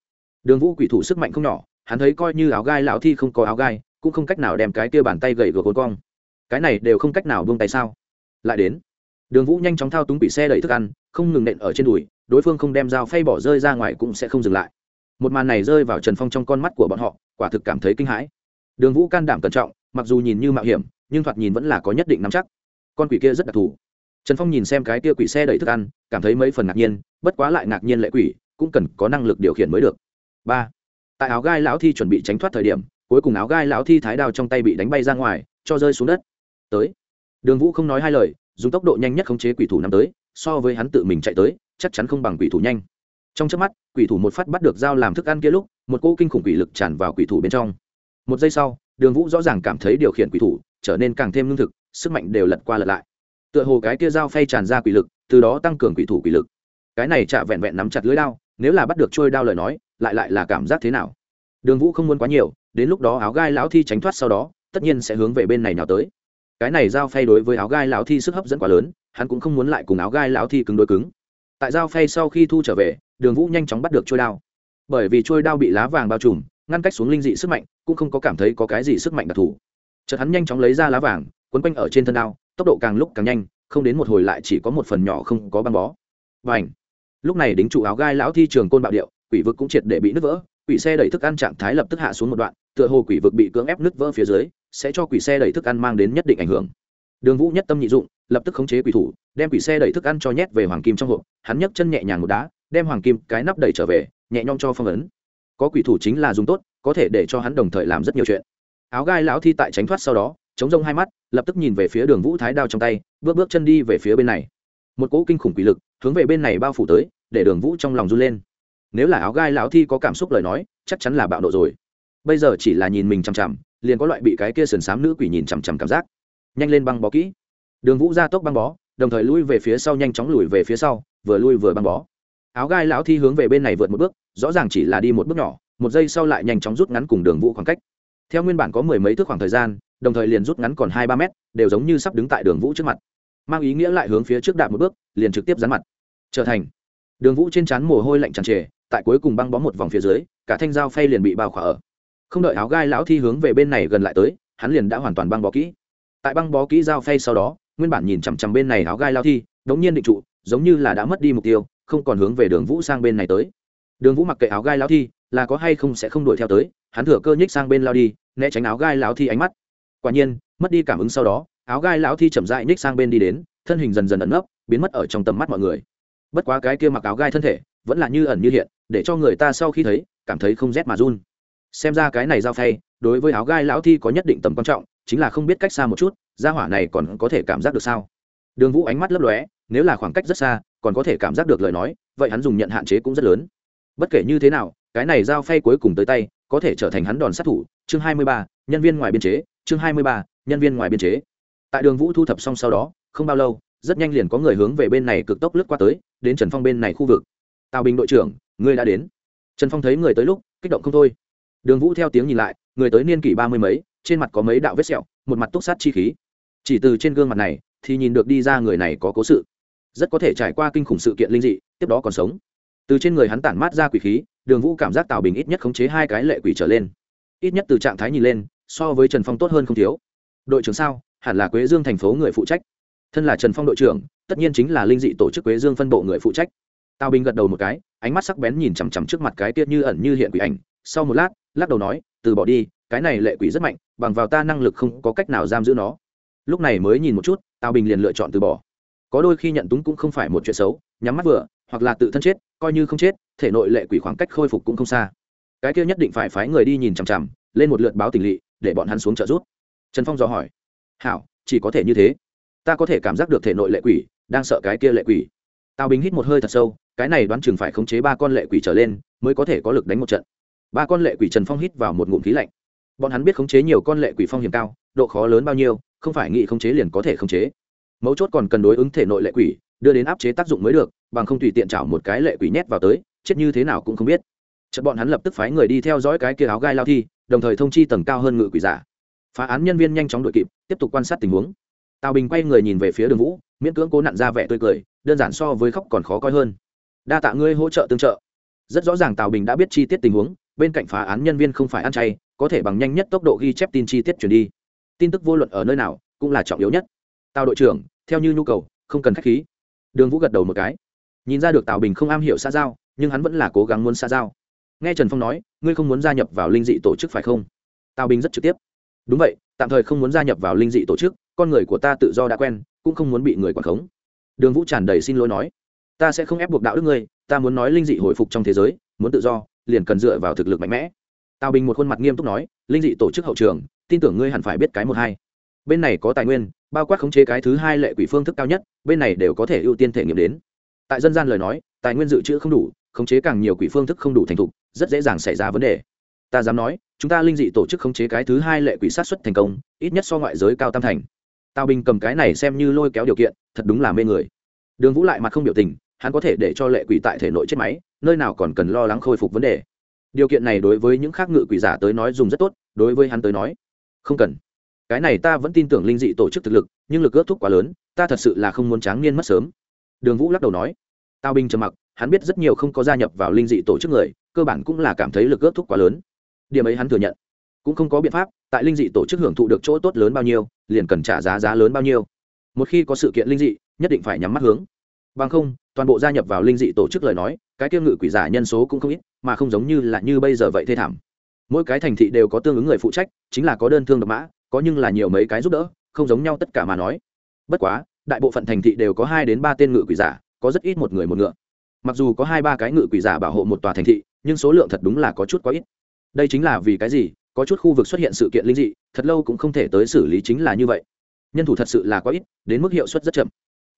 đường vũ quỷ thủ sức mạnh không nhỏ, hắn thấy coi như áo gai lão thi không có áo gai, cũng không cách nào đem cái kia bàn tay gậy gờ côn cong. Cái này đều không cách nào buông tay sao? Lại đến. Đường vũ nhanh chóng thao túng quỷ xe đẩy thức ăn, không ngừng nện ở trên đùi, đối phương không đem dao phay bỏ rơi ra ngoài cũng sẽ không dừng lại. Một màn này rơi vào trần phong trong con mắt của bọn họ, quả thực cảm thấy kinh hãi. Đường vũ can đảm cẩn trọng, mặc dù nhìn như mạo hiểm, nhưng thoạt nhìn vẫn là có nhất định nắm chắc. Con quỷ kia rất đặc thù. Trần phong nhìn xem cái kia quỷ xe đẩy thức ăn, cảm thấy mấy phần ngạc nhiên, bất quá lại ngạc nhiên lệ quỷ, cũng cần có năng lực điều khiển mới được ba. Tại áo gai lão thi chuẩn bị tránh thoát thời điểm, cuối cùng áo gai lão thi thái đao trong tay bị đánh bay ra ngoài, cho rơi xuống đất. Tới. Đường vũ không nói hai lời, dùng tốc độ nhanh nhất khống chế quỷ thủ năm tới, so với hắn tự mình chạy tới, chắc chắn không bằng quỷ thủ nhanh. Trong trước mắt, quỷ thủ một phát bắt được dao làm thức ăn kia lúc, một cỗ kinh khủng quỷ lực tràn vào quỷ thủ bên trong. Một giây sau, đường vũ rõ ràng cảm thấy điều khiển quỷ thủ trở nên càng thêm lương thực, sức mạnh đều lật qua lật lại. Tựa hồ cái kia dao phay tràn ra quỷ lực, từ đó tăng cường quỷ thủ quỷ lực. Cái này chả vẹn vẹn nắm chặt lưới đao, nếu là bắt được trôi đao lời nói lại lại là cảm giác thế nào? Đường vũ không muốn quá nhiều, đến lúc đó áo gai lão thi tránh thoát sau đó, tất nhiên sẽ hướng về bên này nào tới. Cái này giao phay đối với áo gai lão thi sức hấp dẫn quá lớn, hắn cũng không muốn lại cùng áo gai lão thi cứng đối cứng. Tại giao phay sau khi thu trở về, đường vũ nhanh chóng bắt được trôi đao. Bởi vì trôi đao bị lá vàng bao trùm, ngăn cách xuống linh dị sức mạnh, cũng không có cảm thấy có cái gì sức mạnh đặc thù. Chợt hắn nhanh chóng lấy ra lá vàng, quấn quanh ở trên thân đao, tốc độ càng lúc càng nhanh, không đến một hồi lại chỉ có một phần nhỏ không có băng bó. Và ảnh lúc này đính trụ áo gai lão thi trường côn bạo điệu quỷ vực cũng triệt để bị nứt vỡ, quỷ xe đẩy thức ăn trạng thái lập tức hạ xuống một đoạn, tựa hồ quỷ vực bị cưỡng ép nứt vỡ phía dưới, sẽ cho quỷ xe đẩy thức ăn mang đến nhất định ảnh hưởng. Đường vũ nhất tâm nhị dụng, lập tức khống chế quỷ thủ, đem quỷ xe đẩy thức ăn cho nhét về hoàng kim trong hộp, hắn nhấc chân nhẹ nhàng một đá, đem hoàng kim cái nắp đẩy trở về, nhẹ nhõm cho phong ấn. Có quỷ thủ chính là dùng tốt, có thể để cho hắn đồng thời làm rất nhiều chuyện. Áo gai lão thi tại tránh thoát sau đó, chống rông hai mắt, lập tức nhìn về phía đường vũ thái đao trong tay, bước bước chân đi về phía bên này. Một cỗ kinh khủng quỷ lực hướng về bên này bao phủ tới, để đường vũ trong lòng run lên nếu là áo gai lão thi có cảm xúc lời nói, chắc chắn là bạo nộ rồi. Bây giờ chỉ là nhìn mình chằm chằm, liền có loại bị cái kia sườn xám nữ quỷ nhìn chằm chằm cảm giác. Nhanh lên băng bó kỹ. Đường vũ ra tốc băng bó, đồng thời lui về phía sau, nhanh chóng lùi về phía sau, vừa lui vừa băng bó. Áo gai lão thi hướng về bên này vượt một bước, rõ ràng chỉ là đi một bước nhỏ, một giây sau lại nhanh chóng rút ngắn cùng đường vũ khoảng cách. Theo nguyên bản có mười mấy thước khoảng thời gian, đồng thời liền rút ngắn còn hai ba mét, đều giống như sắp đứng tại đường vũ trước mặt. Mang ý nghĩa lại hướng phía trước đạp một bước, liền trực tiếp dán mặt. Trở thành đường vũ trên trán mồ hôi lạnh tràn trề, tại cuối cùng băng bó một vòng phía dưới, cả thanh dao phay liền bị bao khỏa ở. Không đợi áo gai lão thi hướng về bên này gần lại tới, hắn liền đã hoàn toàn băng bó kỹ. Tại băng bó kỹ dao phay sau đó, nguyên bản nhìn chằm chằm bên này áo gai lao thi, đống nhiên định trụ, giống như là đã mất đi mục tiêu, không còn hướng về đường vũ sang bên này tới. Đường vũ mặc kệ áo gai lao thi, là có hay không sẽ không đuổi theo tới, hắn thừa cơ nhích sang bên lao đi, né tránh áo gai lão thi ánh mắt. Quả nhiên, mất đi cảm ứng sau đó, áo gai lão thi chậm rãi nhích sang bên đi đến, thân hình dần dần ẩn nấp, biến mất ở trong tầm mắt mọi người bất quá cái kia mặc áo gai thân thể vẫn là như ẩn như hiện để cho người ta sau khi thấy cảm thấy không rét mà run. Xem ra cái này giao phay đối với áo gai lão thi có nhất định tầm quan trọng chính là không biết cách xa một chút gia hỏa này còn có thể cảm giác được sao? Đường vũ ánh mắt lấp lóe nếu là khoảng cách rất xa còn có thể cảm giác được lời nói vậy hắn dùng nhận hạn chế cũng rất lớn. Bất kể như thế nào cái này giao phay cuối cùng tới tay có thể trở thành hắn đòn sát thủ chương 23, nhân viên ngoài biên chế chương 23, nhân viên ngoài biên chế. Tại đường vũ thu thập xong sau đó không bao lâu rất nhanh liền có người hướng về bên này cực tốc lướt qua tới, đến trần phong bên này khu vực. Tào bình đội trưởng, ngươi đã đến. Trần phong thấy người tới lúc, kích động không thôi. Đường vũ theo tiếng nhìn lại, người tới niên kỷ ba mươi mấy, trên mặt có mấy đạo vết sẹo, một mặt túc sát chi khí. Chỉ từ trên gương mặt này thì nhìn được đi ra người này có cố sự. Rất có thể trải qua kinh khủng sự kiện linh dị, tiếp đó còn sống. Từ trên người hắn tản mát ra quỷ khí, đường vũ cảm giác tào bình ít nhất khống chế hai cái lệ quỷ trở lên. Ít nhất từ trạng thái nhìn lên, so với trần phong tốt hơn không thiếu. Đội trưởng sao? Hẳn là quế dương thành phố người phụ trách thân là trần phong đội trưởng, tất nhiên chính là linh dị tổ chức quế dương phân bộ người phụ trách. Tào bình gật đầu một cái, ánh mắt sắc bén nhìn chằm chằm trước mặt cái tiết như ẩn như hiện quỷ ảnh, sau một lát, lắc đầu nói, từ bỏ đi, cái này lệ quỷ rất mạnh, bằng vào ta năng lực không có cách nào giam giữ nó. Lúc này mới nhìn một chút tào bình liền lựa chọn từ bỏ. Có đôi khi nhận túng cũng không phải một chuyện xấu, nhắm mắt vừa, hoặc là tự thân chết, coi như không chết, thể nội lệ quỷ khoảng cách khôi phục cũng không xa. Cái kia nhất định phải phái người đi nhìn chằm chằm, lên một lượt báo tình lỵ, để bọn hắn xuống trợ giúp trần phong dò hỏi, hảo, chỉ có thể như thế ta có thể cảm giác được thể nội lệ quỷ, đang sợ cái kia lệ quỷ. Tào bình hít một hơi thật sâu, cái này đoán chừng phải khống chế ba con lệ quỷ trở lên, mới có thể có lực đánh một trận. Ba con lệ quỷ trần phong hít vào một ngụm khí lạnh. Bọn hắn biết khống chế nhiều con lệ quỷ phong hiểm cao, độ khó lớn bao nhiêu, không phải nghĩ khống chế liền có thể khống chế. Mấu chốt còn cần đối ứng thể nội lệ quỷ, đưa đến áp chế tác dụng mới được, bằng không tùy tiện chảo một cái lệ quỷ nhét vào tới, chết như thế nào cũng không biết. Chợt bọn hắn lập tức phái người đi theo dõi cái kia áo gai lao thi, đồng thời thông chi tầng cao hơn ngự quỷ giả. Phá án nhân viên nhanh chóng đội kịp, tiếp tục quan sát tình huống tào bình quay người nhìn về phía đường vũ miễn cưỡng cố nặn ra vẻ tươi cười đơn giản so với khóc còn khó coi hơn đa tạ ngươi hỗ trợ tương trợ rất rõ ràng tào bình đã biết chi tiết tình huống bên cạnh phá án nhân viên không phải ăn chay có thể bằng nhanh nhất tốc độ ghi chép tin chi tiết chuyển đi tin tức vô luận ở nơi nào cũng là trọng yếu nhất tào đội trưởng theo như nhu cầu không cần khách khí đường vũ gật đầu một cái nhìn ra được tào bình không am hiểu xã giao nhưng hắn vẫn là cố gắng muốn xã giao nghe trần phong nói ngươi không muốn gia nhập vào linh dị tổ chức phải không tào bình rất trực tiếp đúng vậy tạm thời không muốn gia nhập vào linh dị tổ chức con người của ta tự do đã quen, cũng không muốn bị người quản khống. Đường vũ tràn đầy xin lỗi nói, ta sẽ không ép buộc đạo đức ngươi, ta muốn nói linh dị hồi phục trong thế giới, muốn tự do, liền cần dựa vào thực lực mạnh mẽ. Tào bình một khuôn mặt nghiêm túc nói, linh dị tổ chức hậu trường, tin tưởng ngươi hẳn phải biết cái một hai. Bên này có tài nguyên, bao quát khống chế cái thứ hai lệ quỷ phương thức cao nhất, bên này đều có thể ưu tiên thể nghiệm đến. Tại dân gian lời nói, tài nguyên dự trữ không đủ, khống chế càng nhiều quỷ phương thức không đủ thành thục, rất dễ dàng xảy ra vấn đề. Ta dám nói, chúng ta linh dị tổ chức khống chế cái thứ hai lệ quỷ sát xuất thành công, ít nhất so ngoại giới cao tam thành tào bình cầm cái này xem như lôi kéo điều kiện, thật đúng là mê người. Đường vũ lại mặt không biểu tình, hắn có thể để cho lệ quỷ tại thể nội chết máy, nơi nào còn cần lo lắng khôi phục vấn đề. Điều kiện này đối với những khác ngự quỷ giả tới nói dùng rất tốt, đối với hắn tới nói, không cần. Cái này ta vẫn tin tưởng linh dị tổ chức thực lực, nhưng lực ước thúc quá lớn, ta thật sự là không muốn tráng niên mất sớm. Đường vũ lắc đầu nói. Tào Bình trầm mặc, hắn biết rất nhiều không có gia nhập vào linh dị tổ chức người, cơ bản cũng là cảm thấy lực ước thúc quá lớn. Điểm ấy hắn thừa nhận cũng không có biện pháp, tại linh dị tổ chức hưởng thụ được chỗ tốt lớn bao nhiêu, liền cần trả giá giá lớn bao nhiêu. Một khi có sự kiện linh dị, nhất định phải nhắm mắt hướng. Bằng không, toàn bộ gia nhập vào linh dị tổ chức lời nói, cái tiêu ngự quỷ giả nhân số cũng không ít, mà không giống như là như bây giờ vậy thê thảm. Mỗi cái thành thị đều có tương ứng người phụ trách, chính là có đơn thương độc mã, có nhưng là nhiều mấy cái giúp đỡ, không giống nhau tất cả mà nói. Bất quá, đại bộ phận thành thị đều có hai đến ba tên ngự quỷ giả, có rất ít một người một ngựa. Mặc dù có hai ba cái ngự quỷ giả bảo hộ một tòa thành thị, nhưng số lượng thật đúng là có chút quá ít. Đây chính là vì cái gì? Có chút khu vực xuất hiện sự kiện linh dị, thật lâu cũng không thể tới xử lý chính là như vậy. Nhân thủ thật sự là quá ít, đến mức hiệu suất rất chậm.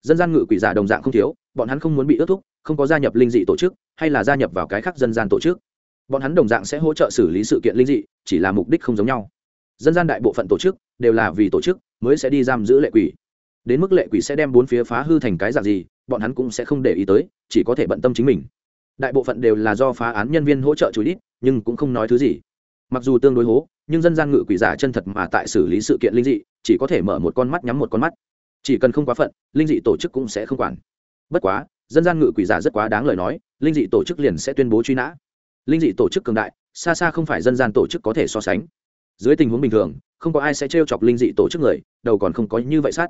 Dân gian ngự quỷ giả đồng dạng không thiếu, bọn hắn không muốn bị ước thúc, không có gia nhập linh dị tổ chức, hay là gia nhập vào cái khác dân gian tổ chức. Bọn hắn đồng dạng sẽ hỗ trợ xử lý sự kiện linh dị, chỉ là mục đích không giống nhau. Dân gian đại bộ phận tổ chức, đều là vì tổ chức, mới sẽ đi giam giữ lệ quỷ. Đến mức lệ quỷ sẽ đem bốn phía phá hư thành cái dạng gì, bọn hắn cũng sẽ không để ý tới, chỉ có thể bận tâm chính mình. Đại bộ phận đều là do phá án nhân viên hỗ trợ chú ít nhưng cũng không nói thứ gì mặc dù tương đối hố, nhưng dân gian ngự quỷ giả chân thật mà tại xử lý sự kiện linh dị, chỉ có thể mở một con mắt nhắm một con mắt. Chỉ cần không quá phận, linh dị tổ chức cũng sẽ không quản. Bất quá, dân gian ngự quỷ giả rất quá đáng lời nói, linh dị tổ chức liền sẽ tuyên bố truy nã. Linh dị tổ chức cường đại, xa xa không phải dân gian tổ chức có thể so sánh. Dưới tình huống bình thường, không có ai sẽ trêu chọc linh dị tổ chức người, đầu còn không có như vậy sát.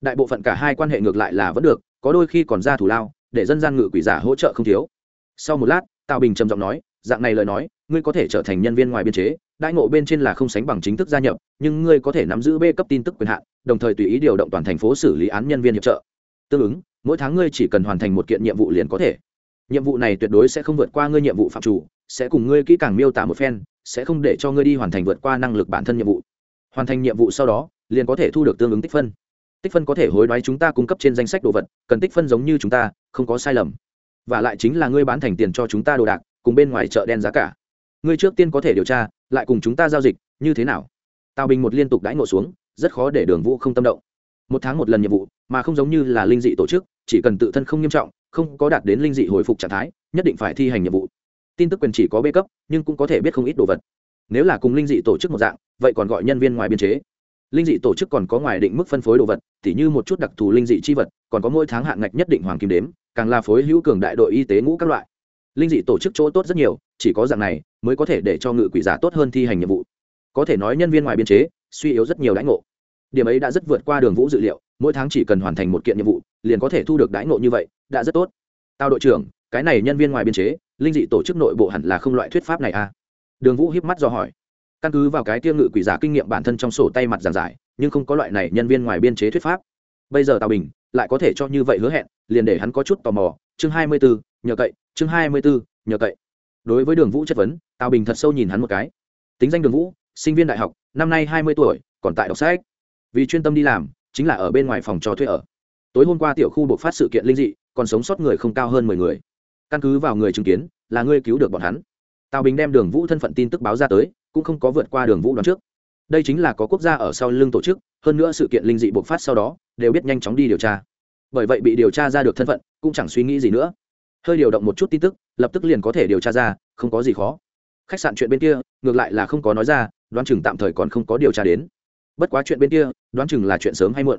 Đại bộ phận cả hai quan hệ ngược lại là vẫn được, có đôi khi còn ra thủ lao, để dân gian ngự quỷ giả hỗ trợ không thiếu. Sau một lát, tào bình trầm giọng nói dạng này lời nói, ngươi có thể trở thành nhân viên ngoài biên chế, đại ngộ bên trên là không sánh bằng chính thức gia nhập, nhưng ngươi có thể nắm giữ b cấp tin tức quyền hạn, đồng thời tùy ý điều động toàn thành phố xử lý án nhân viên hiệp trợ. Tương ứng, mỗi tháng ngươi chỉ cần hoàn thành một kiện nhiệm vụ liền có thể. Nhiệm vụ này tuyệt đối sẽ không vượt qua ngươi nhiệm vụ phạm chủ, sẽ cùng ngươi kỹ càng miêu tả một phen, sẽ không để cho ngươi đi hoàn thành vượt qua năng lực bản thân nhiệm vụ. Hoàn thành nhiệm vụ sau đó, liền có thể thu được tương ứng tích phân. Tích phân có thể hối đoái chúng ta cung cấp trên danh sách đồ vật, cần tích phân giống như chúng ta, không có sai lầm. Và lại chính là ngươi bán thành tiền cho chúng ta đồ đạc cùng bên ngoài chợ đen giá cả. Ngươi trước tiên có thể điều tra, lại cùng chúng ta giao dịch, như thế nào? Tào bình một liên tục đãi ngộ xuống, rất khó để đường vũ không tâm động. Một tháng một lần nhiệm vụ, mà không giống như là linh dị tổ chức, chỉ cần tự thân không nghiêm trọng, không có đạt đến linh dị hồi phục trạng thái, nhất định phải thi hành nhiệm vụ. Tin tức quyền chỉ có bê cấp, nhưng cũng có thể biết không ít đồ vật. Nếu là cùng linh dị tổ chức một dạng, vậy còn gọi nhân viên ngoài biên chế. Linh dị tổ chức còn có ngoài định mức phân phối đồ vật, tỉ như một chút đặc thù linh dị chi vật, còn có mỗi tháng hạn ngạch nhất định hoàng kim đếm, càng là phối hữu cường đại đội y tế ngũ các loại linh dị tổ chức chỗ tốt rất nhiều, chỉ có dạng này mới có thể để cho ngự quỷ giả tốt hơn thi hành nhiệm vụ. Có thể nói nhân viên ngoài biên chế, suy yếu rất nhiều đãi ngộ. Điểm ấy đã rất vượt qua đường vũ dự liệu, mỗi tháng chỉ cần hoàn thành một kiện nhiệm vụ, liền có thể thu được đãi ngộ như vậy, đã rất tốt. Tao đội trưởng, cái này nhân viên ngoài biên chế, linh dị tổ chức nội bộ hẳn là không loại thuyết pháp này à? Đường vũ hiếp mắt do hỏi. Căn cứ vào cái tiêu ngự quỷ giả kinh nghiệm bản thân trong sổ tay mặt giảng giải, nhưng không có loại này nhân viên ngoài biên chế thuyết pháp. Bây giờ tào bình lại có thể cho như vậy hứa hẹn, liền để hắn có chút tò mò. Chương hai mươi bốn nhờ cậy chương hai mươi bốn nhờ cậy. Đối với đường vũ chất vấn, tào bình thật sâu nhìn hắn một cái. Tính danh đường vũ, sinh viên đại học, năm nay hai mươi tuổi, còn tại đọc sách. Vì chuyên tâm đi làm, chính là ở bên ngoài phòng trò thuê ở. Tối hôm qua tiểu khu buộc phát sự kiện linh dị, còn sống sót người không cao hơn mười người. Căn cứ vào người chứng kiến, là ngươi cứu được bọn hắn. Tào bình đem đường vũ thân phận tin tức báo ra tới, cũng không có vượt qua đường vũ đoán trước. Đây chính là có quốc gia ở sau lưng tổ chức, hơn nữa sự kiện linh dị bộc phát sau đó, đều biết nhanh chóng đi điều tra. Bởi vậy bị điều tra ra được thân phận, cũng chẳng suy nghĩ gì nữa hơi điều động một chút tin tức, lập tức liền có thể điều tra ra, không có gì khó. Khách sạn chuyện bên kia, ngược lại là không có nói ra, đoán chừng tạm thời còn không có điều tra đến. Bất quá chuyện bên kia, đoán chừng là chuyện sớm hay muộn.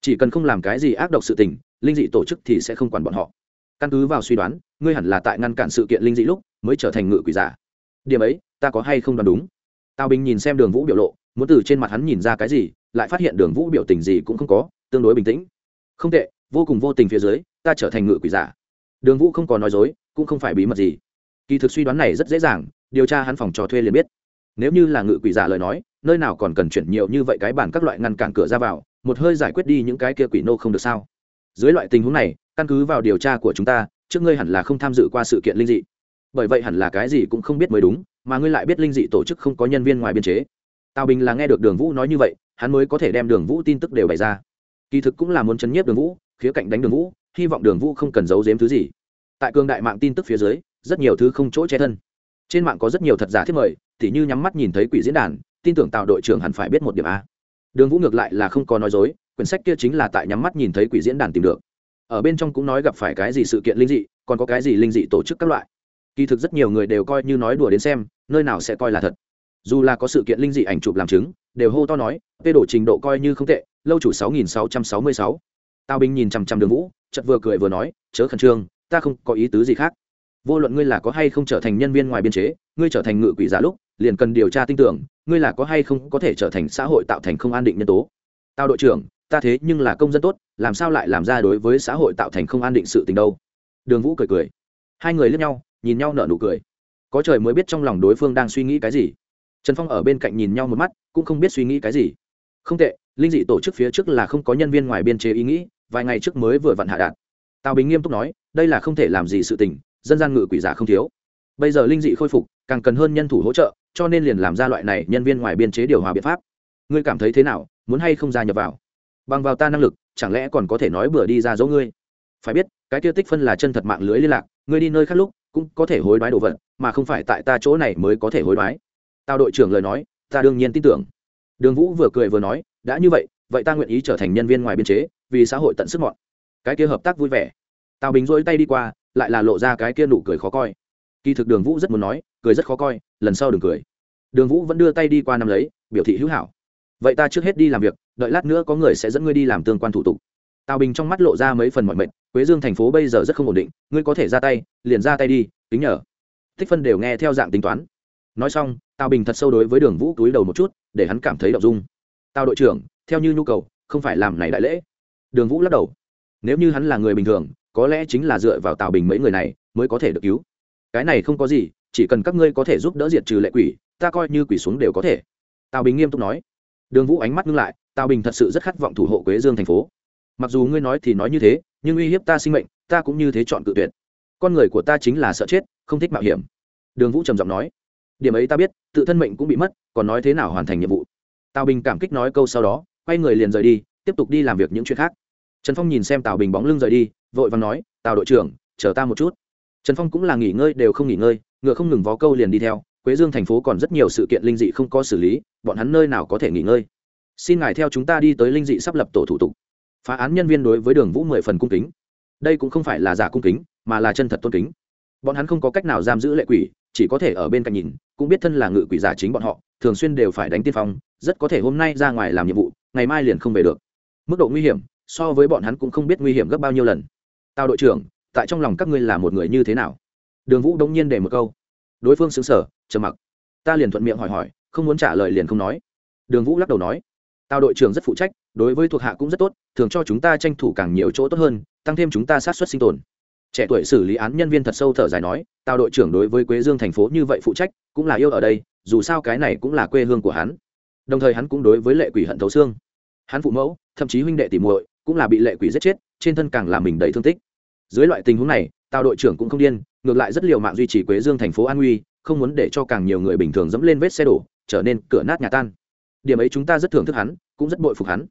Chỉ cần không làm cái gì ác độc sự tình, linh dị tổ chức thì sẽ không quản bọn họ. Căn cứ vào suy đoán, ngươi hẳn là tại ngăn cản sự kiện linh dị lúc, mới trở thành ngự quỷ giả. Điểm ấy, ta có hay không đoán đúng? Tào bình nhìn xem đường vũ biểu lộ, muốn từ trên mặt hắn nhìn ra cái gì, lại phát hiện đường vũ biểu tình gì cũng không có, tương đối bình tĩnh. Không tệ, vô cùng vô tình phía dưới, ta trở thành ngự quỷ giả đường vũ không còn nói dối, cũng không phải bí mật gì. Kỳ thực suy đoán này rất dễ dàng, điều tra hắn phòng trò thuê liền biết. Nếu như là ngự quỷ giả lời nói, nơi nào còn cần chuyển nhiều như vậy cái bản các loại ngăn cản cửa ra vào, một hơi giải quyết đi những cái kia quỷ nô không được sao? Dưới loại tình huống này, căn cứ vào điều tra của chúng ta, trước ngươi hẳn là không tham dự qua sự kiện linh dị. Bởi vậy hẳn là cái gì cũng không biết mới đúng, mà ngươi lại biết linh dị tổ chức không có nhân viên ngoài biên chế. Tào bình là nghe được đường vũ nói như vậy, hắn mới có thể đem đường vũ tin tức đều bày ra. Kỳ thực cũng là muốn chấn nhiếp đường vũ, khía cạnh đánh đường vũ hy vọng đường vũ không cần giấu giếm thứ gì. Tại cương đại mạng tin tức phía dưới, rất nhiều thứ không chỗ che thân. Trên mạng có rất nhiều thật giả thiết mời thì như nhắm mắt nhìn thấy quỷ diễn đàn, tin tưởng tạo đội trưởng hẳn phải biết một điểm a. Đường vũ ngược lại là không có nói dối, quyển sách kia chính là tại nhắm mắt nhìn thấy quỷ diễn đàn tìm được. Ở bên trong cũng nói gặp phải cái gì sự kiện linh dị, còn có cái gì linh dị tổ chức các loại. Kỳ thực rất nhiều người đều coi như nói đùa đến xem, nơi nào sẽ coi là thật. Dù là có sự kiện linh dị ảnh chụp làm chứng, đều hô to nói, tê đổ trình độ coi như không tệ, lâu chủ 6666 tào bình nhìn chằm chằm đường vũ chật vừa cười vừa nói, chớ khẩn trương, ta không có ý tứ gì khác. Vô luận ngươi là có hay không trở thành nhân viên ngoài biên chế, ngươi trở thành ngự quỷ giả lúc, liền cần điều tra tin tưởng, ngươi là có hay không có thể trở thành xã hội tạo thành không an định nhân tố. Tao đội trưởng, ta thế nhưng là công dân tốt, làm sao lại làm ra đối với xã hội tạo thành không an định sự tình đâu? Đường vũ cười cười. Hai người lướt nhau, nhìn nhau nở nụ cười. Có trời mới biết trong lòng đối phương đang suy nghĩ cái gì. Trần phong ở bên cạnh nhìn nhau một mắt, cũng không biết suy nghĩ cái gì. Không tệ, linh dị tổ chức phía trước là không có nhân viên ngoài biên chế ý nghĩ vài ngày trước mới vừa vặn hạ đạt. Tào bình nghiêm túc nói, đây là không thể làm gì sự tình, dân gian ngự quỷ giả không thiếu. Bây giờ linh dị khôi phục, càng cần hơn nhân thủ hỗ trợ, cho nên liền làm ra loại này nhân viên ngoài biên chế điều hòa biện pháp. Ngươi cảm thấy thế nào, muốn hay không gia nhập vào? Bằng vào ta năng lực, chẳng lẽ còn có thể nói bừa đi ra dấu ngươi? Phải biết, cái tiêu tích phân là chân thật mạng lưới liên lạc, ngươi đi nơi khác lúc, cũng có thể hối đoái đồ vật, mà không phải tại ta chỗ này mới có thể hối đoái. Tao đội trưởng lời nói, ta đương nhiên tin tưởng. Đường vũ vừa cười vừa nói, đã như vậy vậy ta nguyện ý trở thành nhân viên ngoài biên chế vì xã hội tận sức mọn. Cái kia hợp tác vui vẻ. Tào bình dỗi tay đi qua, lại là lộ ra cái kia nụ cười khó coi. Kỳ thực đường vũ rất muốn nói, cười rất khó coi, lần sau đừng cười. Đường vũ vẫn đưa tay đi qua năm lấy, biểu thị hữu hảo. Vậy ta trước hết đi làm việc, đợi lát nữa có người sẽ dẫn ngươi đi làm tương quan thủ tục. Tào bình trong mắt lộ ra mấy phần mọi mệnh quế dương thành phố bây giờ rất không ổn định, ngươi có thể ra tay, liền ra tay đi tính nhờ. Tích phân đều nghe theo dạng tính toán. Nói xong, tào bình thật sâu đối với đường vũ túi đầu một chút, để hắn cảm thấy đậu dung. Tào đội trưởng, theo như nhu cầu, không phải làm này đại lễ đường vũ lắc đầu. Nếu như hắn là người bình thường, có lẽ chính là dựa vào tào bình mấy người này mới có thể được cứu. Cái này không có gì, chỉ cần các ngươi có thể giúp đỡ diệt trừ lệ quỷ, ta coi như quỷ xuống đều có thể. Tào bình nghiêm túc nói. Đường vũ ánh mắt ngưng lại, tào bình thật sự rất khát vọng thủ hộ quế dương thành phố. Mặc dù ngươi nói thì nói như thế, nhưng uy hiếp ta sinh mệnh, ta cũng như thế chọn cự tuyệt. Con người của ta chính là sợ chết, không thích mạo hiểm. Đường vũ trầm giọng nói. Điểm ấy ta biết, tự thân mệnh cũng bị mất, còn nói thế nào hoàn thành nhiệm vụ? Tào bình cảm kích nói câu sau đó, quay người liền rời đi, tiếp tục đi làm việc những chuyện khác trần phong nhìn xem tào bình bóng lưng rời đi, vội và nói, tào đội trưởng, chờ ta một chút. Trần phong cũng là nghỉ ngơi, đều không nghỉ ngơi, ngựa không ngừng vó câu liền đi theo, quế dương thành phố còn rất nhiều sự kiện linh dị không có xử lý, bọn hắn nơi nào có thể nghỉ ngơi. Xin ngài theo chúng ta đi tới linh dị sắp lập tổ thủ tục. Phá án nhân viên đối với đường vũ mười phần cung kính. Đây cũng không phải là giả cung kính, mà là chân thật tôn kính. Bọn hắn không có cách nào giam giữ lệ quỷ, chỉ có thể ở bên cạnh nhìn, cũng biết thân là ngự quỷ giả chính bọn họ, thường xuyên đều phải đánh tiên phong, rất có thể hôm nay ra ngoài làm nhiệm vụ, ngày mai liền không về được. Mức độ nguy hiểm so với bọn hắn cũng không biết nguy hiểm gấp bao nhiêu lần. Tao đội trưởng, tại trong lòng các ngươi là một người như thế nào? Đường vũ đống nhiên để một câu. Đối phương xứng sở trầm mặc. Ta liền thuận miệng hỏi hỏi, không muốn trả lời liền không nói. Đường vũ lắc đầu nói. Tao đội trưởng rất phụ trách, đối với thuộc hạ cũng rất tốt, thường cho chúng ta tranh thủ càng nhiều chỗ tốt hơn, tăng thêm chúng ta sát xuất sinh tồn. Trẻ tuổi xử lý án nhân viên thật sâu thở dài nói tao đội trưởng đối với quế dương thành phố như vậy phụ trách, cũng là yêu ở đây, dù sao cái này cũng là quê hương của hắn. Đồng thời hắn cũng đối với lệ quỷ hận thấu xương. Hắn phụ mẫu, thậm chí huynh đệ tìm muội cũng là bị lệ quỷ giết chết, trên thân càng làm mình đầy thương tích. Dưới loại tình huống này, tào đội trưởng cũng không điên, ngược lại rất liều mạng duy trì quế dương thành phố an uy không muốn để cho càng nhiều người bình thường dẫm lên vết xe đổ, trở nên cửa nát nhà tan. Điểm ấy chúng ta rất thưởng thức hắn, cũng rất bội phục hắn.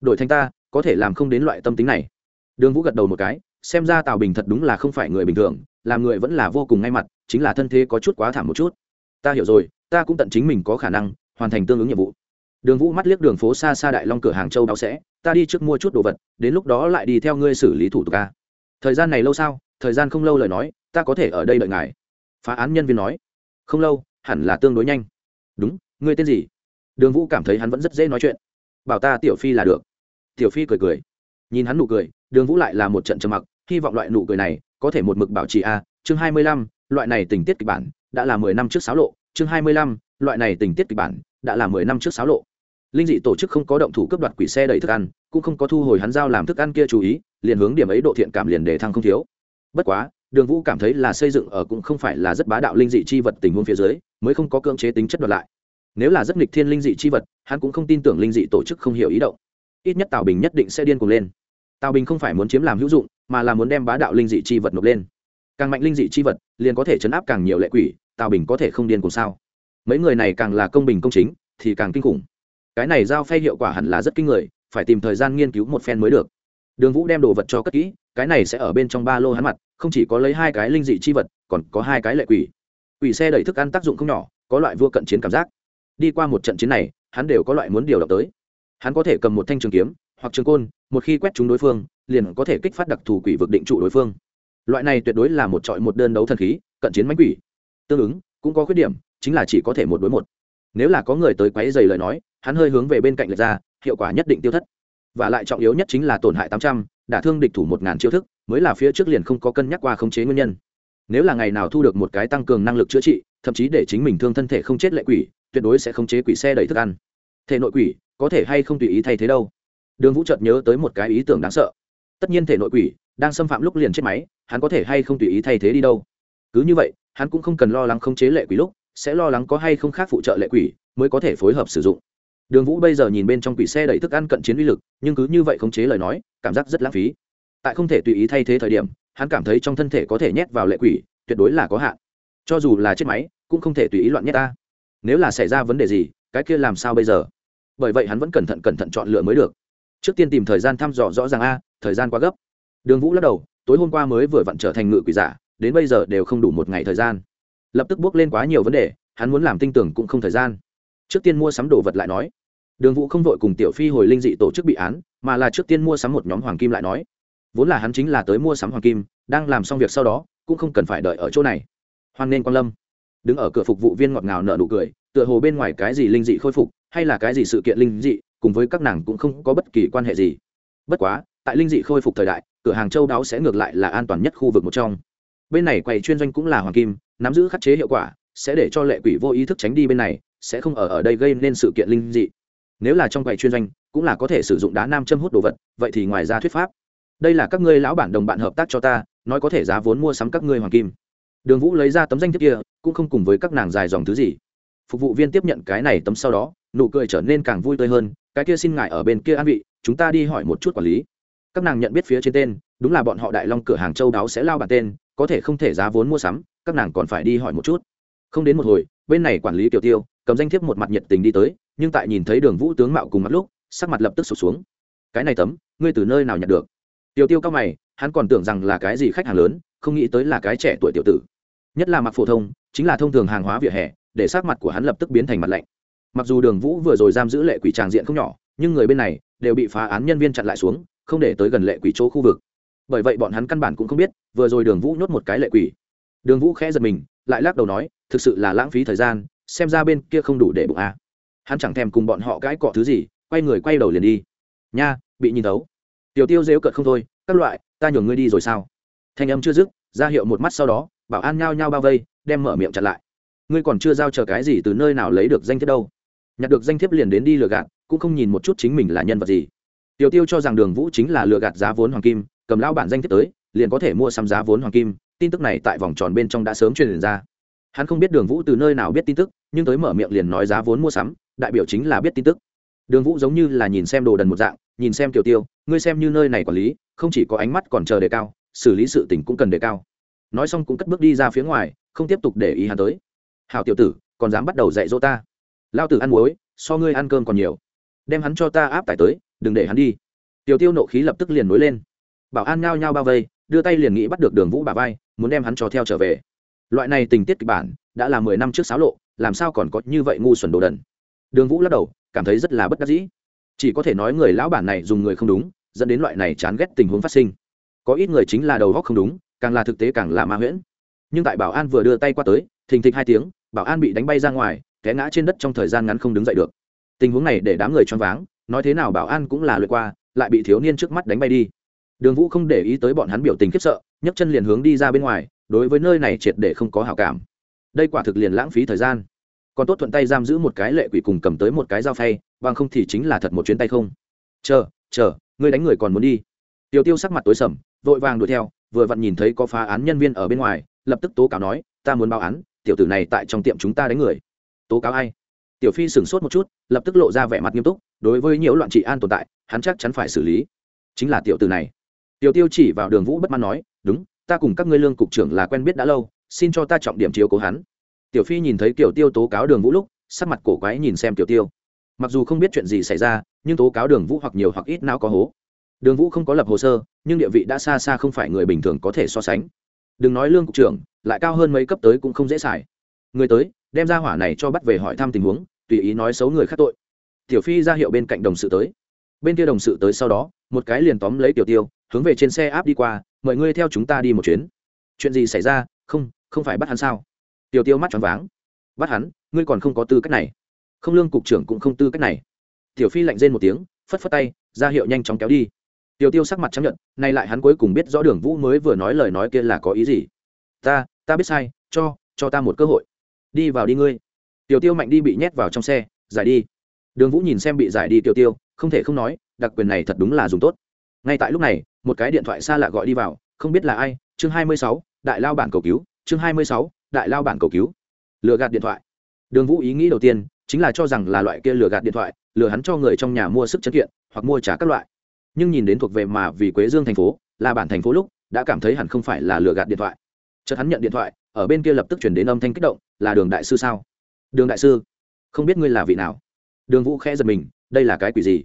Đổi thành ta, có thể làm không đến loại tâm tính này. Đường vũ gật đầu một cái, xem ra tào bình thật đúng là không phải người bình thường, làm người vẫn là vô cùng ngay mặt, chính là thân thế có chút quá thảm một chút. Ta hiểu rồi, ta cũng tận chính mình có khả năng hoàn thành tương ứng nhiệm vụ đường vũ mắt liếc đường phố xa xa đại long cửa hàng châu đáo sẽ, ta đi trước mua chút đồ vật, đến lúc đó lại đi theo ngươi xử lý thủ tục ca thời gian này lâu sao? Thời gian không lâu lời nói, ta có thể ở đây đợi ngài. Phá án nhân viên nói. Không lâu, hẳn là tương đối nhanh. Đúng, ngươi tên gì? Đường vũ cảm thấy hắn vẫn rất dễ nói chuyện. Bảo ta tiểu phi là được. Tiểu phi cười cười. Nhìn hắn nụ cười, đường vũ lại là một trận trầm mặc, hy vọng loại nụ cười này có thể một mực bảo trì a. Chương hai mươi lăm, loại này tình tiết kịch bản đã là mười năm trước sáo lộ. Chương hai mươi lăm, loại này tình tiết kịch bản đã là mười năm trước sáo lộ linh dị tổ chức không có động thủ cướp đoạt quỷ xe đẩy thức ăn, cũng không có thu hồi hắn giao làm thức ăn kia chú ý, liền hướng điểm ấy độ thiện cảm liền để thăng không thiếu. Bất quá, đường vũ cảm thấy là xây dựng ở cũng không phải là rất bá đạo linh dị chi vật tình huống phía dưới, mới không có cưỡng chế tính chất đoạt lại. Nếu là rất nghịch thiên linh dị chi vật, hắn cũng không tin tưởng linh dị tổ chức không hiểu ý động. Ít nhất tào bình nhất định sẽ điên cuồng lên. Tào bình không phải muốn chiếm làm hữu dụng, mà là muốn đem bá đạo linh dị chi vật nộp lên. Càng mạnh linh dị chi vật, liền có thể chấn áp càng nhiều lệ quỷ, tào bình có thể không điên cuồng sao? Mấy người này càng là công bình công chính, thì càng kinh khủng cái này giao phay hiệu quả hẳn là rất kinh người, phải tìm thời gian nghiên cứu một phen mới được. Đường vũ đem đồ vật cho cất kỹ, cái này sẽ ở bên trong ba lô hắn mặt, không chỉ có lấy hai cái linh dị chi vật, còn có hai cái lệ quỷ. Quỷ xe đẩy thức ăn tác dụng không nhỏ, có loại vua cận chiến cảm giác. Đi qua một trận chiến này, hắn đều có loại muốn điều động tới. Hắn có thể cầm một thanh trường kiếm, hoặc trường côn, một khi quét trúng đối phương, liền có thể kích phát đặc thù quỷ vực định trụ đối phương. Loại này tuyệt đối là một trọi một đơn đấu thần khí, cận chiến mánh quỷ. Tương ứng, cũng có khuyết điểm, chính là chỉ có thể một đối một nếu là có người tới quấy dày lời nói, hắn hơi hướng về bên cạnh lệch ra, hiệu quả nhất định tiêu thất. Và lại trọng yếu nhất chính là tổn hại tám trăm, đả thương địch thủ một ngàn chiêu thức, mới là phía trước liền không có cân nhắc qua khống chế nguyên nhân. Nếu là ngày nào thu được một cái tăng cường năng lực chữa trị, thậm chí để chính mình thương thân thể không chết lệ quỷ, tuyệt đối sẽ khống chế quỷ xe đẩy thức ăn. Thể nội quỷ, có thể hay không tùy ý thay thế đâu? Đường vũ chợt nhớ tới một cái ý tưởng đáng sợ. Tất nhiên thể nội quỷ đang xâm phạm lúc liền chết máy, hắn có thể hay không tùy ý thay thế đi đâu? Cứ như vậy, hắn cũng không cần lo lắng khống chế lệ quỷ lúc sẽ lo lắng có hay không khác phụ trợ lệ quỷ mới có thể phối hợp sử dụng. Đường vũ bây giờ nhìn bên trong quỷ xe đẩy thức ăn cận chiến uy lực, nhưng cứ như vậy khống chế lời nói, cảm giác rất lãng phí. Tại không thể tùy ý thay thế thời điểm, hắn cảm thấy trong thân thể có thể nhét vào lệ quỷ, tuyệt đối là có hạn. Cho dù là chết máy, cũng không thể tùy ý loạn nhét ta. Nếu là xảy ra vấn đề gì, cái kia làm sao bây giờ? Bởi vậy hắn vẫn cẩn thận cẩn thận chọn lựa mới được. Trước tiên tìm thời gian thăm dò rõ ràng a, thời gian quá gấp. Đường vũ lắc đầu, tối hôm qua mới vừa vặn trở thành ngự quỷ giả, đến bây giờ đều không đủ một ngày thời gian lập tức bước lên quá nhiều vấn đề, hắn muốn làm tinh tưởng cũng không thời gian. Trước tiên mua sắm đồ vật lại nói. Đường vũ không vội cùng tiểu phi hồi linh dị tổ chức bị án, mà là trước tiên mua sắm một nhóm hoàng kim lại nói. Vốn là hắn chính là tới mua sắm hoàng kim, đang làm xong việc sau đó, cũng không cần phải đợi ở chỗ này. Hoan nên quan lâm. Đứng ở cửa phục vụ viên ngọt ngào nở nụ cười, tựa hồ bên ngoài cái gì linh dị khôi phục, hay là cái gì sự kiện linh dị, cùng với các nàng cũng không có bất kỳ quan hệ gì. Bất quá, tại linh dị khôi phục thời đại, cửa hàng châu đáo sẽ ngược lại là an toàn nhất khu vực một trong. Bên này quầy chuyên doanh cũng là hoàng kim nắm giữ khắc chế hiệu quả, sẽ để cho lệ quỷ vô ý thức tránh đi bên này, sẽ không ở ở đây gây nên sự kiện linh dị. Nếu là trong quầy chuyên doanh, cũng là có thể sử dụng đá nam châm hút đồ vật, vậy thì ngoài ra thuyết pháp. Đây là các ngươi lão bản đồng bạn hợp tác cho ta, nói có thể giá vốn mua sắm các ngươi hoàng kim. Đường vũ lấy ra tấm danh thiếp kia, cũng không cùng với các nàng dài dòng thứ gì. Phục vụ viên tiếp nhận cái này tấm sau đó, nụ cười trở nên càng vui tươi hơn, cái kia xin ngại ở bên kia an vị, chúng ta đi hỏi một chút quản lý. Các nàng nhận biết phía trên tên, đúng là bọn họ đại long cửa hàng châu đáo sẽ lao bản tên, có thể không thể giá vốn mua sắm các nàng còn phải đi hỏi một chút. Không đến một hồi, bên này quản lý tiểu tiêu, cầm danh thiếp một mặt nhiệt tình đi tới, nhưng tại nhìn thấy đường vũ tướng mạo cùng mặt lúc, sắc mặt lập tức sụt xuống. Cái này tấm, ngươi từ nơi nào nhận được? Tiểu tiêu cao mày, hắn còn tưởng rằng là cái gì khách hàng lớn, không nghĩ tới là cái trẻ tuổi tiểu tử. Nhất là mặc phổ thông, chính là thông thường hàng hóa vỉa hè, để sắc mặt của hắn lập tức biến thành mặt lạnh. Mặc dù đường vũ vừa rồi giam giữ lệ quỷ tràng diện không nhỏ, nhưng người bên này đều bị phá án nhân viên chặn lại xuống, không để tới gần lệ quỷ chỗ khu vực. Bởi vậy bọn hắn căn bản cũng không biết, vừa rồi đường vũ nhốt một cái lệ quỷ đường vũ khẽ giật mình, lại lắc đầu nói, thực sự là lãng phí thời gian, xem ra bên kia không đủ để bụng a à. hắn chẳng thèm cùng bọn họ cãi cọ thứ gì, quay người quay đầu liền đi. Nha, bị nhìn thấu. Tiểu tiêu dếu cợt không thôi, các loại, ta nhường ngươi đi rồi sao? Thanh âm chưa dứt, ra hiệu một mắt sau đó, bảo an nhao nhao bao vây, đem mở miệng chặn lại. Ngươi còn chưa giao chờ cái gì từ nơi nào lấy được danh thiếp đâu. Nhặt được danh thiếp liền đến đi lừa gạt, cũng không nhìn một chút chính mình là nhân vật gì. Tiểu tiêu cho rằng đường vũ chính là lừa gạt giá vốn hoàng kim, cầm lao bản danh thiếp tới, liền có thể mua sắm giá vốn hoàng kim tin tức này tại vòng tròn bên trong đã sớm truyền ra. Hắn không biết đường vũ từ nơi nào biết tin tức, nhưng tới mở miệng liền nói giá vốn mua sắm, đại biểu chính là biết tin tức. Đường vũ giống như là nhìn xem đồ đần một dạng, nhìn xem tiểu tiêu, ngươi xem như nơi này quản lý, không chỉ có ánh mắt còn chờ đề cao, xử lý sự tình cũng cần đề cao. Nói xong cũng cất bước đi ra phía ngoài, không tiếp tục để ý hắn tới. Hào tiểu tử, còn dám bắt đầu dạy dỗ ta? Lao tử ăn muối, so ngươi ăn cơm còn nhiều. Đem hắn cho ta áp tải tới, đừng để hắn đi. Tiểu tiêu nộ khí lập tức liền nối lên. Bảo an nhao nhao bao vây, đưa tay liền nghĩ bắt được đường vũ bà vai muốn đem hắn cho theo trở về. Loại này tình tiết kịch bản đã là mười năm trước xáo lộ, làm sao còn có như vậy ngu xuẩn đồ đần. Đường vũ lắc đầu, cảm thấy rất là bất đắc dĩ. Chỉ có thể nói người lão bản này dùng người không đúng, dẫn đến loại này chán ghét tình huống phát sinh. Có ít người chính là đầu góc không đúng, càng là thực tế càng là ma huyễn. Nhưng tại bảo an vừa đưa tay qua tới, thình thịch hai tiếng, bảo an bị đánh bay ra ngoài, té ngã trên đất trong thời gian ngắn không đứng dậy được. Tình huống này để đám người choáng váng, nói thế nào bảo an cũng là lượt qua, lại bị thiếu niên trước mắt đánh bay đi đường vũ không để ý tới bọn hắn biểu tình khiếp sợ, nhấc chân liền hướng đi ra bên ngoài, đối với nơi này triệt để không có hảo cảm. Đây quả thực liền lãng phí thời gian. Còn tốt thuận tay giam giữ một cái lệ quỷ cùng cầm tới một cái dao phay, bằng không thì chính là thật một chuyến tay không. Chờ chờ, ngươi đánh người còn muốn đi. Tiểu tiêu sắc mặt tối sầm, vội vàng đuổi theo, vừa vặn nhìn thấy có phá án nhân viên ở bên ngoài, lập tức tố cáo nói, ta muốn báo án, tiểu tử này tại trong tiệm chúng ta đánh người. Tố cáo ai? Tiểu phi sửng sốt một chút, lập tức lộ ra vẻ mặt nghiêm túc, đối với nhiễu loạn trị an tồn tại, hắn chắc chắn phải xử lý. Chính là tiểu tử này tiểu tiêu chỉ vào đường vũ bất mãn nói, đúng, ta cùng các ngươi lương cục trưởng là quen biết đã lâu, xin cho ta trọng điểm chiếu cố hắn. Tiểu phi nhìn thấy tiểu tiêu tố cáo đường vũ lúc, sắc mặt cổ quái nhìn xem tiểu tiêu. Mặc dù không biết chuyện gì xảy ra, nhưng tố cáo đường vũ hoặc nhiều hoặc ít não có hố. Đường vũ không có lập hồ sơ, nhưng địa vị đã xa xa không phải người bình thường có thể so sánh. Đừng nói lương cục trưởng, lại cao hơn mấy cấp tới cũng không dễ xài. Người tới, đem ra hỏa này cho bắt về hỏi thăm tình huống, tùy ý nói xấu người khác tội. Tiểu phi ra hiệu bên cạnh đồng sự tới. Bên kia đồng sự tới sau đó, một cái liền tóm lấy tiểu tiêu hướng về trên xe áp đi qua, mời ngươi theo chúng ta đi một chuyến. Chuyện gì xảy ra? Không không phải bắt hắn sao? Tiểu tiêu mắt tròn váng. Bắt hắn? Ngươi còn không có tư cách này. Không lương cục trưởng cũng không tư cách này. Tiểu phi lạnh rên một tiếng, phất phất tay, ra hiệu nhanh chóng kéo đi. Tiểu tiêu sắc mặt chấp nhận nay lại hắn cuối cùng biết rõ đường vũ mới vừa nói lời nói kia là có ý gì. Ta ta biết sai, cho cho ta một cơ hội. Đi vào đi ngươi. Tiểu tiêu mạnh đi bị nhét vào trong xe, giải đi. Đường vũ nhìn xem bị giải đi tiểu tiêu, không thể không nói, đặc quyền này thật đúng là dùng tốt. Ngay tại lúc này một cái điện thoại xa lạ gọi đi vào, không biết là ai, chương hai mươi sáu, đại lao bản cầu cứu, chương hai mươi sáu, đại lao bản cầu cứu. Lừa gạt điện thoại. Đường vũ ý nghĩ đầu tiên, chính là cho rằng là loại kia lừa gạt điện thoại, lừa hắn cho người trong nhà mua sức chân kiện, hoặc mua trả các loại. Nhưng nhìn đến thuộc về mà vì quế dương thành phố, là bản thành phố lúc, đã cảm thấy hẳn không phải là lừa gạt điện thoại. Chợt hắn nhận điện thoại, ở bên kia lập tức chuyển đến âm thanh kích động, là đường đại sư sao? Đường đại sư, không biết ngươi là vị nào. Đường vũ khẽ giật mình, đây là cái quỷ gì?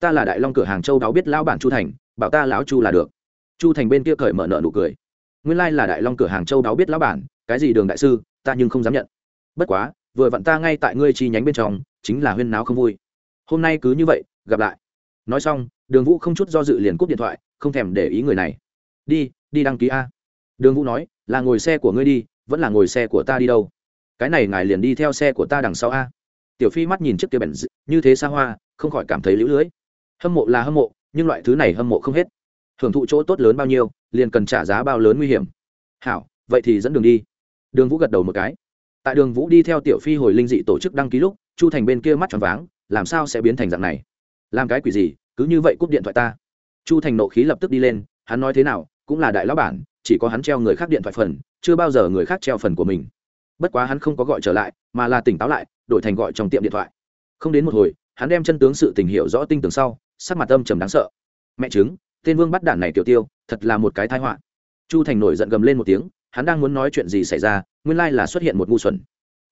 Ta là đại long cửa hàng châu đáo biết lão bản chu thành, bảo ta lão chu là được. Chu thành bên kia cởi mở nợ nụ cười. Nguyên lai là đại long cửa hàng châu đáo biết lão bản, cái gì đường đại sư, ta nhưng không dám nhận. Bất quá, vừa vặn ta ngay tại ngươi chi nhánh bên trong, chính là huyên náo không vui. Hôm nay cứ như vậy, gặp lại. Nói xong, đường vũ không chút do dự liền cúp điện thoại, không thèm để ý người này. Đi đi đăng ký a. Đường vũ nói, là ngồi xe của ngươi đi, vẫn là ngồi xe của ta đi đâu? Cái này ngài liền đi theo xe của ta đằng sau a. Tiểu phi mắt nhìn chiếc kia bèn như thế xa hoa, không khỏi cảm thấy lũ lưỡi hâm mộ là hâm mộ, nhưng loại thứ này hâm mộ không hết. Hưởng thụ chỗ tốt lớn bao nhiêu, liền cần trả giá bao lớn nguy hiểm. Hảo, vậy thì dẫn đường đi. Đường vũ gật đầu một cái. Tại đường vũ đi theo tiểu phi hồi linh dị tổ chức đăng ký lúc, chu thành bên kia mắt tròn váng, làm sao sẽ biến thành dạng này? Làm cái quỷ gì, cứ như vậy cúp điện thoại ta. Chu thành nộ khí lập tức đi lên, hắn nói thế nào, cũng là đại lão bản, chỉ có hắn treo người khác điện thoại phần, chưa bao giờ người khác treo phần của mình. Bất quá hắn không có gọi trở lại, mà là tỉnh táo lại, đổi thành gọi trong tiệm điện thoại. Không đến một hồi, hắn đem chân tướng sự tình hiểu rõ tinh tường sau sắc mặt âm trầm đáng sợ. Mẹ chứng tên vương bắt đạn này tiểu tiêu, thật là một cái thái họa. Chu thành nổi giận gầm lên một tiếng, hắn đang muốn nói chuyện gì xảy ra, nguyên lai là xuất hiện một ngu xuẩn.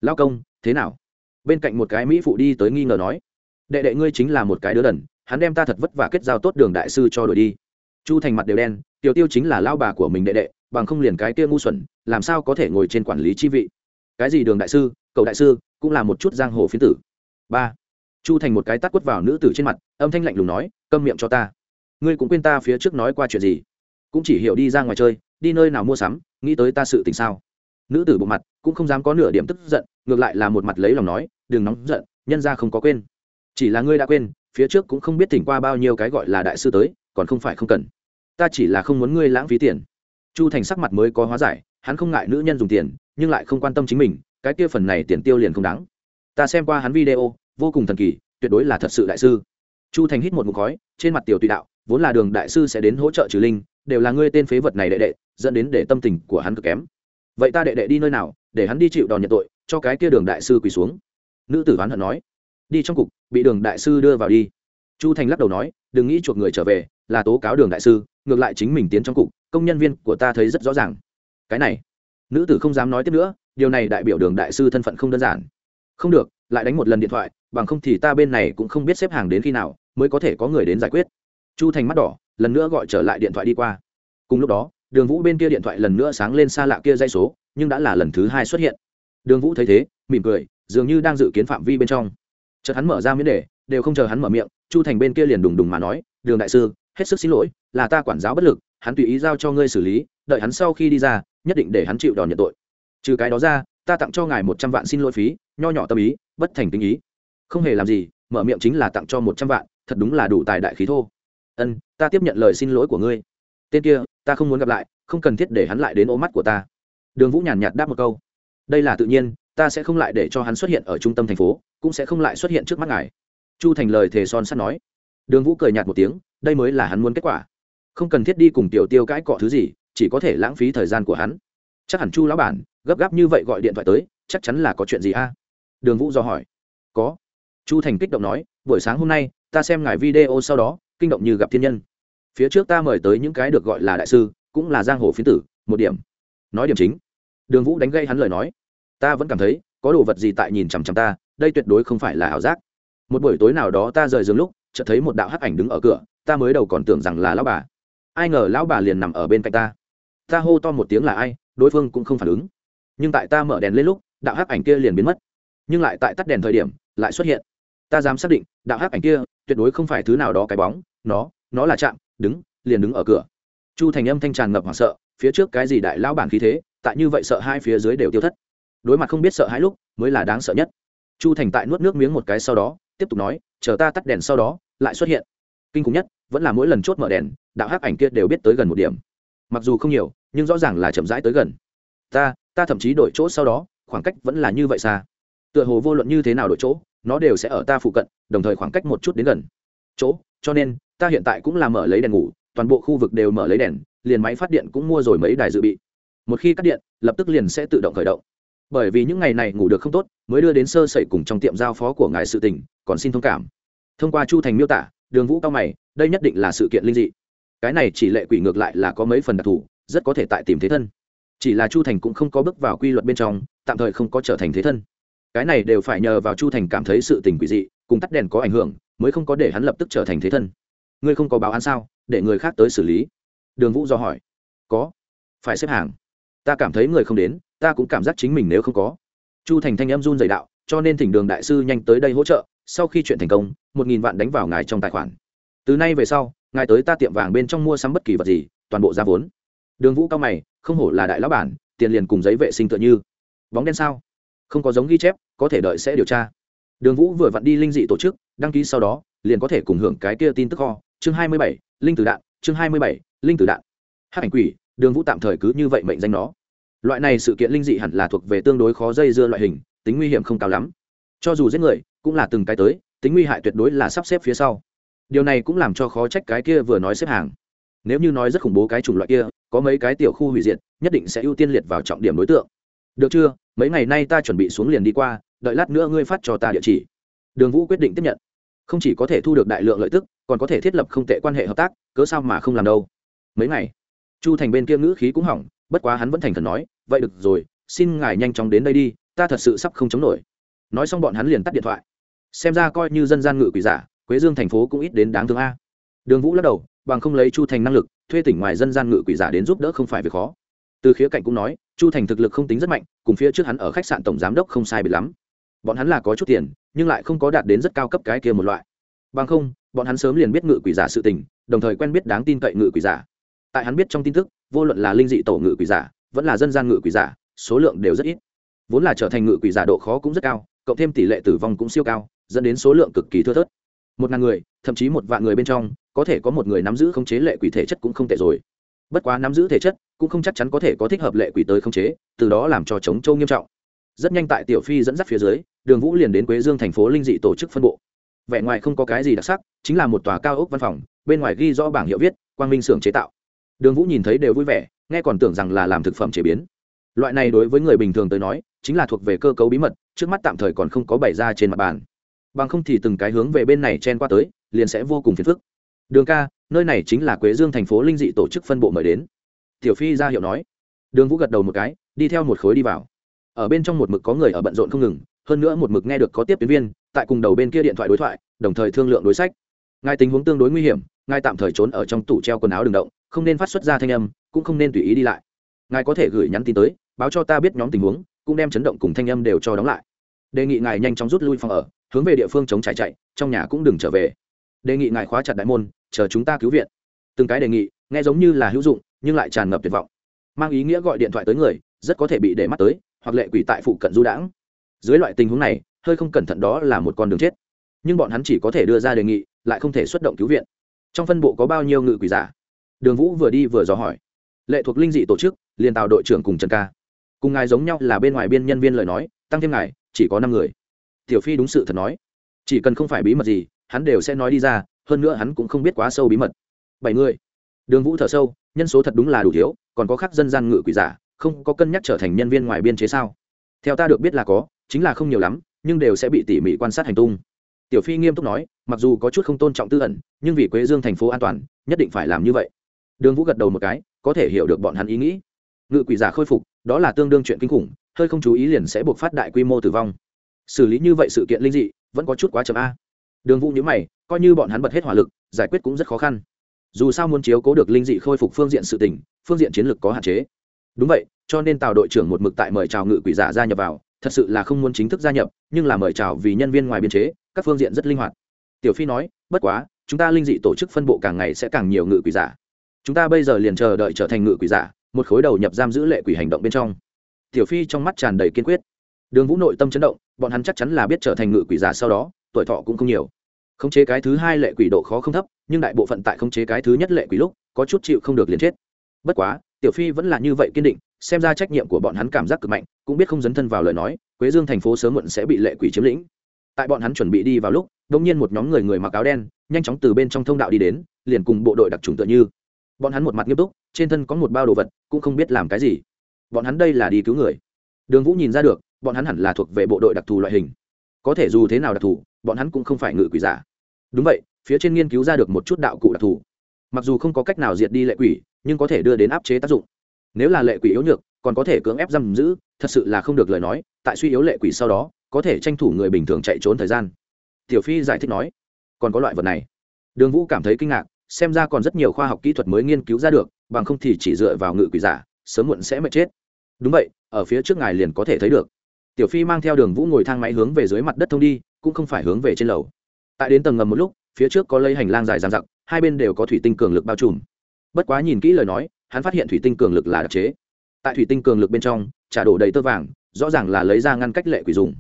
Lao công, thế nào? Bên cạnh một cái mỹ phụ đi tới nghi ngờ nói, đệ đệ ngươi chính là một cái đứa đần, hắn đem ta thật vất vả kết giao tốt đường đại sư cho đổi đi. Chu thành mặt đều đen, tiểu tiêu chính là lao bà của mình đệ đệ, bằng không liền cái kia ngu xuẩn, làm sao có thể ngồi trên quản lý chi vị? Cái gì đường đại sư, cậu đại sư, cũng là một chút giang hồ phiến tử. Ba. Chu thành một cái tắt quất vào nữ tử trên mặt âm thanh lạnh lùng nói, câm miệng cho ta. Ngươi cũng quên ta phía trước nói qua chuyện gì? Cũng chỉ hiểu đi ra ngoài chơi, đi nơi nào mua sắm, nghĩ tới ta sự tình sao? Nữ tử bộ mặt cũng không dám có nửa điểm tức giận, ngược lại là một mặt lấy lòng nói, đừng nóng giận, nhân ra không có quên. Chỉ là ngươi đã quên, phía trước cũng không biết thỉnh qua bao nhiêu cái gọi là đại sư tới, còn không phải không cần. Ta chỉ là không muốn ngươi lãng phí tiền. Chu thành sắc mặt mới có hóa giải, hắn không ngại nữ nhân dùng tiền, nhưng lại không quan tâm chính mình, cái kia phần này tiền tiêu liền không đáng. Ta xem qua hắn video, vô cùng thần kỳ, tuyệt đối là thật sự đại sư chu thành hít một mục khói, trên mặt tiểu tùy đạo, vốn là đường đại sư sẽ đến hỗ trợ trừ linh, đều là ngươi tên phế vật này đệ đệ, dẫn đến để tâm tình của hắn cực kém. Vậy ta đệ đệ đi nơi nào, để hắn đi chịu đòn nhận tội, cho cái kia đường đại sư quỳ xuống. Nữ tử oán hận nói, đi trong cục, bị đường đại sư đưa vào đi. Chu thành lắc đầu nói, đừng nghĩ chuộc người trở về, là tố cáo đường đại sư, ngược lại chính mình tiến trong cục, công nhân viên của ta thấy rất rõ ràng. Cái này, nữ tử không dám nói tiếp nữa, điều này đại biểu đường đại sư thân phận không đơn giản. Không được, lại đánh một lần điện thoại bằng không thì ta bên này cũng không biết xếp hàng đến khi nào, mới có thể có người đến giải quyết. Chu thành mắt đỏ, lần nữa gọi trở lại điện thoại đi qua. Cùng lúc đó, đường vũ bên kia điện thoại lần nữa sáng lên xa lạ kia dây số, nhưng đã là lần thứ hai xuất hiện. Đường vũ thấy thế, mỉm cười, dường như đang dự kiến phạm vi bên trong. Chợt hắn mở ra miễn đề, đều không chờ hắn mở miệng, chu thành bên kia liền đùng đùng mà nói, đường đại sư, hết sức xin lỗi, là ta quản giáo bất lực, hắn tùy ý giao cho ngươi xử lý, đợi hắn sau khi đi ra, nhất định để hắn chịu đòn nhận tội. Trừ cái đó ra, ta tặng cho ngài một trăm vạn xin lỗi phí, nho nhỏ tâm ý, bất thành tình ý không hề làm gì, mở miệng chính là tặng cho một trăm vạn, thật đúng là đủ tài đại khí thô. Ân, ta tiếp nhận lời xin lỗi của ngươi. Tên kia, ta không muốn gặp lại, không cần thiết để hắn lại đến ô mắt của ta. Đường vũ nhàn nhạt đáp một câu. Đây là tự nhiên, ta sẽ không lại để cho hắn xuất hiện ở trung tâm thành phố, cũng sẽ không lại xuất hiện trước mắt ngài. Chu thành lời thề son sắt nói. Đường vũ cười nhạt một tiếng, đây mới là hắn muốn kết quả. Không cần thiết đi cùng tiểu tiêu cãi cọ thứ gì, chỉ có thể lãng phí thời gian của hắn. Chắc hẳn chu lão bản, gấp gáp như vậy gọi điện thoại tới, chắc chắn là có chuyện gì a? Đường vũ do hỏi. Có chu thành kích động nói, buổi sáng hôm nay, ta xem ngài video sau đó, kinh động như gặp thiên nhân. Phía trước ta mời tới những cái được gọi là đại sư, cũng là giang hồ phiến tử, một điểm. Nói điểm chính, đường vũ đánh gây hắn lời nói, ta vẫn cảm thấy, có đồ vật gì tại nhìn chằm chằm ta, đây tuyệt đối không phải là ảo giác. Một buổi tối nào đó ta rời giường lúc, chợt thấy một đạo hắc ảnh đứng ở cửa, ta mới đầu còn tưởng rằng là lão bà. Ai ngờ lão bà liền nằm ở bên cạnh ta. Ta hô to một tiếng là ai, đối phương cũng không phản ứng. Nhưng tại ta mở đèn lên lúc, đạo hắc ảnh kia liền biến mất. Nhưng lại tại tắt đèn thời điểm, lại xuất hiện ta dám xác định, đạo hắc ảnh kia tuyệt đối không phải thứ nào đó cái bóng. Nó nó là chạm, đứng, liền đứng ở cửa. Chu thành âm thanh tràn ngập hoảng sợ, phía trước cái gì đại lao bản khí thế, tại như vậy sợ hai phía dưới đều tiêu thất. Đối mặt không biết sợ hãi lúc, mới là đáng sợ nhất. Chu thành tại nuốt nước miếng một cái sau đó, tiếp tục nói, chờ ta tắt đèn sau đó, lại xuất hiện. Kinh khủng nhất, vẫn là mỗi lần chốt mở đèn, đạo hắc ảnh kia đều biết tới gần một điểm. Mặc dù không nhiều, nhưng rõ ràng là chậm rãi tới gần. Ta ta thậm chí đổi chỗ sau đó, khoảng cách vẫn là như vậy xa. Tựa hồ vô luận như thế nào đổi chỗ nó đều sẽ ở ta phụ cận, đồng thời khoảng cách một chút đến gần. Chỗ, cho nên, ta hiện tại cũng là mở lấy đèn ngủ, toàn bộ khu vực đều mở lấy đèn, liền máy phát điện cũng mua rồi mấy đài dự bị. Một khi cắt điện, lập tức liền sẽ tự động khởi động. Bởi vì những ngày này ngủ được không tốt, mới đưa đến sơ sẩy cùng trong tiệm giao phó của ngài sự tình, còn xin thông cảm. Thông qua chu thành miêu tả, đường vũ cao mày, đây nhất định là sự kiện linh dị. Cái này chỉ lệ quỷ ngược lại là có mấy phần đặc thù, rất có thể tại tìm thế thân. Chỉ là chu thành cũng không có bước vào quy luật bên trong, tạm thời không có trở thành thế thân cái này đều phải nhờ vào chu thành cảm thấy sự tình quỷ dị, cùng tắt đèn có ảnh hưởng, mới không có để hắn lập tức trở thành thế thân. Ngươi không có báo án sao? Để người khác tới xử lý. Đường vũ do hỏi. Có. Phải xếp hàng. Ta cảm thấy người không đến, ta cũng cảm giác chính mình nếu không có. Chu thành thanh em run dày đạo, cho nên thỉnh đường đại sư nhanh tới đây hỗ trợ, sau khi chuyện thành công, một nghìn vạn đánh vào ngài trong tài khoản. Từ nay về sau, ngài tới ta tiệm vàng bên trong mua sắm bất kỳ vật gì, toàn bộ ra vốn. Đường vũ cao mày, không hổ là đại lão bản, tiền liền cùng giấy vệ sinh tựa như. Bóng đen sao? Không có giống ghi chép, có thể đợi sẽ điều tra. Đường vũ vừa vặn đi linh dị tổ chức, đăng ký sau đó, liền có thể cùng hưởng cái kia tin tức kho. Chương hai mươi bảy, linh tử đạn, chương hai mươi bảy, linh tử đạn. Hát ảnh quỷ, đường vũ tạm thời cứ như vậy mệnh danh nó. Loại này sự kiện linh dị hẳn là thuộc về tương đối khó dây dưa loại hình, tính nguy hiểm không cao lắm. Cho dù giết người, cũng là từng cái tới, tính nguy hại tuyệt đối là sắp xếp phía sau. Điều này cũng làm cho khó trách cái kia vừa nói xếp hàng. Nếu như nói rất khủng bố cái chủng loại kia, có mấy cái tiểu khu hủy diệt, nhất định sẽ ưu tiên liệt vào trọng điểm đối tượng được chưa? Mấy ngày nay ta chuẩn bị xuống liền đi qua, đợi lát nữa ngươi phát cho ta địa chỉ. Đường vũ quyết định tiếp nhận. Không chỉ có thể thu được đại lượng lợi tức, còn có thể thiết lập không tệ quan hệ hợp tác, cớ sao mà không làm đâu? Mấy ngày. Chu thành bên kia ngữ khí cũng hỏng, bất quá hắn vẫn thành thật nói, vậy được rồi, xin ngài nhanh chóng đến đây đi, ta thật sự sắp không chống nổi. Nói xong bọn hắn liền tắt điện thoại. Xem ra coi như dân gian ngự quỷ giả, quế dương thành phố cũng ít đến đáng thương a. Đường vũ lắc đầu, bằng không lấy chu thành năng lực, thuê tỉnh ngoài dân gian ngự quỷ giả đến giúp đỡ không phải việc khó. Từ khía cạnh cũng nói chu thành thực lực không tính rất mạnh, cùng phía trước hắn ở khách sạn tổng giám đốc không sai bị lắm. Bọn hắn là có chút tiền, nhưng lại không có đạt đến rất cao cấp cái kia một loại. Bằng không, bọn hắn sớm liền biết ngự quỷ giả sự tình, đồng thời quen biết đáng tin cậy ngự quỷ giả. Tại hắn biết trong tin tức, vô luận là linh dị tổ ngự quỷ giả, vẫn là dân gian ngự quỷ giả, số lượng đều rất ít. Vốn là trở thành ngự quỷ giả độ khó cũng rất cao, cộng thêm tỷ lệ tử vong cũng siêu cao, dẫn đến số lượng cực kỳ thưa thớt. Một ngàn người, thậm chí một vạn người bên trong, có thể có một người nắm giữ khống chế lệ quỷ thể chất cũng không tệ rồi bất quá nắm giữ thể chất, cũng không chắc chắn có thể có thích hợp lệ quỷ tới khống chế, từ đó làm cho chống châu nghiêm trọng. Rất nhanh tại tiểu phi dẫn dắt phía dưới, đường vũ liền đến quế dương thành phố linh dị tổ chức phân bộ. Vẻ ngoài không có cái gì đặc sắc, chính là một tòa cao ốc văn phòng, bên ngoài ghi rõ bảng hiệu viết, quang minh xưởng chế tạo. Đường vũ nhìn thấy đều vui vẻ, nghe còn tưởng rằng là làm thực phẩm chế biến. Loại này đối với người bình thường tới nói, chính là thuộc về cơ cấu bí mật, trước mắt tạm thời còn không có bày ra trên mặt bàn. Bằng không thì từng cái hướng về bên này chen qua tới, liền sẽ vô cùng phiền phức. Đường ca nơi này chính là quế dương thành phố linh dị tổ chức phân bộ mời đến. Tiểu phi ra hiệu nói. Đường vũ gật đầu một cái, đi theo một khối đi vào. Ở bên trong một mực có người ở bận rộn không ngừng, hơn nữa một mực nghe được có tiếp tuyến viên, tại cùng đầu bên kia điện thoại đối thoại, đồng thời thương lượng đối sách. Ngài tình huống tương đối nguy hiểm, ngài tạm thời trốn ở trong tủ treo quần áo đường động, không nên phát xuất ra thanh âm, cũng không nên tùy ý đi lại. Ngài có thể gửi nhắn tin tới, báo cho ta biết nhóm tình huống, cũng đem chấn động cùng thanh âm đều cho đóng lại. Đề nghị ngài nhanh chóng rút lui phòng ở, hướng về địa phương chống trải chạy, trong nhà cũng đừng trở về đề nghị ngài khóa chặt đại môn, chờ chúng ta cứu viện. Từng cái đề nghị, nghe giống như là hữu dụng, nhưng lại tràn ngập tuyệt vọng. Mang ý nghĩa gọi điện thoại tới người, rất có thể bị để mắt tới, hoặc lệ quỷ tại phụ cận du đãng. Dưới loại tình huống này, hơi không cẩn thận đó là một con đường chết. Nhưng bọn hắn chỉ có thể đưa ra đề nghị, lại không thể xuất động cứu viện. Trong phân bộ có bao nhiêu ngự quỷ giả? Đường vũ vừa đi vừa dò hỏi. Lệ thuộc linh dị tổ chức, liền tàu đội trưởng cùng trần ca. Cùng ngài giống nhau là bên ngoài biên nhân viên lời nói, tăng thêm ngài, chỉ có năm người. Tiểu phi đúng sự thật nói. Chỉ cần không phải bí mật gì hắn đều sẽ nói đi ra, hơn nữa hắn cũng không biết quá sâu bí mật. Bảy người. Đường vũ thở sâu, nhân số thật đúng là đủ thiếu, còn có khác dân gian ngự quỷ giả, không có cân nhắc trở thành nhân viên ngoài biên chế sao? Theo ta được biết là có, chính là không nhiều lắm, nhưng đều sẽ bị tỉ mỉ quan sát hành tung. Tiểu phi nghiêm túc nói, mặc dù có chút không tôn trọng tư ẩn, nhưng vì quế dương thành phố an toàn, nhất định phải làm như vậy. Đường vũ gật đầu một cái, có thể hiểu được bọn hắn ý nghĩ. Ngự quỷ giả khôi phục, đó là tương đương chuyện kinh khủng, hơi không chú ý liền sẽ buộc phát đại quy mô tử vong. Xử lý như vậy sự kiện linh dị, vẫn có chút quá chậm a đường vũ nhữ mày, coi như bọn hắn bật hết hỏa lực, giải quyết cũng rất khó khăn. Dù sao muốn chiếu cố được linh dị khôi phục phương diện sự tỉnh phương diện chiến lược có hạn chế. Đúng vậy, cho nên tào đội trưởng một mực tại mời chào ngự quỷ giả gia nhập vào, thật sự là không muốn chính thức gia nhập, nhưng là mời chào vì nhân viên ngoài biên chế, các phương diện rất linh hoạt. Tiểu phi nói, bất quá, chúng ta linh dị tổ chức phân bộ càng ngày sẽ càng nhiều ngự quỷ giả. Chúng ta bây giờ liền chờ đợi trở thành ngự quỷ giả, một khối đầu nhập giam giữ lệ quỷ hành động bên trong. Tiểu phi trong mắt tràn đầy kiên quyết. Đường vũ nội tâm chấn động, bọn hắn chắc chắn là biết trở thành ngự quỷ giả sau đó tuổi thọ cũng không nhiều. Khống chế cái thứ hai lệ quỷ độ khó không thấp, nhưng đại bộ phận tại khống chế cái thứ nhất lệ quỷ lúc, có chút chịu không được liền chết. Bất quá, tiểu phi vẫn là như vậy kiên định, xem ra trách nhiệm của bọn hắn cảm giác cực mạnh, cũng biết không dấn thân vào lời nói, quế dương thành phố sớm muộn sẽ bị lệ quỷ chiếm lĩnh. Tại bọn hắn chuẩn bị đi vào lúc đông nhiên một nhóm người người mặc áo đen, nhanh chóng từ bên trong thông đạo đi đến, liền cùng bộ đội đặc trùng tựa như. Bọn hắn một mặt nghiêm túc, trên thân có một bao đồ vật, cũng không biết làm cái gì. Bọn hắn đây là đi cứu người. Đường vũ nhìn ra được, bọn hắn hẳn là thuộc về bộ đội đặc thù loại hình có thể dù thế nào đặc thù, bọn hắn cũng không phải ngự quỷ giả. Đúng vậy, phía trên nghiên cứu ra được một chút đạo cụ đặc thù. Mặc dù không có cách nào diệt đi lệ quỷ, nhưng có thể đưa đến áp chế tác dụng. Nếu là lệ quỷ yếu nhược, còn có thể cưỡng ép giam giữ, thật sự là không được lời nói, tại suy yếu lệ quỷ sau đó, có thể tranh thủ người bình thường chạy trốn thời gian. Tiểu phi giải thích nói, còn có loại vật này. Đường vũ cảm thấy kinh ngạc, xem ra còn rất nhiều khoa học kỹ thuật mới nghiên cứu ra được, bằng không thì chỉ dựa vào ngự quỷ giả, sớm muộn sẽ mệt chết. Đúng vậy, ở phía trước ngài liền có thể thấy được tiểu phi mang theo đường vũ ngồi thang máy hướng về dưới mặt đất thông đi, cũng không phải hướng về trên lầu. Tại đến tầng ngầm một lúc, phía trước có lấy hành lang dài dàn dặc, hai bên đều có thủy tinh cường lực bao trùm. Bất quá nhìn kỹ lời nói, hắn phát hiện thủy tinh cường lực là đặc chế. Tại thủy tinh cường lực bên trong trả đổ đầy tơ vàng, rõ ràng là lấy ra ngăn cách lệ quỷ dùng.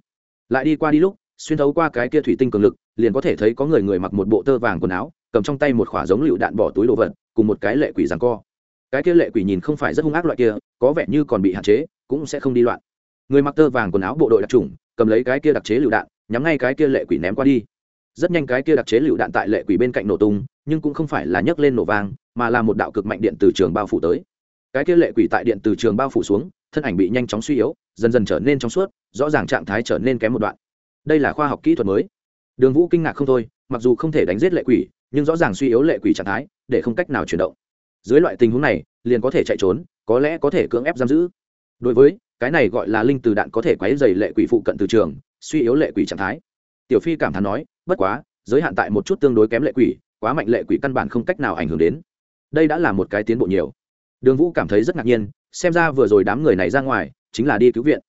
Lại đi qua đi lúc, xuyên thấu qua cái kia thủy tinh cường lực, liền có thể thấy có người người mặc một bộ tơ vàng quần áo, cầm trong tay một khỏa giống lựu đạn bỏ túi đồ vật, cùng một cái lệ quỷ rằng co. Cái kia lệ quỷ nhìn không phải rất hung ác loại kia, có vẻ như còn bị hạn chế, cũng sẽ không đi loạn người mặc tơ vàng quần áo bộ đội đặc trùng, cầm lấy cái kia đặc chế lựu đạn, nhắm ngay cái kia lệ quỷ ném qua đi. Rất nhanh cái kia đặc chế lựu đạn tại lệ quỷ bên cạnh nổ tung, nhưng cũng không phải là nhấc lên nổ vang, mà là một đạo cực mạnh điện từ trường bao phủ tới. Cái kia lệ quỷ tại điện từ trường bao phủ xuống, thân ảnh bị nhanh chóng suy yếu, dần dần trở nên trong suốt, rõ ràng trạng thái trở nên kém một đoạn. Đây là khoa học kỹ thuật mới. Đường vũ kinh ngạc không thôi, mặc dù không thể đánh giết lệ quỷ, nhưng rõ ràng suy yếu lệ quỷ trạng thái, để không cách nào chuyển động. Dưới loại tình huống này, liền có thể chạy trốn, có lẽ có thể cưỡng ép giam giữ đối với, cái này gọi là linh từ đạn có thể quấy dày lệ quỷ phụ cận từ trường, suy yếu lệ quỷ trạng thái. Tiểu phi cảm thán nói, bất quá, giới hạn tại một chút tương đối kém lệ quỷ, quá mạnh lệ quỷ căn bản không cách nào ảnh hưởng đến. Đây đã là một cái tiến bộ nhiều. Đường vũ cảm thấy rất ngạc nhiên, xem ra vừa rồi đám người này ra ngoài, chính là đi cứu viện.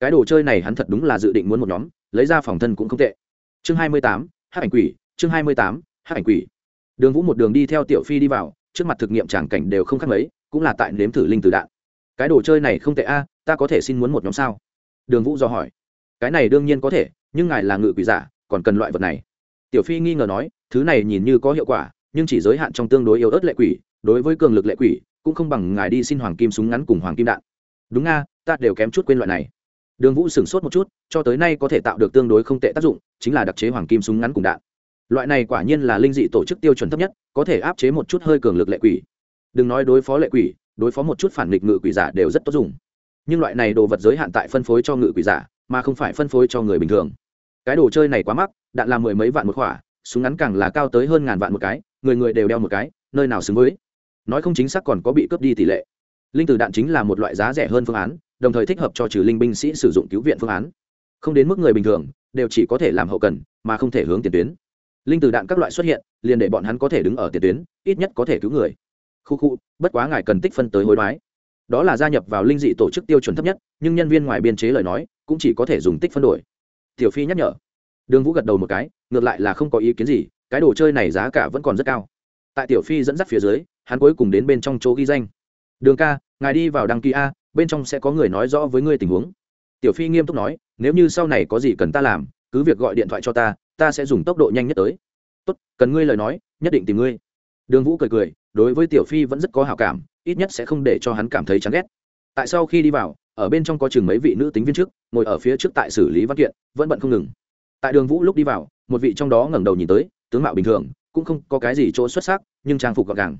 Cái đồ chơi này hắn thật đúng là dự định muốn một nhóm, lấy ra phòng thân cũng không tệ. Chương hai mươi tám hát ảnh quỷ, chương hai mươi tám hát ảnh quỷ. Đường vũ một đường đi theo tiểu phi đi vào, trước mặt thực nghiệm tràng cảnh đều không khác mấy, cũng là tại nếm thử linh từ đạn cái đồ chơi này không tệ a, ta có thể xin muốn một nhóm sao? Đường vũ do hỏi. Cái này đương nhiên có thể, nhưng ngài là ngự quỷ giả, còn cần loại vật này. Tiểu phi nghi ngờ nói, thứ này nhìn như có hiệu quả, nhưng chỉ giới hạn trong tương đối yếu ớt lệ quỷ, đối với cường lực lệ quỷ, cũng không bằng ngài đi xin hoàng kim súng ngắn cùng hoàng kim đạn. Đúng nga ta đều kém chút quên loại này. Đường vũ sửng sốt một chút, cho tới nay có thể tạo được tương đối không tệ tác dụng, chính là đặc chế hoàng kim súng ngắn cùng đạn. Loại này quả nhiên là linh dị tổ chức tiêu chuẩn thấp nhất, có thể áp chế một chút hơi cường lực lệ quỷ. Đừng nói đối phó lệ quỷ đối phó một chút phản nghịch ngự quỷ giả đều rất tốt dùng. Nhưng loại này đồ vật giới hạn tại phân phối cho ngự quỷ giả, mà không phải phân phối cho người bình thường. Cái đồ chơi này quá mắc, đạn là mười mấy vạn một khỏa, súng ngắn càng là cao tới hơn ngàn vạn một cái, người người đều đeo một cái, nơi nào xứng với. Nói không chính xác còn có bị cướp đi tỷ lệ. Linh từ đạn chính là một loại giá rẻ hơn phương án, đồng thời thích hợp cho trừ linh binh sĩ sử dụng cứu viện phương án. Không đến mức người bình thường, đều chỉ có thể làm hậu cần, mà không thể hướng tiền tuyến. Linh từ đạn các loại xuất hiện, liền để bọn hắn có thể đứng ở tiền tuyến, ít nhất có thể cứu người khu khu, bất quá ngài cần tích phân tới hối đoái. Đó là gia nhập vào linh dị tổ chức tiêu chuẩn thấp nhất, nhưng nhân viên ngoài biên chế lời nói, cũng chỉ có thể dùng tích phân đổi. Tiểu phi nhắc nhở. Đường vũ gật đầu một cái, ngược lại là không có ý kiến gì, cái đồ chơi này giá cả vẫn còn rất cao. Tại tiểu phi dẫn dắt phía dưới, hắn cuối cùng đến bên trong chỗ ghi danh. Đường ca, ngài đi vào đăng ký a, bên trong sẽ có người nói rõ với ngươi tình huống. Tiểu phi nghiêm túc nói, nếu như sau này có gì cần ta làm, cứ việc gọi điện thoại cho ta ta sẽ dùng tốc độ nhanh nhất tới. Tốt, cần ngươi lời nói, nhất định tìm ngươi đường vũ cười cười, đối với tiểu phi vẫn rất có hào cảm, ít nhất sẽ không để cho hắn cảm thấy chán ghét. Tại sau khi đi vào, ở bên trong có chừng mấy vị nữ tính viên trước, ngồi ở phía trước tại xử lý văn kiện, vẫn bận không ngừng. Tại đường vũ lúc đi vào, một vị trong đó ngẩng đầu nhìn tới, tướng mạo bình thường, cũng không có cái gì chỗ xuất sắc, nhưng trang phục gọn gàng.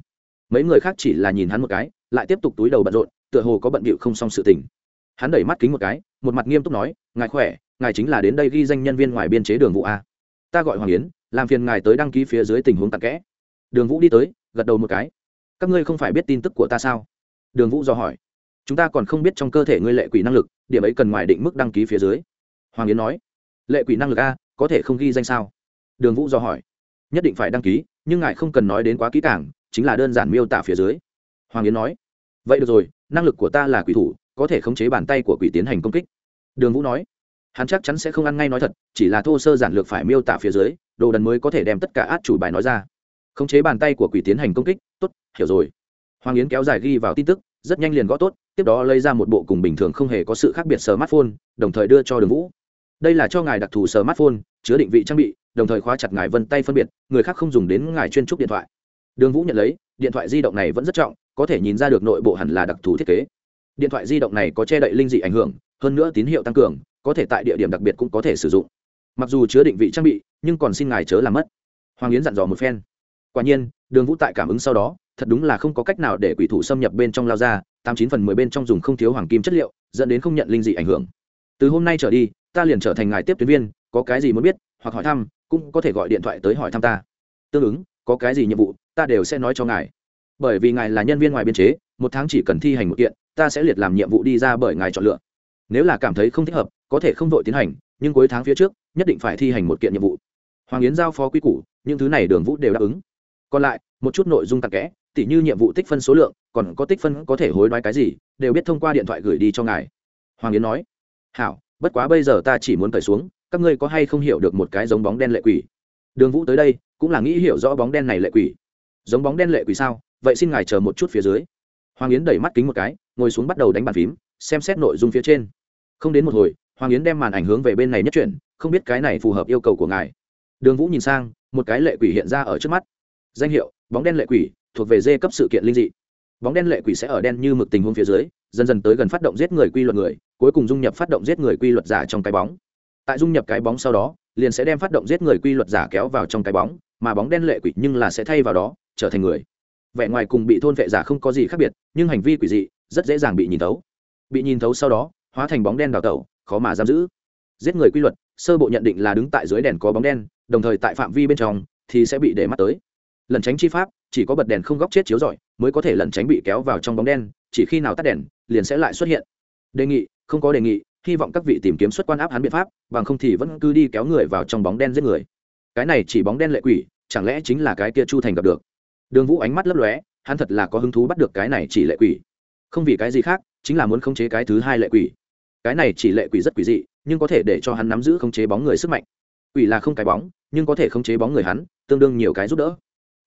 Mấy người khác chỉ là nhìn hắn một cái, lại tiếp tục túi đầu bận rộn, tựa hồ có bận bịu không xong sự tình. Hắn đẩy mắt kính một cái, một mặt nghiêm túc nói, ngài khỏe, ngài chính là đến đây ghi danh nhân viên ngoài biên chế đường vụ a à? ta gọi hoàng yến, làm phiền ngài tới đăng ký phía dưới tình huống tặc kẽ đường vũ đi tới, gật đầu một cái. Các ngươi không phải biết tin tức của ta sao? Đường vũ do hỏi. Chúng ta còn không biết trong cơ thể ngươi lệ quỷ năng lực, điểm ấy cần ngoài định mức đăng ký phía dưới. Hoàng yến nói. Lệ quỷ năng lực a, có thể không ghi danh sao? Đường vũ do hỏi. Nhất định phải đăng ký, nhưng ngài không cần nói đến quá kỹ càng, chính là đơn giản miêu tả phía dưới. Hoàng yến nói. Vậy được rồi, năng lực của ta là quỷ thủ, có thể khống chế bàn tay của quỷ tiến hành công kích. Đường vũ nói. Hắn chắc chắn sẽ không ăn ngay nói thật, chỉ là thô sơ giản lược phải miêu tả phía dưới, đồ đần mới có thể đem tất cả át chủ bài nói ra khống chế bàn tay của quỷ tiến hành công kích, tốt, hiểu rồi. Hoàng yến kéo dài ghi vào tin tức, rất nhanh liền gõ tốt, tiếp đó lấy ra một bộ cùng bình thường không hề có sự khác biệt smartphone, đồng thời đưa cho đường vũ. Đây là cho ngài đặc thù smartphone, chứa định vị trang bị, đồng thời khóa chặt ngài vân tay phân biệt, người khác không dùng đến ngài chuyên trúc điện thoại. Đường vũ nhận lấy, điện thoại di động này vẫn rất trọng, có thể nhìn ra được nội bộ hẳn là đặc thù thiết kế. Điện thoại di động này có che đậy linh dị ảnh hưởng, hơn nữa tín hiệu tăng cường, có thể tại địa điểm đặc biệt cũng có thể sử dụng. Mặc dù chứa định vị trang bị, nhưng còn xin ngài chớ làm mất. Hoàng yến dặn dò một phen quả nhiên, đường vũ tại cảm ứng sau đó, thật đúng là không có cách nào để quỷ thủ xâm nhập bên trong lao ra, tám chín phần mười bên trong dùng không thiếu hoàng kim chất liệu, dẫn đến không nhận linh dị ảnh hưởng. Từ hôm nay trở đi, ta liền trở thành ngài tiếp tuyến viên, có cái gì muốn biết, hoặc hỏi thăm, cũng có thể gọi điện thoại tới hỏi thăm ta. Tương ứng, có cái gì nhiệm vụ, ta đều sẽ nói cho ngài. Bởi vì ngài là nhân viên ngoài biên chế, một tháng chỉ cần thi hành một kiện, ta sẽ liệt làm nhiệm vụ đi ra bởi ngài chọn lựa. Nếu là cảm thấy không thích hợp, có thể không vội tiến hành, nhưng cuối tháng phía trước, nhất định phải thi hành một kiện nhiệm vụ. Hoàng yến giao phó quy củ, những thứ này đường vũ đều đáp ứng còn lại, một chút nội dung tặc kẽ, tỉ như nhiệm vụ tích phân số lượng, còn có tích phân có thể hối đoái cái gì, đều biết thông qua điện thoại gửi đi cho ngài. Hoàng yến nói. Hảo, bất quá bây giờ ta chỉ muốn cởi xuống, các ngươi có hay không hiểu được một cái giống bóng đen lệ quỷ? Đường vũ tới đây, cũng là nghĩ hiểu rõ bóng đen này lệ quỷ. Giống bóng đen lệ quỷ sao? Vậy xin ngài chờ một chút phía dưới. Hoàng yến đẩy mắt kính một cái, ngồi xuống bắt đầu đánh bàn phím, xem xét nội dung phía trên. Không đến một hồi, hoàng yến đem màn ảnh hướng về bên này nhất chuyển, không biết cái này phù hợp yêu cầu của ngài. Đường vũ nhìn sang, một cái lệ quỷ hiện ra ở trước mắt danh hiệu, bóng đen lệ quỷ, thuộc về dê cấp sự kiện linh dị. Bóng đen lệ quỷ sẽ ở đen như mực tình huống phía dưới, dần dần tới gần phát động giết người quy luật người, cuối cùng dung nhập phát động giết người quy luật giả trong cái bóng. Tại dung nhập cái bóng sau đó, liền sẽ đem phát động giết người quy luật giả kéo vào trong cái bóng, mà bóng đen lệ quỷ nhưng là sẽ thay vào đó, trở thành người. Vẻ ngoài cùng bị thôn vệ giả không có gì khác biệt, nhưng hành vi quỷ dị, rất dễ dàng bị nhìn thấu. Bị nhìn thấu sau đó, hóa thành bóng đen đào tẩu, khó mà giam giữ. Giết người quy luật, sơ bộ nhận định là đứng tại dưới đèn có bóng đen, đồng thời tại phạm vi bên trong thì sẽ bị để mắt tới lần tránh chi pháp, chỉ có bật đèn không góc chết chiếu rọi, mới có thể lần tránh bị kéo vào trong bóng đen, chỉ khi nào tắt đèn, liền sẽ lại xuất hiện. Đề nghị, không có đề nghị, hy vọng các vị tìm kiếm xuất quan áp hắn biện pháp, bằng không thì vẫn cứ đi kéo người vào trong bóng đen giết người. Cái này chỉ bóng đen lệ quỷ, chẳng lẽ chính là cái kia chu thành gặp được? Đường vũ ánh mắt lấp lóe, hắn thật là có hứng thú bắt được cái này chỉ lệ quỷ. Không vì cái gì khác, chính là muốn khống chế cái thứ hai lệ quỷ. Cái này chỉ lệ quỷ rất quỷ dị, nhưng có thể để cho hắn nắm giữ khống chế bóng người sức mạnh. Quỷ là không cái bóng, nhưng có thể khống chế bóng người hắn, tương đương nhiều cái giúp đỡ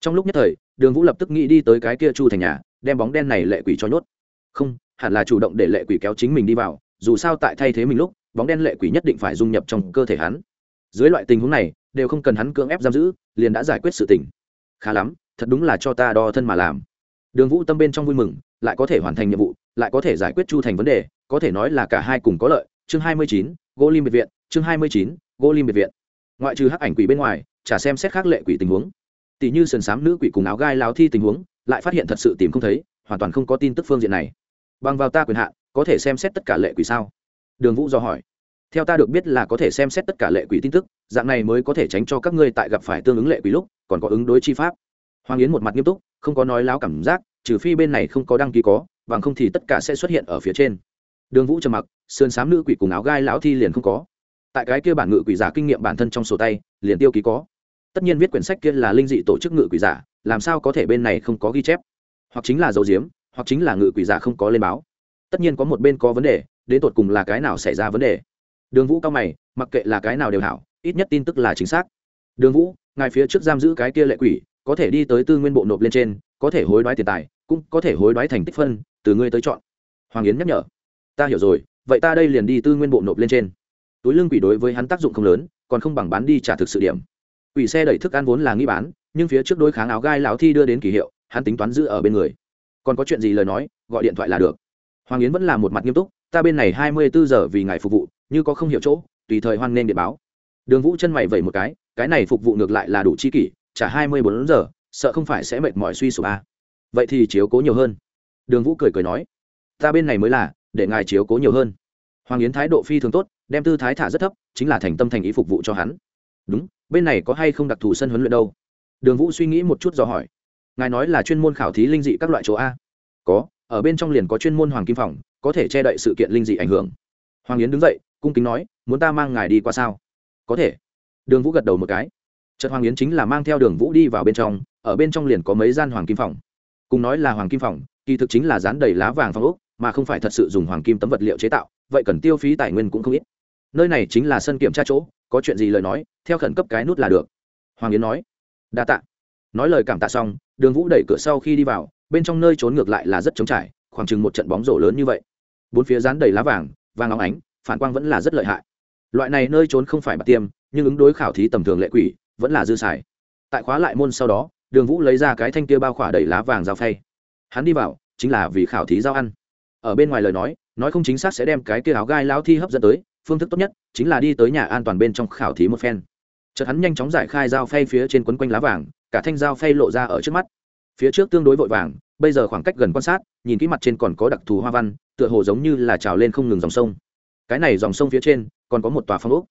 trong lúc nhất thời, đường vũ lập tức nghĩ đi tới cái kia chu thành nhà, đem bóng đen này lệ quỷ cho nhốt. Không, hẳn là chủ động để lệ quỷ kéo chính mình đi vào, dù sao tại thay thế mình lúc, bóng đen lệ quỷ nhất định phải dung nhập trong cơ thể hắn. Dưới loại tình huống này, đều không cần hắn cưỡng ép giam giữ, liền đã giải quyết sự tình. Khá lắm, thật đúng là cho ta đo thân mà làm. Đường vũ tâm bên trong vui mừng, lại có thể hoàn thành nhiệm vụ, lại có thể giải quyết chu thành vấn đề, có thể nói là cả hai cùng có lợi. Chương hai mươi chín, gỗ lim biệt viện, chương hai mươi chín, gỗ lim biệt viện. Ngoại trừ hắc ảnh quỷ bên ngoài, chả xem xét khác lệ quỷ tình huống tỷ như sườn xám nữ quỷ cùng áo gai láo thi tình huống, lại phát hiện thật sự tìm không thấy, hoàn toàn không có tin tức phương diện này. Bằng vào ta quyền hạn, có thể xem xét tất cả lệ quỷ sao? Đường vũ do hỏi. Theo ta được biết là có thể xem xét tất cả lệ quỷ tin tức, dạng này mới có thể tránh cho các ngươi tại gặp phải tương ứng lệ quỷ lúc, còn có ứng đối chi pháp. Hoàng yến một mặt nghiêm túc, không có nói láo cảm giác, trừ phi bên này không có đăng ký có, bằng không thì tất cả sẽ xuất hiện ở phía trên. Đường vũ trầm mặc, sườn xám nữ quỷ cùng áo gai lão thi liền không có. Tại cái kia bản ngự quỷ giả kinh nghiệm bản thân trong sổ tay, liền tiêu ký có tất nhiên viết quyển sách kia là linh dị tổ chức ngự quỷ giả, làm sao có thể bên này không có ghi chép? Hoặc chính là dấu diếm, hoặc chính là ngự quỷ giả không có lên báo. Tất nhiên có một bên có vấn đề, đến tột cùng là cái nào xảy ra vấn đề? Đường vũ cao mày, mặc kệ là cái nào đều hảo, ít nhất tin tức là chính xác. Đường vũ, ngài phía trước giam giữ cái kia lệ quỷ, có thể đi tới tư nguyên bộ nộp lên trên, có thể hối đoái tiền tài, cũng có thể hối đoái thành tích phân, từ ngươi tới chọn. Hoàng yến nhắc nhở. Ta hiểu rồi, vậy ta đây liền đi tư nguyên bộ nộp lên trên. Túi lương quỷ đối với hắn tác dụng không lớn, còn không bằng bán đi trả thực sự điểm ủy xe đẩy thức ăn vốn là nghi bán, nhưng phía trước đối kháng áo gai lão thi đưa đến kỳ hiệu, hắn tính toán giữ ở bên người. Còn có chuyện gì lời nói, gọi điện thoại là được. Hoàng yến vẫn là một mặt nghiêm túc, ta bên này hai mươi bốn giờ vì ngài phục vụ, như có không hiểu chỗ, tùy thời hoan nên điện báo. Đường vũ chân mày vẩy một cái cái này phục vụ ngược lại là đủ chi kỷ trả hai mươi bốn giờ, sợ không phải sẽ mệt mỏi suy sụp à. vậy thì chiếu cố nhiều hơn. Đường vũ cười cười nói, ta bên này mới là, để ngài chiếu cố nhiều hơn. Hoàng yến thái độ phi thường tốt, đem tư thái thả rất thấp, chính là thành tâm thành ý phục vụ cho hắn. Đúng bên này có hay không đặc thù sân huấn luyện đâu? Đường vũ suy nghĩ một chút do hỏi. Ngài nói là chuyên môn khảo thí linh dị các loại chỗ a. Có, ở bên trong liền có chuyên môn hoàng kim phòng, có thể che đậy sự kiện linh dị ảnh hưởng. Hoàng yến đứng dậy, cung kính nói, muốn ta mang ngài đi qua sao? Có thể. Đường vũ gật đầu một cái. Trận hoàng yến chính là mang theo đường vũ đi vào bên trong, ở bên trong liền có mấy gian hoàng kim phòng. Cùng nói là hoàng kim phòng, kỳ thực chính là dán đầy lá vàng phong ốc, mà không phải thật sự dùng hoàng kim tấm vật liệu chế tạo, vậy cần tiêu phí tài nguyên cũng không ít. Nơi này chính là sân kiểm tra chỗ có chuyện gì lời nói, theo khẩn cấp cái nút là được. Hoàng yến nói. Đa tạ. Nói lời cảm tạ xong, đường vũ đẩy cửa sau khi đi vào, bên trong nơi trốn ngược lại là rất trống trải, khoảng chừng một trận bóng rổ lớn như vậy. Bốn phía dán đầy lá vàng vàng óng ánh, phản quang vẫn là rất lợi hại. Loại này nơi trốn không phải bạc tiêm, nhưng ứng đối khảo thí tầm thường lệ quỷ, vẫn là dư xài. Tại khóa lại môn sau đó, đường vũ lấy ra cái thanh kia bao khỏa đầy lá vàng dao phay. Hắn đi vào, chính là vì khảo thí giao ăn. Ở bên ngoài lời nói nói không chính xác sẽ đem cái kia áo gai lao thi hấp dẫn tới phương thức tốt nhất chính là đi tới nhà an toàn bên trong khảo thí một phen. Chợt hắn nhanh chóng giải khai dao phay phía trên quấn quanh lá vàng, cả thanh dao phay lộ ra ở trước mắt. Phía trước tương đối vội vàng, bây giờ khoảng cách gần quan sát, nhìn kỹ mặt trên còn có đặc thù hoa văn, tựa hồ giống như là trào lên không ngừng dòng sông. Cái này dòng sông phía trên, còn có một tòa phong ốc.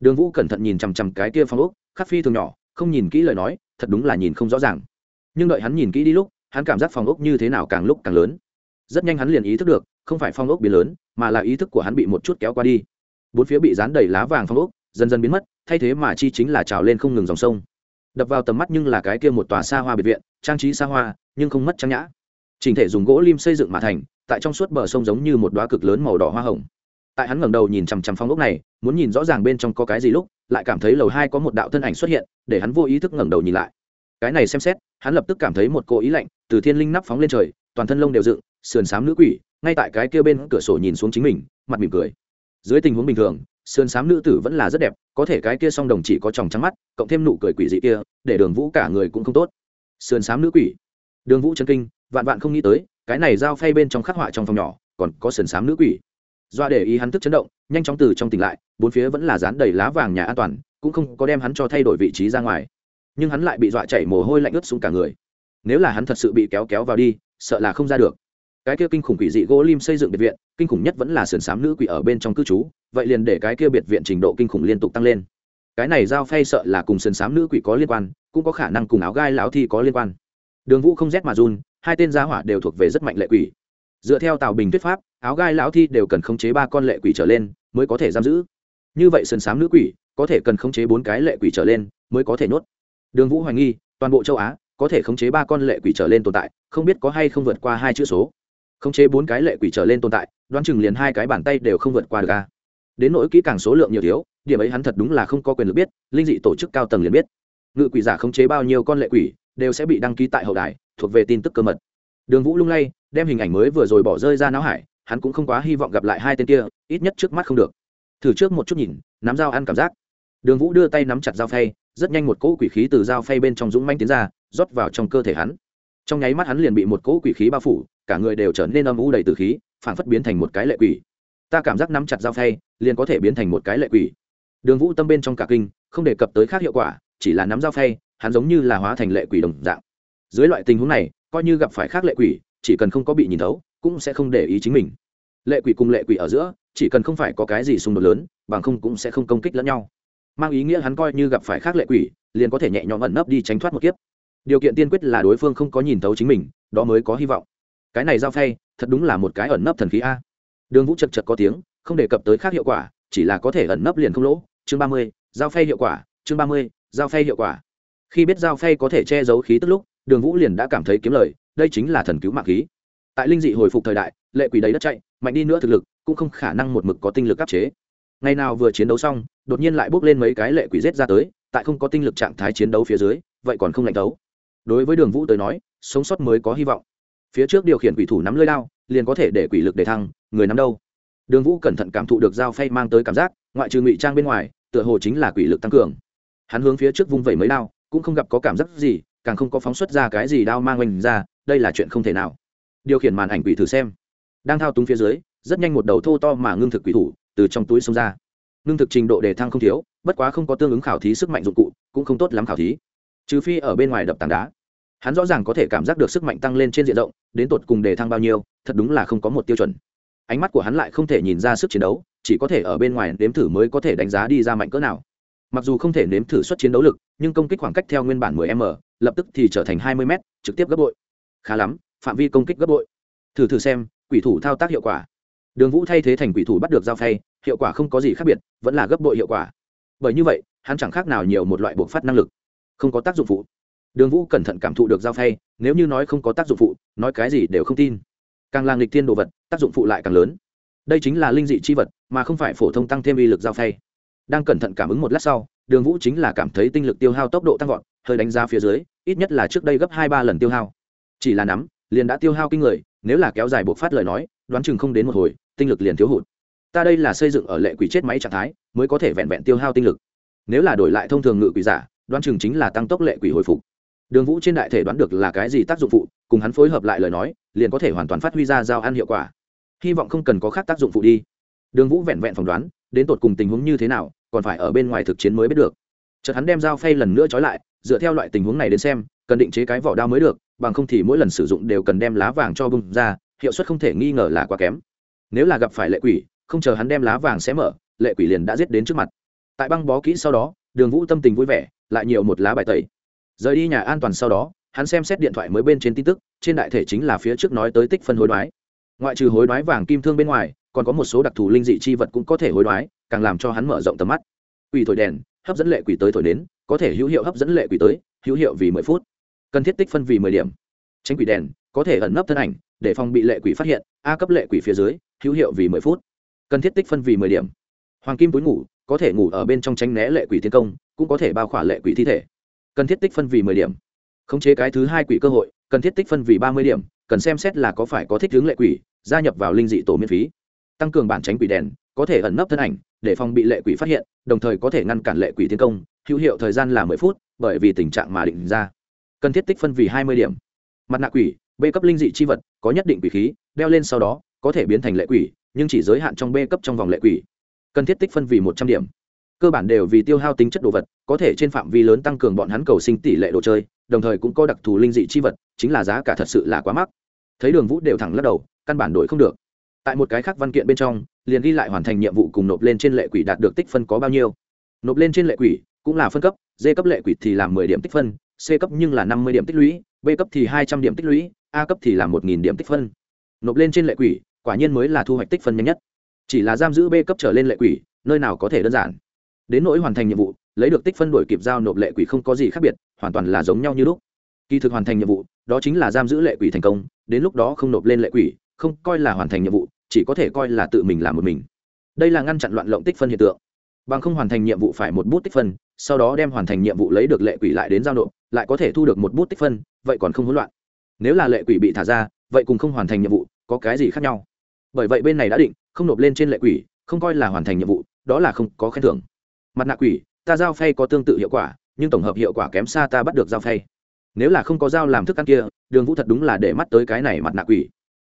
Đường vũ cẩn thận nhìn chằm chằm cái kia phong ốc, khắc phi thường nhỏ, không nhìn kỹ lời nói, thật đúng là nhìn không rõ ràng. Nhưng đợi hắn nhìn kỹ đi lúc, hắn cảm giác phong ốc như thế nào càng lúc càng lớn. Rất nhanh hắn liền ý thức được, không phải phong ốc biến lớn, mà là ý thức của hắn bị một chút kéo qua đi bốn phía bị dán đầy lá vàng phong ốc, dần dần biến mất, thay thế mà chi chính là trào lên không ngừng dòng sông. Đập vào tầm mắt nhưng là cái kia một tòa xa hoa biệt viện, trang trí xa hoa, nhưng không mất trang nhã. Chỉnh thể dùng gỗ lim xây dựng mà thành, tại trong suốt bờ sông giống như một đoá cực lớn màu đỏ hoa hồng. Tại hắn ngẩng đầu nhìn chằm chằm phong ốc này, muốn nhìn rõ ràng bên trong có cái gì lúc, lại cảm thấy lầu hai có một đạo thân ảnh xuất hiện, để hắn vô ý thức ngẩng đầu nhìn lại. Cái này xem xét, hắn lập tức cảm thấy một cỗ ý lạnh từ thiên linh nắp phóng lên trời, toàn thân lông đều dựng, sườn xám nữ quỷ, ngay tại cái kia bên cửa sổ nhìn xuống chính mình, mặt mỉm cười dưới tình huống bình thường, sườn xám nữ tử vẫn là rất đẹp, có thể cái kia song đồng chỉ có tròng trắng mắt, cộng thêm nụ cười quỷ dị kia, để đường vũ cả người cũng không tốt. Sườn xám nữ quỷ. Đường vũ chân kinh, vạn vạn không nghĩ tới, cái này giao phay bên trong khắc họa trong phòng nhỏ, còn có sườn xám nữ quỷ. Do để ý hắn thức chấn động, nhanh chóng từ trong tỉnh lại, bốn phía vẫn là dán đầy lá vàng nhà an toàn, cũng không có đem hắn cho thay đổi vị trí ra ngoài. Nhưng hắn lại bị dọa chảy mồ hôi lạnh ướt xuống cả người. Nếu là hắn thật sự bị kéo kéo vào đi, sợ là không ra được cái kia kinh khủng quỷ dị gỗ lim xây dựng biệt viện, kinh khủng nhất vẫn là sườn xám nữ quỷ ở bên trong cư trú, vậy liền để cái kia biệt viện trình độ kinh khủng liên tục tăng lên. Cái này giao phay sợ là cùng sườn xám nữ quỷ có liên quan, cũng có khả năng cùng áo gai lão thi có liên quan. Đường vũ không rét mà run, hai tên gia hỏa đều thuộc về rất mạnh lệ quỷ. Dựa theo tào bình thuyết pháp, áo gai lão thi đều cần khống chế ba con lệ quỷ trở lên mới có thể giam giữ. Như vậy sườn xám nữ quỷ có thể cần khống chế bốn cái lệ quỷ trở lên mới có thể nhốt. Đường vũ hoài nghi, toàn bộ châu á có thể khống chế ba con lệ quỷ trở lên tồn tại, không biết có hay không vượt qua hai chữ số khống chế bốn cái lệ quỷ trở lên tồn tại, đoán chừng liền hai cái bàn tay đều không vượt qua được a. Đến nỗi kỹ càng số lượng nhiều thiếu, điểm ấy hắn thật đúng là không có quyền được biết, linh dị tổ chức cao tầng liền biết. Ngự quỷ giả khống chế bao nhiêu con lệ quỷ, đều sẽ bị đăng ký tại hậu đài, thuộc về tin tức cơ mật. Đường vũ lung lay, đem hình ảnh mới vừa rồi bỏ rơi ra não hải, hắn cũng không quá hy vọng gặp lại hai tên kia, ít nhất trước mắt không được. Thử trước một chút nhìn, nắm dao ăn cảm giác. Đường vũ đưa tay nắm chặt dao phay, rất nhanh một cỗ quỷ khí từ dao phay bên trong dũng manh tiến ra, rót vào trong cơ thể hắn trong nháy mắt hắn liền bị một cỗ quỷ khí bao phủ, cả người đều trở nên âm u đầy từ khí phản phất biến thành một cái lệ quỷ. Ta cảm giác nắm chặt dao phay, liền có thể biến thành một cái lệ quỷ. Đường vũ tâm bên trong cả kinh, không đề cập tới khác hiệu quả, chỉ là nắm dao phay, hắn giống như là hóa thành lệ quỷ đồng dạng. Dưới loại tình huống này, coi như gặp phải khác lệ quỷ, chỉ cần không có bị nhìn thấu, cũng sẽ không để ý chính mình. Lệ quỷ cùng lệ quỷ ở giữa, chỉ cần không phải có cái gì xung đột lớn, bằng không cũng sẽ không công kích lẫn nhau. Mang ý nghĩa hắn coi như gặp phải khác lệ quỷ, liền có thể nhẹ nhõm ẩn nấp đi tránh thoát một kiếp điều kiện tiên quyết là đối phương không có nhìn thấu chính mình, đó mới có hy vọng. Cái này giao phay, thật đúng là một cái ẩn nấp thần khí a. Đường vũ chật chật có tiếng, không đề cập tới khác hiệu quả, chỉ là có thể ẩn nấp liền không lỗ. Chương ba mươi, giao phay hiệu quả, chương ba mươi, giao phay hiệu quả. Khi biết giao phay có thể che giấu khí tức lúc, đường vũ liền đã cảm thấy kiếm lời, đây chính là thần cứu mạng khí. Tại linh dị hồi phục thời đại, lệ quỷ đầy đất chạy, mạnh đi nữa thực lực, cũng không khả năng một mực có tinh lực áp chế. Ngày nào vừa chiến đấu xong, đột nhiên lại bước lên mấy cái lệ quỷ rết ra tới, tại không có tinh lực trạng thái chiến đấu phía dưới, vậy còn không lạnh đấu đối với đường vũ tới nói, sống sót mới có hy vọng. Phía trước điều khiển quỷ thủ nắm lơi lao liền có thể để quỷ lực để thăng, người nắm đâu? Đường vũ cẩn thận cảm thụ được dao phay mang tới cảm giác, ngoại trừ ngụy trang bên ngoài, tựa hồ chính là quỷ lực tăng cường. Hắn hướng phía trước vung vẩy mấy đao, cũng không gặp có cảm giác gì, càng không có phóng xuất ra cái gì đao mang oanh ra, đây là chuyện không thể nào. Điều khiển màn ảnh quỷ thử xem. Đang thao túng phía dưới, rất nhanh một đầu thô to mà ngưng thực quỷ thủ từ trong túi xông ra. Ngưng thực trình độ đề thăng không thiếu, bất quá không có tương ứng khảo thí sức mạnh dụng cụ, cũng không tốt lắm khảo thí. Trừ phi ở bên ngoài đập tảng đá hắn rõ ràng có thể cảm giác được sức mạnh tăng lên trên diện rộng, đến tột cùng đề thăng bao nhiêu, thật đúng là không có một tiêu chuẩn. Ánh mắt của hắn lại không thể nhìn ra sức chiến đấu, chỉ có thể ở bên ngoài nếm thử mới có thể đánh giá đi ra mạnh cỡ nào. Mặc dù không thể nếm thử suất chiến đấu lực, nhưng công kích khoảng cách theo nguyên bản 10 m, lập tức thì trở thành 20 m, trực tiếp gấp bội. Khá lắm, phạm vi công kích gấp bội. Thử thử xem, quỷ thủ thao tác hiệu quả. Đường vũ thay thế thành quỷ thủ bắt được dao phay, hiệu quả không có gì khác biệt, vẫn là gấp bội hiệu quả. Bởi như vậy, hắn chẳng khác nào nhiều một loại buộc phát năng lực, không có tác dụng phụ đường vũ cẩn thận cảm thụ được giao phay, nếu như nói không có tác dụng phụ, nói cái gì đều không tin. Càng là nghịch thiên đồ vật, tác dụng phụ lại càng lớn. Đây chính là linh dị chi vật, mà không phải phổ thông tăng thêm uy lực giao phay. Đang cẩn thận cảm ứng một lát sau, đường vũ chính là cảm thấy tinh lực tiêu hao tốc độ tăng vọt, hơi đánh ra phía dưới, ít nhất là trước đây gấp hai ba lần tiêu hao. Chỉ là nắm, liền đã tiêu hao kinh người, nếu là kéo dài buộc phát lời nói, đoán chừng không đến một hồi, tinh lực liền thiếu hụt. Ta đây là xây dựng ở lệ quỷ chết máy trạng thái, mới có thể vẹn vẹn tiêu hao tinh lực. Nếu là đổi lại thông thường ngự quỷ giả, đoán chừng chính là tăng tốc lệ quỷ hồi phục đường vũ trên đại thể đoán được là cái gì tác dụng phụ, cùng hắn phối hợp lại lời nói, liền có thể hoàn toàn phát huy ra giao ăn hiệu quả. Hy vọng không cần có khác tác dụng phụ đi. Đường vũ vẹn vẹn phỏng đoán, đến tột cùng tình huống như thế nào, còn phải ở bên ngoài thực chiến mới biết được. Chợt hắn đem dao phay lần nữa trói lại, dựa theo loại tình huống này đến xem, cần định chế cái vỏ đao mới được, bằng không thì mỗi lần sử dụng đều cần đem lá vàng cho bung ra, hiệu suất không thể nghi ngờ là quá kém. Nếu là gặp phải lệ quỷ, không chờ hắn đem lá vàng xé mở, lệ quỷ liền đã giết đến trước mặt. Tại băng bó kỹ sau đó, đường vũ tâm tình vui vẻ, lại nhiều một lá bài tẩy rời đi nhà an toàn sau đó, hắn xem xét điện thoại mới bên trên tin tức, trên đại thể chính là phía trước nói tới tích phân hối đoái. Ngoại trừ hối đoái vàng kim thương bên ngoài, còn có một số đặc thù linh dị chi vật cũng có thể hối đoái, càng làm cho hắn mở rộng tầm mắt. Quỷ thổi đèn, hấp dẫn lệ quỷ tới thổi đến, có thể hữu hiệu hấp dẫn lệ quỷ tới, hữu hiệu vì mười phút. Cần thiết tích phân vì mười điểm. Tránh quỷ đèn, có thể ẩn nấp thân ảnh, để phòng bị lệ quỷ phát hiện, a cấp lệ quỷ phía dưới, hữu hiệu vì mười phút. Cần thiết tích phân vì mười điểm. Hoàng kim túi ngủ, có thể ngủ ở bên trong tránh né lệ quỷ tiến công, cũng có thể bao khỏa lệ quỷ thi thể cần thiết tích phân vì mười điểm. Khống chế cái thứ hai quỷ cơ hội, cần thiết tích phân vì ba mươi điểm, cần xem xét là có phải có thích hướng lệ quỷ, gia nhập vào linh dị tổ miễn phí. Tăng cường bản tránh quỷ đèn, có thể ẩn nấp thân ảnh, để phòng bị lệ quỷ phát hiện, đồng thời có thể ngăn cản lệ quỷ tiến công, hữu hiệu thời gian là mười phút, bởi vì tình trạng mà định ra. Cần thiết tích phân vì hai mươi điểm. Mặt nạ quỷ, b cấp linh dị c h i vật, có nhất định quỷ khí, đeo lên sau đó, có thể biến thành lệ quỷ, nhưng chỉ giới hạn trong b cấp trong vòng lệ quỷ. Cần thiết tích phân vì một trăm điểm cơ bản đều vì tiêu hao tính chất đồ vật, có thể trên phạm vi lớn tăng cường bọn hắn cầu sinh tỷ lệ đồ chơi, đồng thời cũng có đặc thù linh dị chi vật, chính là giá cả thật sự là quá mắc. Thấy đường vũ đều thẳng lắc đầu, căn bản đổi không được. Tại một cái khác văn kiện bên trong, liền ghi lại hoàn thành nhiệm vụ cùng nộp lên trên lệ quỷ đạt được tích phân có bao nhiêu. Nộp lên trên lệ quỷ cũng là phân cấp, d cấp lệ quỷ thì làm mười điểm tích phân, c cấp nhưng là năm mươi điểm tích lũy, b cấp thì hai trăm điểm tích lũy, a cấp thì là một nghìn điểm tích phân. Nộp lên trên lệ quỷ, quả nhiên mới là thu hoạch tích phân nhanh nhất. Chỉ là giam giữ b cấp trở lên lệ quỷ, nơi nào có thể đơn giản đến nỗi hoàn thành nhiệm vụ, lấy được tích phân đổi kịp giao nộp lệ quỷ không có gì khác biệt, hoàn toàn là giống nhau như lúc. Kỳ thực hoàn thành nhiệm vụ, đó chính là giam giữ lệ quỷ thành công, đến lúc đó không nộp lên lệ quỷ, không coi là hoàn thành nhiệm vụ, chỉ có thể coi là tự mình làm một mình. Đây là ngăn chặn loạn lộng tích phân hiện tượng. Bằng không hoàn thành nhiệm vụ phải một bút tích phân, sau đó đem hoàn thành nhiệm vụ lấy được lệ quỷ lại đến giao nộp, lại có thể thu được một bút tích phân, vậy còn không hỗn loạn. Nếu là lệ quỷ bị thả ra, vậy cùng không hoàn thành nhiệm vụ, có cái gì khác nhau? Bởi vậy bên này đã định, không nộp lên trên lệ quỷ, không coi là hoàn thành nhiệm vụ, đó là không có khen thưởng mặt nạ quỷ, ta giao phay có tương tự hiệu quả, nhưng tổng hợp hiệu quả kém xa ta bắt được giao phay. Nếu là không có dao làm thức ăn kia, đường vũ thật đúng là để mắt tới cái này mặt nạ quỷ.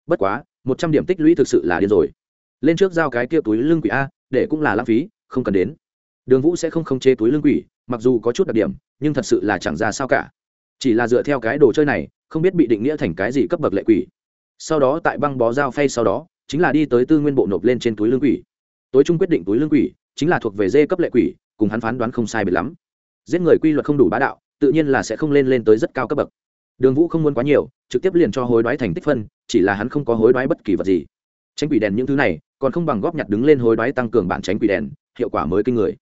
Bất quá, một trăm điểm tích lũy thực sự là điên rồi. Lên trước giao cái kia túi lương quỷ a, để cũng là lãng phí, không cần đến. Đường vũ sẽ không khống chế túi lương quỷ, mặc dù có chút đặc điểm, nhưng thật sự là chẳng ra sao cả. Chỉ là dựa theo cái đồ chơi này, không biết bị định nghĩa thành cái gì cấp bậc lệ quỷ. Sau đó tại băng bó dao phay sau đó, chính là đi tới tư nguyên bộ nộp lên trên túi lương quỷ. Tối trung quyết định túi lương quỷ chính là thuộc về dê cấp lệ quỷ, cùng hắn phán đoán không sai biệt lắm. Giết người quy luật không đủ bá đạo, tự nhiên là sẽ không lên lên tới rất cao cấp bậc. Đường vũ không muốn quá nhiều, trực tiếp liền cho hối đoái thành tích phân, chỉ là hắn không có hối đoái bất kỳ vật gì. Tránh quỷ đèn những thứ này, còn không bằng góp nhặt đứng lên hối đoái tăng cường bản tránh quỷ đèn, hiệu quả mới kinh người.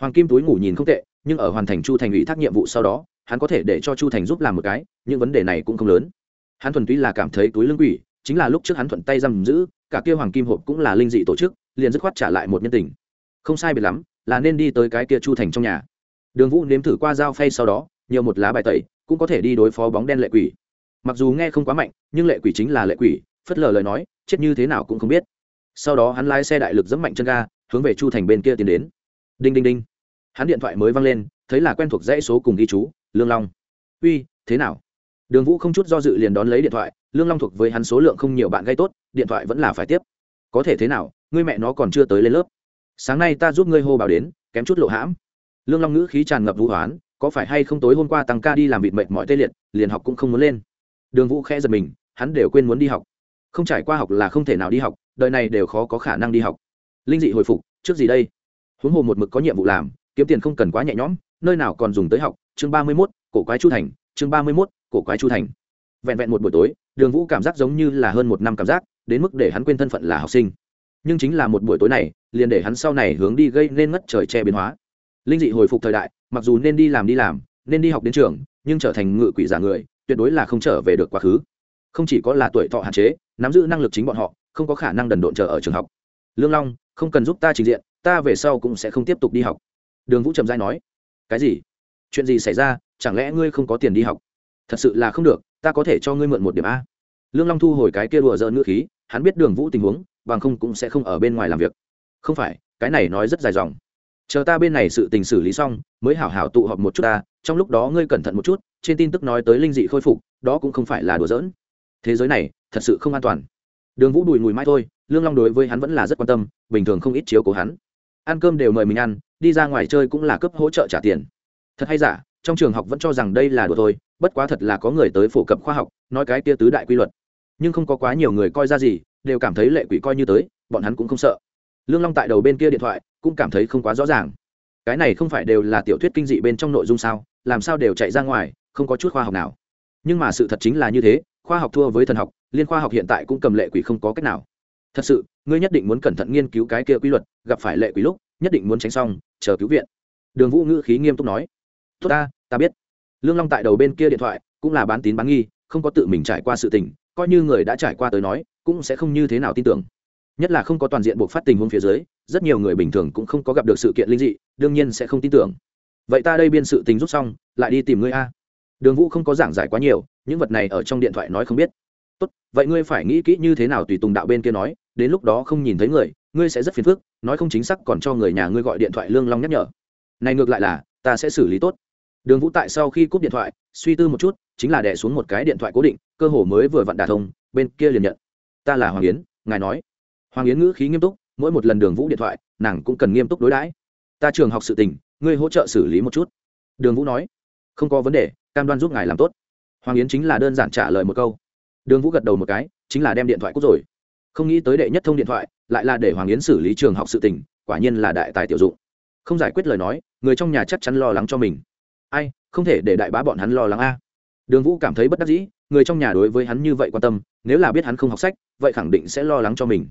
Hoàng kim túi ngủ nhìn không tệ, nhưng ở hoàn thành chu thành ủy thác nhiệm vụ sau đó, hắn có thể để cho chu thành giúp làm một cái những vấn đề này cũng không lớn. Hắn thuần túy là cảm thấy túi lương quỷ, chính là lúc trước hắn thuận tay giam giữ, cả kia hoàng kim hộp cũng là linh dị tổ chức, liền dứt khoát trả lại một nhân tình không sai biệt lắm, là nên đi tới cái kia chu thành trong nhà. Đường vũ nếm thử qua dao phay sau đó, nhiều một lá bài tẩy, cũng có thể đi đối phó bóng đen lệ quỷ. Mặc dù nghe không quá mạnh, nhưng lệ quỷ chính là lệ quỷ, phất lờ lời nói, chết như thế nào cũng không biết. Sau đó hắn lái xe đại lực dẫm mạnh chân ga, hướng về chu thành bên kia tiến đến. Đinh đinh đinh. Hắn điện thoại mới văng lên, thấy là quen thuộc dãy số cùng ghi chú, lương long. Uy, thế nào? Đường vũ không chút do dự liền đón lấy điện thoại, lương long thuộc với hắn số lượng không nhiều bạn gây tốt, điện thoại vẫn là phải tiếp. Có thể thế nào? Ngươi mẹ nó còn chưa tới lên lớp sáng nay ta giúp ngươi hô bảo đến, kém chút lộ hãm. Lương long ngữ khí tràn ngập vũ hoán, có phải hay không tối hôm qua tăng ca đi làm vịt mệnh mọi tê liệt, liền học cũng không muốn lên. Đường vũ khẽ giật mình, hắn đều quên muốn đi học. Không trải qua học là không thể nào đi học, đời này đều khó có khả năng đi học. Linh dị hồi phục, trước gì đây? Huống hồ một mực có nhiệm vụ làm, kiếm tiền không cần quá nhẹ nhõm, nơi nào còn dùng tới học, chương ba mươi mốt, cổ quái chu thành, chương ba mươi mốt, cổ quái chu thành. Vẹn vẹn một buổi tối, đường vũ cảm giác giống như là hơn một năm cảm giác, đến mức để hắn quên thân phận là học sinh. Nhưng chính là một buổi tối này liền để hắn sau này hướng đi gây nên ngất trời che biến hóa. Linh dị hồi phục thời đại, mặc dù nên đi làm đi làm, nên đi học đến trường, nhưng trở thành ngự quỷ giả người, tuyệt đối là không trở về được quá khứ. Không chỉ có là tuổi thọ hạn chế, nắm giữ năng lực chính bọn họ, không có khả năng đần độn chờ ở trường học. Lương long, không cần giúp ta trình diện, ta về sau cũng sẽ không tiếp tục đi học. Đường vũ trầm giai nói, cái gì? Chuyện gì xảy ra? Chẳng lẽ ngươi không có tiền đi học? Thật sự là không được, ta có thể cho ngươi mượn một điểm a. Lương long thu hồi cái kia đùa dỡ ngữ khí, hắn biết đường vũ tình huống, bằng không cũng sẽ không ở bên ngoài làm việc không phải, cái này nói rất dài dòng. Chờ ta bên này sự tình xử lý xong, mới hảo hảo tụ họp một chút ta, trong lúc đó ngươi cẩn thận một chút, trên tin tức nói tới linh dị khôi phục, đó cũng không phải là đùa giỡn. Thế giới này, thật sự không an toàn. Đường vũ đùi mùi mai thôi, lương long đối với hắn vẫn là rất quan tâm, bình thường không ít chiếu cố hắn. Ăn cơm đều mời mình ăn, đi ra ngoài chơi cũng là cấp hỗ trợ trả tiền. Thật hay giả, trong trường học vẫn cho rằng đây là đùa thôi, bất quá thật là có người tới phổ cập khoa học, nói cái kia tứ đại quy luật. Nhưng không có quá nhiều người coi ra gì, đều cảm thấy lệ quỷ coi như tới, bọn hắn cũng không sợ lương long tại đầu bên kia điện thoại, cũng cảm thấy không quá rõ ràng. Cái này không phải đều là tiểu thuyết kinh dị bên trong nội dung sao? Làm sao đều chạy ra ngoài, không có chút khoa học nào? Nhưng mà sự thật chính là như thế, khoa học thua với thần học, liên khoa học hiện tại cũng cầm lệ quỷ không có cách nào. Thật sự, ngươi nhất định muốn cẩn thận nghiên cứu cái kia quy luật, gặp phải lệ quỷ lúc, nhất định muốn tránh xong, chờ cứu viện. Đường vũ ngữ khí nghiêm túc nói. Tốt ta ta biết. Lương long tại đầu bên kia điện thoại, cũng là bán tín bán nghi, không có tự mình trải qua sự tình, coi như người đã trải qua tới nói, cũng sẽ không như thế nào tin tưởng nhất là không có toàn diện buộc phát tình huống phía dưới, rất nhiều người bình thường cũng không có gặp được sự kiện linh dị, đương nhiên sẽ không tin tưởng. Vậy ta đây biên sự tình rút xong, lại đi tìm ngươi a. Đường vũ không có giảng giải quá nhiều, những vật này ở trong điện thoại nói không biết. Tốt, vậy ngươi phải nghĩ kỹ như thế nào tùy tùng đạo bên kia nói, đến lúc đó không nhìn thấy người, ngươi sẽ rất phiền phức, nói không chính xác còn cho người nhà ngươi gọi điện thoại lương long nhắc nhở. Này ngược lại là, ta sẽ xử lý tốt. Đường vũ tại sau khi cúp điện thoại, suy tư một chút, chính là đẻ xuống một cái điện thoại cố định, cơ hồ mới vừa vặn đả thông, bên kia liền nhận. Ta là hoàng yến, ngài nói hoàng yến ngữ khí nghiêm túc, mỗi một lần đường vũ điện thoại, nàng cũng cần nghiêm túc đối đãi. Ta trường học sự tình, ngươi hỗ trợ xử lý một chút. Đường vũ nói, không có vấn đề, cam đoan giúp ngài làm tốt. Hoàng yến chính là đơn giản trả lời một câu. Đường vũ gật đầu một cái, chính là đem điện thoại cút rồi. Không nghĩ tới đệ nhất thông điện thoại, lại là để hoàng yến xử lý trường học sự tình, quả nhiên là đại tài tiểu dụng. Không giải quyết lời nói, người trong nhà chắc chắn lo lắng cho mình. Ai, không thể để đại bá bọn hắn lo lắng a. Đường vũ cảm thấy bất đắc dĩ, người trong nhà đối với hắn như vậy quan tâm, nếu là biết hắn không học sách, vậy khẳng định sẽ lo lắng cho mình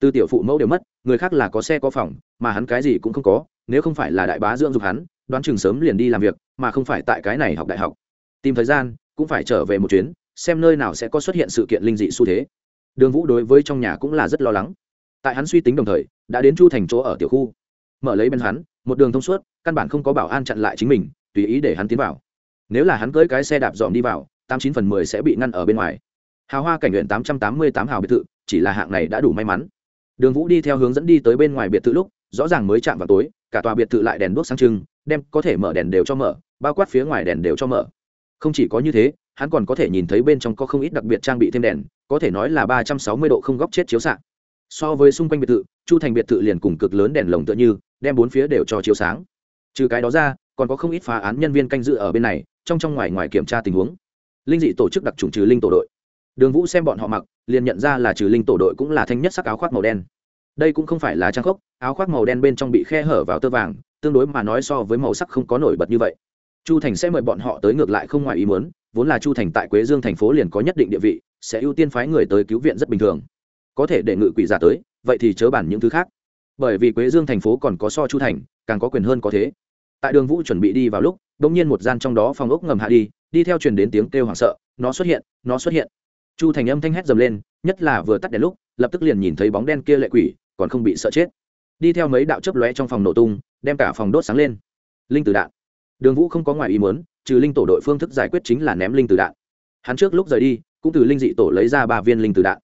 từ tiểu phụ mẫu đều mất, người khác là có xe có phòng, mà hắn cái gì cũng không có, nếu không phải là đại bá dưỡng dục hắn, đoán chừng sớm liền đi làm việc, mà không phải tại cái này học đại học. Tìm thời gian, cũng phải trở về một chuyến, xem nơi nào sẽ có xuất hiện sự kiện linh dị xu thế. Đường vũ đối với trong nhà cũng là rất lo lắng. Tại hắn suy tính đồng thời, đã đến chu thành chỗ ở tiểu khu. Mở lấy bên hắn, một đường thông suốt, căn bản không có bảo an chặn lại chính mình, tùy ý để hắn tiến vào. Nếu là hắn cưỡi cái xe đạp dòm đi vào, tám chín phần mười sẽ bị ngăn ở bên ngoài. Hào hoa cảnh nguyện tám trăm tám mươi tám hào biệt thự, chỉ là hạng này đã đủ may mắn đường vũ đi theo hướng dẫn đi tới bên ngoài biệt thự lúc, rõ ràng mới chạm vào tối, cả tòa biệt thự lại đèn đuốc sáng trưng, đem có thể mở đèn đều cho mở, bao quát phía ngoài đèn đều cho mở. Không chỉ có như thế, hắn còn có thể nhìn thấy bên trong có không ít đặc biệt trang bị thêm đèn, có thể nói là ba trăm sáu mươi độ không góc chết chiếu s so với xung quanh biệt thự, chu thành biệt thự liền cùng cực lớn đèn lồng tựa như, đem bốn phía đều cho chiếu sáng. Trừ cái đó ra, còn có không ít phá án nhân viên canh dự ở bên này, trong trong ngoài ngoài kiểm tra tình huống. Linh dị tổ chức đặc trùng trừ linh tổ đội đường vũ xem bọn họ mặc, liền nhận ra là trừ linh tổ đội cũng là thanh nhất sắc áo khoác màu đen. Đây cũng không phải là trang khốc, áo khoác màu đen bên trong bị khe hở vào tơ vàng, tương đối mà nói so với màu sắc không có nổi bật như vậy. Chu thành sẽ mời bọn họ tới ngược lại không ngoài ý muốn, vốn là chu thành tại quế dương thành phố liền có nhất định địa vị, sẽ ưu tiên phái người tới cứu viện rất bình thường. Có thể để ngự quỷ giả tới, vậy thì chớ bản những thứ khác. Bởi vì quế dương thành phố còn có so chu thành, càng có quyền hơn có thế. Tại đường vũ chuẩn bị đi vào lúc đ ỗ n g nhiên một gian trong đó phòng ốc ngầm hạ đi đi theo truyền đến tiếng kêu hoảng sợ, nó xuất hiện, nó xuất hiện! Chu thành âm thanh hét dầm lên, nhất là vừa tắt đèn lúc, lập tức liền nhìn thấy bóng đen kia lệ quỷ, còn không bị sợ chết. Đi theo mấy đạo chấp lóe trong phòng nổ tung, đem cả phòng đốt sáng lên. Linh tử đạn. Đường vũ không có ngoài ý muốn, trừ linh tổ đội phương thức giải quyết chính là ném linh tử đạn. Hắn trước lúc rời đi, cũng từ linh dị tổ lấy ra ba viên linh tử đạn.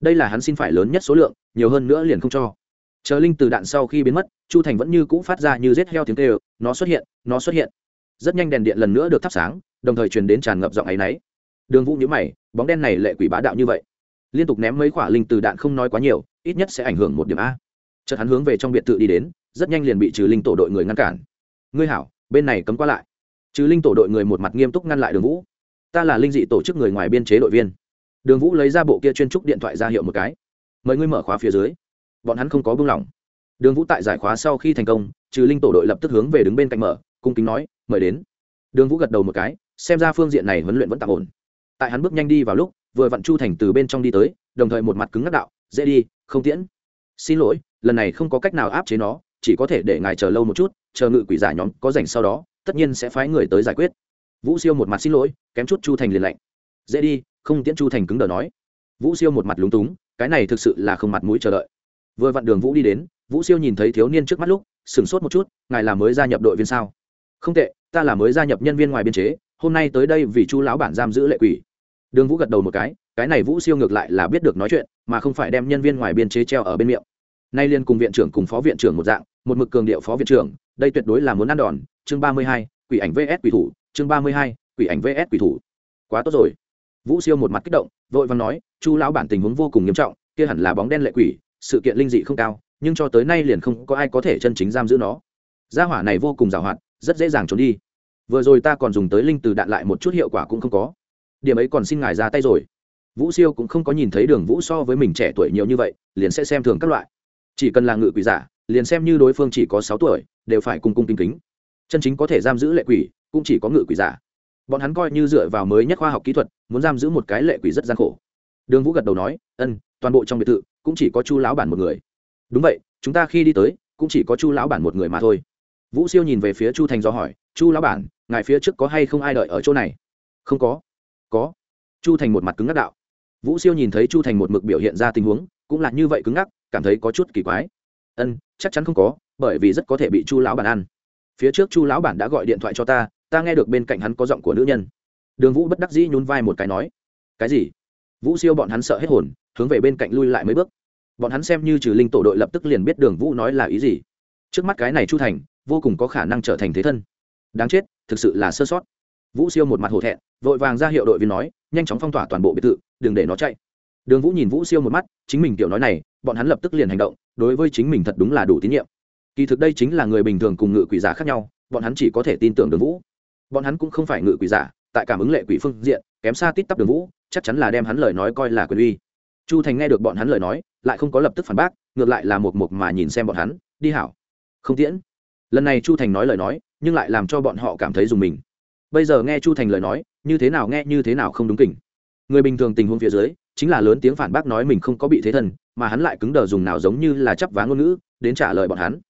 Đây là hắn xin phải lớn nhất số lượng, nhiều hơn nữa liền không cho. Chờ linh tử đạn sau khi biến mất, chu thành vẫn như cũ phát ra như rết heo tiếng kêu, nó xuất hiện, nó xuất hiện. Rất nhanh đèn điện lần nữa được thắp sáng, đồng thời truyền đến tràn ngập giọng áy náy đường vũ nhữ mày, bóng đen này lệ quỷ bá đạo như vậy. Liên tục ném mấy quả linh từ đạn không nói quá nhiều, ít nhất sẽ ảnh hưởng một điểm a. Chợt hắn hướng về trong biệt thự đi đến, rất nhanh liền bị trừ linh tổ đội người ngăn cản. Ngươi hảo, bên này cấm qua lại. Trừ linh tổ đội người một mặt nghiêm túc ngăn lại đường vũ. Ta là linh dị tổ chức người ngoài biên chế đội viên. Đường vũ lấy ra bộ kia chuyên trúc điện thoại ra hiệu một cái. Mời ngươi mở khóa phía dưới. Bọn hắn không có buông lỏng. Đường vũ tại giải khóa sau khi thành công, trừ linh tổ đội lập tức hướng về đứng bên cạnh mở, cung kính nói, mời đến. Đường vũ gật đầu một cái, xem ra phương diện này huấn luyện vẫn tạm ổn tại hắn bước nhanh đi vào lúc, vừa vặn chu thành từ bên trong đi tới, đồng thời một mặt cứng ngắc đạo, dễ đi, không tiễn. Xin lỗi, lần này không có cách nào áp chế nó, chỉ có thể để ngài chờ lâu một chút, chờ ngự quỷ giả nhóm có rảnh sau đó, tất nhiên sẽ phái người tới giải quyết. Vũ siêu một mặt xin lỗi, kém chút chu thành liền lạnh. Dễ đi, không tiễn chu thành cứng đờ nói. Vũ siêu một mặt lúng túng, cái này thực sự là không mặt mũi chờ đợi. Vừa vặn đường vũ đi đến, vũ siêu nhìn thấy thiếu niên trước mắt lúc, sửng sốt một chút, ngài là mới gia nhập đội viên sao? Không tệ, ta là mới gia nhập nhân viên ngoài biên chế hôm nay tới đây vì chu lão bản giam giữ lệ quỷ. Đường vũ gật đầu một cái cái này vũ siêu ngược lại là biết được nói chuyện, mà không phải đem nhân viên ngoài biên chế treo ở bên miệng. Nay liên cùng viện trưởng cùng phó viện trưởng một dạng, một mực cường điệu phó viện trưởng, đây tuyệt đối là muốn ăn đòn. Chương ba mươi hai, quỷ ảnh vs quỷ thủ. Chương ba mươi hai, quỷ ảnh vs quỷ thủ. Quá tốt rồi. Vũ siêu một mặt kích động, vội vàng nói, chu lão bản tình huống vô cùng nghiêm trọng, kia hẳn là bóng đen lệ quỷ, sự kiện linh dị không cao, nhưng cho tới nay liền không có ai có thể chân chính giam giữ nó. Gia hỏa này vô cùng giàu hoạt, rất dễ dàng trốn đi vừa rồi ta còn dùng tới linh từ đạn lại một chút hiệu quả cũng không có. Điểm ấy còn xin ngài ra tay rồi. Vũ siêu cũng không có nhìn thấy đường vũ so với mình trẻ tuổi nhiều như vậy, liền sẽ xem thường các loại. Chỉ cần là ngự quỷ giả, liền xem như đối phương chỉ có sáu tuổi, đều phải cung cung kính kính. Chân chính có thể giam giữ lệ quỷ, cũng chỉ có ngự quỷ giả. Bọn hắn coi như dựa vào mới nhất khoa học kỹ thuật, muốn giam giữ một cái lệ quỷ rất gian khổ. Đường vũ gật đầu nói, ân, toàn bộ trong biệt thự cũng chỉ có chu lão bản một người. Đúng vậy, chúng ta khi đi tới, cũng chỉ có chu lão bản một người mà thôi vũ siêu nhìn về phía chu thành do hỏi, chu lão bản, ngài phía trước có hay không ai đợi ở chỗ này? Không có. Có. Chu thành một mặt cứng ngắc đạo. Vũ siêu nhìn thấy chu thành một mực biểu hiện ra tình huống, cũng là như vậy cứng ngắc, cảm thấy có chút kỳ quái. Ân, chắc chắn không có, bởi vì rất có thể bị chu lão bản ăn. Phía trước chu lão bản đã gọi điện thoại cho ta ta nghe được bên cạnh hắn có giọng của nữ nhân. Đường vũ bất đắc dĩ nhún vai một cái nói, cái gì? Vũ siêu bọn hắn sợ hết hồn, hướng về bên cạnh lui lại mấy bước. Bọn hắn xem như trừ linh tổ đội lập tức liền biết đường vũ nói là ý gì. Trước mắt cái này chu thành vô cùng có khả năng trở thành thế thân. Đáng chết, thực sự là sơ sót. Vũ siêu một mặt hổ thẹn, vội vàng ra hiệu đội viên nói, nhanh chóng phong tỏa toàn bộ biệt thự, đừng để nó chạy. Đường vũ nhìn vũ siêu một mắt, chính mình kiểu nói này, bọn hắn lập tức liền hành động, đối với chính mình thật đúng là đủ tín nhiệm. Kỳ thực đây chính là người bình thường cùng ngự quỷ giả khác nhau, bọn hắn chỉ có thể tin tưởng đường vũ. Bọn hắn cũng không phải ngự quỷ giả, tại cảm ứng lệ quỷ phương diện, kém xa tít tắp đường vũ, chắc chắn là đem hắn lời nói coi là quyền uy. Chu thành nghe được bọn hắn lời nói, lại không có lập tức phản bác, ngược lại là một mục mà nhìn xem bọn hắn, đi hảo. Không tiễn lần này chu thành nói lời nói, nhưng lại làm cho bọn họ cảm thấy dùng mình. Bây giờ nghe chu thành lời nói, như thế nào nghe như thế nào không đúng kỉnh. Người bình thường tình huống phía dưới, chính là lớn tiếng phản bác nói mình không có bị thế thân mà hắn lại cứng đờ dùng nào giống như là chắp vá ngôn ngữ, đến trả lời bọn hắn.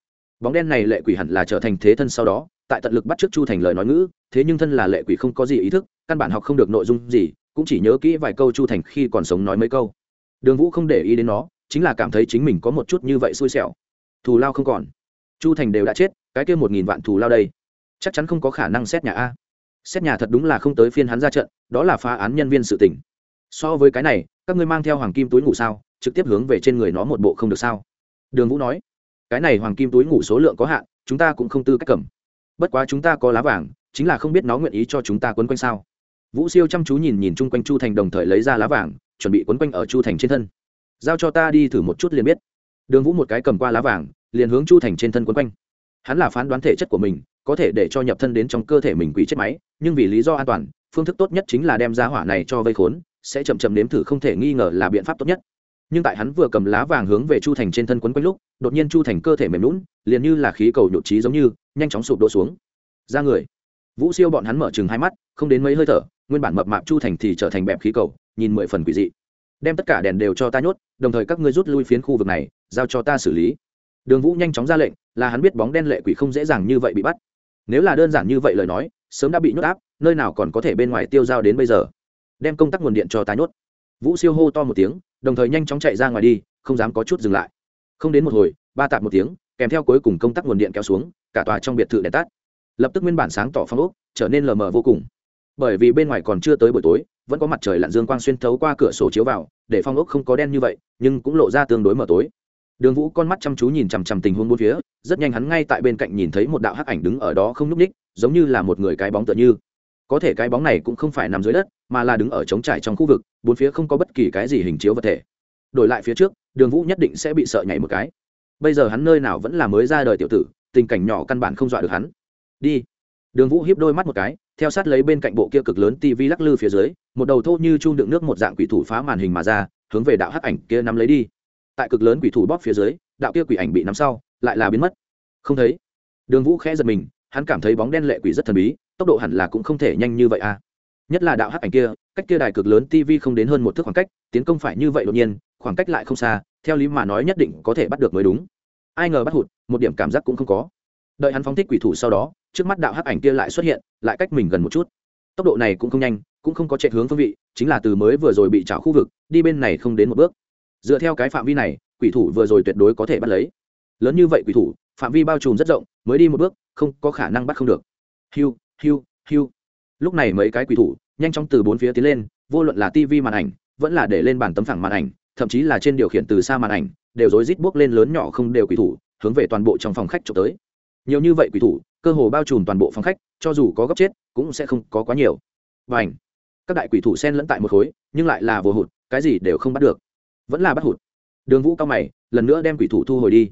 Bóng đen này lệ quỷ hẳn là trở thành thế thân sau đó, tại tận lực bắt trước chu thành lời nói ngữ, thế nhưng thân là lệ quỷ không có gì ý thức, căn bản học không được nội dung gì, cũng chỉ nhớ kỹ vài câu chu thành khi còn sống nói mấy câu. Đường vũ không để ý đến nó, chính là cảm thấy chính mình có một chút như vậy xui xẻo. Thù lao không còn. Chu thành đều đã chết cái kia một nghìn vạn thù lao đây. Chắc chắn không có khả năng xét nhà a. Xét nhà thật đúng là không tới phiên hắn ra trận, đó là phá án nhân viên sự tỉnh so với cái này, các ngươi mang theo hoàng kim túi ngủ sao, trực tiếp hướng về trên người nó một bộ không được sao? Đường vũ nói, cái này hoàng kim túi ngủ số lượng có hạn, chúng ta cũng không tư cách cầm. Bất quá chúng ta có lá vàng, chính là không biết nó nguyện ý cho chúng ta quấn quanh sao. Vũ siêu chăm chú nhìn nhìn chung quanh chu thành đồng thời lấy ra lá vàng, chuẩn bị quấn quanh ở chu thành trên thân. Giao cho ta đi thử một chút liền biết. Đường vũ một cái cầm qua lá vàng, liền hướng chu thành trên thân quấn quanh hắn là phán đoán thể chất của mình, có thể để cho nhập thân đến trong cơ thể mình quỷ chết máy, nhưng vì lý do an toàn, phương thức tốt nhất chính là đem ra hỏa này cho vây khốn, sẽ chậm chậm nếm thử không thể nghi ngờ là biện pháp tốt nhất. Nhưng tại hắn vừa cầm lá vàng hướng về chu thành trên thân quấn quanh lúc, đột nhiên chu thành cơ thể mềm lún liền như là khí cầu nhộn trí giống như, nhanh chóng sụp đổ xuống. Ra người. Vũ siêu bọn hắn mở chừng hai mắt, không đến mấy hơi thở, nguyên bản mập mạp chu thành thì trở thành bẹp khí cầu, nhìn mười phần quỷ dị. Đem tất cả đèn đều cho ta nhốt, đồng thời các ngươi rút lui phiến khu vực này, giao cho ta xử lý. Đường vũ nhanh chóng ra lệnh là hắn biết bóng đen lệ quỷ không dễ dàng như vậy bị bắt. Nếu là đơn giản như vậy lời nói, sớm đã bị nhốt áp, nơi nào còn có thể bên ngoài tiêu dao đến bây giờ. Đem công tắc nguồn điện cho tái nhốt. Vũ siêu hô to một tiếng, đồng thời nhanh chóng chạy ra ngoài đi, không dám có chút dừng lại. Không đến một hồi, ba tạp một tiếng, kèm theo cuối cùng công tắc nguồn điện kéo xuống, cả tòa trong biệt thự đèn tắt. Lập tức nguyên bản sáng tỏ phong ốc, trở nên lờ mờ vô cùng. Bởi vì bên ngoài còn chưa tới buổi tối, vẫn có mặt trời lặn dương quang xuyên thấu qua cửa sổ chiếu vào, để phong ốc không có đen như vậy, nhưng cũng lộ ra tương đối mờ tối đường vũ con mắt chăm chú nhìn chằm chằm tình huống bốn phía, rất nhanh hắn ngay tại bên cạnh nhìn thấy một đạo hắc ảnh đứng ở đó không lúc ních, giống như là một người cái bóng tựa như. Có thể cái bóng này cũng không phải nằm dưới đất, mà là đứng ở trống trải trong khu vực, bốn phía không có bất kỳ cái gì hình chiếu vật thể. Đổi lại phía trước, đường vũ nhất định sẽ bị sợ nhảy một cái. Bây giờ hắn nơi nào vẫn là mới ra đời tiểu tử, tình cảnh nhỏ căn bản không dọa được hắn. Đi. Đường vũ hiếp đôi mắt một cái, theo sát lấy bên cạnh bộ kia cực lớn tv lắc lư phía dưới, một đầu thô như chun đựng nước một dạng quỷ thủ phá màn hình mà ra, hướng về đạo hắc ảnh kia nắm lấy đi tại cực lớn quỷ thủ bóp phía dưới, đạo kia quỷ ảnh bị nắm sau, lại là biến mất. Không thấy. Đường vũ khẽ giật mình, hắn cảm thấy bóng đen lệ quỷ rất thần bí, tốc độ hẳn là cũng không thể nhanh như vậy à. Nhất là đạo hắc ảnh kia, cách kia đài cực lớn tv không đến hơn một thước khoảng cách, tiến công phải như vậy đột nhiên, khoảng cách lại không xa, theo lý mà nói nhất định có thể bắt được mới đúng. Ai ngờ bắt hụt, một điểm cảm giác cũng không có. Đợi hắn phóng thích quỷ thủ sau đó, trước mắt đạo hắc ảnh kia lại xuất hiện, lại cách mình gần một chút. Tốc độ này cũng không nhanh, cũng không có chạy hướng phương vị, chính là từ mới vừa rồi bị trào khu vực, đi bên này không đến một bước dựa theo cái phạm vi này, quỷ thủ vừa rồi tuyệt đối có thể bắt lấy. Lớn như vậy quỷ thủ, phạm vi bao trùm rất rộng, mới đi một bước, không có khả năng bắt không được. Hiu hiu hiu. Lúc này mấy cái quỷ thủ, nhanh chóng từ bốn phía tiến lên, vô luận là tv màn ảnh, vẫn là để lên bàn tấm phẳng màn ảnh, thậm chí là trên điều khiển từ xa màn ảnh, đều rối rít bước lên lớn nhỏ không đều quỷ thủ, hướng về toàn bộ trong phòng khách trộm tới. Nhiều như vậy quỷ thủ, cơ hồ bao trùm toàn bộ phòng khách, cho dù có gấp chết, cũng sẽ không có quá nhiều. Và ảnh các đại quỷ thủ sen lẫn tại một khối, nhưng lại là vô hụt, cái gì đều không bắt được vẫn là bắt hụt. Đường vũ cao mày, lần nữa đem quỷ thủ thu hồi đi.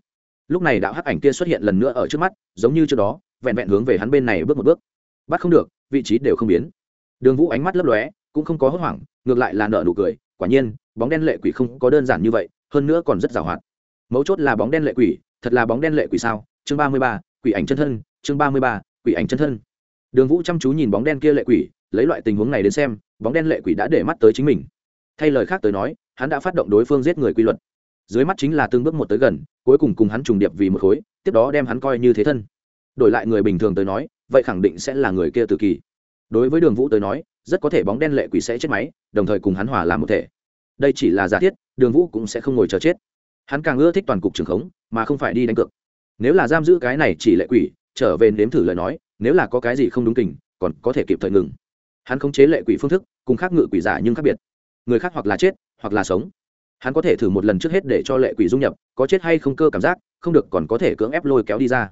Lúc này đạo hắc ảnh kia xuất hiện lần nữa ở trước mắt, giống như trước đó, vẹn vẹn hướng về hắn bên này bước một bước. Bắt không được, vị trí đều không biến. Đường vũ ánh mắt lấp lóe, cũng không có hốt hoảng, ngược lại là nợ nụ cười, quả nhiên, bóng đen lệ quỷ không có đơn giản như vậy, hơn nữa còn rất giàu hoạt. Mấu chốt là bóng đen lệ quỷ, thật là bóng đen lệ quỷ sao? Chương ba mươi ba, quỷ ảnh chân thân, chương ba mươi ba, quỷ ảnh chân thân. Đường vũ chăm chú nhìn bóng đen kia lệ quỷ, lấy loại tình huống này đến xem, bóng đen lệ quỷ đã để mắt tới chính mình. Thay lời khác tới nói hắn đã phát động đối phương giết người quy luật. Dưới mắt chính là từng bước một tới gần, cuối cùng cùng hắn trùng điệp vì một khối, tiếp đó đem hắn coi như thế thân. Đổi lại người bình thường tới nói, vậy khẳng định sẽ là người kia tự kỳ. Đối với đường vũ tới nói, rất có thể bóng đen lệ quỷ sẽ chết máy, đồng thời cùng hắn hòa làm một thể. Đây chỉ là giả thiết, đường vũ cũng sẽ không ngồi chờ chết. Hắn càng ưa thích toàn cục trường khống, mà không phải đi đánh cược. Nếu là giam giữ cái này chỉ lệ quỷ, trở về nếm thử lời nói, nếu là có cái gì không đúng tình còn có thể kịp thời ngừng. Hắn khống chế lệ quỷ phương thức, cùng khác ngự quỷ giả nhưng khác biệt. Người khác hoặc là chết hoặc là sống. Hắn có thể thử một lần trước hết để cho lệ quỷ dung nhập, có chết hay không cơ cảm giác, không được còn có thể cưỡng ép lôi kéo đi ra.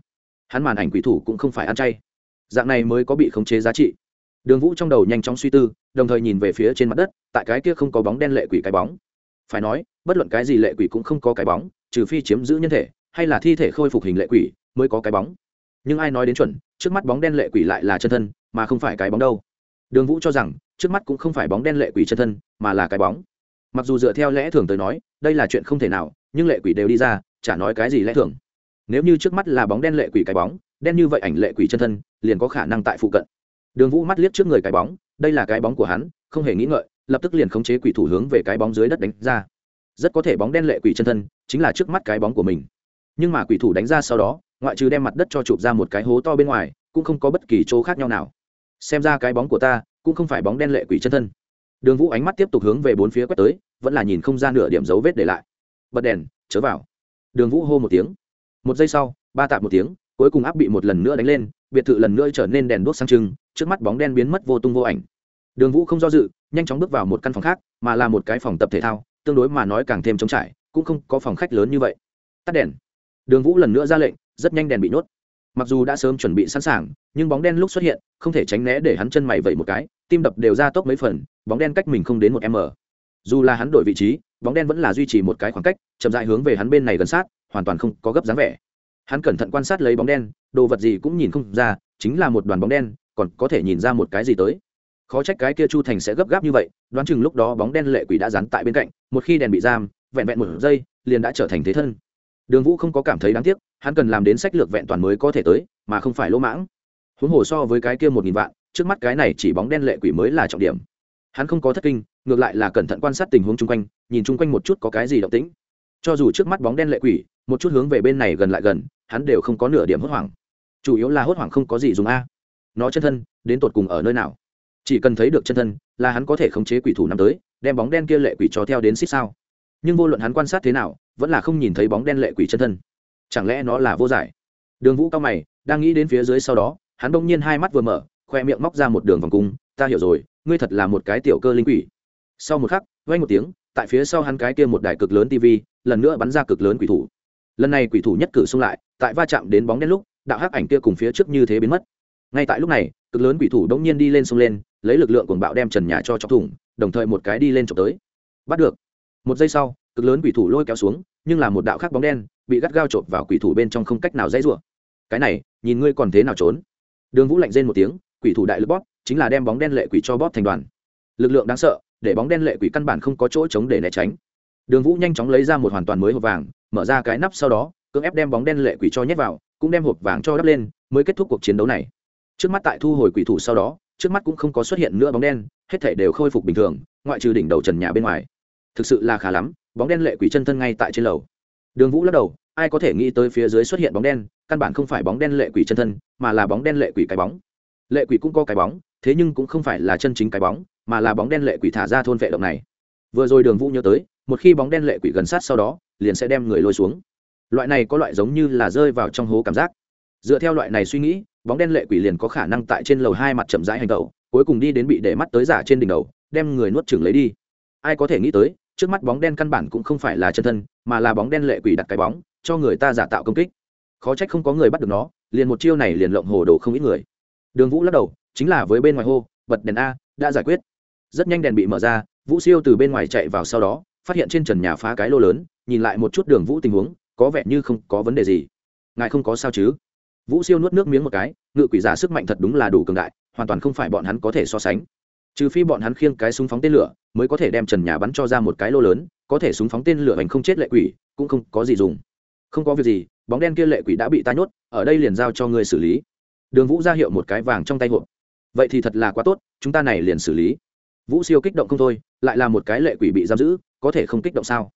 Hắn màn ảnh quỷ thủ cũng không phải ăn chay. Dạng này mới có bị khống chế giá trị. Đường vũ trong đầu nhanh chóng suy tư, đồng thời nhìn về phía trên mặt đất, tại cái kia không có bóng đen lệ quỷ cái bóng. Phải nói, bất luận cái gì lệ quỷ cũng không có cái bóng, trừ phi chiếm giữ nhân thể, hay là thi thể khôi phục hình lệ quỷ, mới có cái bóng. Nhưng ai nói đến chuẩn, trước mắt bóng đen lệ quỷ lại là chân thân, mà không phải cái bóng đâu. Đường vũ cho rằng, trước mắt cũng không phải bóng đen lệ quỷ chân thân, mà là cái bóng mặc dù dựa theo lẽ thường tới nói, đây là chuyện không thể nào, nhưng lệ quỷ đều đi ra, chả nói cái gì lẽ thường. Nếu như trước mắt là bóng đen lệ quỷ cái bóng, đen như vậy ảnh lệ quỷ chân thân, liền có khả năng tại phụ cận. Đường vũ mắt liếc trước người cái bóng, đây là cái bóng của hắn, không hề nghĩ ngợi, lập tức liền khống chế quỷ thủ hướng về cái bóng dưới đất đánh ra. Rất có thể bóng đen lệ quỷ chân thân, chính là trước mắt cái bóng của mình. Nhưng mà quỷ thủ đánh ra sau đó, ngoại trừ đem mặt đất cho chụp ra một cái hố to bên ngoài, cũng không có bất kỳ chỗ khác nhau nào. Xem ra cái bóng của ta, cũng không phải bóng đen lệ quỷ chân thân đường vũ ánh mắt tiếp tục hướng về bốn phía quét tới, vẫn là nhìn không ra nửa điểm dấu vết để lại. Bật đèn, chớ vào. Đường vũ hô một tiếng. Một giây sau, ba tạp một tiếng, cuối cùng áp bị một lần nữa đánh lên, biệt thự lần nữa trở nên đèn đuốc sang trưng, trước mắt bóng đen biến mất vô tung vô ảnh. Đường vũ không do dự, nhanh chóng bước vào một căn phòng khác, mà là một cái phòng tập thể thao, tương đối mà nói càng thêm trống trải, cũng không có phòng khách lớn như vậy. Tắt đèn. Đường vũ lần nữa ra lệnh, rất nhanh đèn bị nhốt. Mặc dù đã sớm chuẩn bị sẵn sàng, nhưng bóng đen lúc xuất hiện, không thể tránh né để hắn chân mày vẩy một cái, tim đập đều ra tốc mấy phần bóng đen cách mình không đến một m. Dù là hắn đổi vị trí, bóng đen vẫn là duy trì một cái khoảng cách, chậm dại hướng về hắn bên này gần sát, hoàn toàn không có gấp dáng vẻ. Hắn cẩn thận quan sát lấy bóng đen, đồ vật gì cũng nhìn không ra, chính là một đoàn bóng đen, còn có thể nhìn ra một cái gì tới. Khó trách cái kia chu thành sẽ gấp gáp như vậy, đoán chừng lúc đó bóng đen lệ quỷ đã dán tại bên cạnh, một khi đèn bị giam, vẹn vẹn một giây, liền đã trở thành thế thân. Đường vũ không có cảm thấy đáng tiếc, hắn cần làm đến sách lược vẹn toàn mới có thể tới, mà không phải lỗ mãng. Huống hồ so với cái kia một nghìn vạn, trước mắt cái này chỉ bóng đen lệ quỷ mới là trọng điểm hắn không có thất kinh, ngược lại là cẩn thận quan sát tình huống chung quanh, nhìn chung quanh một chút có cái gì động tĩnh. Cho dù trước mắt bóng đen lệ quỷ, một chút hướng về bên này gần lại gần, hắn đều không có nửa điểm hốt hoảng. Chủ yếu là hốt hoảng không có gì dùng a. Nó chân thân, đến tột cùng ở nơi nào? Chỉ cần thấy được chân thân, là hắn có thể khống chế quỷ thủ năm tới, đem bóng đen kia lệ quỷ cho theo đến xích sao. Nhưng vô luận hắn quan sát thế nào, vẫn là không nhìn thấy bóng đen lệ quỷ chân thân. Chẳng lẽ nó là vô giải? Đường vũ cao mày, đang nghĩ đến phía dưới sau đó, hắn bỗng nhiên hai mắt vừa mở, khoe miệng móc ra một đường vòng cung, ta hiểu rồi ngươi thật là một cái tiểu cơ linh quỷ. Sau một khắc vay một tiếng, tại phía sau hắn cái kia một đài cực lớn tv lần nữa bắn ra cực lớn quỷ thủ. Lần này quỷ thủ nhất cử xung lại, tại va chạm đến bóng đen lúc, đạo hắc ảnh kia cùng phía trước như thế biến mất. Ngay tại lúc này, cực lớn quỷ thủ đống nhiên đi lên xông lên, lấy lực lượng cuồng bạo đem trần nhà cho chọc thủng, đồng thời một cái đi lên chọc tới. Bắt được. Một giây sau, cực lớn quỷ thủ lôi kéo xuống, nhưng là một đạo khác bóng đen, bị gắt gao chộp vào quỷ thủ bên trong không cách nào dãy rủa. Cái này, nhìn ngươi còn thế nào trốn? Đường vũ lạnh rên một tiếng, quỷ thủ đại lực bóp chính là đem bóng đen lệ quỷ cho bóp thành đoàn. Lực lượng đáng sợ, để bóng đen lệ quỷ căn bản không có chỗ chống để né tránh. Đường vũ nhanh chóng lấy ra một hoàn toàn mới hộp vàng, mở ra cái nắp sau đó, cưỡng ép đem bóng đen lệ quỷ cho nhét vào, cũng đem hộp vàng cho đắp lên, mới kết thúc cuộc chiến đấu này. Trước mắt tại thu hồi quỷ thủ sau đó, trước mắt cũng không có xuất hiện nữa bóng đen, hết thể đều khôi phục bình thường, ngoại trừ đỉnh đầu trần nhà bên ngoài. Thực sự là khá lắm, bóng đen lệ quỷ chân thân ngay tại trên lầu. Đường vũ lắc đầu, ai có thể nghĩ tới phía dưới xuất hiện bóng đen, căn bản không phải bóng đen lệ quỷ chân thân, mà là bóng đen lệ quỷ cái bóng. Lệ quỷ cũng có cái bóng thế nhưng cũng không phải là chân chính cái bóng, mà là bóng đen lệ quỷ thả ra thôn vệ động này. Vừa rồi đường vũ nhớ tới, một khi bóng đen lệ quỷ gần sát sau đó, liền sẽ đem người lôi xuống. Loại này có loại giống như là rơi vào trong hố cảm giác. Dựa theo loại này suy nghĩ, bóng đen lệ quỷ liền có khả năng tại trên lầu hai mặt chậm rãi hành tẩu, cuối cùng đi đến bị để mắt tới giả trên đỉnh đầu, đem người nuốt chừng lấy đi. Ai có thể nghĩ tới, trước mắt bóng đen căn bản cũng không phải là chân thân, mà là bóng đen lệ quỷ đặt cái bóng, cho người ta giả tạo công kích. Khó trách không có người bắt được nó, liền một chiêu này liền lộng hồ đồ không ít người đường vũ lắc đầu, chính là với bên ngoài hô, bật đèn a, đã giải quyết. Rất nhanh đèn bị mở ra, vũ siêu từ bên ngoài chạy vào sau đó, phát hiện trên trần nhà phá cái lô lớn, nhìn lại một chút đường vũ tình huống, có vẻ như không có vấn đề gì. Ngài không có sao chứ? Vũ siêu nuốt nước miếng một cái, ngự quỷ giả sức mạnh thật đúng là đủ cường đại, hoàn toàn không phải bọn hắn có thể so sánh. Trừ phi bọn hắn khiêng cái súng phóng tên lửa, mới có thể đem trần nhà bắn cho ra một cái lô lớn, có thể súng phóng tên lửa hành không chết lệ quỷ, cũng không có gì dùng. Không có việc gì, bóng đen kia lệ quỷ đã bị ta nhốt, ở đây liền giao cho ngươi xử lý đường vũ ra hiệu một cái vàng trong tay hộp. Vậy thì thật là quá tốt, chúng ta này liền xử lý. Vũ siêu kích động không thôi, lại là một cái lệ quỷ bị giam giữ, có thể không kích động sao?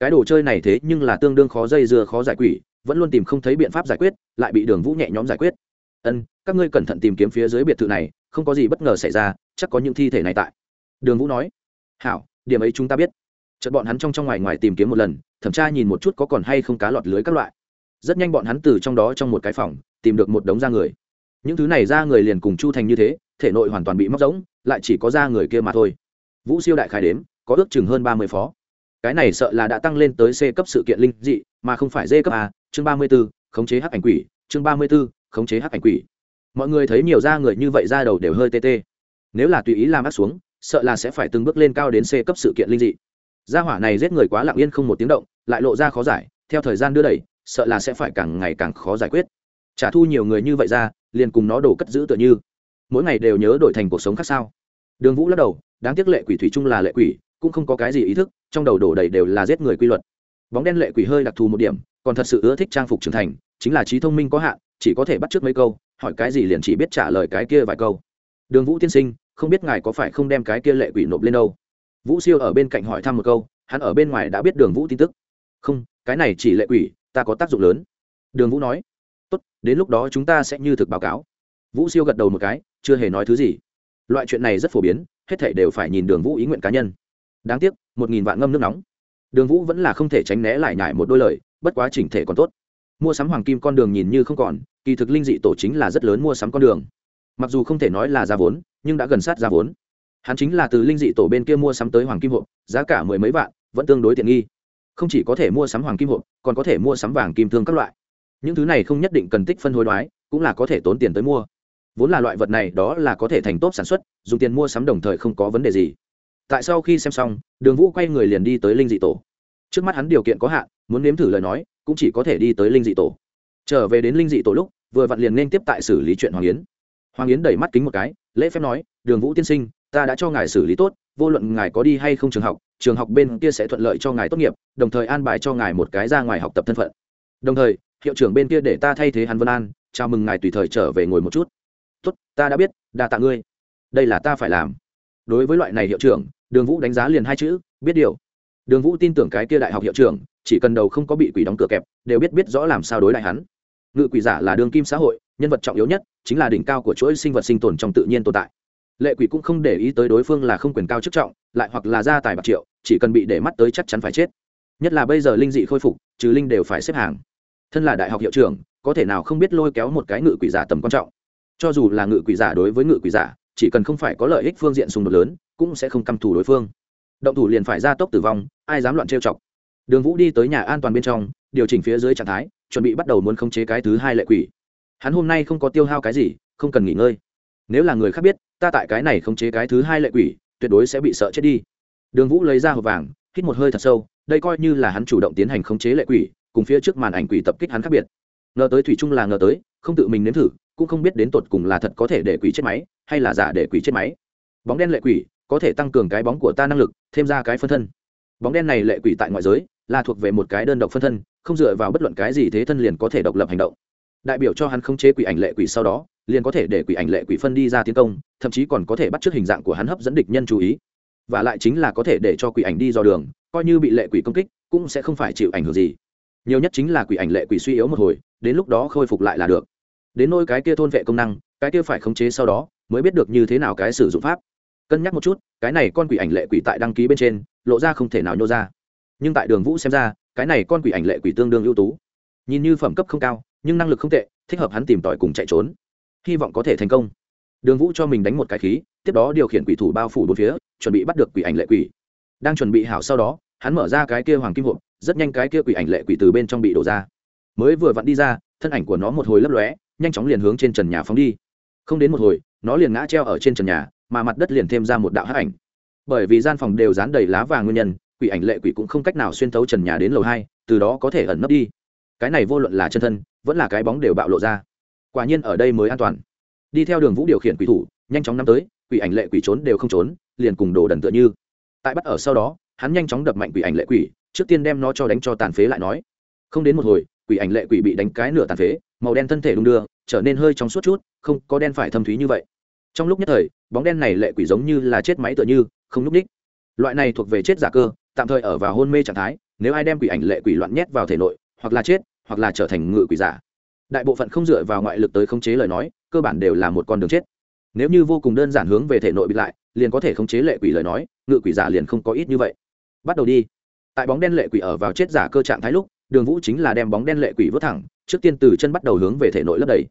Cái đồ chơi này thế nhưng là tương đương khó dây dưa khó giải quỷ, vẫn luôn tìm không thấy biện pháp giải quyết, lại bị đường vũ nhẹ nhõm giải quyết. Ân, các ngươi cẩn thận tìm kiếm phía dưới biệt thự này, không có gì bất ngờ xảy ra, chắc có những thi thể này tại. Đường vũ nói. Hảo, điểm ấy chúng ta biết. Chợt bọn hắn trong trong ngoài ngoài tìm kiếm một lần, thẩm tra nhìn một chút có còn hay không cá lọt lưới các loại. Rất nhanh bọn hắn từ trong đó trong một cái phòng, tìm được một đống da người những thứ này ra người liền cùng chu thành như thế, thể nội hoàn toàn bị móc rỗng, lại chỉ có ra người kia mà thôi. Vũ siêu đại khai đếm, có ước chừng hơn ba mươi phó. Cái này sợ là đã tăng lên tới c cấp sự kiện linh dị, mà không phải d cấp a, chương ba mươi b ố khống chế hắc ảnh quỷ, chương ba mươi b ố khống chế hắc ảnh quỷ. Mọi người thấy nhiều da người như vậy ra đầu đều hơi tê tê. Nếu là tùy ý làm ác xuống, sợ là sẽ phải từng bước lên cao đến c cấp sự kiện linh dị. Gia hỏa này giết người quá lặng yên không một tiếng động, lại lộ ra khó giải, theo thời gian đưa đẩy, sợ là sẽ phải càng ngày càng khó giải quyết. Trả thu nhiều người như vậy ra liền cùng nó đổ cất giữ tựa như. Mỗi ngày đều nhớ đổi thành cuộc sống khác sao? Đường vũ lắc đầu, đáng tiếc lệ quỷ thủy chung là lệ quỷ, cũng không có cái gì ý thức, trong đầu đổ đầy đều là giết người quy luật. Bóng đen lệ quỷ hơi đặc thù một điểm, còn thật sự ưa thích trang phục trưởng thành, chính là trí thông minh có hạn, chỉ có thể bắt trước mấy câu, hỏi cái gì liền chỉ biết trả lời cái kia vài câu. Đường vũ tiên sinh, không biết ngài có phải không đem cái kia lệ quỷ nộp lên đâu? Vũ siêu ở bên cạnh hỏi thăm một câu, hắn ở bên ngoài đã biết đường vũ tin tức. Không, cái này chỉ lệ quỷ, ta có tác dụng lớn. Đường vũ nói tốt, đến lúc đó chúng ta sẽ như thực báo cáo. Vũ siêu gật đầu một cái, chưa hề nói thứ gì. Loại chuyện này rất phổ biến, hết thảy đều phải nhìn đường vũ ý nguyện cá nhân. Đáng tiếc, một nghìn vạn ngâm nước nóng. Đường vũ vẫn là không thể tránh né lại nhải một đôi lời, bất quá chỉnh thể còn tốt. Mua sắm hoàng kim con đường nhìn như không còn, kỳ thực linh dị tổ chính là rất lớn mua sắm con đường. Mặc dù không thể nói là ra vốn, nhưng đã gần sát ra vốn. Hắn chính là từ linh dị tổ bên kia mua sắm tới hoàng kim hộp, giá cả mười mấy vạn, vẫn tương đối tiện nghi. Không chỉ có thể mua sắm hoàng kim hộp, còn có thể mua sắm vàng kim thương các loại những thứ này không nhất định cần tích phân hối đoái, cũng là có thể tốn tiền tới mua. Vốn là loại vật này đó là có thể thành tốt sản xuất, dùng tiền mua sắm đồng thời không có vấn đề gì. Tại sau khi xem xong, đường vũ quay người liền đi tới linh dị tổ. Trước mắt hắn điều kiện có hạn, muốn nếm thử lời nói, cũng chỉ có thể đi tới linh dị tổ. Trở về đến linh dị tổ lúc, vừa vặn liền nên tiếp tại xử lý chuyện hoàng yến. Hoàng yến đẩy mắt kính một cái, lễ phép nói, đường vũ tiên sinh, ta đã cho ngài xử lý tốt, vô luận ngài có đi hay không trường học trường học bên kia sẽ thuận lợi cho ngài tốt nghiệp, đồng thời an bài cho ngài một cái ra ngoài học tập thân phận. Đồng thời hiệu trưởng bên kia để ta thay thế hắn vân an, chào mừng ngài tùy thời trở về ngồi một chút. Tốt, ta đã biết, đa tạ ngươi. Đây là ta phải làm. Đối với loại này hiệu trưởng, đường vũ đánh giá liền hai chữ, biết điều. Đường vũ tin tưởng cái kia đại học hiệu trưởng, chỉ cần đầu không có bị quỷ đóng cửa kẹp, đều biết biết rõ làm sao đối lại hắn. Ngự quỷ giả là đường kim xã hội, nhân vật trọng yếu nhất, chính là đỉnh cao của chuỗi sinh vật sinh tồn trong tự nhiên tồn tại. Lệ quỷ cũng không để ý tới đối phương là không quyền cao chức trọng, lại hoặc là gia tài bạc triệu, chỉ cần bị để mắt tới chắc chắn phải chết. Nhất là bây giờ linh dị khôi phục, trừ linh đều phải xếp hàng thân là đại học hiệu trưởng, có thể nào không biết lôi kéo một cái ngự quỷ giả tầm quan trọng. Cho dù là ngự quỷ giả đối với ngự quỷ giả, chỉ cần không phải có lợi ích phương diện xung đột lớn, cũng sẽ không căm thù đối phương. Động thủ liền phải ra tốc tử vong, ai dám loạn trêu chọc. Đường vũ đi tới nhà an toàn bên trong, điều chỉnh phía dưới trạng thái, chuẩn bị bắt đầu muốn khống chế cái thứ hai lệ quỷ. Hắn hôm nay không có tiêu hao cái gì, không cần nghỉ ngơi. Nếu là người khác biết, ta tại cái này khống chế cái thứ hai lệ quỷ, tuyệt đối sẽ bị sợ chết đi. Đường vũ lấy ra hộp vàng, hít một hơi thật sâu, đây coi như là hắn chủ động tiến hành khống chế lệ quỷ cùng phía trước màn ảnh quỷ tập kích hắn khác biệt. Ngờ tới thủy chung là ngờ tới, không tự mình nếm thử, cũng không biết đến tột cùng là thật có thể để quỷ chết máy, hay là giả để quỷ chết máy. Bóng đen lệ quỷ, có thể tăng cường cái bóng của ta năng lực, thêm ra cái phân thân. Bóng đen này lệ quỷ tại ngoại giới, là thuộc về một cái đơn độc phân thân, không dựa vào bất luận cái gì thế thân liền có thể độc lập hành động. Đại biểu cho hắn không chế quỷ ảnh lệ quỷ sau đó, liền có thể để quỷ ảnh lệ quỷ phân đi ra tiến công, thậm chí còn có thể bắt t r ư ớ c hình dạng của hắn hấp dẫn địch nhân chú ý. Và lại chính là có thể để cho quỷ ảnh đi dò đường, coi như bị lệ quỷ công kích, cũng sẽ không phải chịu ảnh hưởng gì nhiều nhất chính là quỷ ảnh lệ quỷ suy yếu một hồi, đến lúc đó khôi phục lại là được. Đến nôi cái kia thôn vệ công năng, cái kia phải khống chế sau đó, mới biết được như thế nào cái sử dụng pháp. Cân nhắc một chút, cái này con quỷ ảnh lệ quỷ tại đăng ký bên trên, lộ ra không thể nào nhô ra. Nhưng tại đường vũ xem ra, cái này con quỷ ảnh lệ quỷ tương đương ưu tú. Nhìn như phẩm cấp không cao, nhưng năng lực không tệ, thích hợp hắn tìm tòi cùng chạy trốn. Hy vọng có thể thành công. Đường vũ cho mình đánh một cái khí, tiếp đó điều khiển quỷ thủ bao phủ bốn phía, chuẩn bị bắt được quỷ ảnh lệ quỷ. Đang chuẩn bị hảo sau đó hắn mở ra cái kia hoàng kim hộp, rất nhanh cái kia quỷ ảnh lệ quỷ từ bên trong bị đổ ra. Mới vừa vặn đi ra, thân ảnh của nó một hồi lấp lóe, nhanh chóng liền hướng trên trần nhà phóng đi. Không đến một hồi, nó liền ngã treo ở trên trần nhà, mà mặt đất liền thêm ra một đạo hắc ảnh. Bởi vì gian phòng đều dán đầy lá vàng nguyên nhân, quỷ ảnh lệ quỷ cũng không cách nào xuyên thấu trần nhà đến lầu hai, từ đó có thể ẩn nấp đi. Cái này vô luận là chân thân, vẫn là cái bóng đều bạo lộ ra. Quả nhiên ở đây mới an toàn. Đi theo đường vũ điều khiển quỷ thủ, nhanh chóng năm tới, quỷ ảnh lệ quỷ trốn đều không trốn, liền cùng đồ đần tựa như. Tại bắt ở sau đó hắn nhanh chóng đập mạnh quỷ ảnh lệ quỷ, trước tiên đem nó cho đánh cho tàn phế lại nói. Không đến một hồi, quỷ ảnh lệ quỷ bị đánh cái nửa tàn phế, màu đen thân thể đung đưa, trở nên hơi trong suốt chút, không có đen phải thâm thúy như vậy. Trong lúc nhất thời, bóng đen này lệ quỷ giống như là chết máy tựa như, không núp ních loại này thuộc về chết giả cơ, tạm thời ở vào hôn mê trạng thái, nếu ai đem quỷ ảnh lệ quỷ loạn nhét vào thể nội, hoặc là chết, hoặc là trở thành ngự quỷ giả. Đại bộ phận không dựa vào ngoại lực tới khống chế lời nói, cơ bản đều là một con đường chết. Nếu như vô cùng đơn giản hướng về thể nội bị lại, liền có thể khống chế lệ quỷ lời nói, ngự quỷ giả liền không có ít như vậy bắt đầu đi. Tại bóng đen lệ quỷ ở vào chết giả cơ trạng thái lúc, đường vũ chính là đem bóng đen lệ quỷ vớt thẳng, trước tiên từ chân bắt đầu hướng về thể nội lấp đầy.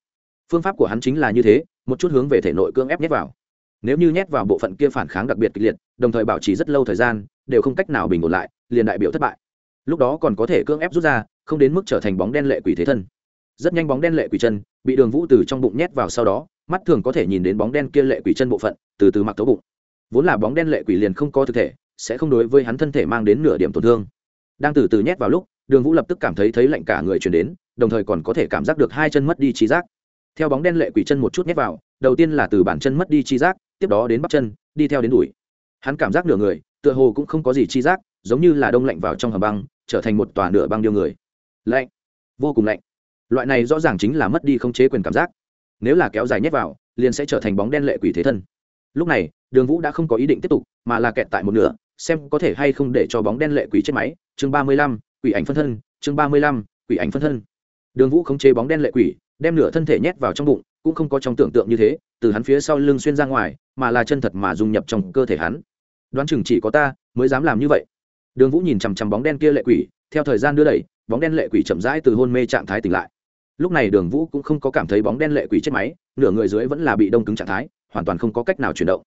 Phương pháp của hắn chính là như thế, một chút hướng về thể nội cưỡng ép nhét vào. Nếu như nhét vào bộ phận kia phản kháng đặc biệt kịch liệt, đồng thời bảo trì rất lâu thời gian, đều không cách nào bình ổn lại, liền đại biểu thất bại. Lúc đó còn có thể cưỡng ép rút ra, không đến mức trở thành bóng đen lệ quỷ thế thân. Rất nhanh bóng đen lệ quỷ chân bị đường vũ từ trong bụng nhét vào sau đó, mắt thường có thể nhìn đến bóng đen kia lệ quỷ chân bộ phận từ từ mặc tấu bụng. Vốn là bóng đen lệ quỷ liền không có thực thể sẽ không đối với hắn thân thể mang đến nửa điểm tổn thương. Đang từ từ nhét vào lúc, đường vũ lập tức cảm thấy thấy lạnh cả người chuyển đến, đồng thời còn có thể cảm giác được hai chân mất đi trí giác. Theo bóng đen lệ quỷ chân một chút nhét vào, đầu tiên là từ bản chân mất đi chi giác, tiếp đó đến bắp chân, đi theo đến đùi. Hắn cảm giác nửa người, tựa hồ cũng không có gì chi giác, giống như là đông lạnh vào trong hầm băng, trở thành một tòa nửa băng điêu người. Lạnh. Vô cùng lạnh. Loại này rõ ràng chính là mất đi không chế quyền cảm giác. Nếu là kéo dài nhét vào, liền sẽ trở thành bóng đen lệ quỷ thế thân lúc này, đường vũ đã không có ý định tiếp tục, mà là kẹt tại một nửa, xem có thể hay không để cho bóng đen lệ quỷ chết máy. Chương ba mươi lăm, quỷ ảnh phân thân, chương ba mươi lăm, quỷ ảnh phân thân. Đường vũ không chế bóng đen lệ quỷ, đem nửa thân thể nhét vào trong bụng, cũng không có trong tưởng tượng như thế, từ hắn phía sau lưng xuyên ra ngoài, mà là chân thật mà dung nhập trong cơ thể hắn. Đoán chừng chỉ có ta mới dám làm như vậy. Đường vũ nhìn chằm chằm bóng đen kia lệ quỷ, theo thời gian đưa đẩy, bóng đen lệ quỷ chậm rãi từ hôn mê trạng thái tỉnh lại. Lúc này đường vũ cũng không có cảm thấy bóng đen lệ quỷ chết máy, nửa người dưới vẫn là bị đông cứng trạng thái hoàn toàn không có cách nào chuyển động.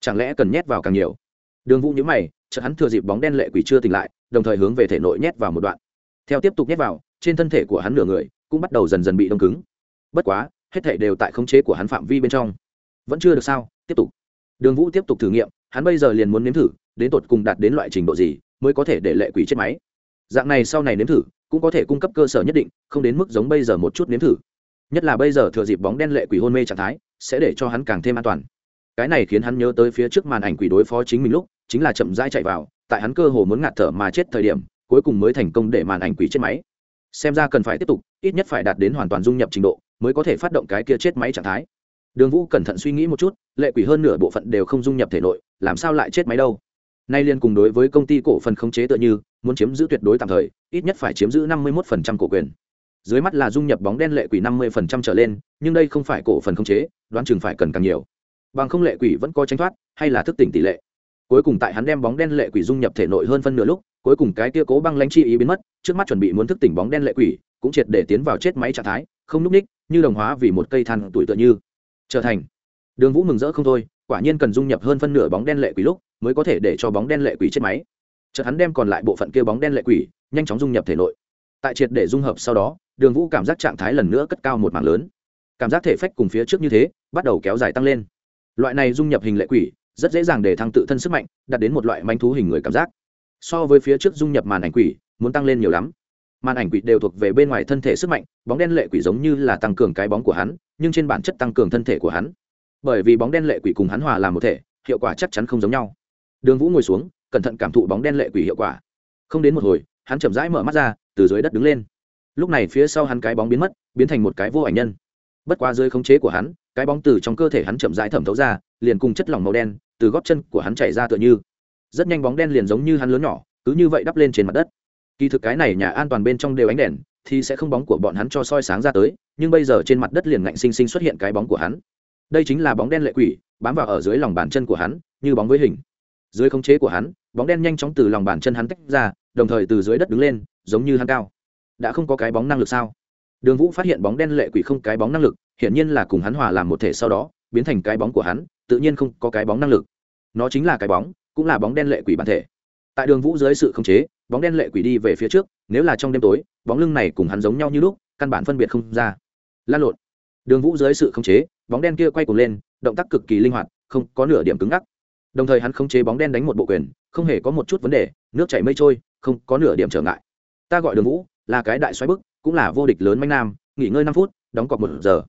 Chẳng lẽ cần nhét vào càng nhiều? Đường vũ nhữ mày, chợt hắn thừa dịp bóng đen lệ quỷ chưa tỉnh lại, đồng thời hướng về thể nội nhét vào một đoạn. Theo tiếp tục nhét vào, trên thân thể của hắn nửa người cũng bắt đầu dần dần bị đông cứng. Bất quá, hết thể đều tại khống chế của hắn phạm vi bên trong. Vẫn chưa được sao? Tiếp tục. Đường vũ tiếp tục thử nghiệm, hắn bây giờ liền muốn nếm thử, đến tột cùng đạt đến loại trình độ gì mới có thể để lệ quỷ chết máy. Dạng này sau này nếm thử, cũng có thể cung cấp cơ sở nhất định, không đến mức giống bây giờ một chút nếm thử nhất là bây giờ thừa dịp bóng đen lệ quỷ hôn mê trạng thái, sẽ để cho hắn càng thêm an toàn. Cái này khiến hắn nhớ tới phía trước màn ảnh quỷ đối phó chính mình lúc, chính là chậm rãi chạy vào, tại hắn cơ hồ muốn ngạt thở mà chết thời điểm, cuối cùng mới thành công để màn ảnh quỷ chết máy. Xem ra cần phải tiếp tục, ít nhất phải đạt đến hoàn toàn dung nhập trình độ, mới có thể phát động cái kia chết máy trạng thái. Đường vũ cẩn thận suy nghĩ một chút, lệ quỷ hơn nửa bộ phận đều không dung nhập thể nội, làm sao lại chết máy đâu? Nay liên cùng đối với công ty cổ phần khống chế tựa như, muốn chiếm giữ tuyệt đối tạm thời, ít nhất phải chiếm giữ năm mươi một cổ quyền dưới mắt là dung nhập bóng đen lệ quỷ năm mươi trở lên, nhưng đây không phải cổ phần khống chế, đoán chừng phải cần càng nhiều. Bằng không lệ quỷ vẫn có tranh thoát, hay là thức tỉnh tỷ lệ. Cuối cùng tại hắn đem bóng đen lệ quỷ dung nhập thể nội hơn phân nửa lúc, cuối cùng cái tia cố băng lãnh chi ý biến mất, trước mắt chuẩn bị muốn thức tỉnh bóng đen lệ quỷ, cũng triệt để tiến vào chết máy trạng thái, không núp ních, như đồng hóa vì một cây than tuổi tựa như. Trở thành. Đường vũ mừng rỡ không thôi, quả nhiên cần dung nhập hơn phân nửa bóng đen lệ quỷ lúc, mới có thể để cho bóng đen lệ quỷ chết máy. Chợt hắn đem còn lại bộ phận kia bóng đen lệ quỷ, nhanh chóng dung nhập thể nội. Tại triệt để dung hợp sau đó đường vũ cảm giác trạng thái lần nữa cất cao một mảng lớn. Cảm giác thể phách cùng phía trước như thế, bắt đầu kéo dài tăng lên. Loại này dung nhập hình lệ quỷ, rất dễ dàng để thăng tự thân sức mạnh, đạt đến một loại manh thú hình người cảm giác. So với phía trước dung nhập màn ảnh quỷ, muốn tăng lên nhiều lắm. Màn ảnh quỷ đều thuộc về bên ngoài thân thể sức mạnh, bóng đen lệ quỷ giống như là tăng cường cái bóng của hắn, nhưng trên bản chất tăng cường thân thể của hắn. Bởi vì bóng đen lệ quỷ cùng hắn hòa làm một thể, hiệu quả chắc chắn không giống nhau. Đường vũ ngồi xuống, cẩn thận cảm thụ bóng đen lệ quỷ hiệu quả. Không đến một hồi, hắn chậm rãi mở mắt ra, từ dưới đất đứng lên lúc này phía sau hắn cái bóng biến mất, biến thành một cái vô ảnh nhân. Bất qua dưới khống chế của hắn, cái bóng từ trong cơ thể hắn chậm rãi thẩm thấu ra, liền cùng chất lỏng màu đen từ góp chân của hắn chảy ra tựa như. Rất nhanh bóng đen liền giống như hắn lớn nhỏ, cứ như vậy đắp lên trên mặt đất. Kỳ thực cái này nhà an toàn bên trong đều ánh đèn, thì sẽ không bóng của bọn hắn cho soi sáng ra tới, nhưng bây giờ trên mặt đất liền ngạnh sinh sinh xuất hiện cái bóng của hắn. Đây chính là bóng đen lệ quỷ, bám vào ở dưới lòng bàn chân của hắn, như bóng với hình. Dưới khống chế của hắn, bóng đen nhanh chóng từ lòng bàn chân hắn tách ra, đồng thời từ dưới đất đứng lên, giống như hắn cao đã không có cái bóng năng lực sao? Đường vũ phát hiện bóng đen lệ quỷ không cái bóng năng lực, hiển nhiên là cùng hắn hòa làm một thể sau đó, biến thành cái bóng của hắn, tự nhiên không có cái bóng năng lực. Nó chính là cái bóng, cũng là bóng đen lệ quỷ bản thể. Tại đường vũ dưới sự khống chế, bóng đen lệ quỷ đi về phía trước, nếu là trong đêm tối, bóng lưng này cùng hắn giống nhau như lúc, căn bản phân biệt không ra. Lan lộn. Đường vũ dưới sự khống chế, bóng đen kia quay cuồng lên, động tác cực kỳ linh hoạt, không có nửa điểm cứng ngắc. Đồng thời hắn khống chế bóng đen đánh một bộ quyền, không hề có một chút vấn đề, nước chảy mây trôi, không có nửa điểm trở ngại. Ta gọi đường vũ là cái đại xoáy bức, cũng là vô địch lớn manh nam, nghỉ ngơi năm phút, đóng cọc một giờ.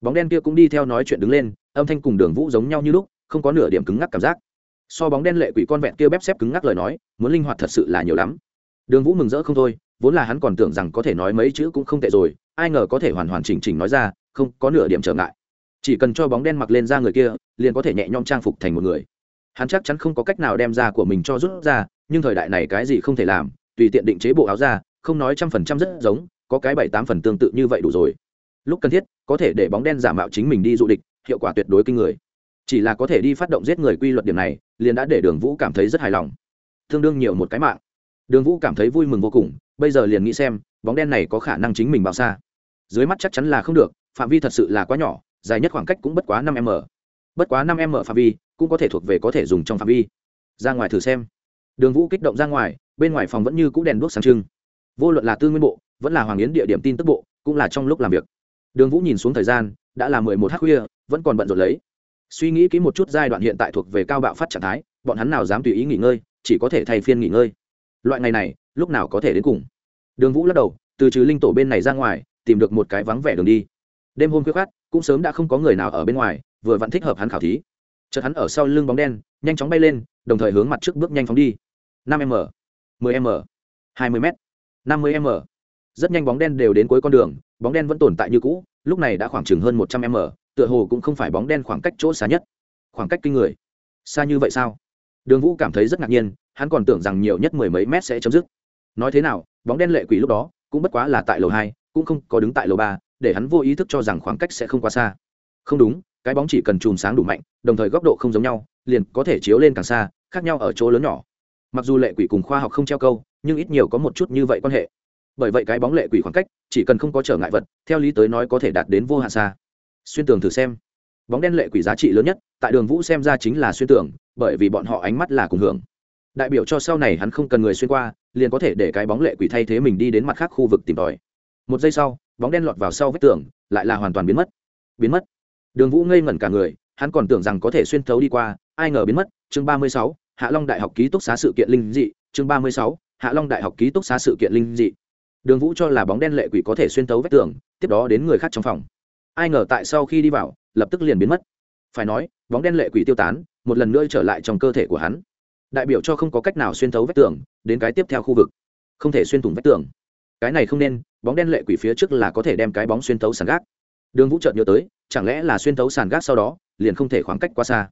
Bóng đen kia cũng đi theo nói chuyện đứng lên, âm thanh cùng đường vũ giống nhau như lúc, không có nửa điểm cứng ngắc cảm giác. So bóng đen lệ quỷ con vẹn kia bép xếp cứng ngắc lời nói, muốn linh hoạt thật sự là nhiều lắm. Đường vũ mừng rỡ không thôi, vốn là hắn còn tưởng rằng có thể nói mấy chữ cũng không tệ rồi, ai ngờ có thể hoàn hoàn chỉnh chỉnh nói ra, không có nửa điểm trở ngại. Chỉ cần cho bóng đen mặc lên ra người kia, liền có thể nhẹ nhõm trang phục thành một người. Hắn chắc chắn không có cách nào đem ra của mình cho rút ra, nhưng thời đại này cái gì không thể làm, tùy tiện định chế bộ áo ra không nói trăm phần trăm rất giống, có cái bảy tám phần tương tự như vậy đủ rồi. Lúc cần thiết, có thể để bóng đen giả mạo chính mình đi dụ địch, hiệu quả tuyệt đối kinh người. Chỉ là có thể đi phát động giết người quy luật điểm này, liền đã để đường vũ cảm thấy rất hài lòng. Tương đương nhiều một cái mạng. Đường vũ cảm thấy vui mừng vô cùng, bây giờ liền nghĩ xem, bóng đen này có khả năng chính mình bao xa. Dưới mắt chắc chắn là không được, phạm vi thật sự là quá nhỏ, dài nhất khoảng cách cũng bất quá năm m bất quá năm m phạm vi, cũng có thể thuộc về có thể dùng trong phạm vi. Ra ngoài thử xem. Đường vũ kích động ra ngoài, bên ngoài phòng vẫn như c ũ đèn đuốc sáng trưng vô luận là tư nguyên bộ, vẫn là hoàng yến địa điểm tin tức bộ, cũng là trong lúc làm việc. Đường vũ nhìn xuống thời gian, đã là mười một h khuya, vẫn còn bận rộn lấy. Suy nghĩ kỹ một chút giai đoạn hiện tại thuộc về cao bạo phát trạng thái, bọn hắn nào dám tùy ý nghỉ ngơi, chỉ có thể thay phiên nghỉ ngơi. Loại ngày này, lúc nào có thể đến cùng? Đường vũ lắc đầu, từ trừ linh tổ bên này ra ngoài, tìm được một cái vắng vẻ đường đi. Đêm hôm khuya khát cũng sớm đã không có người nào ở bên ngoài, vừa vẫn thích hợp hắn khảo thí. Chợt hắn ở sau lưng bóng đen, nhanh chóng bay lên, đồng thời hướng mặt trước bước nhanh phóng đi. năm m, mười m, hai mươi m năm mươi m. Rất nhanh bóng đen đều đến cuối con đường, bóng đen vẫn tồn tại như cũ, lúc này đã khoảng chừng hơn một trăm m, tựa hồ cũng không phải bóng đen khoảng cách chỗ xa nhất. Khoảng cách kinh người. Xa như vậy sao? Đường vũ cảm thấy rất ngạc nhiên, hắn còn tưởng rằng nhiều nhất mười mấy mét sẽ chấm dứt. Nói thế nào, bóng đen lệ quỷ lúc đó, cũng bất quá là tại lầu hai, cũng không có đứng tại lầu ba, để hắn vô ý thức cho rằng khoảng cách sẽ không quá xa. Không đúng, cái bóng chỉ cần chùm sáng đủ mạnh, đồng thời góc độ không giống nhau, liền có thể chiếu lên càng xa, khác nhau ở chỗ lớn nhỏ. Mặc dù lệ quỷ cùng khoa học không treo câu nhưng ít nhiều có một chút như vậy quan hệ. Bởi vậy cái bóng lệ quỷ khoảng cách, chỉ cần không có trở ngại vật, theo lý tới nói có thể đạt đến vô hạn xa. Xuyên tường thử xem. Bóng đen lệ quỷ giá trị lớn nhất, tại đường vũ xem ra chính là xuyên tường, bởi vì bọn họ ánh mắt là cùng hưởng. Đại biểu cho sau này hắn không cần người xuyên qua, liền có thể để cái bóng lệ quỷ thay thế mình đi đến mặt khác khu vực tìm tòi. Một giây sau, bóng đen lọt vào sau vách tường, lại là hoàn toàn biến mất. Biến mất. Đường vũ ngây ngẩn cả người, hắn còn tưởng rằng có thể xuyên thấu đi qua, ai ngờ biến mất. Chương ba mươi sáu, hạ long đại học ký túc xá sự kiện linh dị, chương ba mươi sáu hạ long đại học ký túc xá sự kiện linh dị. Đường vũ cho là bóng đen lệ quỷ có thể xuyên thấu vách tường, tiếp đó đến người khác trong phòng. Ai ngờ tại sau khi đi vào, lập tức liền biến mất. Phải nói, bóng đen lệ quỷ tiêu tán, một lần nữa trở lại trong cơ thể của hắn. Đại biểu cho không có cách nào xuyên thấu vách tường, đến cái tiếp theo khu vực. Không thể xuyên thủng vách tường. Cái này không nên, bóng đen lệ quỷ phía trước là có thể đem cái bóng xuyên thấu sàn gác. Đường vũ chợt nhớ tới, chẳng lẽ là xuyên thấu sàn gác sau đó, liền không thể khoảng cách quá xa.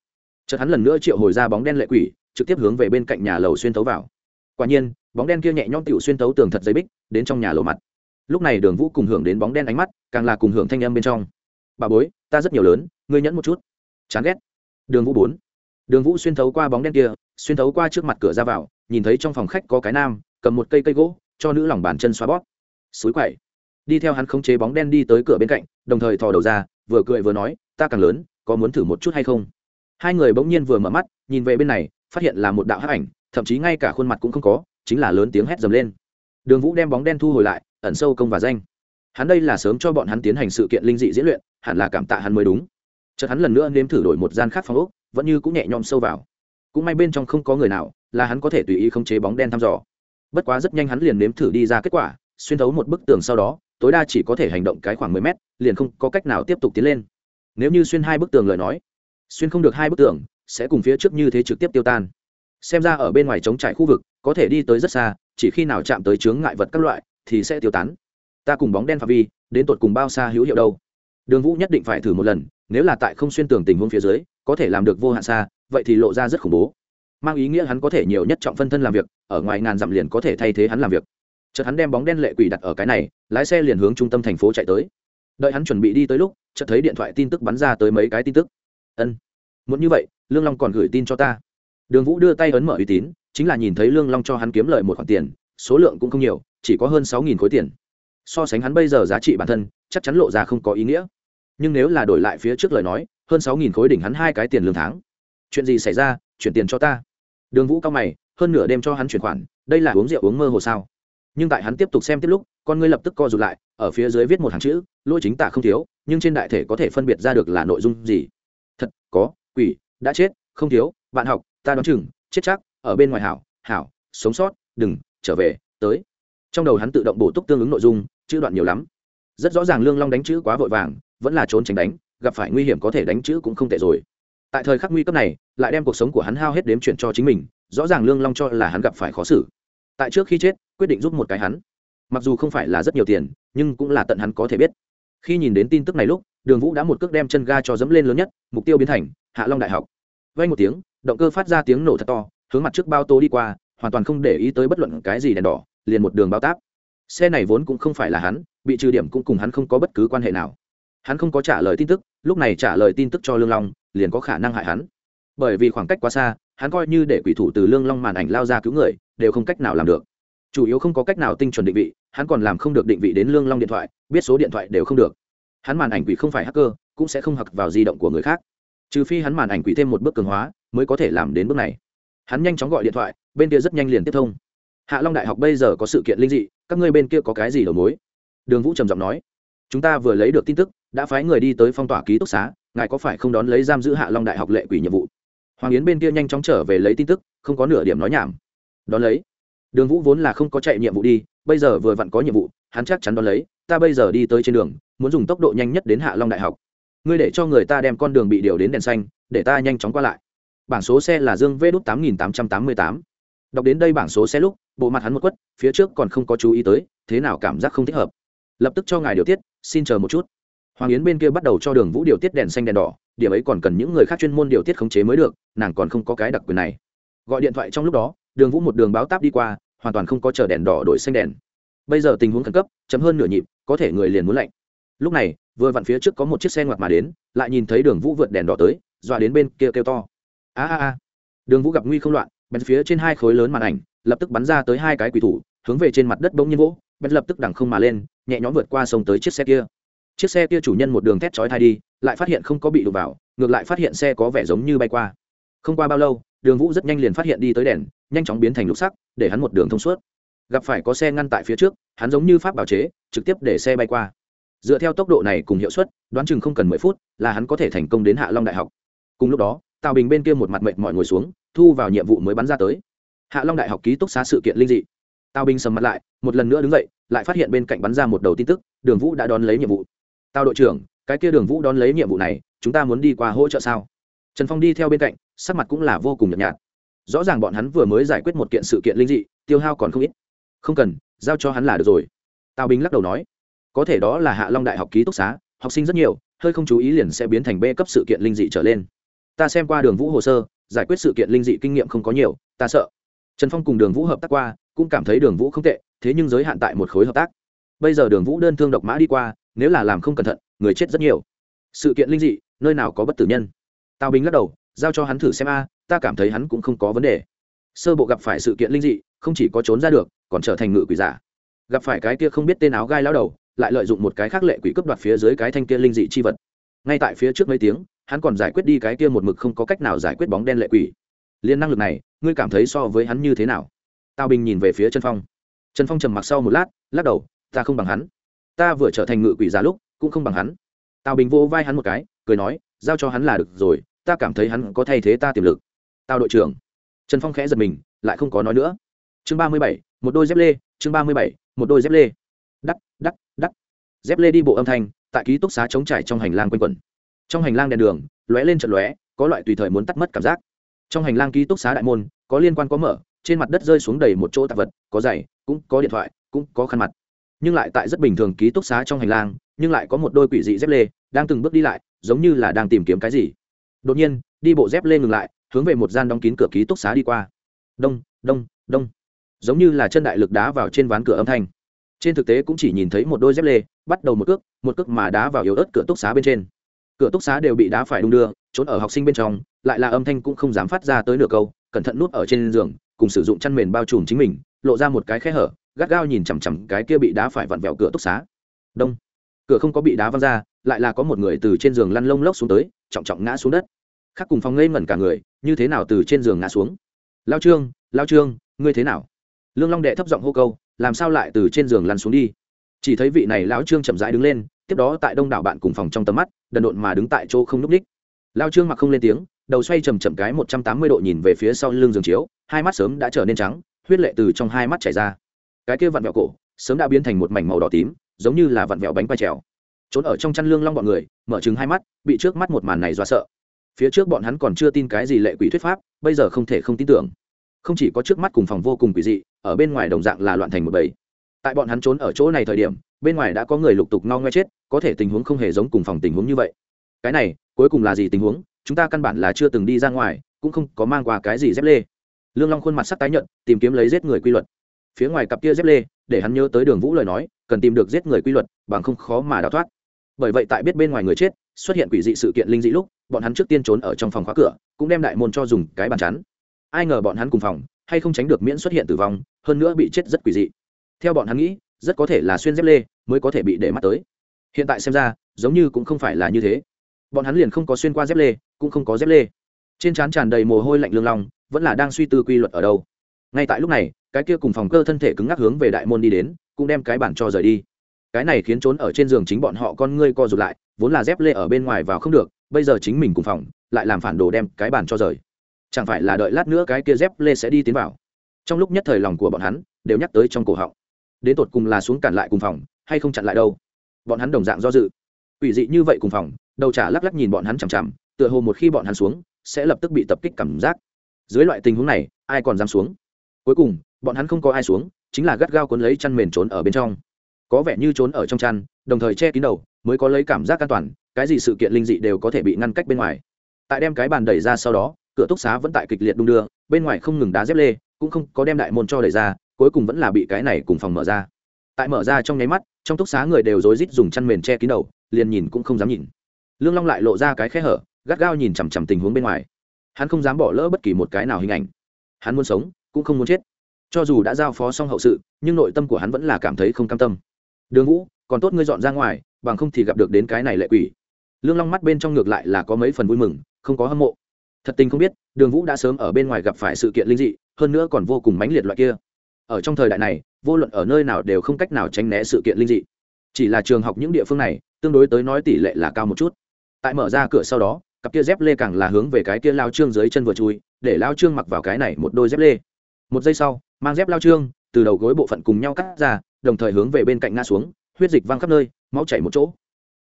Chợt hắn lần nữa triệu hồi ra bóng đen lệ quỷ, trực tiếp hướng về bên cạnh nhà lầu xuyên thấu vào. Quả nhiên bóng đen kia nhẹ nhõm tiểu xuyên thấu tường thật dây bích, đến trong nhà lộ mặt. Lúc này đường vũ cùng hưởng đến bóng đen ánh mắt, càng là cùng hưởng thanh âm bên trong. Bà bối, ta rất nhiều lớn, ngươi nhẫn một chút. Chán ghét. Đường vũ bốn. Đường vũ xuyên thấu qua bóng đen kia, xuyên thấu qua trước mặt cửa ra vào, nhìn thấy trong phòng khách có cái nam, cầm một cây cây gỗ, cho nữ lòng bàn chân xoa bóp. Suối quậy. Đi theo hắn khống chế bóng đen đi tới cửa bên cạnh, đồng thời thò đầu ra, vừa cười vừa nói, ta càng lớn, có muốn thử một chút hay không? Hai người bỗng nhiên vừa mở mắt, nhìn về bên này, phát hiện là một đạo hắc ảnh, thậm chí ngay cả khuôn mặt cũng không có chính là lớn tiếng hét dầm lên. Đường vũ đem bóng đen thu hồi lại, ẩn sâu công và danh. Hắn đây là sớm cho bọn hắn tiến hành sự kiện linh dị diễn luyện, hẳn là cảm tạ hắn mới đúng. Chợt hắn lần nữa nếm thử đổi một gian khác phòng ốc, vẫn như cũng nhẹ nhõm sâu vào. Cũng may bên trong không có người nào, là hắn có thể tùy ý khống chế bóng đen thăm dò. Bất quá rất nhanh hắn liền nếm thử đi ra kết quả, xuyên thấu một bức tường sau đó, tối đa chỉ có thể hành động cái khoảng mười mét, liền không có cách nào tiếp tục tiến lên. Nếu như xuyên hai bức tường lời nói, xuyên không được hai bức tường, sẽ cùng phía trước như thế trực tiếp tiêu tan. Xem ra ở bên ngoài chống trải khu vực có thể đi tới rất xa, chỉ khi nào chạm tới chướng ngại vật các loại, thì sẽ tiêu tán. Ta cùng bóng đen phạm vi, đến tột cùng bao xa hữu hiệu đâu? Đường vũ nhất định phải thử một lần, nếu là tại không xuyên tường tình huống phía dưới, có thể làm được vô hạn xa, vậy thì lộ ra rất khủng bố. Mang ý nghĩa hắn có thể nhiều nhất trọng phân thân làm việc, ở ngoài ngàn dặm liền có thể thay thế hắn làm việc. Chợt hắn đem bóng đen lệ quỷ đặt ở cái này, lái xe liền hướng trung tâm thành phố chạy tới. Đợi hắn chuẩn bị đi tới lúc, chợt thấy điện thoại tin tức bắn ra tới mấy cái tin tức. Ân, muốn như vậy, lương long còn gửi tin cho ta đường vũ đưa tay ấn mở uy tín, chính là nhìn thấy lương long cho hắn kiếm lợi một khoản tiền, số lượng cũng không nhiều, chỉ có hơn sáu nghìn khối tiền. So sánh hắn bây giờ giá trị bản thân, chắc chắn lộ ra không có ý nghĩa. Nhưng nếu là đổi lại phía trước lời nói, hơn sáu nghìn khối đỉnh hắn hai cái tiền lương tháng. Chuyện gì xảy ra? Chuyển tiền cho ta. Đường vũ cao mày, hơn nửa đêm cho hắn chuyển khoản, đây là uống rượu uống mơ hồ sao? Nhưng tại hắn tiếp tục xem tiếp lúc, con ngươi lập tức co rụt lại, ở phía dưới viết một hàng chữ, lỗi chính tả không thiếu, nhưng trên đại thể có thể phân biệt ra được là nội dung gì? Thật, có, quỷ, đã chết, không thiếu, bạn học ta đoán chừng, chết chắc, ở bên ngoài hảo hảo, sống sót, đừng, trở về, tới. Trong đầu hắn tự động bổ túc tương ứng nội dung, chữ đoạn nhiều lắm. Rất rõ ràng lương long đánh chữ quá vội vàng, vẫn là trốn tránh đánh, gặp phải nguy hiểm có thể đánh chữ cũng không tệ rồi. Tại thời khắc nguy cấp này, lại đem cuộc sống của hắn hao hết đếm chuyển cho chính mình, rõ ràng lương long cho là hắn gặp phải khó xử. Tại trước khi chết, quyết định giúp một cái hắn. Mặc dù không phải là rất nhiều tiền, nhưng cũng là tận hắn có thể biết. Khi nhìn đến tin tức này lúc, đường vũ đã một cước đem chân ga cho dẫm lên lớn nhất, mục tiêu biến thành hạ long đại học. Vay một tiếng động cơ phát ra tiếng nổ thật to, hướng mặt trước bao tô đi qua, hoàn toàn không để ý tới bất luận cái gì đèn đỏ, liền một đường bao táp. Xe này vốn cũng không phải là hắn, bị trừ điểm cũng cùng hắn không có bất cứ quan hệ nào. Hắn không có trả lời tin tức, lúc này trả lời tin tức cho lương long, liền có khả năng hại hắn. Bởi vì khoảng cách quá xa, hắn coi như để quỷ thủ từ lương long màn ảnh lao ra cứu người, đều không cách nào làm được. Chủ yếu không có cách nào tinh chuẩn định vị, hắn còn làm không được định vị đến lương long điện thoại, biết số điện thoại đều không được. Hắn màn ảnh quỷ không phải hacker, cũng sẽ không hặc vào di động của người khác. Trừ phi hắn màn ảnh quỷ thêm một bước cường hóa mới có thể làm đến bước này. Hắn nhanh chóng gọi điện thoại, bên kia rất nhanh liền tiếp thông. Hạ long đại học bây giờ có sự kiện linh dị, các ngươi bên kia có cái gì đầu mối? Đường vũ trầm giọng nói. Chúng ta vừa lấy được tin tức, đã phái người đi tới phong tỏa ký túc xá, ngài có phải không đón lấy giam giữ hạ long đại học lệ quỷ nhiệm vụ? Hoàng yến bên kia nhanh chóng trở về lấy tin tức, không có nửa điểm nói nhảm. Đón lấy. Đường vũ vốn là không có chạy nhiệm vụ đi, bây giờ vừa vặn có nhiệm vụ, hắn chắc chắn đón lấy, ta bây giờ đi tới trên đường, muốn dùng tốc độ nhanh nhất đến hạ long đại học. Ngươi để cho người ta đem con đường bị điều đến đèn xanh, để ta nhanh chóng qua lại bảng số xe là dương v đút tám nghìn tám trăm tám mươi tám. Đọc đến đây bảng số xe lúc, bộ mặt hắn một quất, phía trước còn không có chú ý tới, thế nào cảm giác không thích hợp. Lập tức cho ngài điều tiết, xin chờ một chút. Hoàng yến bên kia bắt đầu cho đường vũ điều tiết đèn xanh đèn đỏ, điểm ấy còn cần những người khác chuyên môn điều tiết khống chế mới được, nàng còn không có cái đặc quyền này. Gọi điện thoại trong lúc đó, đường vũ một đường báo táp đi qua, hoàn toàn không có chờ đèn đỏ đổi xanh đèn. Bây giờ tình huống khẩn cấp chấm hơn nửa nhịp, có thể người liền muốn lạnh. Lúc này, vừa vặn phía trước có một chiếc xe ngoặt mà đến, lại nhìn thấy đường vũ vượt đèn đỏ tới, dọa đến bên kia kêu to a a a. Đường vũ gặp nguy không loạn, bèn phía trên hai khối lớn màn ảnh, lập tức bắn ra tới hai cái quỷ thủ, hướng về trên mặt đất bỗng nhiên vỗ, bèn lập tức đằng không mà lên, nhẹ nhõm vượt qua sông tới chiếc xe kia. Chiếc xe kia chủ nhân một đường thét chói thai đi, lại phát hiện không có bị đụng vào, ngược lại phát hiện xe có vẻ giống như bay qua. Không qua bao lâu, đường vũ rất nhanh liền phát hiện đi tới đèn, nhanh chóng biến thành lục sắc, để hắn một đường thông suốt. Gặp phải có xe ngăn tại phía trước, hắn giống như pháp bảo chế, trực tiếp để xe bay qua. Dựa theo tốc độ này cùng hiệu suất, đoán chừng không cần mười phút, là hắn có thể thành công đến hạ long đại học. Cùng lúc đó tào bình bên kia một mặt mệt mỏi ngồi xuống, thu vào nhiệm vụ mới bắn ra tới. Hạ long đại học ký túc xá sự kiện linh dị. Tào bình sầm mặt lại, một lần nữa đứng dậy, lại phát hiện bên cạnh bắn ra một đầu tin tức, đường vũ đã đón lấy nhiệm vụ. Tào đội trưởng, cái kia đường vũ đón lấy nhiệm vụ này, chúng ta muốn đi qua hỗ trợ sao? Trần phong đi theo bên cạnh, sắc mặt cũng là vô cùng nhợt nhạt. Rõ ràng bọn hắn vừa mới giải quyết một kiện sự kiện linh dị, tiêu hao còn không ít. Không cần, giao cho hắn là được rồi. Tào bình lắc đầu nói. Có thể đó là hạ long đại học ký túc xá, học sinh rất nhiều, hơi không chú ý liền sẽ biến thành b cấp sự kiện linh dị trở lên ta xem qua đường vũ hồ sơ, giải quyết sự kiện linh dị kinh nghiệm không có nhiều, ta sợ. Trần phong cùng đường vũ hợp tác qua, cũng cảm thấy đường vũ không tệ, thế nhưng giới hạn tại một khối hợp tác. Bây giờ đường vũ đơn thương độc mã đi qua, nếu là làm không cẩn thận, người chết rất nhiều. Sự kiện linh dị, nơi nào có bất tử nhân? Tào bình lắc đầu, giao cho hắn thử xem a, ta cảm thấy hắn cũng không có vấn đề. Sơ bộ gặp phải sự kiện linh dị, không chỉ có trốn ra được, còn trở thành ngự quỷ giả. Gặp phải cái kia không biết tên áo gai lao đầu, lại lợi dụng một cái khác lệ quỷ cướp đoạt phía dưới cái thanh kia linh dị chi vật. Ngay tại phía trước mấy tiếng hắn còn giải quyết đi cái kia một mực không có cách nào giải quyết bóng đen lệ quỷ. Liên năng lực này, ngươi cảm thấy so với hắn như thế nào? Tào bình nhìn về phía trần phong. Trần phong trầm mặc sau một lát, lắc đầu, ta không bằng hắn. Ta vừa trở thành ngự quỷ giả lúc, cũng không bằng hắn. Tào bình vô vai hắn một cái, cười nói, giao cho hắn là được rồi, ta cảm thấy hắn có thay thế ta tiềm lực. Tào đội trưởng. Trần phong khẽ giật mình, lại không có nói nữa. Chương ba mươi bảy, một đôi dép lê, chương ba mươi bảy, một đôi dép lê. Đắc đắc đắc. Dép lê đi bộ âm thanh, tại ký túc xá chống trải trong hành lang quanh quẩn trong hành lang đèn đường, lóe lên trận lóe, có loại tùy thời muốn tắt mất cảm giác. Trong hành lang ký túc xá đại môn, có liên quan có mở, trên mặt đất rơi xuống đầy một chỗ tạp vật, có giày, cũng có điện thoại, cũng có khăn mặt. Nhưng lại tại rất bình thường ký túc xá trong hành lang, nhưng lại có một đôi quỷ dị dép lê đang từng bước đi lại, giống như là đang tìm kiếm cái gì. Đột nhiên, đi bộ dép lê ngừng lại, hướng về một gian đóng kín cửa ký túc xá đi qua. Đông đông đông. Giống như là chân đại lực đá vào trên ván cửa âm thanh. Trên thực tế cũng chỉ nhìn thấy một đôi dép lê, bắt đầu một cước một cước mà đá vào yếu ớt cửa túc xá bên trên cửa túc xá đều bị đá phải đung đưa, trốn ở học sinh bên trong, lại là âm thanh cũng không dám phát ra tới nửa câu, cẩn thận nút ở trên giường, cùng sử dụng chăn mền bao trùm chính mình, lộ ra một cái khe hở, gắt gao nhìn chằm chằm cái kia bị đá phải vặn vẹo cửa túc xá. Đông. Cửa không có bị đá văng ra, lại là có một người từ trên giường lăn lông lốc xuống tới, trọng trọng ngã xuống đất. Khác cùng phòng ngây ngẩn cả người, như thế nào từ trên giường ngã xuống? Lao trương lao trương, ngươi thế nào? Lương long đệ thấp giọng hô câu, làm sao lại từ trên giường lăn xuống đi? Chỉ thấy vị này lão trương chậm rãi đứng lên tiếp đó tại đông đảo bạn cùng phòng trong tầm mắt, đần độn mà đứng tại chỗ không n ú c lao trương mặc không lên tiếng, đầu xoay chầm chậm cái một trăm tám mươi độ nhìn về phía sau lưng giường chiếu, hai mắt sớm đã trở nên trắng, huyết lệ từ trong hai mắt chảy ra. Cái kia vặn vẹo cổ, sớm đã biến thành một mảnh màu đỏ tím, giống như là vặn vẹo bánh quay trèo. Trốn ở trong chăn lương long bọn người, mở chừng hai mắt, bị trước mắt một màn này dọa sợ. Phía trước bọn hắn còn chưa tin cái gì lệ quỷ thuyết pháp, bây giờ không thể không tin tưởng. Không chỉ có trước mắt cùng phòng vô cùng quỷ dị, ở bên ngoài đồng dạng là loạn thành một bầy tại bọn hắn trốn ở chỗ này thời điểm, bên ngoài đã có người lục tục no ngoe chết, có thể tình huống không hề giống cùng phòng tình huống như vậy. Cái này, cuối cùng là gì tình huống? Chúng ta căn bản là chưa từng đi ra ngoài, cũng không có mang qua cái gì dép lê. Lương long khuôn mặt sắc tái nhận tìm kiếm lấy giết người quy luật. Phía ngoài cặp kia dép lê, để hắn nhớ tới đường vũ lời nói, cần tìm được giết người quy luật, bằng không khó mà đào thoát. Bởi vậy tại biết bên ngoài người chết, xuất hiện quỷ dị sự kiện linh dị lúc, bọn hắn trước tiên trốn ở trong phòng khóa cửa, cũng đem đại môn cho dùng cái bàn chắn. Ai ngờ bọn hắn cùng phòng, hay không tránh được miễn xuất hiện tử vong, hơn nữa bị chết rất quỷ dị theo bọn hắn nghĩ, rất có thể là xuyên dép lê mới có thể bị để mắt tới. Hiện tại xem ra, giống như cũng không phải là như thế. Bọn hắn liền không có xuyên qua dép lê, cũng không có dép lê. Trên trán tràn đầy mồ hôi lạnh lương long, vẫn là đang suy tư quy luật ở đâu. Ngay tại lúc này, cái kia cùng phòng cơ thân thể cứng ngắc hướng về đại môn đi đến, cũng đem cái bản cho rời đi. Cái này khiến trốn ở trên giường chính bọn họ con ngươi co rụt lại, vốn là dép lê ở bên ngoài vào không được, bây giờ chính mình cùng phòng, lại làm phản đồ đem cái bản cho rời. Chẳng phải là đợi lát nữa cái kia dép lê sẽ đi tiến vào. Trong lúc nhất thời lòng của bọn hắn, đều nhắc tới trong cổ họng đến tột cùng là xuống cản lại cùng phòng, hay không chặn lại đâu? Bọn hắn đồng dạng do dự. Ủy dị như vậy cùng phòng, đầu trả lắc lắc nhìn bọn hắn chằm chằm, tựa hồ một khi bọn hắn xuống, sẽ lập tức bị tập kích cảm giác. Dưới loại tình huống này, ai còn dám xuống? Cuối cùng, bọn hắn không có ai xuống, chính là gắt gao cuốn lấy chăn mền trốn ở bên trong. Có vẻ như trốn ở trong chăn, đồng thời che kín đầu, mới có lấy cảm giác an toàn, cái gì sự kiện linh dị đều có thể bị ngăn cách bên ngoài. Tại đem cái bàn đẩy ra sau đó, cửa túc xá vẫn tại kịch liệt đung đưa, bên ngoài không ngừng đá dép lê, cũng không có đem đại môn cho đẩy ra cuối cùng vẫn là bị cái này cùng phòng mở ra. Tại mở ra trong nháy mắt, trong túc xá người đều rối rít dùng chăn mền che kín đầu, liền nhìn cũng không dám nhìn. Lương long lại lộ ra cái khe hở, gắt gao nhìn chằm chằm tình huống bên ngoài. Hắn không dám bỏ lỡ bất kỳ một cái nào hình ảnh. Hắn muốn sống, cũng không muốn chết. Cho dù đã giao phó xong hậu sự, nhưng nội tâm của hắn vẫn là cảm thấy không cam tâm. Đường vũ, còn tốt ngươi dọn ra ngoài, bằng không thì gặp được đến cái này lệ quỷ. Lương long mắt bên trong ngược lại là có mấy phần vui mừng, không có hâm mộ. Thật tình không biết, đường vũ đã sớm ở bên ngoài gặp phải sự kiện linh dị, hơn nữa còn vô cùng mãnh liệt loại kia ở trong thời đại này, vô luận ở nơi nào đều không cách nào tránh né sự kiện linh dị. Chỉ là trường học những địa phương này, tương đối tới nói tỷ lệ là cao một chút. Tại mở ra cửa sau đó, cặp kia dép lê càng là hướng về cái kia lao trương dưới chân vừa chui, để lao trương mặc vào cái này một đôi dép lê. Một giây sau, mang dép lao trương, từ đầu gối bộ phận cùng nhau cắt ra, đồng thời hướng về bên cạnh ngã xuống, huyết dịch văng khắp nơi, máu chảy một chỗ.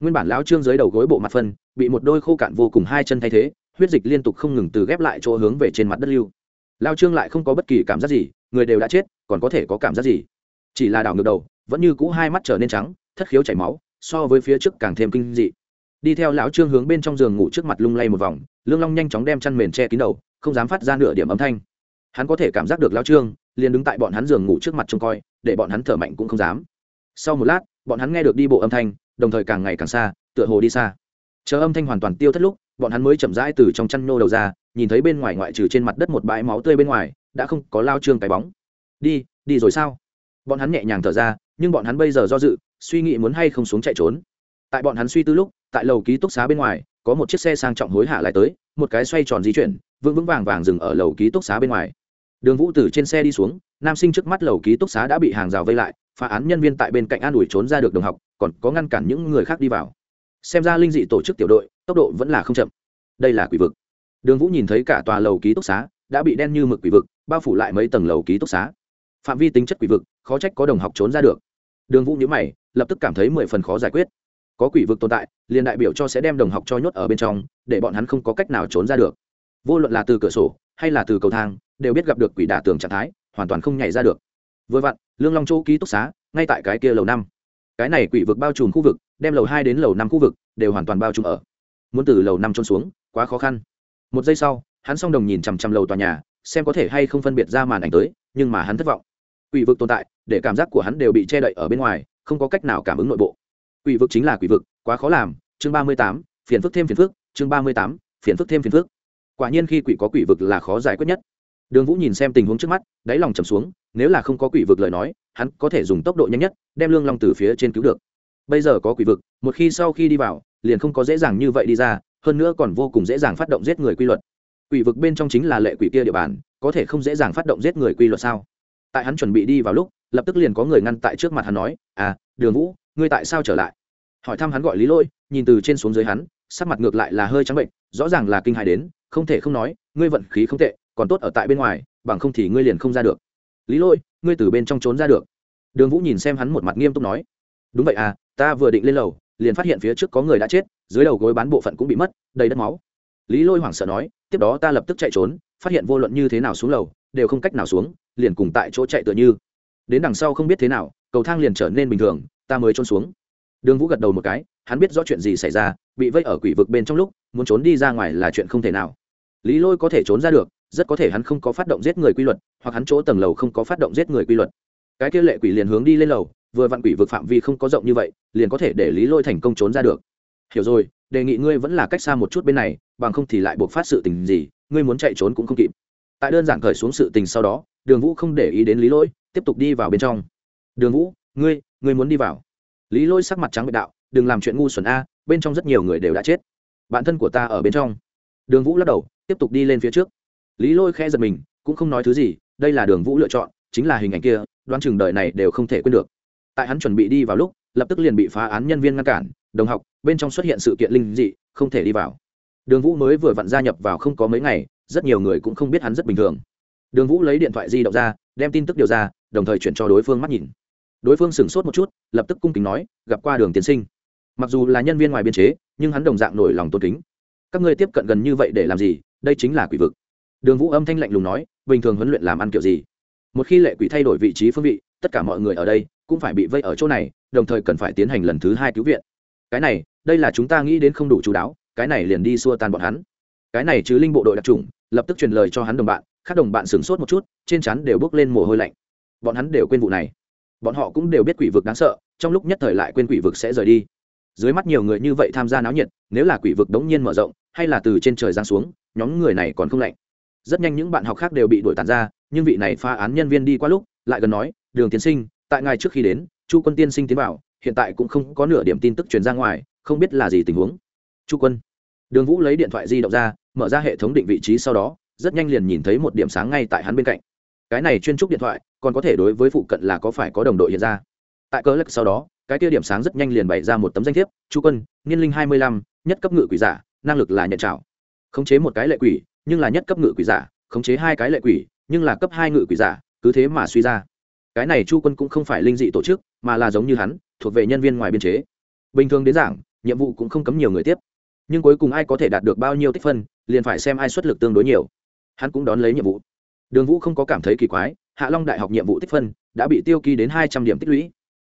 Nguyên bản lao trương dưới đầu gối bộ mặt phân, bị một đôi khô cạn vô cùng hai chân thay thế, huyết dịch liên tục không ngừng từ ghép lại chỗ hướng về trên mặt đất lưu. Lao trương lại không có bất kỳ cảm giác gì, người đều đã chết còn có thể có cảm giác gì? Chỉ là đảo ngược đầu, vẫn như cũ hai mắt trở nên trắng, thất khiếu chảy máu, so với phía trước càng thêm kinh dị. Đi theo lão trương hướng bên trong giường ngủ trước mặt lung lay một vòng, lương long nhanh chóng đem chăn mền che kín đầu, không dám phát ra nửa điểm âm thanh. Hắn có thể cảm giác được lão trương, liền đứng tại bọn hắn giường ngủ trước mặt trông coi, để bọn hắn thở mạnh cũng không dám. Sau một lát, bọn hắn nghe được đi bộ âm thanh, đồng thời càng ngày càng xa, tựa hồ đi xa. Chờ âm thanh hoàn toàn tiêu thất lúc, bọn hắn mới chậm rãi từ trong chăn nô đầu ra, nhìn thấy bên ngoài ngoại trừ trên mặt đất một bãi máu tươi bên ngoài, đã không có lao trương cái bóng đi đi rồi sao? Bọn hắn nhẹ nhàng thở ra, nhưng bọn hắn bây giờ do dự, suy nghĩ muốn hay không xuống chạy trốn. Tại bọn hắn suy tư lúc, tại lầu ký túc xá bên ngoài, có một chiếc xe sang trọng hối hả lại tới, một cái xoay tròn di chuyển, vững vững vàng vàng dừng ở lầu ký túc xá bên ngoài. Đường vũ từ trên xe đi xuống, nam sinh trước mắt lầu ký túc xá đã bị hàng rào vây lại, phá án nhân viên tại bên cạnh an ủi trốn ra được đồng học, còn có ngăn cản những người khác đi vào. Xem ra linh dị tổ chức tiểu đội, tốc độ vẫn là không chậm. Đây là quỷ vực. Đường vũ nhìn thấy cả tòa lầu ký túc xá, đã bị đen như mực quỷ vực, bao phủ lại mấy tầng lầu ký túc xá phạm vi tính chất quỷ vực, khó trách có đồng học trốn ra được. Đường vũ nhữ mày, lập tức cảm thấy mười phần khó giải quyết. Có quỷ vực tồn tại, liền đại biểu cho sẽ đem đồng học cho nhốt ở bên trong, để bọn hắn không có cách nào trốn ra được. Vô luận là từ cửa sổ, hay là từ cầu thang, đều biết gặp được quỷ đả tường trạng thái, hoàn toàn không nhảy ra được. Vừa vặn, lương long châu ký túc xá, ngay tại cái kia lầu năm. Cái này quỷ vực bao trùm khu vực, đem lầu hai đến lầu năm khu vực, đều hoàn toàn bao trùm ở. Muốn từ lầu năm trôn xuống, quá khó khăn. Một giây sau, hắn s đồng nhìn chằm chằm lầu tòa nhà, xem có thể hay không phân biệt ra màn ảnh tới, nhưng mà hắn thất vọng quỷ vực tồn tại, để cảm giác của hắn đều bị che đậy ở bên ngoài, không có cách nào cảm ứng nội bộ. Quỷ vực chính là quỷ vực, quá khó làm. Chương ba mươi tám, phiền phức thêm phiền phức. Chương ba mươi tám, phiền phức thêm phiền phức. Quả nhiên khi quỷ có quỷ vực là khó giải quyết nhất. Đường vũ nhìn xem tình huống trước mắt, đáy lòng trầm xuống, nếu là không có quỷ vực lời nói, hắn có thể dùng tốc độ nhanh nhất, đem lương long từ phía trên cứu được. Bây giờ có quỷ vực, một khi sau khi đi vào, liền không có dễ dàng như vậy đi ra, hơn nữa còn vô cùng dễ dàng phát động giết người quy luật. Quỷ vực bên trong chính là lệ quỷ kia địa bàn, có thể không dễ dàng phát động giết người quy luật sao? Tại hắn chuẩn bị đi vào lúc, lập tức liền có người ngăn tại trước mặt hắn nói à đường vũ, ngươi tại sao trở lại? Hỏi thăm hắn gọi lý lôi, nhìn từ trên xuống dưới hắn, sắc mặt ngược lại là hơi trắng bệnh, rõ ràng là kinh hài đến, không thể không nói, ngươi vận khí không tệ, còn tốt ở tại bên ngoài, bằng không thì ngươi liền không ra được. Lý lôi, ngươi từ bên trong trốn ra được. Đường vũ nhìn xem hắn một mặt nghiêm túc nói, đúng vậy à ta vừa định lên lầu, liền phát hiện phía trước có người đã chết, dưới đầu gối bán bộ phận cũng bị mất, đầy đất máu. Lý lôi hoảng sợ nói, tiếp đó ta lập tức chạy trốn, phát hiện vô luận như thế nào xuống lầu, đều không cách nào xuống liền cùng tại chỗ chạy tựa như. Đến đằng sau không biết thế nào, cầu thang liền trở nên bình thường, ta mới trốn xuống. Đường vũ gật đầu một cái, hắn biết rõ chuyện gì xảy ra, bị vây ở quỷ vực bên trong lúc, muốn trốn đi ra ngoài là chuyện không thể nào. Lý lôi có thể trốn ra được, rất có thể hắn không có phát động giết người quy luật, hoặc hắn chỗ tầng lầu không có phát động giết người quy luật. Cái kia lệ quỷ liền hướng đi lên lầu, vừa vặn quỷ vực phạm vi không có rộng như vậy, liền có thể để lý lôi thành công trốn ra được. Hiểu rồi, đề nghị ngươi vẫn là cách xa một chút bên này, bằng không thì lại buộc phát sự tình gì, ngươi muốn chạy trốn cũng không kịp. Tại đơn giản khởi xuống sự tình sau đó đường vũ không để ý đến lý lỗi, tiếp tục đi vào bên trong. Đường vũ, ngươi ngươi muốn đi vào? Lý lỗi sắc mặt trắng bệ đạo, đừng làm chuyện ngu xuẩn a, bên trong rất nhiều người đều đã chết. Bạn thân của ta ở bên trong. Đường vũ lắc đầu, tiếp tục đi lên phía trước. Lý lôi khẽ giật mình, cũng không nói thứ gì, đây là đường vũ lựa chọn, chính là hình ảnh kia, đoán chừng đời này đều không thể quên được. Tại hắn chuẩn bị đi vào lúc, lập tức liền bị phá án nhân viên ngăn cản, đồng học, bên trong xuất hiện sự kiện linh dị, không thể đi vào. Đường vũ mới vừa vặn gia nhập vào không có mấy ngày, rất nhiều người cũng không biết hắn rất bình thường đường vũ lấy điện thoại di động ra, đem tin tức điều ra, đồng thời chuyển cho đối phương mắt nhìn. Đối phương sửng sốt một chút, lập tức cung kính nói, gặp qua đường tiến sinh. Mặc dù là nhân viên ngoài biên chế, nhưng hắn đồng dạng nổi lòng tôn kính. Các ngươi tiếp cận gần như vậy để làm gì? Đây chính là quỷ vực. Đường vũ âm thanh lạnh lùng nói, bình thường huấn luyện làm ăn kiểu gì? Một khi lệ quỷ thay đổi vị trí phương vị, tất cả mọi người ở đây cũng phải bị vây ở chỗ này, đồng thời cần phải tiến hành lần thứ hai cứu viện. Cái này, đây là chúng ta nghĩ đến không đủ chú đáo, cái này liền đi xua tan bọn hắn. Cái này chứ linh bộ đội đặc trùng lập tức truyền lời cho hắn đồng bạn các đồng bạn sửng sốt một chút, trên chắn đều bước lên mồ hôi lạnh. Bọn hắn đều quên vụ này. Bọn họ cũng đều biết quỷ vực đáng sợ, trong lúc nhất thời lại quên quỷ vực sẽ rời đi. Dưới mắt nhiều người như vậy tham gia náo nhiệt, nếu là quỷ vực đống nhiên mở rộng, hay là từ trên trời giáng xuống, nhóm người này còn không lạnh. Rất nhanh những bạn học khác đều bị đuổi tàn ra, nhưng vị này pha án nhân viên đi qua lúc, lại gần nói, đường tiến sinh, tại ngài trước khi đến, chu quân tiên sinh tiến vào, hiện tại cũng không có nửa điểm tin tức truyền ra ngoài, không biết là gì tình huống. Chu quân. Đường vũ lấy điện thoại di động ra, mở ra hệ thống định vị trí sau đó rất nhanh liền nhìn thấy một điểm sáng ngay tại hắn bên cạnh. Cái này chuyên trúc điện thoại, còn có thể đối với phụ cận là có phải có đồng đội hiện ra. Tại cớ lắc sau đó, cái kia điểm sáng rất nhanh liền bày ra một tấm danh thiếp, chu quân, niên linh hai mươi lăm, nhất cấp ngự quỷ giả, năng lực là nhận trào khống chế một cái lệ quỷ, nhưng là nhất cấp ngự quỷ giả, khống chế hai cái lệ quỷ, nhưng là cấp hai ngự quỷ giả, cứ thế mà suy ra. Cái này chu quân cũng không phải linh dị tổ chức, mà là giống như hắn, thuộc về nhân viên ngoài biên chế. Bình thường đến giảng, nhiệm vụ cũng không cấm nhiều người tiếp. Nhưng cuối cùng ai có thể đạt được bao nhiêu tích phân, liền phải xem ai xuất lực tương đối nhiều hắn cũng đón lấy nhiệm vụ. Đường vũ không có cảm thấy kỳ quái, hạ long đại học nhiệm vụ tích phân đã bị tiêu ký đến hai trăm điểm tích lũy.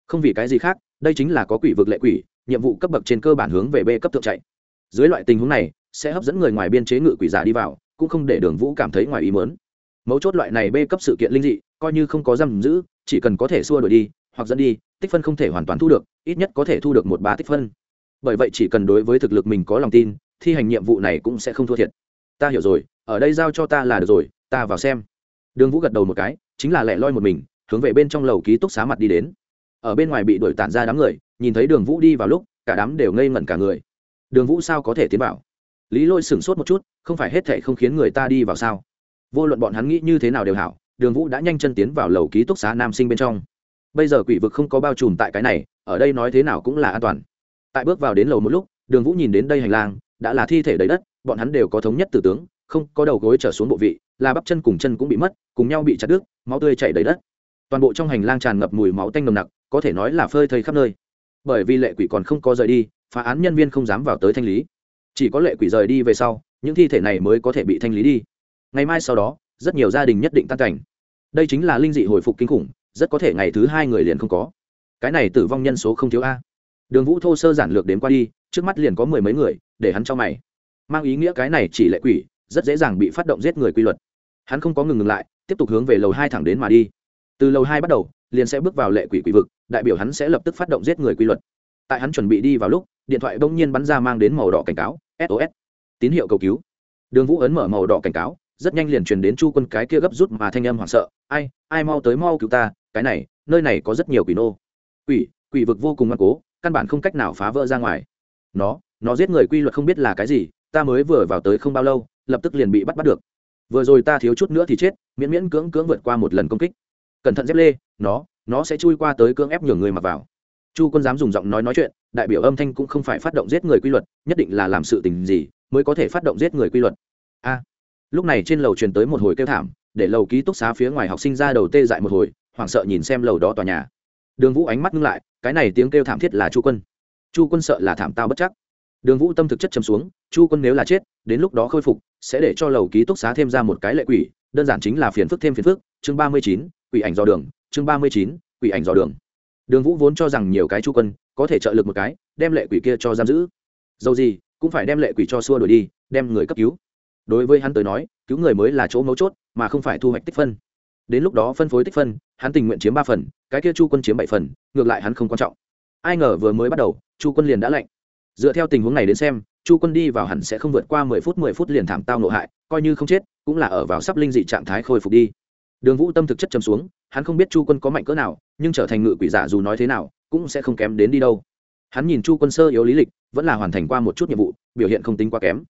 Không vì cái gì khác, đây chính là có quỷ vực lệ quỷ, nhiệm vụ cấp bậc trên cơ bản hướng về b cấp thượng chạy. Dưới loại tình huống này, sẽ hấp dẫn người ngoài biên chế ngự quỷ giả đi vào, cũng không để đường vũ cảm thấy ngoài ý mớn mấu chốt loại này b cấp sự kiện linh dị, coi như không có giam giữ, chỉ cần có thể xua đổi đi, hoặc dẫn đi, tích phân không thể hoàn toàn thu được, ít nhất có thể thu được một ba tích phân. Bởi vậy chỉ cần đối với thực lực mình có lòng tin, thi hành nhiệm vụ này cũng sẽ không thua thiệt. Ta hiểu rồi ở đây giao cho ta là được rồi, ta vào xem. Đường vũ gật đầu một cái, chính là lẻ loi một mình, hướng về bên trong lầu ký túc xá mặt đi đến. Ở bên ngoài bị đuổi tản ra đám người, nhìn thấy đường vũ đi vào lúc, cả đám đều ngây ngẩn cả người. Đường vũ sao có thể tiến vào? Lý lôi sửng sốt một chút, không phải hết thệ không khiến người ta đi vào sao? Vô luận bọn hắn nghĩ như thế nào đều hảo, đường vũ đã nhanh chân tiến vào lầu ký túc xá nam sinh bên trong. Bây giờ quỷ vực không có bao trùm tại cái này, ở đây nói thế nào cũng là an toàn. Tại bước vào đến lầu một lúc, đường vũ nhìn đến đây hành lang, đã là thi thể đầy đất, bọn hắn đều có thống nhất tử tướng không có đầu gối trở xuống bộ vị, là bắp chân cùng chân cũng bị mất, cùng nhau bị chặt đứt, máu tươi chảy đầy đất. Toàn bộ trong hành lang tràn ngập mùi máu tanh nồng nặc, có thể nói là phơi thây khắp nơi. Bởi vì lệ quỷ còn không có rời đi, phá án nhân viên không dám vào tới thanh lý. Chỉ có lệ quỷ rời đi về sau, những thi thể này mới có thể bị thanh lý đi. Ngày mai sau đó, rất nhiều gia đình nhất định tan cảnh. Đây chính là linh dị hồi phục kinh khủng, rất có thể ngày thứ hai người liền không có. Cái này tử vong nhân số không thiếu a. Đường vũ thô sơ giản lược đến qua đi, trước mắt liền có mười mấy người, để hắn cho mày. Mang ý nghĩa cái này chỉ lệ quỷ rất dễ dàng bị phát động giết người quy luật. Hắn không có ngừng ngừng lại, tiếp tục hướng về lầu hai thẳng đến mà đi. Từ lầu hai bắt đầu, liền sẽ bước vào lệ quỷ quỷ vực, đại biểu hắn sẽ lập tức phát động giết người quy luật. Tại hắn chuẩn bị đi vào lúc, điện thoại bỗng nhiên bắn ra mang đến màu đỏ cảnh cáo sos tín hiệu cầu cứu. Đường vũ ấn mở màu đỏ cảnh cáo, rất nhanh liền truyền đến chu quân cái kia gấp rút mà thanh âm hoảng sợ. Ai ai mau tới mau cứu ta, cái này, nơi này có rất nhiều quỷ nô. Quỷ quỷ vực vô cùng ngoan cố, căn bản không cách nào phá vỡ ra ngoài. Nó nó giết người quy luật không biết là cái gì, ta mới vừa vào tới không bao lâu lập tức liền bị bắt bắt được. Vừa rồi ta thiếu chút nữa thì chết, miễn miễn cưỡng cưỡng vượt qua một lần công kích. Cẩn thận dép lê, nó nó sẽ chui qua tới cưỡng ép nhường người mặc vào. Chu quân dám dùng giọng nói nói chuyện, đại biểu âm thanh cũng không phải phát động giết người quy luật, nhất định là làm sự tình gì mới có thể phát động giết người quy luật. A. Lúc này trên lầu truyền tới một hồi kêu thảm, để lầu ký túc xá phía ngoài học sinh ra đầu tê dại một hồi, hoảng sợ nhìn xem lầu đó tòa nhà. Đường vũ ánh mắt ngưng lại, cái này tiếng kêu thảm thiết là chu quân. Chu quân sợ là thảm tao bất chắc đường vũ tâm thực chất chấm xuống, chu quân nếu là chết, đến lúc đó khôi phục, sẽ để cho lầu ký túc xá thêm ra một cái lệ quỷ, đơn giản chính là phiền phức thêm phiền phức. Chương ba mươi chín, quỷ ảnh dò đường, chương ba mươi chín, quỷ ảnh dò đường. Đường vũ vốn cho rằng nhiều cái chu quân có thể trợ lực một cái, đem lệ quỷ kia cho giam giữ. Dầu gì, cũng phải đem lệ quỷ cho xua đuổi đi, đem người cấp cứu. Đối với hắn tới nói, cứu người mới là chỗ mấu chốt, mà không phải thu hoạch tích phân. Đến lúc đó phân phối tích phân, hắn tình nguyện chiếm ba phần, cái kia chu quân chiếm bảy phần, ngược lại hắn không quan trọng. Ai ngờ vừa mới bắt đầu, chu quân liền đã lạnh dựa theo tình huống này đến xem, chu quân đi vào hẳn sẽ không vượt qua mười phút mười phút liền thảm tao nộ hại, coi như không chết, cũng là ở vào sắp linh dị trạng thái khôi phục đi. Đường vũ tâm thực chất chấm xuống, hắn không biết chu quân có mạnh cỡ nào, nhưng trở thành ngự quỷ giả dù nói thế nào, cũng sẽ không kém đến đi đâu. Hắn nhìn chu quân sơ yếu lý lịch, vẫn là hoàn thành qua một chút nhiệm vụ, biểu hiện không tính quá kém.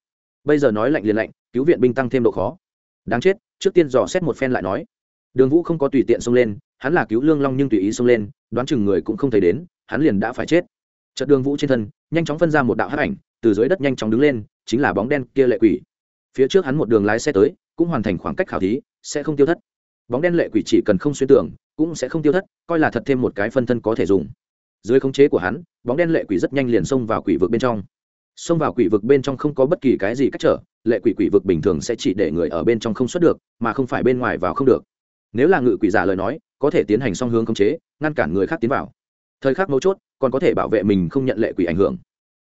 Bây giờ nói lạnh liền lạnh, cứu viện binh tăng thêm độ khó. Đáng chết, trước tiên dò xét một phen lại nói. Đường vũ không có tùy tiện xông lên, hắn là cứu lương long nhưng tùy ý xông lên, đoán chừng người cũng không thấy đến, hắn liền đã phải chết trận đường vũ trên thân, nhanh chóng phân ra một đạo hắc ảnh, từ dưới đất nhanh chóng đứng lên, chính là bóng đen kia lệ quỷ. Phía trước hắn một đường lái xe tới, cũng hoàn thành khoảng cách khảo thí, sẽ không tiêu thất. Bóng đen lệ quỷ chỉ cần không xuyên tưởng cũng sẽ không tiêu thất, coi là thật thêm một cái phân thân có thể dùng. Dưới khống chế của hắn, bóng đen lệ quỷ rất nhanh liền xông vào quỷ vực bên trong. Xông vào quỷ vực bên trong không có bất kỳ cái gì cách trở, lệ quỷ quỷ vực bình thường sẽ chỉ để người ở bên trong không xuất được, mà không phải bên ngoài vào không được. Nếu là ngự quỷ giả lời nói, có thể tiến hành song hướng khống chế, ngăn cản người khác tiến vào. Thời khắc mấu chốt còn có thể bảo vệ mình không nhận lệ quỷ ảnh hưởng.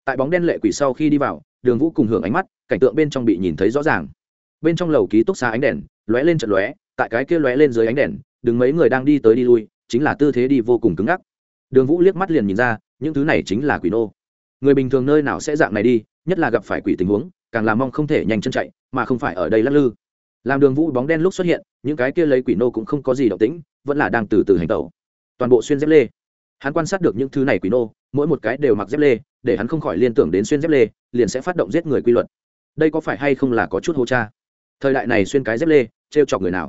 Tại bóng đen lệ quỷ sau khi đi vào, đường vũ cùng hưởng ánh mắt, cảnh tượng bên trong bị nhìn thấy rõ ràng. Bên trong lầu ký túc xa ánh đèn, lóe lên trận lóe, tại cái kia lóe lên dưới ánh đèn, đứng mấy người đang đi tới đi lui, chính là tư thế đi vô cùng cứng ngắc. Đường vũ liếc mắt liền nhìn ra, những thứ này chính là quỷ nô. Người bình thường nơi nào sẽ dạng này đi, nhất là gặp phải quỷ tình huống, càng làm mong không thể nhanh chân chạy, mà không phải ở đây lắc lư. Làm đường vũ bóng đen lúc xuất hiện, những cái kia lấy quỷ nô cũng không có gì động tĩnh, vẫn là đang từ từ hành tẩu. Toàn bộ xuyên dép lê hắn quan sát được những thứ này quỷ nô, mỗi một cái đều mặc dép lê, để hắn không khỏi liên tưởng đến xuyên dép lê, liền sẽ phát động giết người quy luật. Đây có phải hay không là có chút hô cha? Thời đại này xuyên cái dép lê t r e o chọc người nào?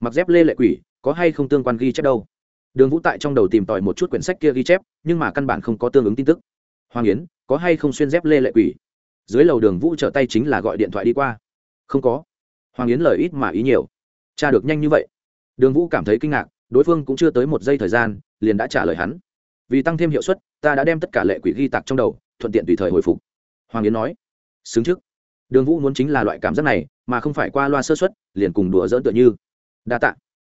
Mặc dép lê lệ quỷ, có hay không tương quan ghi chép đâu? Đường vũ tại trong đầu tìm tòi một chút quyển sách kia ghi chép, nhưng mà căn bản không có tương ứng tin tức. Hoàng yến, có hay không xuyên dép lê lệ quỷ? Dưới lầu đường vũ trở tay chính là gọi điện thoại đi qua. Không có. Hoàng yến lời ít mà ý nhiều. Cha được nhanh như vậy. Đường vũ cảm thấy kinh ngạc, đối phương cũng chưa tới một giây thời gian, liền đã trả lời hắn vì tăng thêm hiệu suất, ta đã đem tất cả lệ quỷ ghi tạc trong đầu, thuận tiện tùy thời hồi phục. Hoàng yến nói. Xứng trước. Đường vũ muốn chính là loại cảm giác này, mà không phải qua loa sơ xuất liền cùng đùa dỡn tựa như. Đa t ạ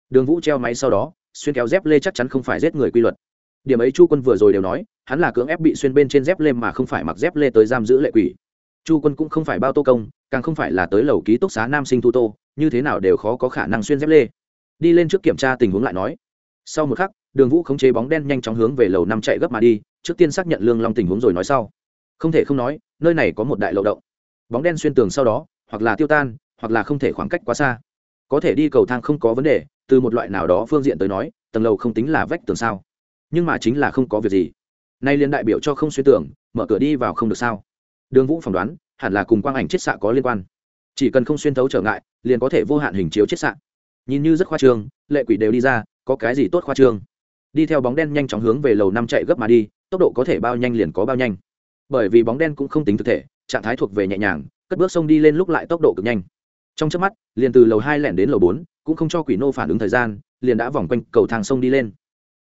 đường vũ treo máy sau đó, xuyên kéo dép lê chắc chắn không phải giết người quy luật. Điểm ấy chu quân vừa rồi đều nói, hắn là cưỡng ép bị xuyên bên trên dép lê mà không phải mặc dép lê tới giam giữ lệ quỷ. Chu quân cũng không phải bao tô công, càng không phải là tới lầu ký túc xá nam sinh thu tô, như thế nào đều khó có khả năng xuyên dép lê. Đi lên trước kiểm tra tình huống lại nói. Sau một khắc đường vũ khống chế bóng đen nhanh chóng hướng về lầu năm chạy gấp mà đi, trước tiên xác nhận lương long tình huống rồi nói sau. Không thể không nói, nơi này có một đại lậu động. Bóng đen xuyên tường sau đó, hoặc là tiêu tan, hoặc là không thể khoảng cách quá xa. Có thể đi cầu thang không có vấn đề, từ một loại nào đó phương diện tới nói, tầng lầu không tính là vách tường sao. Nhưng mà chính là không có việc gì. Nay liên đại biểu cho không xuyên tường, mở cửa đi vào không được sao. Đường vũ phỏng đoán, hẳn là cùng quang ảnh chiết xạ có liên quan. Chỉ cần không xuyên thấu trở ngại, liền có thể vô hạn hình chiếu chiết xạ. Nhìn như rất khoa trương, lệ quỷ đều đi ra, có cái gì tốt khoa trương? Đi theo bóng đen nhanh chóng hướng về lầu năm chạy gấp mà đi, tốc độ có thể bao nhanh liền có bao nhanh. Bởi vì bóng đen cũng không tính thực thể, trạng thái thuộc về nhẹ nhàng, cất bước sông đi lên lúc lại tốc độ cực nhanh. Trong trước mắt, liền từ lầu hai lẻn đến lầu bốn, cũng không cho quỷ nô phản ứng thời gian, liền đã vòng quanh cầu thang sông đi lên.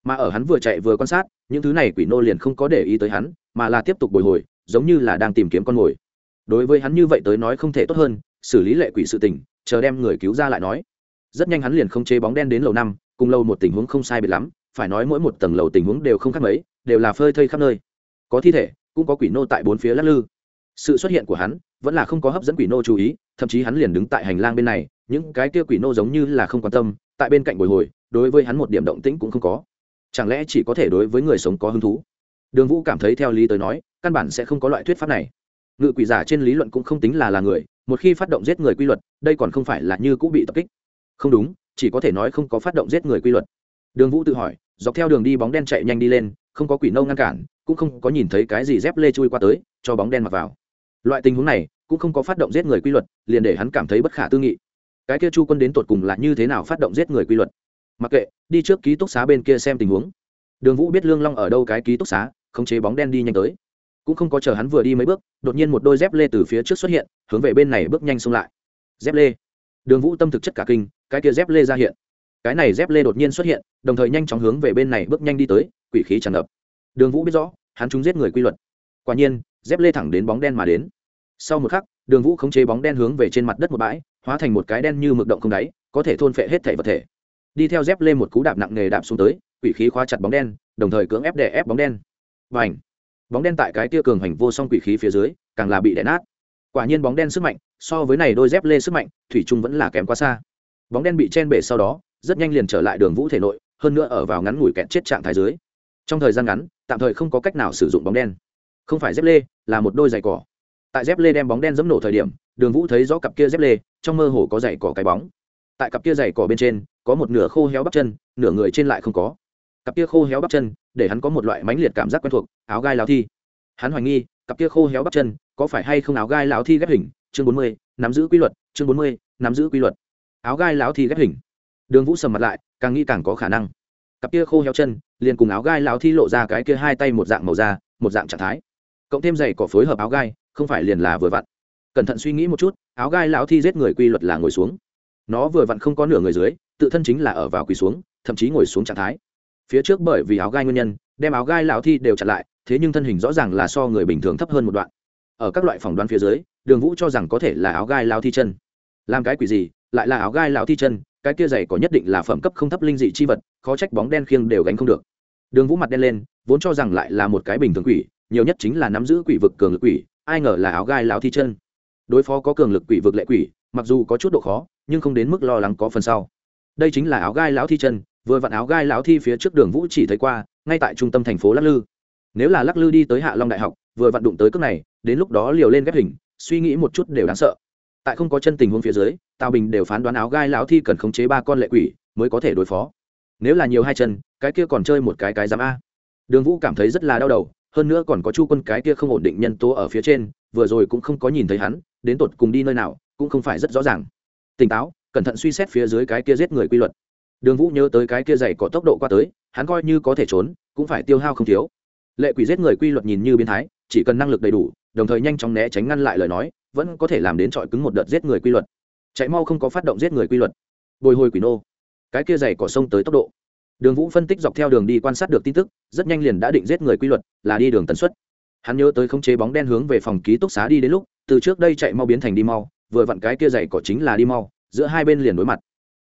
Mà ở hắn vừa chạy vừa quan sát, những thứ này quỷ nô liền không có để ý tới hắn, mà là tiếp tục bồi hồi, giống như là đang tìm kiếm con mồi. Đối với hắn như vậy tới nói không thể tốt hơn, xử lý lệ quỷ sự tình, chờ đem người cứu ra lại nói. Rất nhanh hắn liền không chế bóng đen đến lầu năm, cùng lâu một tình huống không sai biệt lắm phải nói mỗi một tầng lầu tình huống đều không khác mấy, đều là phơi thây khắp nơi. Có thi thể, cũng có quỷ nô tại bốn phía lắc lư. Sự xuất hiện của hắn, vẫn là không có hấp dẫn quỷ nô chú ý, thậm chí hắn liền đứng tại hành lang bên này, những cái kia quỷ nô giống như là không quan tâm, tại bên cạnh bồi hồi, đối với hắn một điểm động tĩnh cũng không có. Chẳng lẽ chỉ có thể đối với người sống có hứng thú? Đường vũ cảm thấy theo lý tới nói, căn bản sẽ không có loại thuyết pháp này. Ngự quỷ giả trên lý luận cũng không tính là là người, một khi phát động giết người quy luật, đây còn không phải là như cũng bị tập kích. Không đúng, chỉ có thể nói không có phát động giết người quy luật đường vũ tự hỏi, dọc theo đường đi bóng đen chạy nhanh đi lên, không có quỷ nâu ngăn cản, cũng không có nhìn thấy cái gì dép lê chui qua tới, cho bóng đen mặc vào. Loại tình huống này, cũng không có phát động giết người quy luật, liền để hắn cảm thấy bất khả tư nghị. Cái kia chu quân đến tột cùng là như thế nào phát động giết người quy luật? Mặc kệ, đi trước ký túc xá bên kia xem tình huống. Đường vũ biết lương long ở đâu cái ký túc xá, khống chế bóng đen đi nhanh tới. Cũng không có chờ hắn vừa đi mấy bước, đột nhiên một đôi dép lê từ phía trước xuất hiện, hướng về bên này bước nhanh xông lại. Dép lê. Đường vũ tâm thực chất cả kinh, cái kia dép lê ra hiện cái này dép lê đột nhiên xuất hiện, đồng thời nhanh chóng hướng về bên này bước nhanh đi tới, quỷ khí tràn ngập. Đường vũ biết rõ, hắn chúng giết người quy luật. Quả nhiên, dép lê thẳng đến bóng đen mà đến. Sau một khắc, đường vũ khống chế bóng đen hướng về trên mặt đất một bãi, hóa thành một cái đen như mực động không đáy, có thể thôn phệ hết thể vật thể. Đi theo dép lê một cú đạp nặng nề đạp xuống tới, quỷ khí khóa chặt bóng đen, đồng thời cưỡng ép đè ép bóng đen. Và ảnh bóng đen tại cái tia cường hành vô song quỷ khí phía dưới, càng là bị đè nát. Quả nhiên bóng đen sức mạnh, so với này đôi dép lê sức mạnh, thủy trung vẫn là kém quá xa. Bóng đen bị chen bể sau đó rất nhanh liền trở lại đường vũ thể nội, hơn nữa ở vào ngắn ngủi kẹt chết trạng thái dưới. Trong thời gian ngắn, tạm thời không có cách nào sử dụng bóng đen. Không phải dép lê, là một đôi giày cỏ. Tại dép lê đem bóng đen dẫm nổ thời điểm, đường vũ thấy rõ cặp kia dép lê, trong mơ hồ có giày cỏ cái bóng. Tại cặp kia giày cỏ bên trên, có một nửa khô héo bắp chân, nửa người trên lại không có. Cặp kia khô héo bắp chân, để hắn có một loại mãnh liệt cảm giác quen thuộc, áo gai lao thi. Hắn hoài nghi, cặp kia khô héo bắp chân có phải hay không áo gai lão thi ghép hình? Chương bốn mươi, nắm giữ quy luật, chương bốn mươi, nắm giữ quy luật. Áo gai lão thi ghép hình đường vũ sầm mặt lại, càng nghĩ càng có khả năng. Cặp kia khô héo chân, liền cùng áo gai lão thi lộ ra cái kia hai tay một dạng màu da, một dạng trạng thái. Cộng thêm giày cỏ phối hợp áo gai, không phải liền là vừa vặn. Cẩn thận suy nghĩ một chút, áo gai lão thi giết người quy luật là ngồi xuống. Nó vừa vặn không có nửa người dưới, tự thân chính là ở vào quỳ xuống, thậm chí ngồi xuống trạng thái. Phía trước bởi vì áo gai nguyên nhân, đem áo gai lão thi đều chặn lại, thế nhưng thân hình rõ ràng là so người bình thường thấp hơn một đoạn. Ở các loại phỏng đoán phía dưới, đường vũ cho rằng có thể là áo gai lao thi chân. Làm cái quỷ gì, lại là áo gai lao thi chân cái kia dày có nhất định là phẩm cấp không thấp linh dị chi vật, khó trách bóng đen khiêng đều gánh không được. Đường vũ mặt đen lên, vốn cho rằng lại là một cái bình thường quỷ, nhiều nhất chính là nắm giữ quỷ vực cường lực quỷ, ai ngờ là áo gai lão thi chân. Đối phó có cường lực quỷ vực lệ quỷ, mặc dù có chút độ khó, nhưng không đến mức lo lắng có phần sau. Đây chính là áo gai lão thi chân, vừa vặn áo gai lão thi phía trước đường vũ chỉ thấy qua, ngay tại trung tâm thành phố lắc lư. Nếu là lắc lư đi tới hạ long đại học, vừa vặn đụng tới cước này, đến lúc đó liều lên ghép hình, suy nghĩ một chút đều đáng sợ tại không có chân tình huống phía dưới, tào bình đều phán đoán áo gai lão thi cần khống chế ba con lệ quỷ mới có thể đối phó. Nếu là nhiều hai chân, cái kia còn chơi một cái cái giám a. Đường vũ cảm thấy rất là đau đầu, hơn nữa còn có chu quân cái kia không ổn định nhân tố ở phía trên, vừa rồi cũng không có nhìn thấy hắn, đến tột cùng đi nơi nào, cũng không phải rất rõ ràng. Tỉnh táo, cẩn thận suy xét phía dưới cái kia giết người quy luật. Đường vũ nhớ tới cái kia dày có tốc độ qua tới, hắn coi như có thể trốn, cũng phải tiêu hao không thiếu. Lệ quỷ giết người quy luật nhìn như biến thái, chỉ cần năng lực đầy đủ, đồng thời nhanh chóng né tránh ngăn lại lời nói vẫn có thể làm đến trọi cứng một đợt giết người quy luật. Chạy mau không có phát động giết người quy luật. Bồi hồi quỷ nô. Cái kia dày cỏ sông tới tốc độ. Đường vũ phân tích dọc theo đường đi quan sát được tin tức, rất nhanh liền đã định giết người quy luật, là đi đường tần suất. Hắn nhớ tới khống chế bóng đen hướng về phòng ký túc xá đi đến lúc, từ trước đây chạy mau biến thành đi mau, vừa vặn cái kia dày cỏ chính là đi mau, giữa hai bên liền đối mặt.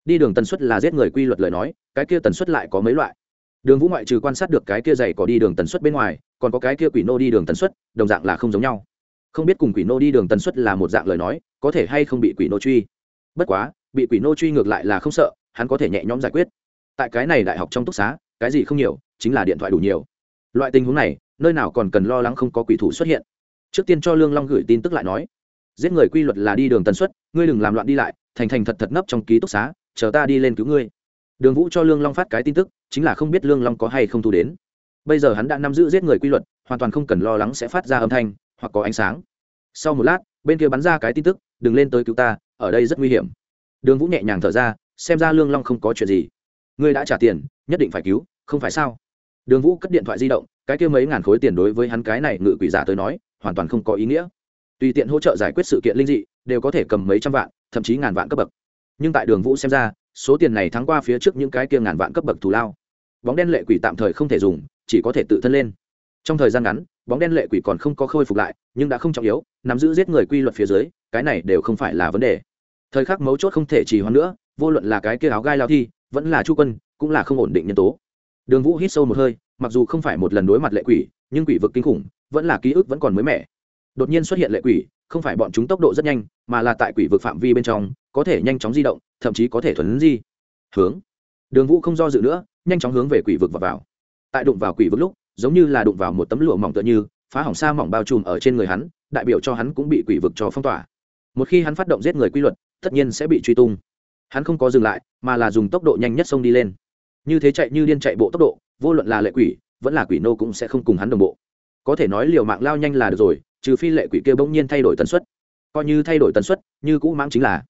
Đi đường tần suất là giết người quy luật lời nói, cái kia tần suất lại có mấy loại. Đường vũ ngoại trừ quan sát được cái kia dày cỏ đi đường tần suất bên ngoài, còn có cái kia quỷ nô đi đường tần suất, đồng dạng là không giống nhau không biết cùng quỷ nô đi đường tần suất là một dạng lời nói, có thể hay không bị quỷ nô truy. Bất quá, bị quỷ nô truy ngược lại là không sợ, hắn có thể nhẹ nhõm giải quyết. Tại cái này đại học trong túc xá, cái gì không nhiều, chính là điện thoại đủ nhiều. Loại tình huống này, nơi nào còn cần lo lắng không có quỷ thủ xuất hiện. Trước tiên cho lương long gửi tin tức lại nói. Giết người quy luật là đi đường tần suất, ngươi đừng làm loạn đi lại, thành thành thật thật nấp trong ký túc xá, chờ ta đi lên cứu ngươi. Đường vũ cho lương long phát cái tin tức, chính là không biết lương long có hay không thu đến. Bây giờ hắn đã nắm giữ giết người quy luật, hoàn toàn không cần lo lắng sẽ phát ra âm thanh hoặc có ánh sáng. Sau một lát, bên kia bắn ra cái tin tức, đừng lên tới cứu ta, ở đây rất nguy hiểm. Đường vũ nhẹ nhàng thở ra, xem ra lương long không có chuyện gì. Ngươi đã trả tiền, nhất định phải cứu, không phải sao? Đường vũ cất điện thoại di động, cái kia mấy ngàn khối tiền đối với hắn cái này ngự quỷ giả tới nói, hoàn toàn không có ý nghĩa. Tùy tiện hỗ trợ giải quyết sự kiện linh dị, đều có thể cầm mấy trăm vạn, thậm chí ngàn vạn cấp bậc. Nhưng tại đường vũ xem ra, số tiền này thắng qua phía trước những cái kia ngàn vạn cấp bậc thù lao. Bóng đen lệ quỷ tạm thời không thể dùng, chỉ có thể tự thân lên. Trong thời gian ngắn bóng đen lệ quỷ còn không có khôi phục lại, nhưng đã không trọng yếu, nắm giữ giết người quy luật phía dưới, cái này đều không phải là vấn đề. Thời khắc mấu chốt không thể trì hoãn nữa, vô luận là cái kia áo gai lao thi, vẫn là chu quân, cũng là không ổn định nhân tố. Đường vũ hít sâu một hơi, mặc dù không phải một lần đối mặt lệ quỷ, nhưng quỷ vực kinh khủng, vẫn là ký ức vẫn còn mới mẻ. Đột nhiên xuất hiện lệ quỷ, không phải bọn chúng tốc độ rất nhanh, mà là tại quỷ vực phạm vi bên trong, có thể nhanh chóng di động, thậm chí có thể thuấn di. Hướng. Đường vũ không do dự nữa, nhanh chóng hướng về quỷ vực và vào. Tại đụng vào quỷ vực lúc giống như là đụng vào một tấm lụa mỏng tựa như, phá hỏng xa mỏng bao trùm ở trên người hắn, đại biểu cho hắn cũng bị quỷ vực cho phong tỏa. Một khi hắn phát động giết người quy luật, tất nhiên sẽ bị truy tung. Hắn không có dừng lại, mà là dùng tốc độ nhanh nhất xông đi lên. Như thế chạy như điên chạy bộ tốc độ, vô luận là lệ quỷ, vẫn là quỷ nô cũng sẽ không cùng hắn đồng bộ. Có thể nói liều mạng lao nhanh là được rồi, trừ phi lệ quỷ kia bỗng nhiên thay đổi tần suất. Coi như thay đổi tần suất, như cũ mãng chính là.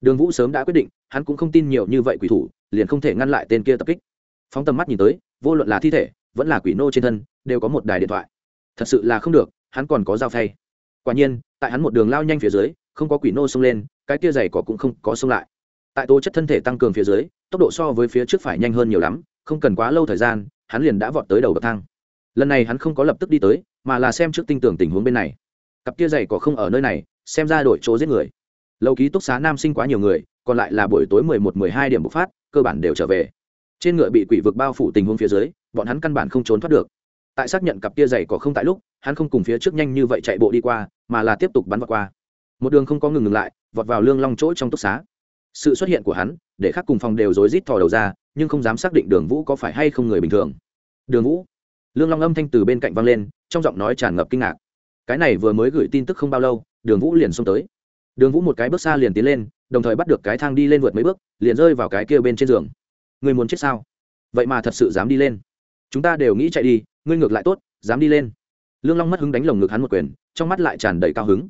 Đường vũ sớm đã quyết định, hắn cũng không tin nhiều như vậy quỷ thủ, liền không thể ngăn lại tên kia tập kích. Phóng tầm mắt nhìn tới, vô luận là thi thể vẫn là quỷ nô trên thân, đều có một đài điện thoại. Thật sự là không được, hắn còn có dao phay. Quả nhiên, tại hắn một đường lao nhanh phía dưới, không có quỷ nô xông lên, cái kia dày cỏ cũng không có xông lại. Tại tố chất thân thể tăng cường phía dưới, tốc độ so với phía trước phải nhanh hơn nhiều lắm, không cần quá lâu thời gian, hắn liền đã vọt tới đầu bậc thang. Lần này hắn không có lập tức đi tới, mà là xem trước tinh tưởng tình huống bên này. Cặp kia dày cỏ không ở nơi này, xem ra đổi chỗ giết người. Lâu ký túc xá nam sinh quá nhiều người, còn lại là buổi tối mười một mười hai điểm bộc phát, cơ bản đều trở về trên ngựa bị quỷ vực bao phủ tình huống phía dưới, bọn hắn căn bản không trốn thoát được. Tại xác nhận cặp kia dày cỏ không tại lúc, hắn không cùng phía trước nhanh như vậy chạy bộ đi qua, mà là tiếp tục bắn vào qua. Một đường không có ngừng ngừng lại, vọt vào lương long chỗ trong túc xá. Sự xuất hiện của hắn, để khác cùng phòng đều rối rít thò đầu ra, nhưng không dám xác định đường vũ có phải hay không người bình thường. Đường vũ. Lương long âm thanh từ bên cạnh vang lên, trong giọng nói tràn ngập kinh ngạc. Cái này vừa mới gửi tin tức không bao lâu, đường vũ liền xông tới. Đường vũ một cái bước xa liền tiến lên, đồng thời bắt được cái thang đi lên vượt mấy bước, liền rơi vào cái kia bên trên giường. Ngươi muốn chết sao? Vậy mà thật sự dám đi lên. Chúng ta đều nghĩ chạy đi, ngươi ngược lại tốt, dám đi lên. Lương long mất hứng đánh lồng ngực hắn một quyền, trong mắt lại tràn đầy cao hứng.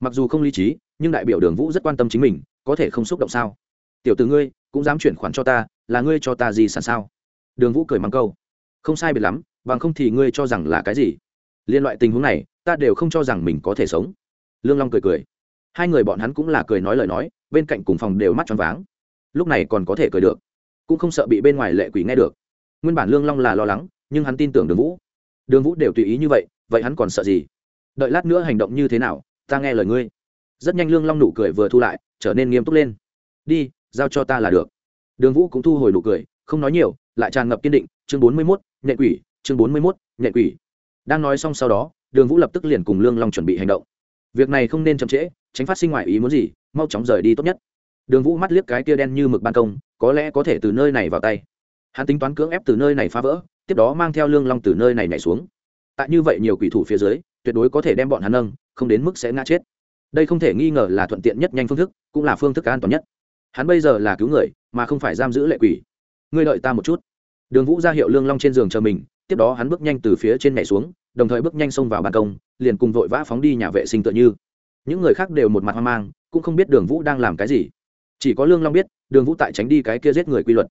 Mặc dù không lý trí, nhưng đại biểu đường vũ rất quan tâm chính mình, có thể không xúc động sao? Tiểu t ử ngươi, cũng dám chuyển khoản cho ta, là ngươi cho ta gì sẵn sao? Đường vũ cười mắng câu. Không sai biệt lắm, bằng không thì ngươi cho rằng là cái gì? Liên loại tình huống này, ta đều không cho rằng mình có thể sống. Lương long cười cười. Hai người bọn hắn cũng là cười nói lời nói, bên cạnh cùng phòng đều mắt tròn váng. Lúc này còn có thể cười được cũng không sợ bị bên ngoài lệ quỷ nghe được. Nguyên bản lương long là lo lắng, nhưng hắn tin tưởng đường vũ. Đường vũ đều tùy ý như vậy vậy hắn còn sợ gì? Đợi lát nữa hành động như thế nào, ta nghe lời ngươi. Rất nhanh lương long nụ cười vừa thu lại, trở nên nghiêm túc lên. Đi, giao cho ta là được. Đường vũ cũng thu hồi nụ cười, không nói nhiều, lại tràn ngập kiên định. Chương bốn mươi mốt nhẹ quỷ, chương bốn mươi mốt nhẹ quỷ. Đang nói xong sau đó, đường vũ lập tức liền cùng lương long chuẩn bị hành động. Việc này không nên chậm trễ, tránh phát sinh ngoài ý muốn gì, mau chóng rời đi tốt nhất đường vũ mắt liếc cái kia đen như mực ban công, có lẽ có thể từ nơi này vào tay. Hắn tính toán cưỡng ép từ nơi này phá vỡ, tiếp đó mang theo lương long từ nơi này nhảy xuống. Tại như vậy nhiều quỷ thủ phía dưới, tuyệt đối có thể đem bọn hắn nâng, không đến mức sẽ ngã chết. Đây không thể nghi ngờ là thuận tiện nhất nhanh phương thức, cũng là phương thức an toàn nhất. Hắn bây giờ là cứu người, mà không phải giam giữ lệ quỷ. Ngươi đợi ta một chút. Đường vũ ra hiệu lương long trên giường chờ mình, tiếp đó hắn bước nhanh từ phía trên nhảy xuống, đồng thời bước nhanh xông vào ban công, liền cùng vội vã phóng đi nhà vệ sinh tựa như. Những người khác đều một mặt hoang mang, cũng không biết đường vũ đang làm cái gì chỉ có lương long biết, đường vũ tại tránh đi cái kia giết người quy luật.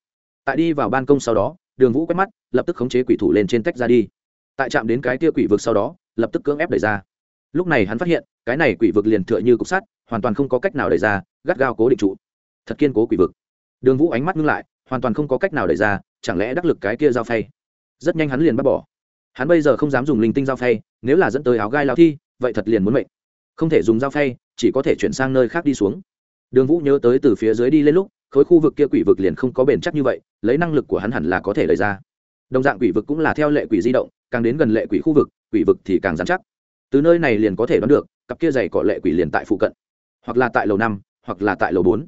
Tại đi vào ban công sau đó, đường vũ quét mắt, lập tức khống chế quỷ thủ lên trên tách ra đi. Tại chạm đến cái kia quỷ vực sau đó, lập tức cưỡng ép đẩy ra. Lúc này hắn phát hiện, cái này quỷ vực liền tựa như cục sắt, hoàn toàn không có cách nào đẩy ra, gắt gao cố định trụ. Thật kiên cố quỷ vực. Đường vũ ánh mắt ngưng lại, hoàn toàn không có cách nào đẩy ra, chẳng lẽ đắc lực cái kia dao phay? Rất nhanh hắn liền bắt bỏ. Hắn bây giờ không dám dùng linh tinh dao phay, nếu là dẫn tới áo gai lao thi, vậy thật liền muốn mệnh. Không thể dùng dao phay, chỉ có thể chuyển sang nơi khác đi xuống đường vũ nhớ tới từ phía dưới đi lên lúc, khối khu vực kia quỷ vực liền không có bền chắc như vậy, lấy năng lực của hắn hẳn là có thể lấy ra. Đồng dạng quỷ vực cũng là theo lệ quỷ di động, càng đến gần lệ quỷ khu vực, quỷ vực thì càng dán chắc. Từ nơi này liền có thể đoán được, cặp kia dày cọ lệ quỷ liền tại phụ cận, hoặc là tại lầu năm, hoặc là tại lầu bốn.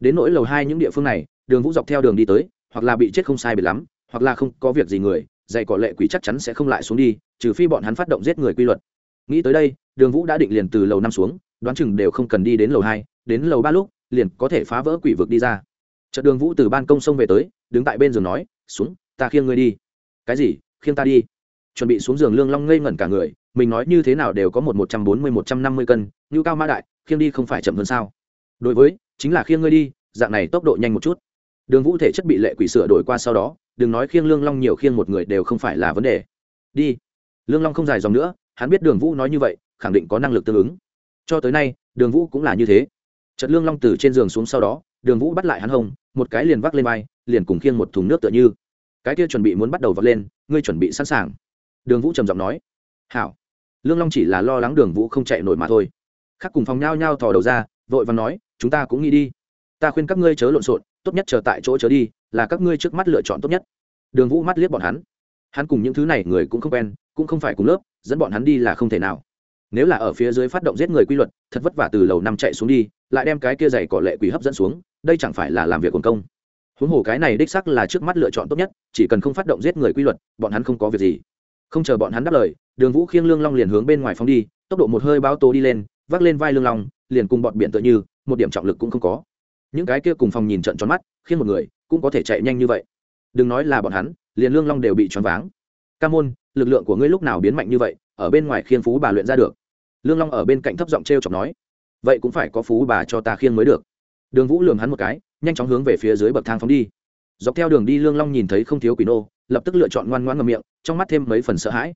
Đến nỗi lầu hai những địa phương này, đường vũ dọc theo đường đi tới, hoặc là bị chết không sai biệt lắm, hoặc là không có việc gì người, dày cọ lệ quỷ chắc chắn sẽ không lại xuống đi, trừ phi bọn hắn phát động giết người quy luật. Nghĩ tới đây, đường vũ đã định liền từ lầu năm xuống, đoán chừng đều không cần đi đến lầu hai đến lầu ba lúc, liền có thể phá vỡ quỷ vực đi ra. Chợt đường vũ từ ban công sông về tới, đứng tại bên giường nói, xuống, ta khiêng ngươi đi. Cái gì? Khiêng ta đi? Chuẩn bị xuống giường lương long ngây ngẩn cả người, mình nói như thế nào đều có một một trăm bốn mươi, một trăm năm mươi cân, như cao mã đại, khiêng đi không phải chậm hơn sao? Đối với, chính là khiêng ngươi đi, dạng này tốc độ nhanh một chút. Đường vũ thể chất bị lệ quỷ sửa đổi qua sau đó, đừng nói khiêng lương long nhiều khiêng một người đều không phải là vấn đề. Đi. Lương long không dài dòng nữa, hắn biết đường vũ nói như vậy, khẳng định có năng lực tương ứng. Cho tới nay, đường vũ cũng là như thế. Trật lương long từ trên giường xuống sau đó, đường vũ bắt lại hắn hông, một cái liền vác lên vai, liền cùng khiêng một thùng nước tựa như. Cái kia chuẩn bị muốn bắt đầu vọt lên, ngươi chuẩn bị sẵn sàng. Đường vũ trầm giọng nói. Hảo. Lương long chỉ là lo lắng đường vũ không chạy nổi mà thôi. Khác cùng phòng nhao nhao thò đầu ra, vội vàng nói, chúng ta cũng nghĩ đi. Ta khuyên các ngươi chớ lộn xộn, tốt nhất chờ tại chỗ chớ đi, là các ngươi trước mắt lựa chọn tốt nhất. Đường vũ mắt liếc bọn hắn. Hắn cùng những thứ này người cũng không quen, cũng không phải cùng lớp, dẫn bọn hắn đi là không thể nào nếu là ở phía dưới phát động giết người quy luật, thật vất vả từ lầu năm chạy xuống đi, lại đem cái kia giày cỏ lệ quỷ hấp dẫn xuống, đây chẳng phải là làm việc quần công. Huống hồ cái này đích sắc là trước mắt lựa chọn tốt nhất, chỉ cần không phát động giết người quy luật, bọn hắn không có việc gì. Không chờ bọn hắn đáp lời, đường vũ khiêng lương long liền hướng bên ngoài phóng đi, tốc độ một hơi bao tố đi lên, vác lên vai lương long, liền cùng bọn biển tựa như, một điểm trọng lực cũng không có. Những cái kia cùng phòng nhìn trận tròn mắt khiến một người, cũng có thể chạy nhanh như vậy. Đừng nói là bọn hắn, liền lương long đều bị choáng váng. Ca môn, lực lượng của ngươi lúc nào biến mạnh như vậy, ở bên ngoài khiên phú bà luyện ra được? Lương long ở bên cạnh thấp giọng t r e o chọc nói, vậy cũng phải có phú bà cho ta khiêng mới được. Đường vũ lường hắn một cái, nhanh chóng hướng về phía dưới bậc thang phóng đi. Dọc theo đường đi, lương long nhìn thấy không thiếu quỷ nô, lập tức lựa chọn ngoan ngoan ngầm miệng, trong mắt thêm mấy phần sợ hãi.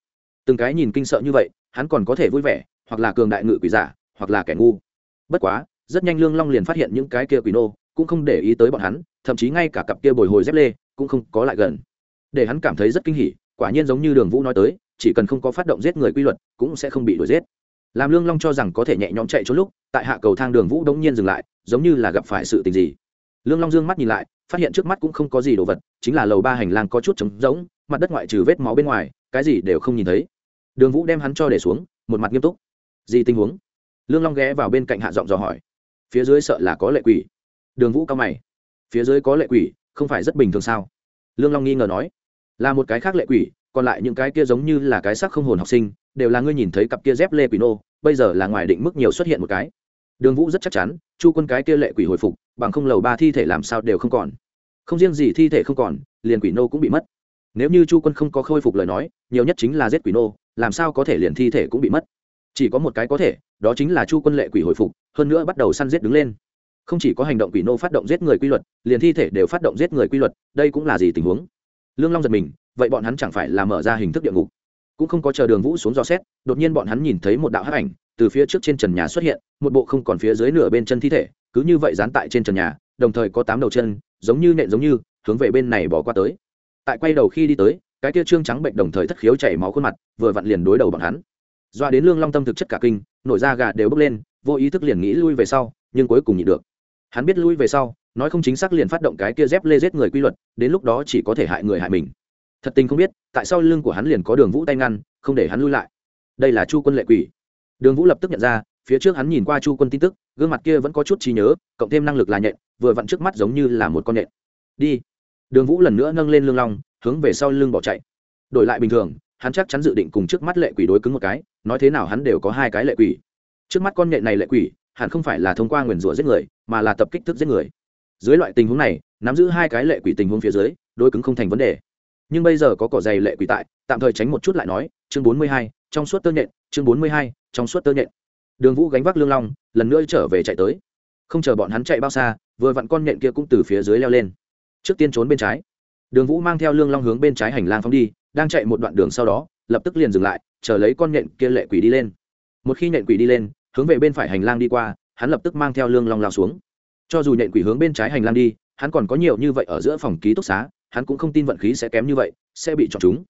Từng cái nhìn kinh sợ như vậy, hắn còn có thể vui vẻ, hoặc là cường đại ngự quỷ giả, hoặc là kẻ ngu. Bất quá, rất nhanh lương long liền phát hiện những cái kia quỷ nô cũng không để ý tới bọn hắn, thậm chí ngay cả cặp kia bồi hồi dép lê cũng không có lại gần. Để hắn cảm thấy rất kinh hỉ, quả nhiên giống như đường vũ nói tới, chỉ cần không có phát động giết người quy luật, cũng sẽ không bị đuổi giết làm lương long cho rằng có thể nhẹ nhõm chạy trốn lúc, tại hạ cầu thang đường vũ đống nhiên dừng lại, giống như là gặp phải sự tình gì. Lương long dương mắt nhìn lại, phát hiện trước mắt cũng không có gì đồ vật, chính là lầu ba hành lang có chút trống rỗng, mặt đất ngoại trừ vết máu bên ngoài, cái gì đều không nhìn thấy. Đường vũ đem hắn cho để xuống, một mặt nghiêm túc. Gì tình huống? Lương long ghé vào bên cạnh hạ giọng dò hỏi. Phía dưới sợ là có lệ quỷ. Đường vũ cao mày. Phía dưới có lệ quỷ, không phải rất bình thường sao? Lương long nghi ngờ nói. Là một cái khác lệ quỷ, còn lại những cái kia giống như là cái xác không hồn học sinh đều là ngươi nhìn thấy cặp kia dép lê quỷ nô, bây giờ là ngoài định mức nhiều xuất hiện một cái. Đường vũ rất chắc chắn, chu quân cái kia lệ quỷ hồi phục, bằng không lầu ba thi thể làm sao đều không còn. Không riêng gì thi thể không còn, liền quỷ nô cũng bị mất. Nếu như chu quân không có khôi phục lời nói, nhiều nhất chính là giết quỷ nô, làm sao có thể liền thi thể cũng bị mất? Chỉ có một cái có thể, đó chính là chu quân lệ quỷ hồi phục, hơn nữa bắt đầu săn giết đứng lên. Không chỉ có hành động quỷ nô phát động giết người quy luật, liền thi thể đều phát động giết người quy luật, đây cũng là gì tình huống? Lương long giật mình, vậy bọn hắn chẳng phải là mở ra hình thức địa ngục? Cũng không có chờ đường vũ xuống dò xét, đột nhiên bọn hắn nhìn thấy một đạo hắc ảnh từ phía trước trên trần nhà xuất hiện, một bộ không còn phía dưới nửa bên chân thi thể, cứ như vậy dán tại trên trần nhà, đồng thời có tám đầu chân, giống như nện giống như, hướng về bên này bỏ qua tới. Tại quay đầu khi đi tới, cái kia trương trắng bệnh đồng thời thất khiếu chảy máu khuôn mặt, vừa vặn liền đối đầu bọn hắn. Doa đến lương long tâm thực chất cả kinh, nổi da gà đều bốc lên, vô ý thức liền nghĩ lui về sau, nhưng cuối cùng nhịn được. Hắn biết lui về sau, nói không chính xác liền phát động cái kia dép lê giết người quy luật, đến lúc đó chỉ có thể hại người hại mình thật tình không biết, tại sao lưng của hắn liền có đường vũ tay ngăn, không để hắn lui lại. Đây là chu quân lệ quỷ. Đường vũ lập tức nhận ra, phía trước hắn nhìn qua chu quân tin tức, gương mặt kia vẫn có chút trí nhớ, cộng thêm năng lực là nhện, vừa vặn trước mắt giống như là một con nhện. Đi. Đường vũ lần nữa nâng lên lưng long, hướng về sau lưng bỏ chạy. Đổi lại bình thường, hắn chắc chắn dự định cùng trước mắt lệ quỷ đối cứng một cái, nói thế nào hắn đều có hai cái lệ quỷ. Trước mắt con nhện này lệ quỷ, hẳn không phải là thông qua nguyền rủa giết người, mà là tập kích thức giết người. Dưới loại tình huống này, nắm giữ hai cái lệ quỷ tình huống phía dưới, đối cứng không thành vấn đề nhưng bây giờ có cỏ dày lệ quỷ tại, tạm thời tránh một chút lại nói, chương bốn mươi hai, trong suốt tơ nhện, chương bốn mươi hai, trong suốt tơ nhện. Đường vũ gánh vác lương long, lần nữa trở về chạy tới. Không chờ bọn hắn chạy bao xa, vừa vặn con nhện kia cũng từ phía dưới leo lên. Trước tiên trốn bên trái. Đường vũ mang theo lương long hướng bên trái hành lang phóng đi, đang chạy một đoạn đường sau đó, lập tức liền dừng lại, chờ lấy con nhện kia lệ quỷ đi lên. Một khi nhện quỷ đi lên, hướng về bên phải hành lang đi qua, hắn lập tức mang theo lương long lao xuống. Cho dù nhện quỷ hướng bên trái hành lang đi, hắn còn có nhiều như vậy ở giữa phòng ký túc xá hắn cũng không tin vận khí sẽ kém như vậy, sẽ bị chọn chúng.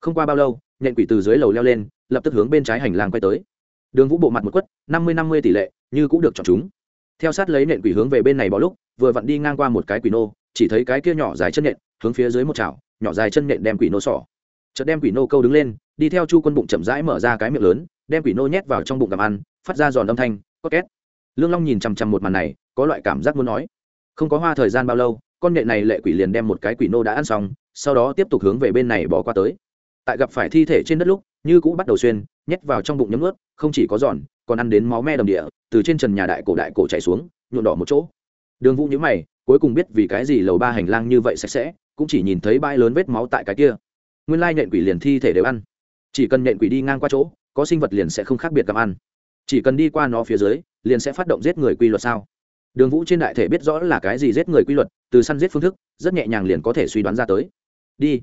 Không qua bao lâu, nhện quỷ từ dưới lầu leo lên, lập tức hướng bên trái hành lang quay tới. Đường vũ bộ mặt một quất, năm mươi năm mươi tỷ lệ, như cũng được chọn chúng. Theo sát lấy nện quỷ hướng về bên này bỏ lúc, vừa vặn đi ngang qua một cái quỷ nô, chỉ thấy cái kia nhỏ dài chân nện hướng phía dưới một chảo, nhỏ dài chân nện đem quỷ nô sỏ. Chợt đem quỷ nô câu đứng lên, đi theo chu quân bụng chậm rãi mở ra cái miệng lớn, đem quỷ nô nhét vào trong bụng làm ăn, phát ra giòn âm thanh có két. Lương long nhìn chằm chằm một màn này, có loại cảm giác muốn nói, không có hoa thời gian bao lâu con nhện này lệ quỷ liền đem một cái quỷ nô đã ăn xong, sau đó tiếp tục hướng về bên này bỏ qua tới. Tại gặp phải thi thể trên đất lúc, như cũng bắt đầu xuyên, nhét vào trong bụng nhấm ướt không chỉ có giòn, còn ăn đến máu me đầm địa, từ trên trần nhà đại cổ đại cổ chạy xuống nhuộn đỏ một chỗ. Đường vũ nhữ mày, cuối cùng biết vì cái gì lầu ba hành lang như vậy sạch sẽ, cũng chỉ nhìn thấy bãi lớn vết máu tại cái kia. Nguyên lai nhện quỷ liền thi thể đều ăn. Chỉ cần nhện quỷ đi ngang qua chỗ, có sinh vật liền sẽ không khác biệt cầm ăn. Chỉ cần đi qua nó phía dưới, liền sẽ phát động giết người quy luật sao? Đường vũ trên đại thể biết rõ là cái gì giết người quy luật, từ săn giết phương thức, rất nhẹ nhàng liền có thể suy đoán ra tới. Đi.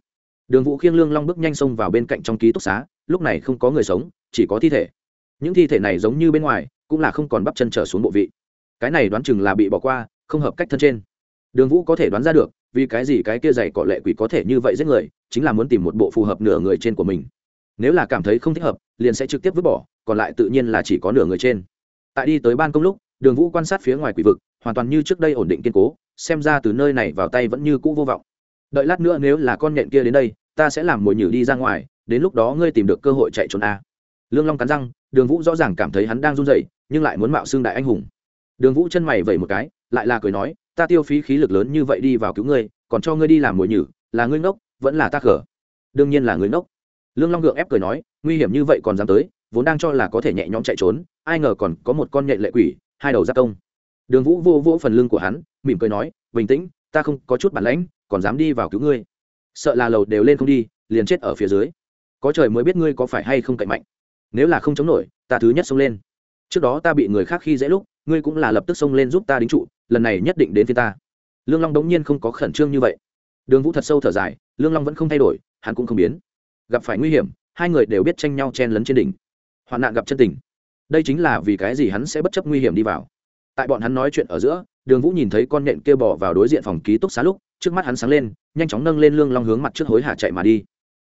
Đường vũ khiêng lương long bước nhanh xông vào bên cạnh trong ký túc xá, lúc này không có người sống, chỉ có thi thể. Những thi thể này giống như bên ngoài, cũng là không còn bắp chân trở xuống bộ vị. Cái này đoán chừng là bị bỏ qua, không hợp cách thân trên. Đường vũ có thể đoán ra được, vì cái gì cái kia dày cọ lệ quỷ có thể như vậy giết người, chính là muốn tìm một bộ phù hợp nửa người trên của mình. Nếu là cảm thấy không thích hợp, liền sẽ trực tiếp vứt bỏ, còn lại tự nhiên là chỉ có nửa người trên. Tại đi tới ban công lúc đường vũ quan sát phía ngoài quỷ vực, hoàn toàn như trước đây ổn định kiên cố, xem ra từ nơi này vào tay vẫn như cũ vô vọng. Đợi lát nữa nếu là con nhện kia đến đây, ta sẽ làm mồi nhử đi ra ngoài, đến lúc đó ngươi tìm được cơ hội chạy trốn a. Lương long cắn răng, đường vũ rõ ràng cảm thấy hắn đang run rẩy, nhưng lại muốn mạo xương đại anh hùng. Đường vũ chân mày vẩy một cái, lại là cười nói, ta tiêu phí khí lực lớn như vậy đi vào cứu ngươi, còn cho ngươi đi làm mồi nhử, là ngươi ngốc, vẫn là ta khở đương nhiên là ngươi ngốc. Lương long gượng ép cười nói, nguy hiểm như vậy còn dám tới, vốn đang cho là có thể nhẹ nhõm chạy trốn, ai ngờ còn có một con nhện lệ quỷ hai đầu giáp công. Đường vũ vô vỗ phần lưng của hắn, mỉm cười nói, bình tĩnh, ta không có chút bản lãnh, còn dám đi vào cứu ngươi. Sợ là lầu đều lên không đi, liền chết ở phía dưới. Có trời mới biết ngươi có phải hay không cậy mạnh. Nếu là không chống nổi, ta thứ nhất xông lên. Trước đó ta bị người khác khi dễ lúc, ngươi cũng là lập tức xông lên giúp ta đính trụ, lần này nhất định đến phía ta. Lương long đống nhiên không có khẩn trương như vậy. Đường vũ thật sâu thở dài, lương long vẫn không thay đổi, hắn cũng không biến. Gặp phải nguy hiểm, hai người đều biết tranh nhau chen lấn trên đỉnh. Hoạn nạn gặp chân tình đây chính là vì cái gì hắn sẽ bất chấp nguy hiểm đi vào. Tại bọn hắn nói chuyện ở giữa, đường vũ nhìn thấy con nhện kia bỏ vào đối diện phòng ký túc xá lúc, trước mắt hắn sáng lên, nhanh chóng nâng lên lương long hướng mặt trước hối hả chạy mà đi.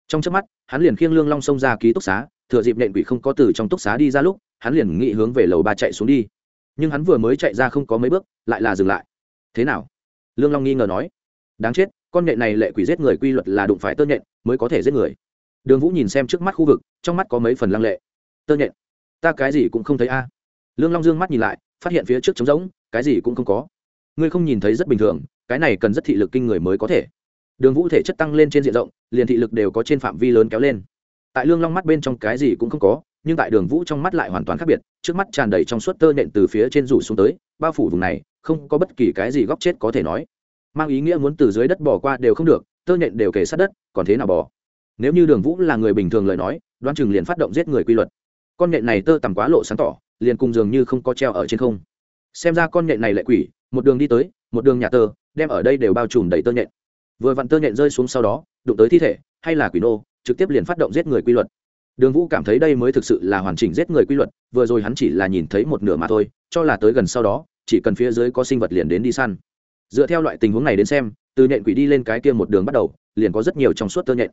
Trong trước mắt, hắn liền khiêng lương long xông ra ký túc xá, thừa dịp nhện quỷ không có từ trong túc xá đi ra lúc, hắn liền nghĩ hướng về lầu ba chạy xuống đi. Nhưng hắn vừa mới chạy ra không có mấy bước, lại là dừng lại. Thế nào? Lương long nghi ngờ nói. Đáng chết, con nhện này lệ quỷ giết người quy luật là đụng phải tơ nhện mới có thể giết người. Đường vũ nhìn xem trước mắt khu vực, trong mắt có mấy phần lăng lệ. Tơ nhện ta cái gì cũng không thấy a. Lương long dương mắt nhìn lại, phát hiện phía trước trống rỗng, cái gì cũng không có. Ngươi không nhìn thấy rất bình thường, cái này cần rất thị lực kinh người mới có thể. Đường vũ thể chất tăng lên trên diện rộng, liền thị lực đều có trên phạm vi lớn kéo lên. Tại lương long mắt bên trong cái gì cũng không có, nhưng tại đường vũ trong mắt lại hoàn toàn khác biệt, trước mắt tràn đầy trong suốt tơ nện từ phía trên rủ xuống tới, bao phủ vùng này, không có bất kỳ cái gì góc chết có thể nói. Mang ý nghĩa muốn từ dưới đất bỏ qua đều không được, tơ nện đều kề sát đất, còn thế nào bỏ nếu như đường vũ là người bình thường lời nói đoan chừng liền phát động giết người quy luật con nện này tơ tầm quá lộ sáng tỏ, liền cùng dường như không có treo ở trên không. Xem ra con nện này lại quỷ, một đường đi tới, một đường nhà tơ, đem ở đây đều bao trùm đầy tơ nện vừa vặn tơ nện rơi xuống sau đó, đụng tới thi thể, hay là quỷ nô, trực tiếp liền phát động giết người quy luật. Đường vũ cảm thấy đây mới thực sự là hoàn chỉnh giết người quy luật, vừa rồi hắn chỉ là nhìn thấy một nửa mà thôi, cho là tới gần sau đó, chỉ cần phía dưới có sinh vật liền đến đi săn. Dựa theo loại tình huống này đến xem, từ nhện quỷ đi lên cái kia một đường bắt đầu, liền có rất nhiều trong suốt tơ nhện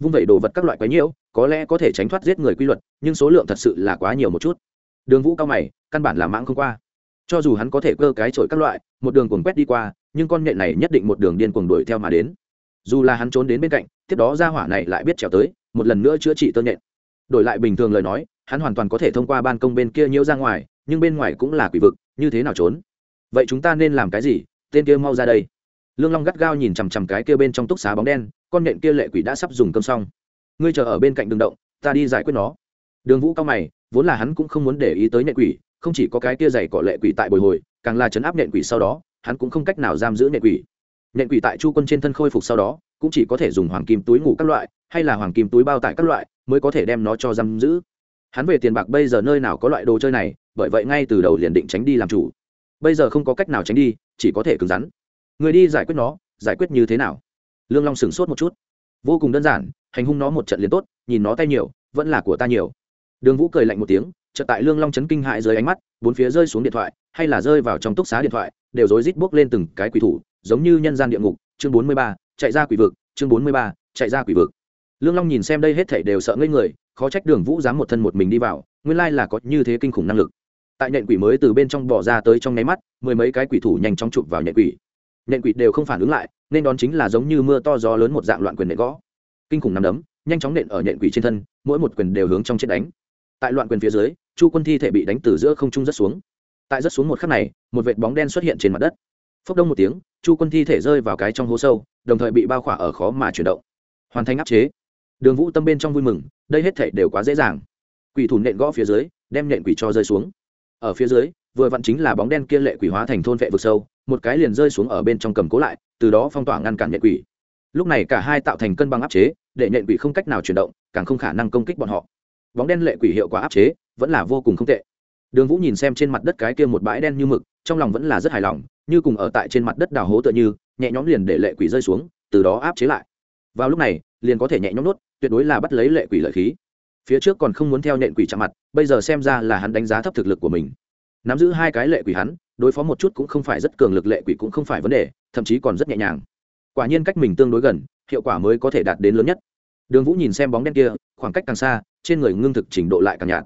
vung vẩy đồ vật các loại quái nhiễu, có lẽ có thể tránh thoát giết người quy luật, nhưng số lượng thật sự là quá nhiều một chút. Đường vũ cao mày, căn bản là mãng không qua. Cho dù hắn có thể cơ cái trội các loại, một đường cuồng quét đi qua, nhưng con nhện này nhất định một đường điên cuồng đuổi theo mà đến. Dù là hắn trốn đến bên cạnh, tiếp đó ra hỏa này lại biết trèo tới, một lần nữa chữa trị tơ nhện. Đổi lại bình thường lời nói, hắn hoàn toàn có thể thông qua ban công bên kia nhiễu ra ngoài, nhưng bên ngoài cũng là quỷ vực, như thế nào trốn? Vậy chúng ta nên làm cái gì? Tên kia mau ra đây lương long gắt gao nhìn chằm chằm cái kia bên trong túc xá bóng đen, con nện kia lệ quỷ đã sắp dùng cơm xong. Ngươi chờ ở bên cạnh đường động, ta đi giải quyết nó. Đường vũ cao mày, vốn là hắn cũng không muốn để ý tới nện quỷ, không chỉ có cái kia dày cọ lệ quỷ tại bồi hồi, càng là chấn áp nện quỷ sau đó, hắn cũng không cách nào giam giữ nện quỷ. Nện quỷ tại chu quân trên thân khôi phục sau đó, cũng chỉ có thể dùng hoàng kim túi ngủ các loại, hay là hoàng kim túi bao tải các loại, mới có thể đem nó cho giam giữ. Hắn về tiền bạc bây giờ nơi nào có loại đồ chơi này, bởi vậy ngay từ đầu liền định tránh đi làm chủ. Bây giờ không có cách nào tránh đi, chỉ có thể cứng rắn người đi giải quyết nó, giải quyết như thế nào? Lương long sửng sốt một chút. Vô cùng đơn giản, hành hung nó một trận liền tốt, nhìn nó tay nhiều, vẫn là của ta nhiều. Đường vũ cười lạnh một tiếng, chợt tại lương long chấn kinh hại dưới ánh mắt, bốn phía rơi xuống điện thoại, hay là rơi vào trong túc xá điện thoại, đều rối rít bước lên từng cái quỷ thủ, giống như nhân gian địa ngục. Chương bốn mươi ba, chạy ra quỷ vực. Chương bốn mươi ba, chạy ra quỷ vực. Lương long nhìn xem đây hết thảy đều sợ ngây người, khó trách đường vũ dám một thân một mình đi vào, nguyên lai là có như thế kinh khủng năng lực. Tại nhện quỷ mới từ bên trong bỏ ra tới trong nháy mắt, mười mấy cái quỷ thủ nhanh chóng chụp vào nhện quỷ nện quỷ đều không phản ứng lại, nên đón chính là giống như mưa to gió lớn một dạng loạn quyền nện gõ. Kinh khủng nằm đấm, nhanh chóng nện ở nện quỷ trên thân, mỗi một quyền đều hướng trong chết đánh. Tại loạn quyền phía dưới, chu quân thi thể bị đánh từ giữa không trung rất xuống. Tại rất xuống một khắc này, một vệt bóng đen xuất hiện trên mặt đất. Phốc đông một tiếng, chu quân thi thể rơi vào cái trong hố sâu, đồng thời bị bao khỏa ở khó mà chuyển động. Hoàn thành áp chế. Đường vũ tâm bên trong vui mừng, đây hết thể đều quá dễ dàng. Quỷ thủ nện gõ phía dưới, đem nện quỷ cho rơi xuống. Ở phía dưới, vừa vặn chính là bóng đen kia lệ quỷ hóa thành thôn vệ vực sâu một cái liền rơi xuống ở bên trong cầm cố lại, từ đó phong tỏa ngăn cản nhện quỷ. Lúc này cả hai tạo thành cân bằng áp chế, để nhện quỷ không cách nào chuyển động, càng không khả năng công kích bọn họ. Bóng đen lệ quỷ hiệu quả áp chế, vẫn là vô cùng không tệ. Đường vũ nhìn xem trên mặt đất cái kia một bãi đen như mực, trong lòng vẫn là rất hài lòng, như cùng ở tại trên mặt đất đào hố tựa như, nhẹ nhõm liền để lệ quỷ rơi xuống, từ đó áp chế lại. Vào lúc này, liền có thể nhẹ nhõm nốt tuyệt đối là bắt lấy lệ quỷ lợi khí. Phía trước còn không muốn theo nhện quỷ chạm mặt, bây giờ xem ra là hắn đánh giá thấp thực lực của mình. Nắm giữ hai cái lệ quỷ hắn đối phó một chút cũng không phải rất cường lực lệ quỷ cũng không phải vấn đề, thậm chí còn rất nhẹ nhàng. Quả nhiên cách mình tương đối gần, hiệu quả mới có thể đạt đến lớn nhất. Đường vũ nhìn xem bóng đen kia, khoảng cách càng xa, trên người ngưng thực trình độ lại càng nhạt.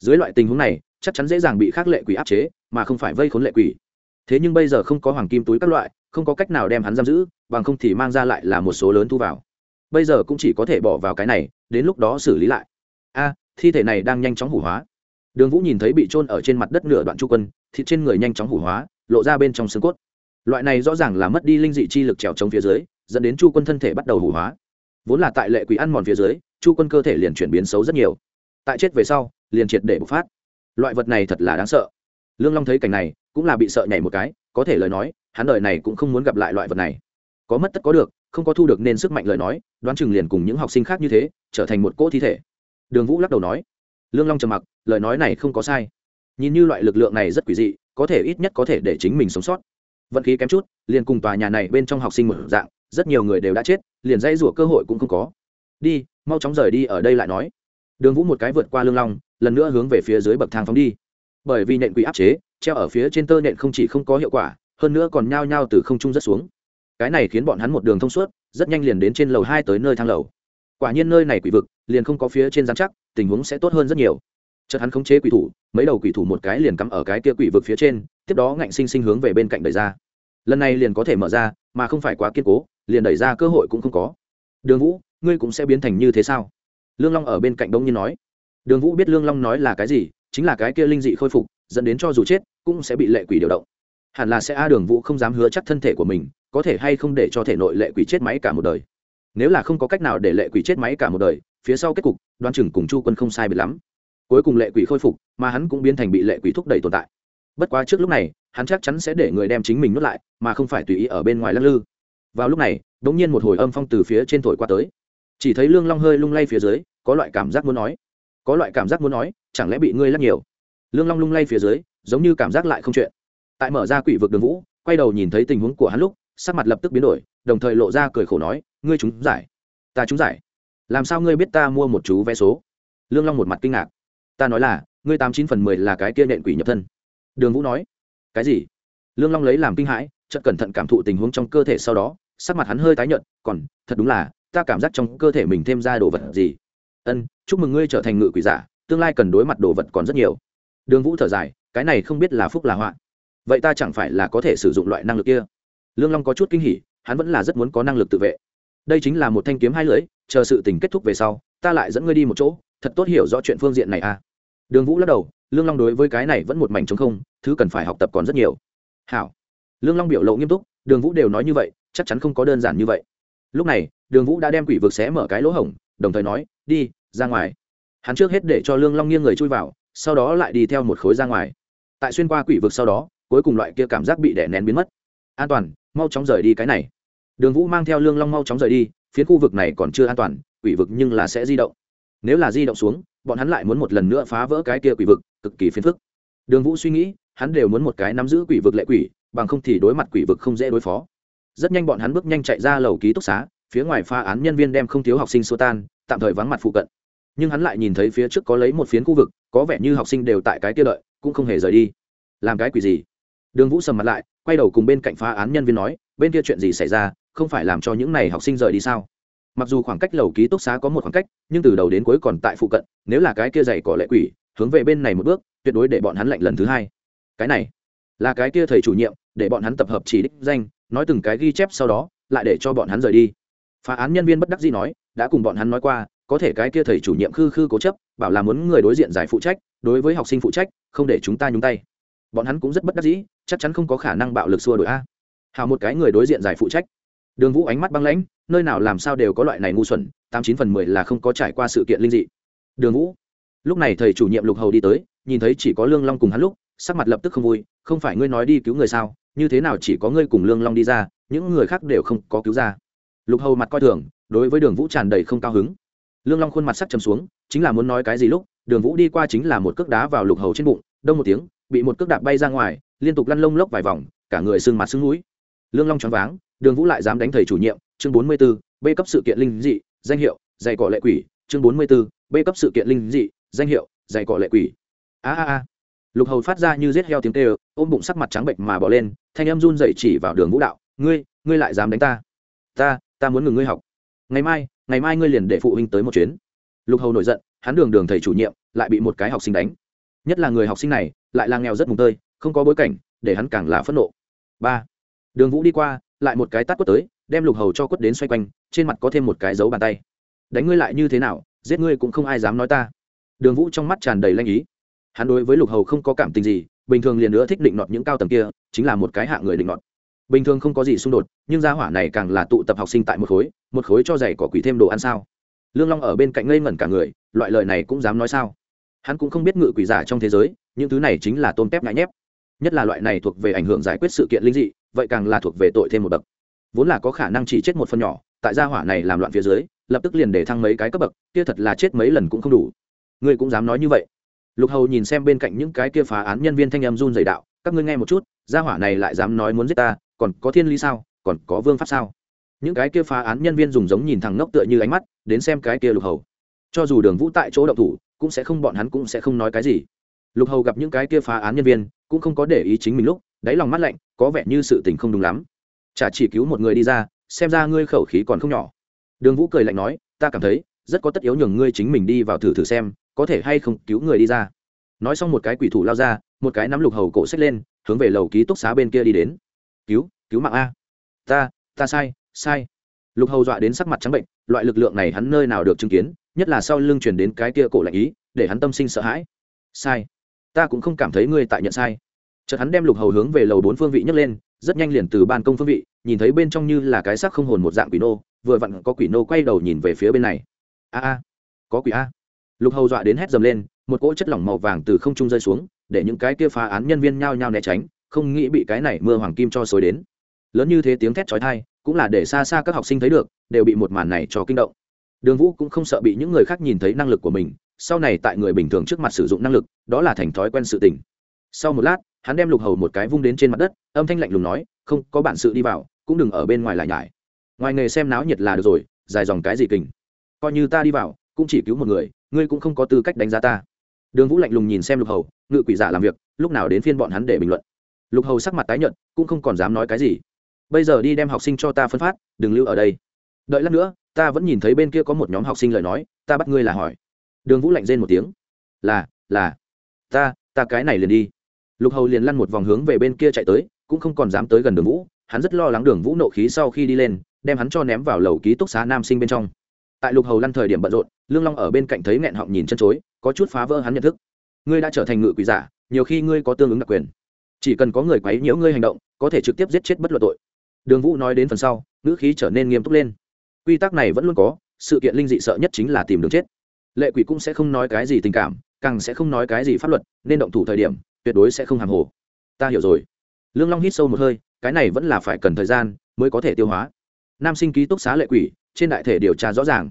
Dưới loại tình huống này, chắc chắn dễ dàng bị khác lệ quỷ áp chế, mà không phải vây khốn lệ quỷ. Thế nhưng bây giờ không có hoàng kim túi các loại, không có cách nào đem hắn giam giữ, bằng không thì mang ra lại là một số lớn thu vào. Bây giờ cũng chỉ có thể bỏ vào cái này, đến lúc đó xử lý lại. A, thi thể này đang nhanh chóng hủ hóa đường vũ nhìn thấy bị trôn ở trên mặt đất nửa đoạn chu quân, thịt trên người nhanh chóng hủ hóa, lộ ra bên trong xương cốt. Loại này rõ ràng là mất đi linh dị chi lực trèo chống phía dưới, dẫn đến chu quân thân thể bắt đầu hủ hóa. Vốn là tại lệ quỷ ăn mòn phía dưới, chu quân cơ thể liền chuyển biến xấu rất nhiều. Tại chết về sau, liền triệt để bộc phát. Loại vật này thật là đáng sợ. Lương long thấy cảnh này, cũng là bị sợ nhảy một cái, có thể lời nói, hắn đời này cũng không muốn gặp lại loại vật này. Có mất tất có được, không có thu được nên sức mạnh lời nói, đoán chừng liền cùng những học sinh khác như thế, trở thành một cỗ thi thể. Đường vũ lắc đầu nói lương long trầm mặc, lời nói này không có sai. Nhìn như loại lực lượng này rất quỷ dị, có thể ít nhất có thể để chính mình sống sót. Vận khí kém chút, liền cùng tòa nhà này bên trong học sinh một dạng, rất nhiều người đều đã chết, liền dây rủa cơ hội cũng không có. Đi, mau chóng rời đi ở đây lại nói. Đường vũ một cái vượt qua lương long, lần nữa hướng về phía dưới bậc thang phóng đi. Bởi vì nện quỷ áp chế, treo ở phía trên tơ nện không chỉ không có hiệu quả, hơn nữa còn nhao nhao từ không trung rất xuống. Cái này khiến bọn hắn một đường thông suốt, rất nhanh liền đến trên lầu hai tới nơi thang lầu. Quả nhiên nơi này quỷ vực liền không có phía trên giám chắc, tình huống sẽ tốt hơn rất nhiều. Chợt hắn khống chế quỷ thủ, mấy đầu quỷ thủ một cái liền cắm ở cái kia quỷ vực phía trên, tiếp đó ngạnh sinh sinh hướng về bên cạnh đẩy ra. Lần này liền có thể mở ra, mà không phải quá kiên cố, liền đẩy ra cơ hội cũng không có. Đường vũ, ngươi cũng sẽ biến thành như thế sao? Lương long ở bên cạnh đông nhiên nói. Đường vũ biết lương long nói là cái gì, chính là cái kia linh dị khôi phục, dẫn đến cho dù chết, cũng sẽ bị lệ quỷ điều động. Hẳn là sẽ a đường vũ không dám hứa chắc thân thể của mình, có thể hay không để cho thể nội lệ quỷ chết máy cả một đời. Nếu là không có cách nào để lệ quỷ chết máy cả một đời phía sau kết cục đoan chừng cùng chu quân không sai biệt lắm. Cuối cùng lệ quỷ khôi phục, mà hắn cũng biến thành bị lệ quỷ thúc đẩy tồn tại. Bất quá trước lúc này, hắn chắc chắn sẽ để người đem chính mình nuốt lại, mà không phải tùy ý ở bên ngoài lắc lư. Vào lúc này đ ỗ n g nhiên một hồi âm phong từ phía trên thổi qua tới. Chỉ thấy lương long hơi lung lay phía dưới, có loại cảm giác muốn nói. Có loại cảm giác muốn nói, chẳng lẽ bị ngươi lắc nhiều? Lương long lung lay phía dưới, giống như cảm giác lại không chuyện. Tại mở ra quỷ vực đường vũ, quay đầu nhìn thấy tình huống của hắn lúc, sắc mặt lập tức biến đổi, đồng thời lộ ra cười khổ nói, ngươi chúng giải. Ta chúng giải làm sao ngươi biết ta mua một chú vé số? Lương long một mặt kinh ngạc. Ta nói là, ngươi tám chín phần mười là cái kia nện quỷ nhập thân. Đường vũ nói, cái gì? Lương long lấy làm kinh hãi, chợt cẩn thận cảm thụ tình huống trong cơ thể sau đó, sắc mặt hắn hơi tái nhợt, còn, thật đúng là, ta cảm giác trong cơ thể mình thêm ra đồ vật gì? Ân, chúc mừng ngươi trở thành ngự quỷ giả, tương lai cần đối mặt đồ vật còn rất nhiều. Đường vũ thở dài, cái này không biết là phúc là họa. Vậy ta chẳng phải là có thể sử dụng loại năng lực kia? Lương long có chút kinh hỉ, hắn vẫn là rất muốn có năng lực tự vệ đây chính là một thanh kiếm hai lưỡi, chờ sự tình kết thúc về sau, ta lại dẫn ngươi đi một chỗ, thật tốt hiểu rõ chuyện phương diện này à. Đường vũ lắc đầu, lương long đối với cái này vẫn một mảnh chống không, thứ cần phải học tập còn rất nhiều. Hảo. Lương long biểu lộ nghiêm túc, đường vũ đều nói như vậy, chắc chắn không có đơn giản như vậy. Lúc này, đường vũ đã đem quỷ vực xé mở cái lỗ hổng, đồng thời nói, đi, ra ngoài. Hắn trước hết để cho lương long nghiêng người chui vào, sau đó lại đi theo một khối ra ngoài. Tại xuyên qua quỷ vực sau đó, cuối cùng loại kia cảm giác bị đè nén biến mất. An toàn, mau chóng rời đi cái này đường vũ mang theo lương long mau chóng rời đi, phía khu vực này còn chưa an toàn, quỷ vực nhưng là sẽ di động. Nếu là di động xuống, bọn hắn lại muốn một lần nữa phá vỡ cái kia quỷ vực, cực kỳ phiền phức. Đường vũ suy nghĩ, hắn đều muốn một cái nắm giữ quỷ vực lệ quỷ, bằng không thì đối mặt quỷ vực không dễ đối phó. Rất nhanh bọn hắn bước nhanh chạy ra lầu ký túc xá, phía ngoài pha án nhân viên đem không thiếu học sinh xô tan, tạm thời vắng mặt phụ cận. Nhưng hắn lại nhìn thấy phía trước có lấy một phiến khu vực, có vẻ như học sinh đều tại cái kia đợi, cũng không hề rời đi. Làm cái quỷ gì? Đường vũ sầm mặt lại, quay đầu cùng bên cạnh phá án nhân viên nói, bên kia chuyện gì xảy ra? Không phải làm cho những này học sinh rời đi sao? Mặc dù khoảng cách lầu ký túc xá có một khoảng cách, nhưng từ đầu đến cuối còn tại phụ cận, nếu là cái kia dày cỏ lệ quỷ, hướng về bên này một bước, tuyệt đối để bọn hắn lạnh lần thứ hai. Cái này là cái kia thầy chủ nhiệm, để bọn hắn tập hợp chỉ đích danh, nói từng cái ghi chép sau đó, lại để cho bọn hắn rời đi. Phá án nhân viên bất đắc dĩ nói, đã cùng bọn hắn nói qua, có thể cái kia thầy chủ nhiệm khư khư cố chấp, bảo là muốn người đối diện giải phụ trách, đối với học sinh phụ trách, không để chúng ta nhúng tay. Bọn hắn cũng rất bất đắc dĩ, chắc chắn không có khả năng bạo lực xua đổi a. Hào một cái người đối diện giải phụ trách đường vũ ánh mắt băng lãnh, nơi nào làm sao đều có loại này ngu xuẩn, tám chín phần mười là không có trải qua sự kiện linh dị. Đường vũ, lúc này thầy chủ nhiệm lục hầu đi tới, nhìn thấy chỉ có lương long cùng hắn lúc, sắc mặt lập tức không vui, không phải ngươi nói đi cứu người sao, như thế nào chỉ có ngươi cùng lương long đi ra, những người khác đều không có cứu ra. Lục hầu mặt coi thường, đối với đường vũ tràn đầy không cao hứng. Lương long khuôn mặt sắc chầm xuống, chính là muốn nói cái gì lúc, đường vũ đi qua chính là một cước đá vào lục hầu trên bụng, đông một tiếng, bị một cước đạp bay ra ngoài, liên tục lăn lông lốc vài vòng, cả người sưng mặt sưng núi lương long choáng váng, đường vũ lại dám đánh thầy chủ nhiệm, chương bốn mươi b ố b cấp sự kiện linh dị, danh hiệu, dày cỏ lệ quỷ, chương bốn mươi b ố b cấp sự kiện linh dị, danh hiệu, dày cỏ lệ quỷ. A a a. Lục hầu phát ra như rết heo tiếng tê ôm bụng sắc mặt trắng bệnh mà bỏ lên, thanh em run dậy chỉ vào đường vũ đạo, ngươi ngươi lại dám đánh ta? Ta ta muốn ngừng ngươi học. Ngày mai ngày mai ngươi liền để phụ huynh tới một chuyến. Lục hầu nổi giận, hắn đường đường thầy chủ nhiệm, lại bị một cái học sinh đánh. Nhất là người học sinh này, lại là nghèo rất mùng tơi, không có bối cảnh, để hắn càng là phẫn nộ. Ba đường vũ đi qua, lại một cái tắt quất tới, đem lục hầu cho quất đến xoay quanh, trên mặt có thêm một cái dấu bàn tay. Đánh ngươi lại như thế nào, giết ngươi cũng không ai dám nói ta. Đường vũ trong mắt tràn đầy lanh ý. Hắn đối với lục hầu không có cảm tình gì, bình thường liền nữa thích định nọt những cao tầng kia, chính là một cái hạ người định nọt. Bình thường không có gì xung đột, nhưng gia hỏa này càng là tụ tập học sinh tại một khối một khối cho giày cỏ quỷ thêm đồ ăn sao? Lương long ở bên cạnh ngây ngẩn cả người, loại lời này cũng dám nói sao? Hắn cũng không biết ngự quỷ giả trong thế giới, những thứ này chính là tôm tép ngại nhép. Nhất là loại này thuộc về ảnh hưởng giải quyết sự kiện linh dị vậy càng là thuộc về tội thêm một bậc. Vốn là có khả năng chỉ chết một phần nhỏ, tại gia hỏa này làm loạn phía dưới, lập tức liền để thăng mấy cái cấp bậc, kia thật là chết mấy lần cũng không đủ. Ngươi cũng dám nói như vậy. Lục hầu nhìn xem bên cạnh những cái kia phá án nhân viên thanh em run dày đạo, các ngươi nghe một chút, gia hỏa này lại dám nói muốn giết ta, còn có thiên lý sao, còn có vương pháp sao? Những cái kia phá án nhân viên dùng giống nhìn thằng ngốc tựa như ánh mắt, đến xem cái kia lục hầu. Cho dù đường vũ tại chỗ động thủ, cũng sẽ không, bọn hắn cũng sẽ không nói cái gì. Lục hầu gặp những cái kia phá án nhân viên, cũng không có để ý chính mình lúc đáy lòng mắt lạnh, có vẻ như sự tình không đúng lắm. Chả chỉ cứu một người đi ra, xem ra ngươi khẩu khí còn không nhỏ. Đường vũ cười lạnh nói, ta cảm thấy, rất có tất yếu nhường ngươi chính mình đi vào thử thử xem, có thể hay không cứu người đi ra. Nói xong một cái quỷ thủ lao ra, một cái nắm lục hầu cổ xách lên, hướng về lầu ký túc xá bên kia đi đến. Cứu cứu mạng a. Ta ta sai sai. Lục hầu dọa đến sắc mặt trắng bệnh, loại lực lượng này hắn nơi nào được chứng kiến, nhất là sau lưng chuyển đến cái kia cổ lạnh ý, để hắn tâm sinh sợ hãi. Sai. Ta cũng không cảm thấy ngươi tại nhận sai chợt hắn đem lục hầu hướng về lầu bốn phương vị nhấc lên, rất nhanh liền từ ban công phương vị, nhìn thấy bên trong như là cái xác không hồn một dạng quỷ nô, vừa vặn có quỷ nô quay đầu nhìn về phía bên này. A a, có quỷ a. Lục hầu dọa đến hét dầm lên, một cỗ chất lỏng màu vàng từ không trung rơi xuống, để những cái kia phá án nhân viên nhao nhao né tránh, không nghĩ bị cái này mưa hoàng kim cho xối đến. Lớn như thế tiếng thét chói tai, cũng là để xa xa các học sinh thấy được, đều bị một màn này cho kinh động. Đường vũ cũng không sợ bị những người khác nhìn thấy năng lực của mình, sau này tại người bình thường trước mặt sử dụng năng lực, đó là thành thói quen sự tình. Sau một lát hắn đem lục hầu một cái vung đến trên mặt đất, âm thanh lạnh lùng nói, không, có bản sự đi vào, cũng đừng ở bên ngoài lại nhải. Ngoài nghề xem náo nhiệt là được rồi, dài dòng cái gì kình. Coi như ta đi vào, cũng chỉ cứu một người, ngươi cũng không có tư cách đánh giá ta. Đường vũ lạnh lùng nhìn xem lục hầu, ngự quỷ giả làm việc, lúc nào đến phiên bọn hắn để bình luận. Lục hầu sắc mặt tái nhợt, cũng không còn dám nói cái gì. Bây giờ đi đem học sinh cho ta phân phát, đừng lưu ở đây. Đợi lát nữa, ta vẫn nhìn thấy bên kia có một nhóm học sinh lời nói, ta bắt ngươi là hỏi. Đường vũ lạnh rên một tiếng. Là là, ta ta cái này liền đi lục hầu liền lăn một vòng hướng về bên kia chạy tới, cũng không còn dám tới gần đường vũ, hắn rất lo lắng đường vũ nộ khí sau khi đi lên, đem hắn cho ném vào lầu ký túc xá nam sinh bên trong. Tại lục hầu lăn thời điểm bận rộn, lương long ở bên cạnh thấy nghẹn họng nhìn chân chối, có chút phá vỡ hắn nhận thức. Ngươi đã trở thành ngự quỷ giả, nhiều khi ngươi có tương ứng đặc quyền. Chỉ cần có người quấy nhiễu ngươi hành động, có thể trực tiếp giết chết bất luận tội. Đường vũ nói đến phần sau, ngữ khí trở nên nghiêm túc lên. Quy tắc này vẫn luôn có, sự kiện linh dị sợ nhất chính là tìm đường chết. Lệ quỷ cũng sẽ không nói cái gì tình cảm, càng sẽ không nói cái gì pháp luật, nên động thủ thời điểm tuyệt đối sẽ không hàng hồ. Ta hiểu rồi. Lương long hít sâu một hơi, cái này vẫn là phải cần thời gian mới có thể tiêu hóa. Nam sinh ký túc xá lệ quỷ, trên đại thể điều tra rõ ràng.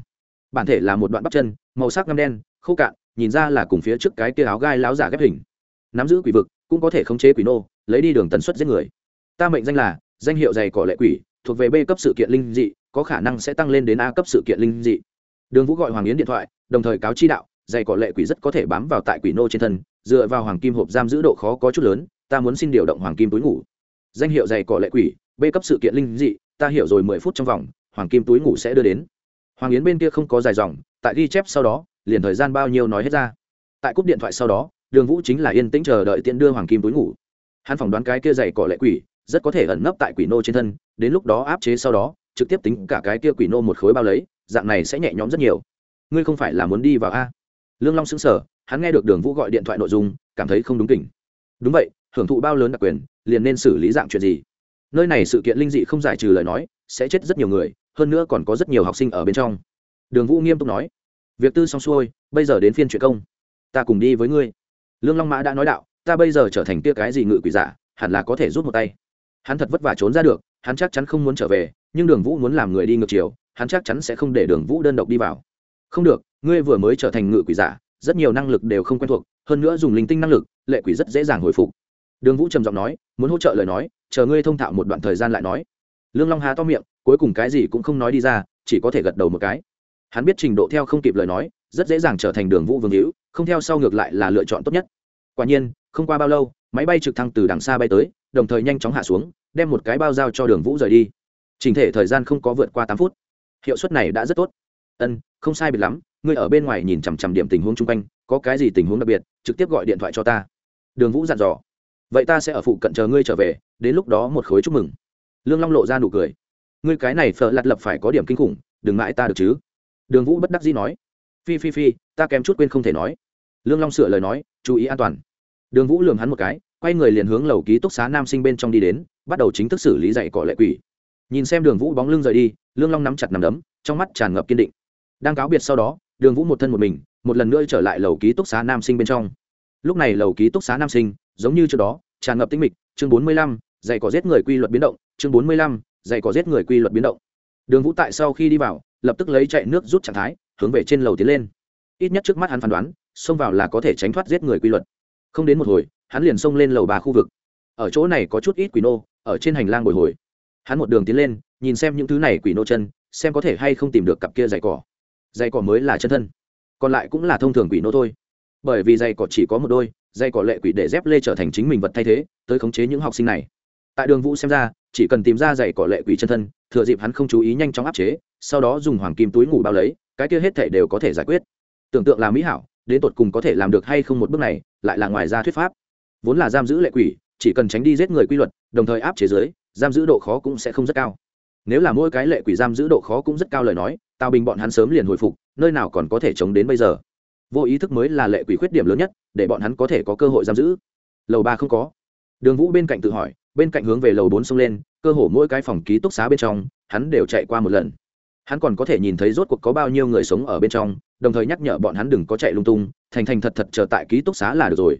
Bản thể là một đoạn bắp chân, màu sắc ngâm đen, khô cạn, nhìn ra là cùng phía trước cái kia áo gai láo giả ghép hình. Nắm giữ quỷ vực, cũng có thể khống chế quỷ nô, lấy đi đường tần suất giết người. Ta mệnh danh là danh hiệu dày cỏ lệ quỷ, thuộc về b cấp sự kiện linh dị, có khả năng sẽ tăng lên đến a cấp sự kiện linh dị. Đường vũ gọi hoàng yến điện thoại, đồng thời cáo chi đạo, dày cỏ lệ quỷ rất có thể bám vào tại quỷ nô trên thân dựa vào hoàng kim hộp giam giữ độ khó có chút lớn, ta muốn xin điều động hoàng kim túi ngủ. Danh hiệu dày cỏ lệ quỷ b cấp sự kiện linh dị, ta hiểu rồi mười phút trong vòng, hoàng kim túi ngủ sẽ đưa đến. Hoàng yến bên kia không có dài dòng, tại ghi chép sau đó, liền thời gian bao nhiêu nói hết ra. Tại cúp điện thoại sau đó, đường vũ chính là yên tĩnh chờ đợi tiện đưa hoàng kim túi ngủ. Hắn phỏng đoán cái kia dày cỏ lệ quỷ, rất có thể ẩn nấp tại quỷ nô trên thân, đến lúc đó áp chế sau đó, trực tiếp tính cả cái kia quỷ nô một khối bao lấy, dạng này sẽ nhẹ nhõm rất nhiều. Ngươi không phải là muốn đi vào a? Lương long xứng sở hắn nghe được đường vũ gọi điện thoại nội dung, cảm thấy không đúng kỉnh. Đúng vậy, hưởng thụ bao lớn đặc quyền, liền nên xử lý dạng chuyện gì? Nơi này sự kiện linh dị không giải trừ lời nói, sẽ chết rất nhiều người, hơn nữa còn có rất nhiều học sinh ở bên trong. Đường vũ nghiêm túc nói. Việc tư xong xuôi, bây giờ đến phiên chuyện công. Ta cùng đi với ngươi. Lương long mã đã nói đạo, ta bây giờ trở thành tia cái gì ngự quỷ giả, hẳn là có thể rút một tay. Hắn thật vất vả trốn ra được, hắn chắc chắn không muốn trở về, nhưng đường vũ muốn làm người đi ngược chiều, hắn chắc chắn sẽ không để đường vũ đơn độc đi vào. Không được ngươi vừa mới trở thành ngự quỷ giả, rất nhiều năng lực đều không quen thuộc, hơn nữa dùng linh tinh năng lực, lệ quỷ rất dễ dàng hồi phục. Đường vũ trầm giọng nói, muốn hỗ trợ lời nói, chờ ngươi thông thạo một đoạn thời gian lại nói. Lương long há to miệng, cuối cùng cái gì cũng không nói đi ra, chỉ có thể gật đầu một cái. Hắn biết trình độ theo không kịp lời nói, rất dễ dàng trở thành đường vũ vương hữu, không theo sau ngược lại là lựa chọn tốt nhất. Quả nhiên, không qua bao lâu, máy bay trực thăng từ đằng xa bay tới, đồng thời nhanh chóng hạ xuống, đem một cái bao giao cho đường vũ rời đi. Trình thể thời gian không có vượt qua tám phút. Hiệu suất này đã rất tốt. Ân, không sai biệt lắm ngươi ở bên ngoài nhìn chằm chằm điểm tình huống chung quanh, có cái gì tình huống đặc biệt, trực tiếp gọi điện thoại cho ta. Đường vũ dặn dò. Vậy ta sẽ ở phụ cận chờ ngươi trở về, đến lúc đó một khối chúc mừng. Lương long lộ ra nụ cười. Ngươi cái này phở lặt lập phải có điểm kinh khủng, đừng mãi ta được chứ. Đường vũ bất đắc dĩ nói. Phi phi phi, ta kém chút quên không thể nói. Lương long sửa lời nói, chú ý an toàn. Đường vũ lường hắn một cái, quay người liền hướng lầu ký túc xá nam sinh bên trong đi đến, bắt đầu chính thức xử lý dạy cỏ lệ quỷ. Nhìn xem đường vũ bóng lưng rời đi, lương long nắm chặt nằm đấm, trong mắt tràn ngập kiên định. Đang cáo biệt sau đó đường vũ một thân một mình, một lần nữa trở lại lầu ký túc xá nam sinh bên trong. Lúc này lầu ký túc xá nam sinh, giống như trước đó, tràn ngập tĩnh mịch, chương bốn mươi lăm, dạy cỏ giết người quy luật biến động, chương bốn mươi lăm, dạy cỏ giết người quy luật biến động. Đường vũ tại sau khi đi vào, lập tức lấy chạy nước rút trạng thái, hướng về trên lầu tiến lên. Ít nhất trước mắt hắn phán đoán, xông vào là có thể tránh thoát giết người quy luật. Không đến một hồi, hắn liền xông lên lầu ba khu vực. Ở chỗ này có chút ít quỷ nô, ở trên hành lang bồi hồi. Hắn một đường tiến lên, nhìn xem những thứ này quỷ nô chân, xem có thể hay không tìm được cặp kia giày cỏ giày cỏ mới là chân thân, còn lại cũng là thông thường quỷ nô thôi. Bởi vì giày cỏ chỉ có một đôi giày cỏ lệ quỷ để dép lê trở thành chính mình vật thay thế, tới khống chế những học sinh này. Tại đường vũ xem ra, chỉ cần tìm ra giày cỏ lệ quỷ chân thân, thừa dịp hắn không chú ý nhanh chóng áp chế, sau đó dùng hoàng kim túi ngủ bao lấy, cái kia hết thể đều có thể giải quyết. Tưởng tượng là mỹ hảo, đến tột cùng có thể làm được hay không một bước này, lại là ngoài ra thuyết pháp. Vốn là giam giữ lệ quỷ, chỉ cần tránh đi giết người quy luật, đồng thời áp chế giới giam giữ độ khó cũng sẽ không rất cao. Nếu là mỗi cái lệ quỷ giam giữ độ khó cũng rất cao lời nói tào bình bọn hắn sớm liền hồi phục, nơi nào còn có thể chống đến bây giờ. Vô ý thức mới là lệ quỷ khuyết điểm lớn nhất, để bọn hắn có thể có cơ hội giam giữ. Lầu ba không có. Đường vũ bên cạnh tự hỏi, bên cạnh hướng về lầu bốn xông lên, cơ hồ mỗi cái phòng ký túc xá bên trong, hắn đều chạy qua một lần. Hắn còn có thể nhìn thấy rốt cuộc có bao nhiêu người sống ở bên trong, đồng thời nhắc nhở bọn hắn đừng có chạy lung tung, thành thành thật thật chờ tại ký túc xá là được rồi.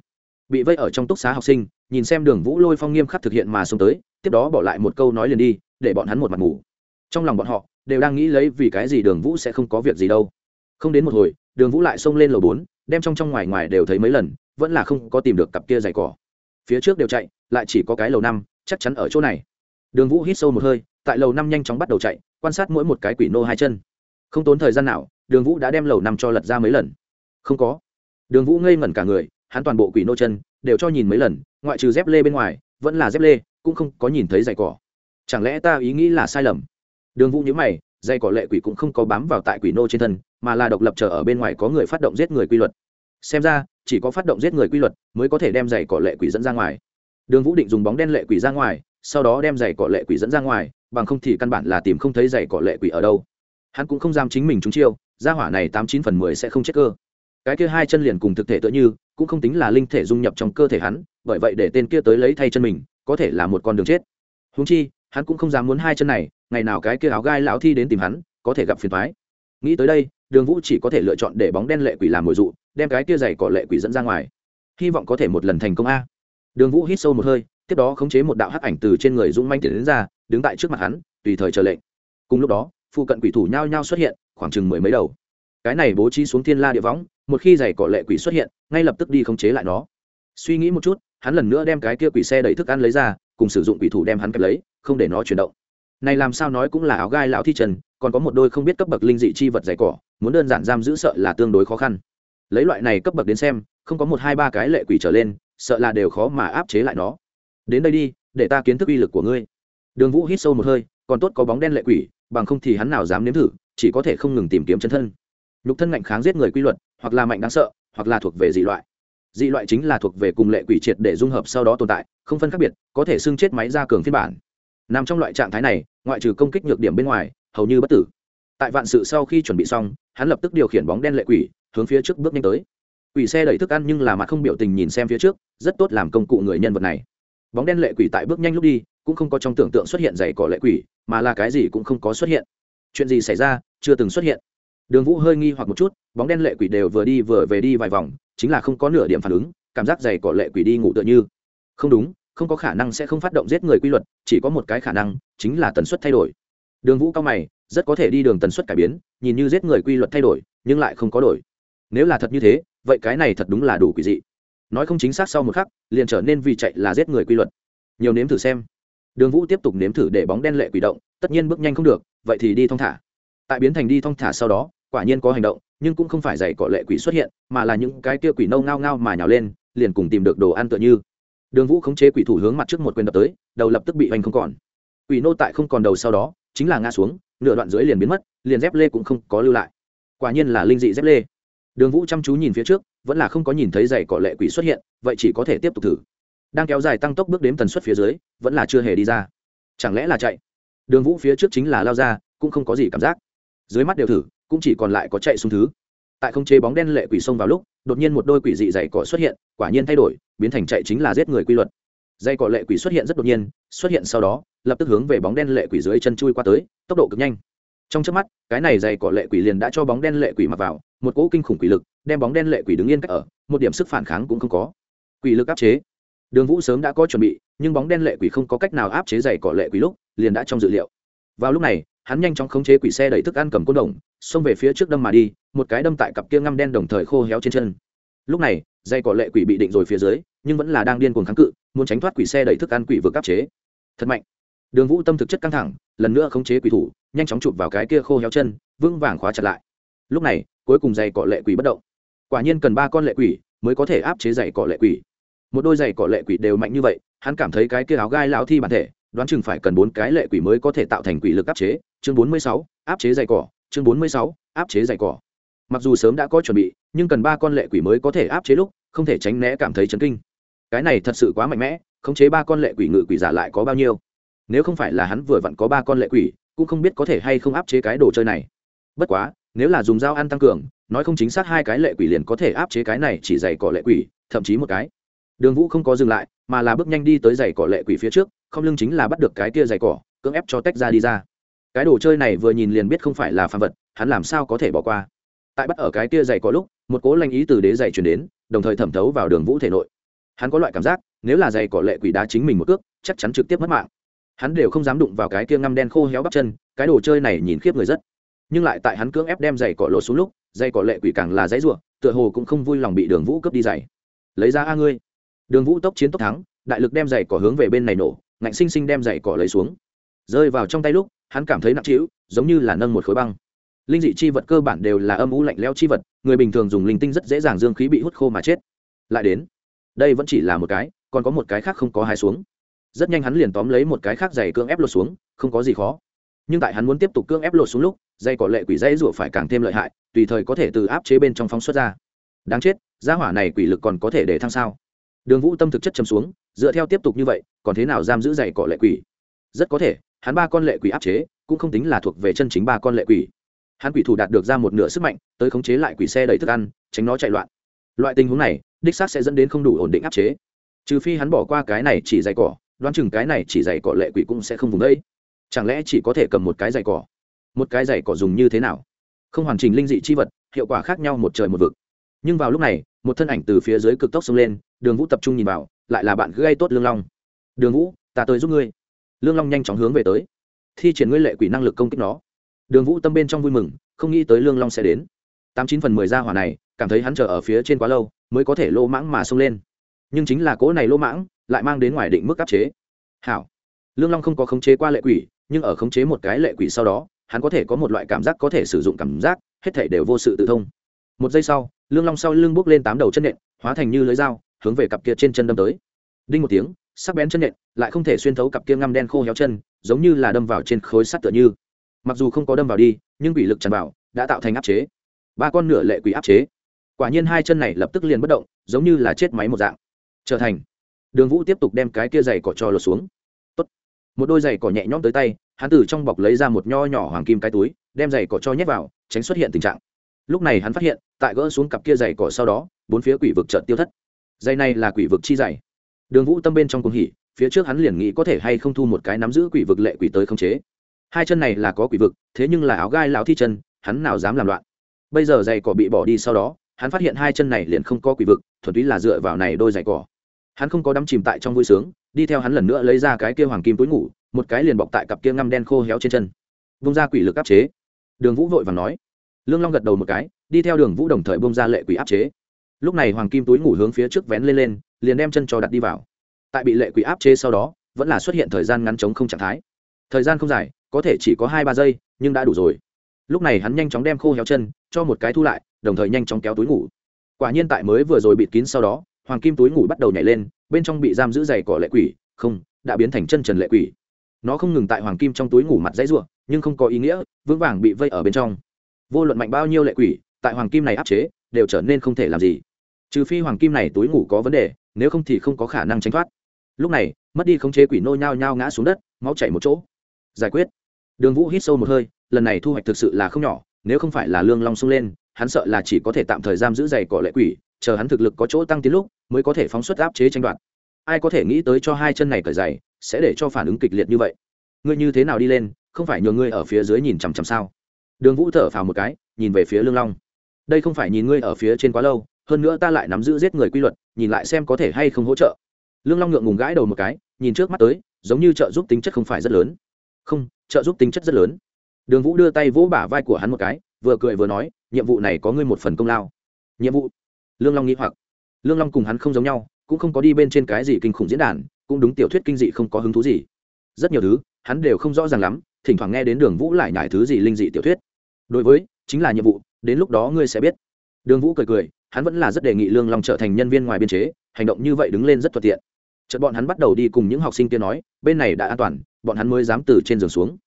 Bị vây ở trong túc xá học sinh, nhìn xem đường vũ lôi phong nghiêm khắc thực hiện mà xông tới, tiếp đó bỏ lại một câu nói liền đi, để bọn hắn một mặt ngủ trong lòng bọn họ đều đang nghĩ lấy vì cái gì đường vũ sẽ không có việc gì đâu. Không đến một hồi, đường vũ lại xông lên lầu bốn, đem trong trong ngoài ngoài đều thấy mấy lần, vẫn là không có tìm được cặp kia dày cỏ. Phía trước đều chạy, lại chỉ có cái lầu năm, chắc chắn ở chỗ này. Đường vũ hít sâu một hơi, tại lầu năm nhanh chóng bắt đầu chạy, quan sát mỗi một cái quỷ nô hai chân. Không tốn thời gian nào, đường vũ đã đem lầu năm cho lật ra mấy lần. Không có. Đường vũ ngây ngẩn cả người, hắn toàn bộ quỷ nô chân đều cho nhìn mấy lần, ngoại trừ dép lê bên ngoài, vẫn là dép lê, cũng không có nhìn thấy giày cỏ. Chẳng lẽ ta ý nghĩ là sai lầm? Đường vũ nhíu mày, dây cỏ lệ quỷ cũng không có bám vào tại quỷ nô trên thân, mà là độc lập chờ ở bên ngoài có người phát động giết người quy luật. Xem ra, chỉ có phát động giết người quy luật mới có thể đem giày cỏ lệ quỷ dẫn ra ngoài. Đường vũ định dùng bóng đen lệ quỷ ra ngoài, sau đó đem giày cỏ lệ quỷ dẫn ra ngoài, bằng không thì căn bản là tìm không thấy giày cỏ lệ quỷ ở đâu. Hắn cũng không dám chính mình trúng chiêu ra hỏa này tám chín phần mười sẽ không chết cơ. Cái kia hai chân liền cùng thực thể tựa như, cũng không tính là linh thể dung nhập trong cơ thể hắn, bởi vậy để tên kia tới lấy thay chân mình, có thể là một con đường chết. Húng chi hắn cũng không dám muốn hai chân này, ngày nào cái kia áo gai lão thi đến tìm hắn, có thể gặp phiền thoái nghĩ tới đây, đường vũ chỉ có thể lựa chọn để bóng đen lệ quỷ làm mồi dụ, đem cái kia giày cỏ lệ quỷ dẫn ra ngoài. Hy vọng có thể một lần thành công a. Đường vũ hít sâu một hơi, tiếp đó khống chế một đạo hắc ảnh từ trên người dũng manh tiến đến ra, đứng tại trước mặt hắn, tùy thời chờ lệnh. Cùng lúc đó phụ cận quỷ thủ nhao nhao xuất hiện, khoảng chừng mười mấy đầu. Cái này bố trí xuống thiên la địa võng, một khi giày cỏ lệ quỷ xuất hiện, ngay lập tức đi khống chế lại nó. Suy nghĩ một chút, hắn lần nữa đem cái kia quỷ xe đẩy thức ăn lấy ra, cùng sử dụng quỷ thủ đem hắn kẹp lấy không để nó chuyển động. Này làm sao nói cũng là áo gai lão thi trần, còn có một đôi không biết cấp bậc linh dị chi vật dày cỏ, muốn đơn giản giam giữ sợ là tương đối khó khăn. Lấy loại này cấp bậc đến xem, không có một hai ba cái lệ quỷ trở lên, sợ là đều khó mà áp chế lại nó. Đến đây đi, để ta kiến thức uy lực của ngươi. Đường vũ hít sâu một hơi, còn tốt có bóng đen lệ quỷ, bằng không thì hắn nào dám nếm thử, chỉ có thể không ngừng tìm kiếm chân thân. Nhục thân ngạnh kháng giết người quy luật, hoặc là mạnh đáng sợ, hoặc là thuộc về dị loại. Dị loại chính là thuộc về cùng lệ quỷ triệt để dung hợp sau đó tồn tại, không phân khác biệt, có thể xưng chết máy ra cường phiên bản nằm trong loại trạng thái này, ngoại trừ công kích nhược điểm bên ngoài, hầu như bất tử. Tại vạn sự sau khi chuẩn bị xong, hắn lập tức điều khiển bóng đen lệ quỷ, hướng phía trước bước nhanh tới. Quỷ xe đẩy thức ăn nhưng là mặt không biểu tình nhìn xem phía trước, rất tốt làm công cụ người nhân vật này. Bóng đen lệ quỷ tại bước nhanh lúc đi, cũng không có trong tưởng tượng xuất hiện giày cỏ lệ quỷ, mà là cái gì cũng không có xuất hiện. Chuyện gì xảy ra, chưa từng xuất hiện. Đường vũ hơi nghi hoặc một chút, bóng đen lệ quỷ đều vừa đi vừa về đi vài vòng, chính là không có nửa điểm phản ứng, cảm giác giày cỏ lệ quỷ đi ngủ tựa như. Không đúng không có khả năng sẽ không phát động giết người quy luật, chỉ có một cái khả năng, chính là tần suất thay đổi. Đường vũ cao mày, rất có thể đi đường tần suất cải biến, nhìn như giết người quy luật thay đổi, nhưng lại không có đổi. Nếu là thật như thế, vậy cái này thật đúng là đủ quỷ dị. Nói không chính xác sau một khắc, liền trở nên vì chạy là giết người quy luật. Nhiều nếm thử xem. Đường vũ tiếp tục nếm thử để bóng đen lệ quỷ động, tất nhiên bước nhanh không được, vậy thì đi thong thả. Tại biến thành đi thong thả sau đó, quả nhiên có hành động, nhưng cũng không phải giày cọ lệ quỷ xuất hiện, mà là những cái kia quỷ nâu ngao ngao mà nhào lên, liền cùng tìm được đồ ăn tựa như đường vũ khống chế quỷ thủ hướng mặt trước một quyền đập tới, đầu lập tức bị hoành không còn. Quỷ nô tại không còn đầu sau đó, chính là ngã xuống, nửa đoạn dưới liền biến mất, liền dép lê cũng không có lưu lại. Quả nhiên là linh dị dép lê. Đường vũ chăm chú nhìn phía trước, vẫn là không có nhìn thấy giày cọ lệ quỷ xuất hiện, vậy chỉ có thể tiếp tục thử. Đang kéo dài tăng tốc bước đếm tần suất phía dưới, vẫn là chưa hề đi ra. Chẳng lẽ là chạy? Đường vũ phía trước chính là lao ra, cũng không có gì cảm giác. Dưới mắt đều thử, cũng chỉ còn lại có chạy xuống thứ tại không chế bóng đen lệ quỷ xông vào lúc, đột nhiên một đôi quỷ dị dày cỏ xuất hiện, quả nhiên thay đổi, biến thành chạy chính là giết người quy luật. Dây cỏ lệ quỷ xuất hiện rất đột nhiên, xuất hiện sau đó, lập tức hướng về bóng đen lệ quỷ dưới chân chui qua tới, tốc độ cực nhanh. Trong trước mắt, cái này dày cỏ lệ quỷ liền đã cho bóng đen lệ quỷ mặc vào, một cỗ kinh khủng quỷ lực, đem bóng đen lệ quỷ đứng yên cách ở, một điểm sức phản kháng cũng không có. Quỷ lực áp chế. Đường vũ sớm đã có chuẩn bị, nhưng bóng đen lệ quỷ không có cách nào áp chế dày cỏ lệ quỷ lúc, liền đã trong dự liệu. Vào lúc này hắn nhanh chóng khống chế quỷ xe đẩy thức ăn cầm côn đồng, xông về phía trước đâm mà đi, một cái đâm tại cặp kia ngăm đen đồng thời khô héo trên chân. Lúc này, dây cỏ lệ quỷ bị định rồi phía dưới, nhưng vẫn là đang điên cuồng kháng cự, muốn tránh thoát quỷ xe đẩy thức ăn quỷ vừa áp chế. Thật mạnh. Đường vũ tâm thực chất căng thẳng, lần nữa khống chế quỷ thủ, nhanh chóng chụp vào cái kia khô héo chân, vững vàng khóa chặt lại. Lúc này, cuối cùng dây cỏ lệ quỷ bất động. Quả nhiên cần ba con lệ quỷ mới có thể áp chế dây cỏ lệ quỷ. Một đôi giày cỏ lệ quỷ đều mạnh như vậy, hắn cảm thấy cái kia áo gai lão thi bản thể đoán chừng phải cần bốn cái lệ quỷ mới có thể tạo thành quỷ lực áp chế, chương bốn mươi sáu, áp chế dày cỏ, chương bốn mươi sáu, áp chế dày cỏ. Mặc dù sớm đã có chuẩn bị, nhưng cần ba con lệ quỷ mới có thể áp chế lúc, không thể tránh né cảm thấy chấn kinh. Cái này thật sự quá mạnh mẽ, khống chế ba con lệ quỷ ngự quỷ giả lại có bao nhiêu? Nếu không phải là hắn vừa vặn có ba con lệ quỷ, cũng không biết có thể hay không áp chế cái đồ chơi này. Bất quá, nếu là dùng dao ăn tăng cường, nói không chính xác hai cái lệ quỷ liền có thể áp chế cái này chỉ dày cỏ lệ quỷ, thậm chí một cái. Đường vũ không có dừng lại mà là bước nhanh đi tới giày cỏ lệ quỷ phía trước, không lưng chính là bắt được cái kia giày cỏ, cưỡng ép cho tách ra đi ra. Cái đồ chơi này vừa nhìn liền biết không phải là phạm vật, hắn làm sao có thể bỏ qua. Tại bắt ở cái kia giày cỏ lúc, một cố lanh ý từ đế giày chuyển đến, đồng thời thẩm thấu vào đường vũ thể nội. Hắn có loại cảm giác, nếu là giày cỏ lệ quỷ đá chính mình một cước, chắc chắn trực tiếp mất mạng. Hắn đều không dám đụng vào cái kia ngăm đen khô héo bắp chân, cái đồ chơi này nhìn khiếp người rất. Nhưng lại tại hắn cưỡng ép đem giày cỏ lột xuống lúc, giày cỏ lệ quỷ càng là giấy ruộng tựa hồ cũng không vui lòng bị đường vũ cướp đi giày. Lấy ra a ngươi đường vũ tốc chiến tốc thắng, đại lực đem giày cỏ hướng về bên này nổ, ngạnh xinh xinh đem giày cỏ lấy xuống. Rơi vào trong tay lúc, hắn cảm thấy nặng trĩu, giống như là nâng một khối băng. Linh dị chi vật cơ bản đều là âm u lạnh leo chi vật, người bình thường dùng linh tinh rất dễ dàng dương khí bị hút khô mà chết. Lại đến, đây vẫn chỉ là một cái, còn có một cái khác không có hai xuống. Rất nhanh hắn liền tóm lấy một cái khác giày cưỡng ép lột xuống, không có gì khó. Nhưng tại hắn muốn tiếp tục cưỡng ép lột xuống lúc dây cỏ lệ quỷ dây rủa phải càng thêm lợi hại, tùy thời có thể từ áp chế bên trong phóng xuất ra. Đáng chết, gia hỏa này quỷ lực còn có thể để thăng sao? Đường vũ tâm thực chất chấm xuống, dựa theo tiếp tục như vậy, còn thế nào giam giữ dày cọ lệ quỷ? Rất có thể, hắn ba con lệ quỷ áp chế, cũng không tính là thuộc về chân chính ba con lệ quỷ. Hắn quỷ thủ đạt được ra một nửa sức mạnh, tới khống chế lại quỷ xe đầy thức ăn, tránh nó chạy loạn. Loại tình huống này, đích xác sẽ dẫn đến không đủ ổn định áp chế. Trừ phi hắn bỏ qua cái này chỉ dày cỏ đoán chừng cái này chỉ dày cỏ lệ quỷ cũng sẽ không vùng đấy chẳng lẽ chỉ có thể cầm một cái dày cỏ một cái dày cỏ dùng như thế nào? Không hoàn chỉnh linh dị chi vật, hiệu quả khác nhau một trời một vực. Nhưng vào lúc này, một thân ảnh từ phía dưới cực tốc xông lên đường vũ tập trung nhìn vào, lại là bạn gây tốt lương long. Đường vũ, ta tới giúp ngươi. Lương long nhanh chóng hướng về tới. Thi triển ngươi lệ quỷ năng lực công kích nó. Đường vũ tâm bên trong vui mừng, không nghĩ tới lương long sẽ đến. Tám chín phần mười gia hỏa này, cảm thấy hắn chờ ở phía trên quá lâu, mới có thể lô mãng mà xông lên. Nhưng chính là cỗ này lô mãng, lại mang đến ngoài định mức áp chế. Hảo. Lương long không có khống chế qua lệ quỷ, nhưng ở khống chế một cái lệ quỷ sau đó, hắn có thể có một loại cảm giác có thể sử dụng cảm giác, hết thể đều vô sự tự thông. Một giây sau, lương long sau lưng bước lên tám đầu chân nện, hóa thành như lưới dao hướng về cặp kia trên chân đâm tới. Đinh một tiếng, sắc bén chân nện lại không thể xuyên thấu cặp kia ngăm đen khô héo chân, giống như là đâm vào trên khối sắt tựa như. Mặc dù không có đâm vào đi, nhưng bị lực tràn vào, đã tạo thành áp chế. Ba con nửa lệ quỷ áp chế. Quả nhiên hai chân này lập tức liền bất động, giống như là chết máy một dạng. Trở thành. Đường vũ tiếp tục đem cái kia giày cỏ cho lột xuống. Tốt. một đôi giày cỏ nhẹ nhõm tới tay, hắn từ trong bọc lấy ra một nho nhỏ hoàng kim cái túi, đem giày cỏ cho nhét vào, tránh xuất hiện tình trạng. Lúc này hắn phát hiện, tại gỡ xuống cặp kia giày cỏ sau đó, bốn phía quỷ vực trợt tiêu thất dây này là quỷ vực chi dày đường vũ tâm bên trong cung hỉ, phía trước hắn liền nghĩ có thể hay không thu một cái nắm giữ quỷ vực lệ quỷ tới không chế. Hai chân này là có quỷ vực, thế nhưng là áo gai lão thi chân, hắn nào dám làm loạn. Bây giờ giày cỏ bị bỏ đi sau đó, hắn phát hiện hai chân này liền không có quỷ vực, thuần túy là dựa vào này đôi giày cỏ. Hắn không có đắm chìm tại trong vui sướng, đi theo hắn lần nữa lấy ra cái kia hoàng kim túi ngủ, một cái liền bọc tại cặp kia ngăm đen khô héo trên chân. Vung ra quỷ lực áp chế. Đường vũ vội và nói. Lương long gật đầu một cái, đi theo đường vũ đồng thời bông ra lệ quỷ áp chế lúc này hoàng kim túi ngủ hướng phía trước vén lên lên, liền đem chân cho đặt đi vào. Tại bị lệ quỷ áp chế sau đó, vẫn là xuất hiện thời gian ngắn chống không trạng thái. Thời gian không dài, có thể chỉ có hai ba giây, nhưng đã đủ rồi. Lúc này hắn nhanh chóng đem khô héo chân cho một cái thu lại, đồng thời nhanh chóng kéo túi ngủ. Quả nhiên tại mới vừa rồi bịt kín sau đó, hoàng kim túi ngủ bắt đầu nhảy lên, bên trong bị giam giữ dày cỏ lệ quỷ, không, đã biến thành chân trần lệ quỷ. Nó không ngừng tại hoàng kim trong túi ngủ mặt dãy ruộng, nhưng không có ý nghĩa, vững vàng bị vây ở bên trong. Vô luận mạnh bao nhiêu lệ quỷ, tại hoàng kim này áp chế, đều trở nên không thể làm gì trừ phi hoàng kim này túi ngủ có vấn đề, nếu không thì không có khả năng tránh thoát. Lúc này, mất đi khống chế quỷ nô nhao nhao ngã xuống đất, máu chảy một chỗ. Giải quyết. Đường vũ hít sâu một hơi, lần này thu hoạch thực sự là không nhỏ, nếu không phải là lương long sung lên, hắn sợ là chỉ có thể tạm thời giam giữ giày cỏ lệ quỷ, chờ hắn thực lực có chỗ tăng tiến lúc, mới có thể phóng xuất áp chế tranh đoạt. Ai có thể nghĩ tới cho hai chân này cởi giày sẽ để cho phản ứng kịch liệt như vậy? Ngươi như thế nào đi lên, không phải nhường ngươi ở phía dưới nhìn chằm chằm sao? Đường vũ thở phào một cái, nhìn về phía lương long. Đây không phải nhìn ngươi ở phía trên quá lâu hơn nữa ta lại nắm giữ giết người quy luật, nhìn lại xem có thể hay không hỗ trợ. Lương long ngượng ngùng gãi đầu một cái, nhìn trước mắt tới, giống như trợ giúp tính chất không phải rất lớn. Không, trợ giúp tính chất rất lớn. Đường vũ đưa tay vỗ bả vai của hắn một cái, vừa cười vừa nói, nhiệm vụ này có ngươi một phần công lao. Nhiệm vụ? Lương long nghĩ hoặc. Lương long cùng hắn không giống nhau, cũng không có đi bên trên cái gì kinh khủng diễn đàn, cũng đúng tiểu thuyết kinh dị không có hứng thú gì. Rất nhiều thứ, hắn đều không rõ ràng lắm, thỉnh thoảng nghe đến đường vũ lại nhải thứ gì linh dị tiểu thuyết. Đối với, chính là nhiệm vụ, đến lúc đó ngươi sẽ biết. Đường vũ cười cười hắn vẫn là rất đề nghị lương long trở thành nhân viên ngoài biên chế, hành động như vậy đứng lên rất thuận tiện. Chợt bọn hắn bắt đầu đi cùng những học sinh kia nói, bên này đã an toàn, bọn hắn mới dám từ trên giường xuống.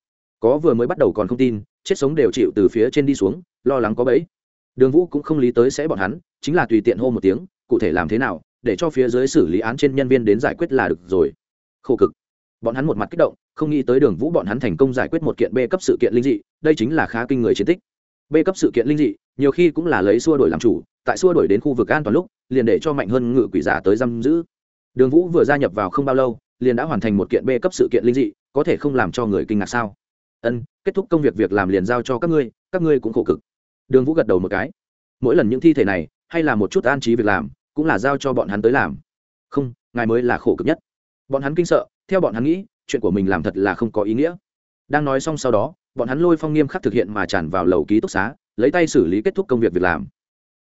Có vừa mới bắt đầu còn không tin, chết sống đều chịu từ phía trên đi xuống, lo lắng có bẫy. Đường vũ cũng không lý tới sẽ bọn hắn, chính là tùy tiện hô một tiếng, cụ thể làm thế nào, để cho phía dưới xử lý án trên nhân viên đến giải quyết là được rồi. Khổ cực. Bọn hắn một mặt kích động, không nghĩ tới đường vũ bọn hắn thành công giải quyết một kiện b cấp sự kiện linh dị, đây chính là khá kinh người chiến tích. B cấp sự kiện linh dị, nhiều khi cũng là lấy xua đổi làm chủ tại xua đổi đến khu vực an toàn lúc, liền để cho mạnh hơn ngự quỷ giả tới giam giữ. Đường vũ vừa gia nhập vào không bao lâu, liền đã hoàn thành một kiện b cấp sự kiện linh dị, có thể không làm cho người kinh ngạc sao? Ân, kết thúc công việc việc làm liền giao cho các ngươi các ngươi cũng khổ cực. Đường vũ gật đầu một cái. Mỗi lần những thi thể này, hay là một chút an trí việc làm, cũng là giao cho bọn hắn tới làm. Không, ngài mới là khổ cực nhất. Bọn hắn kinh sợ, theo bọn hắn nghĩ, chuyện của mình làm thật là không có ý nghĩa. Đang nói xong sau đó, bọn hắn lôi phong nghiêm khắc thực hiện mà tràn vào lầu ký túc xá, lấy tay xử lý kết thúc công việc việc làm.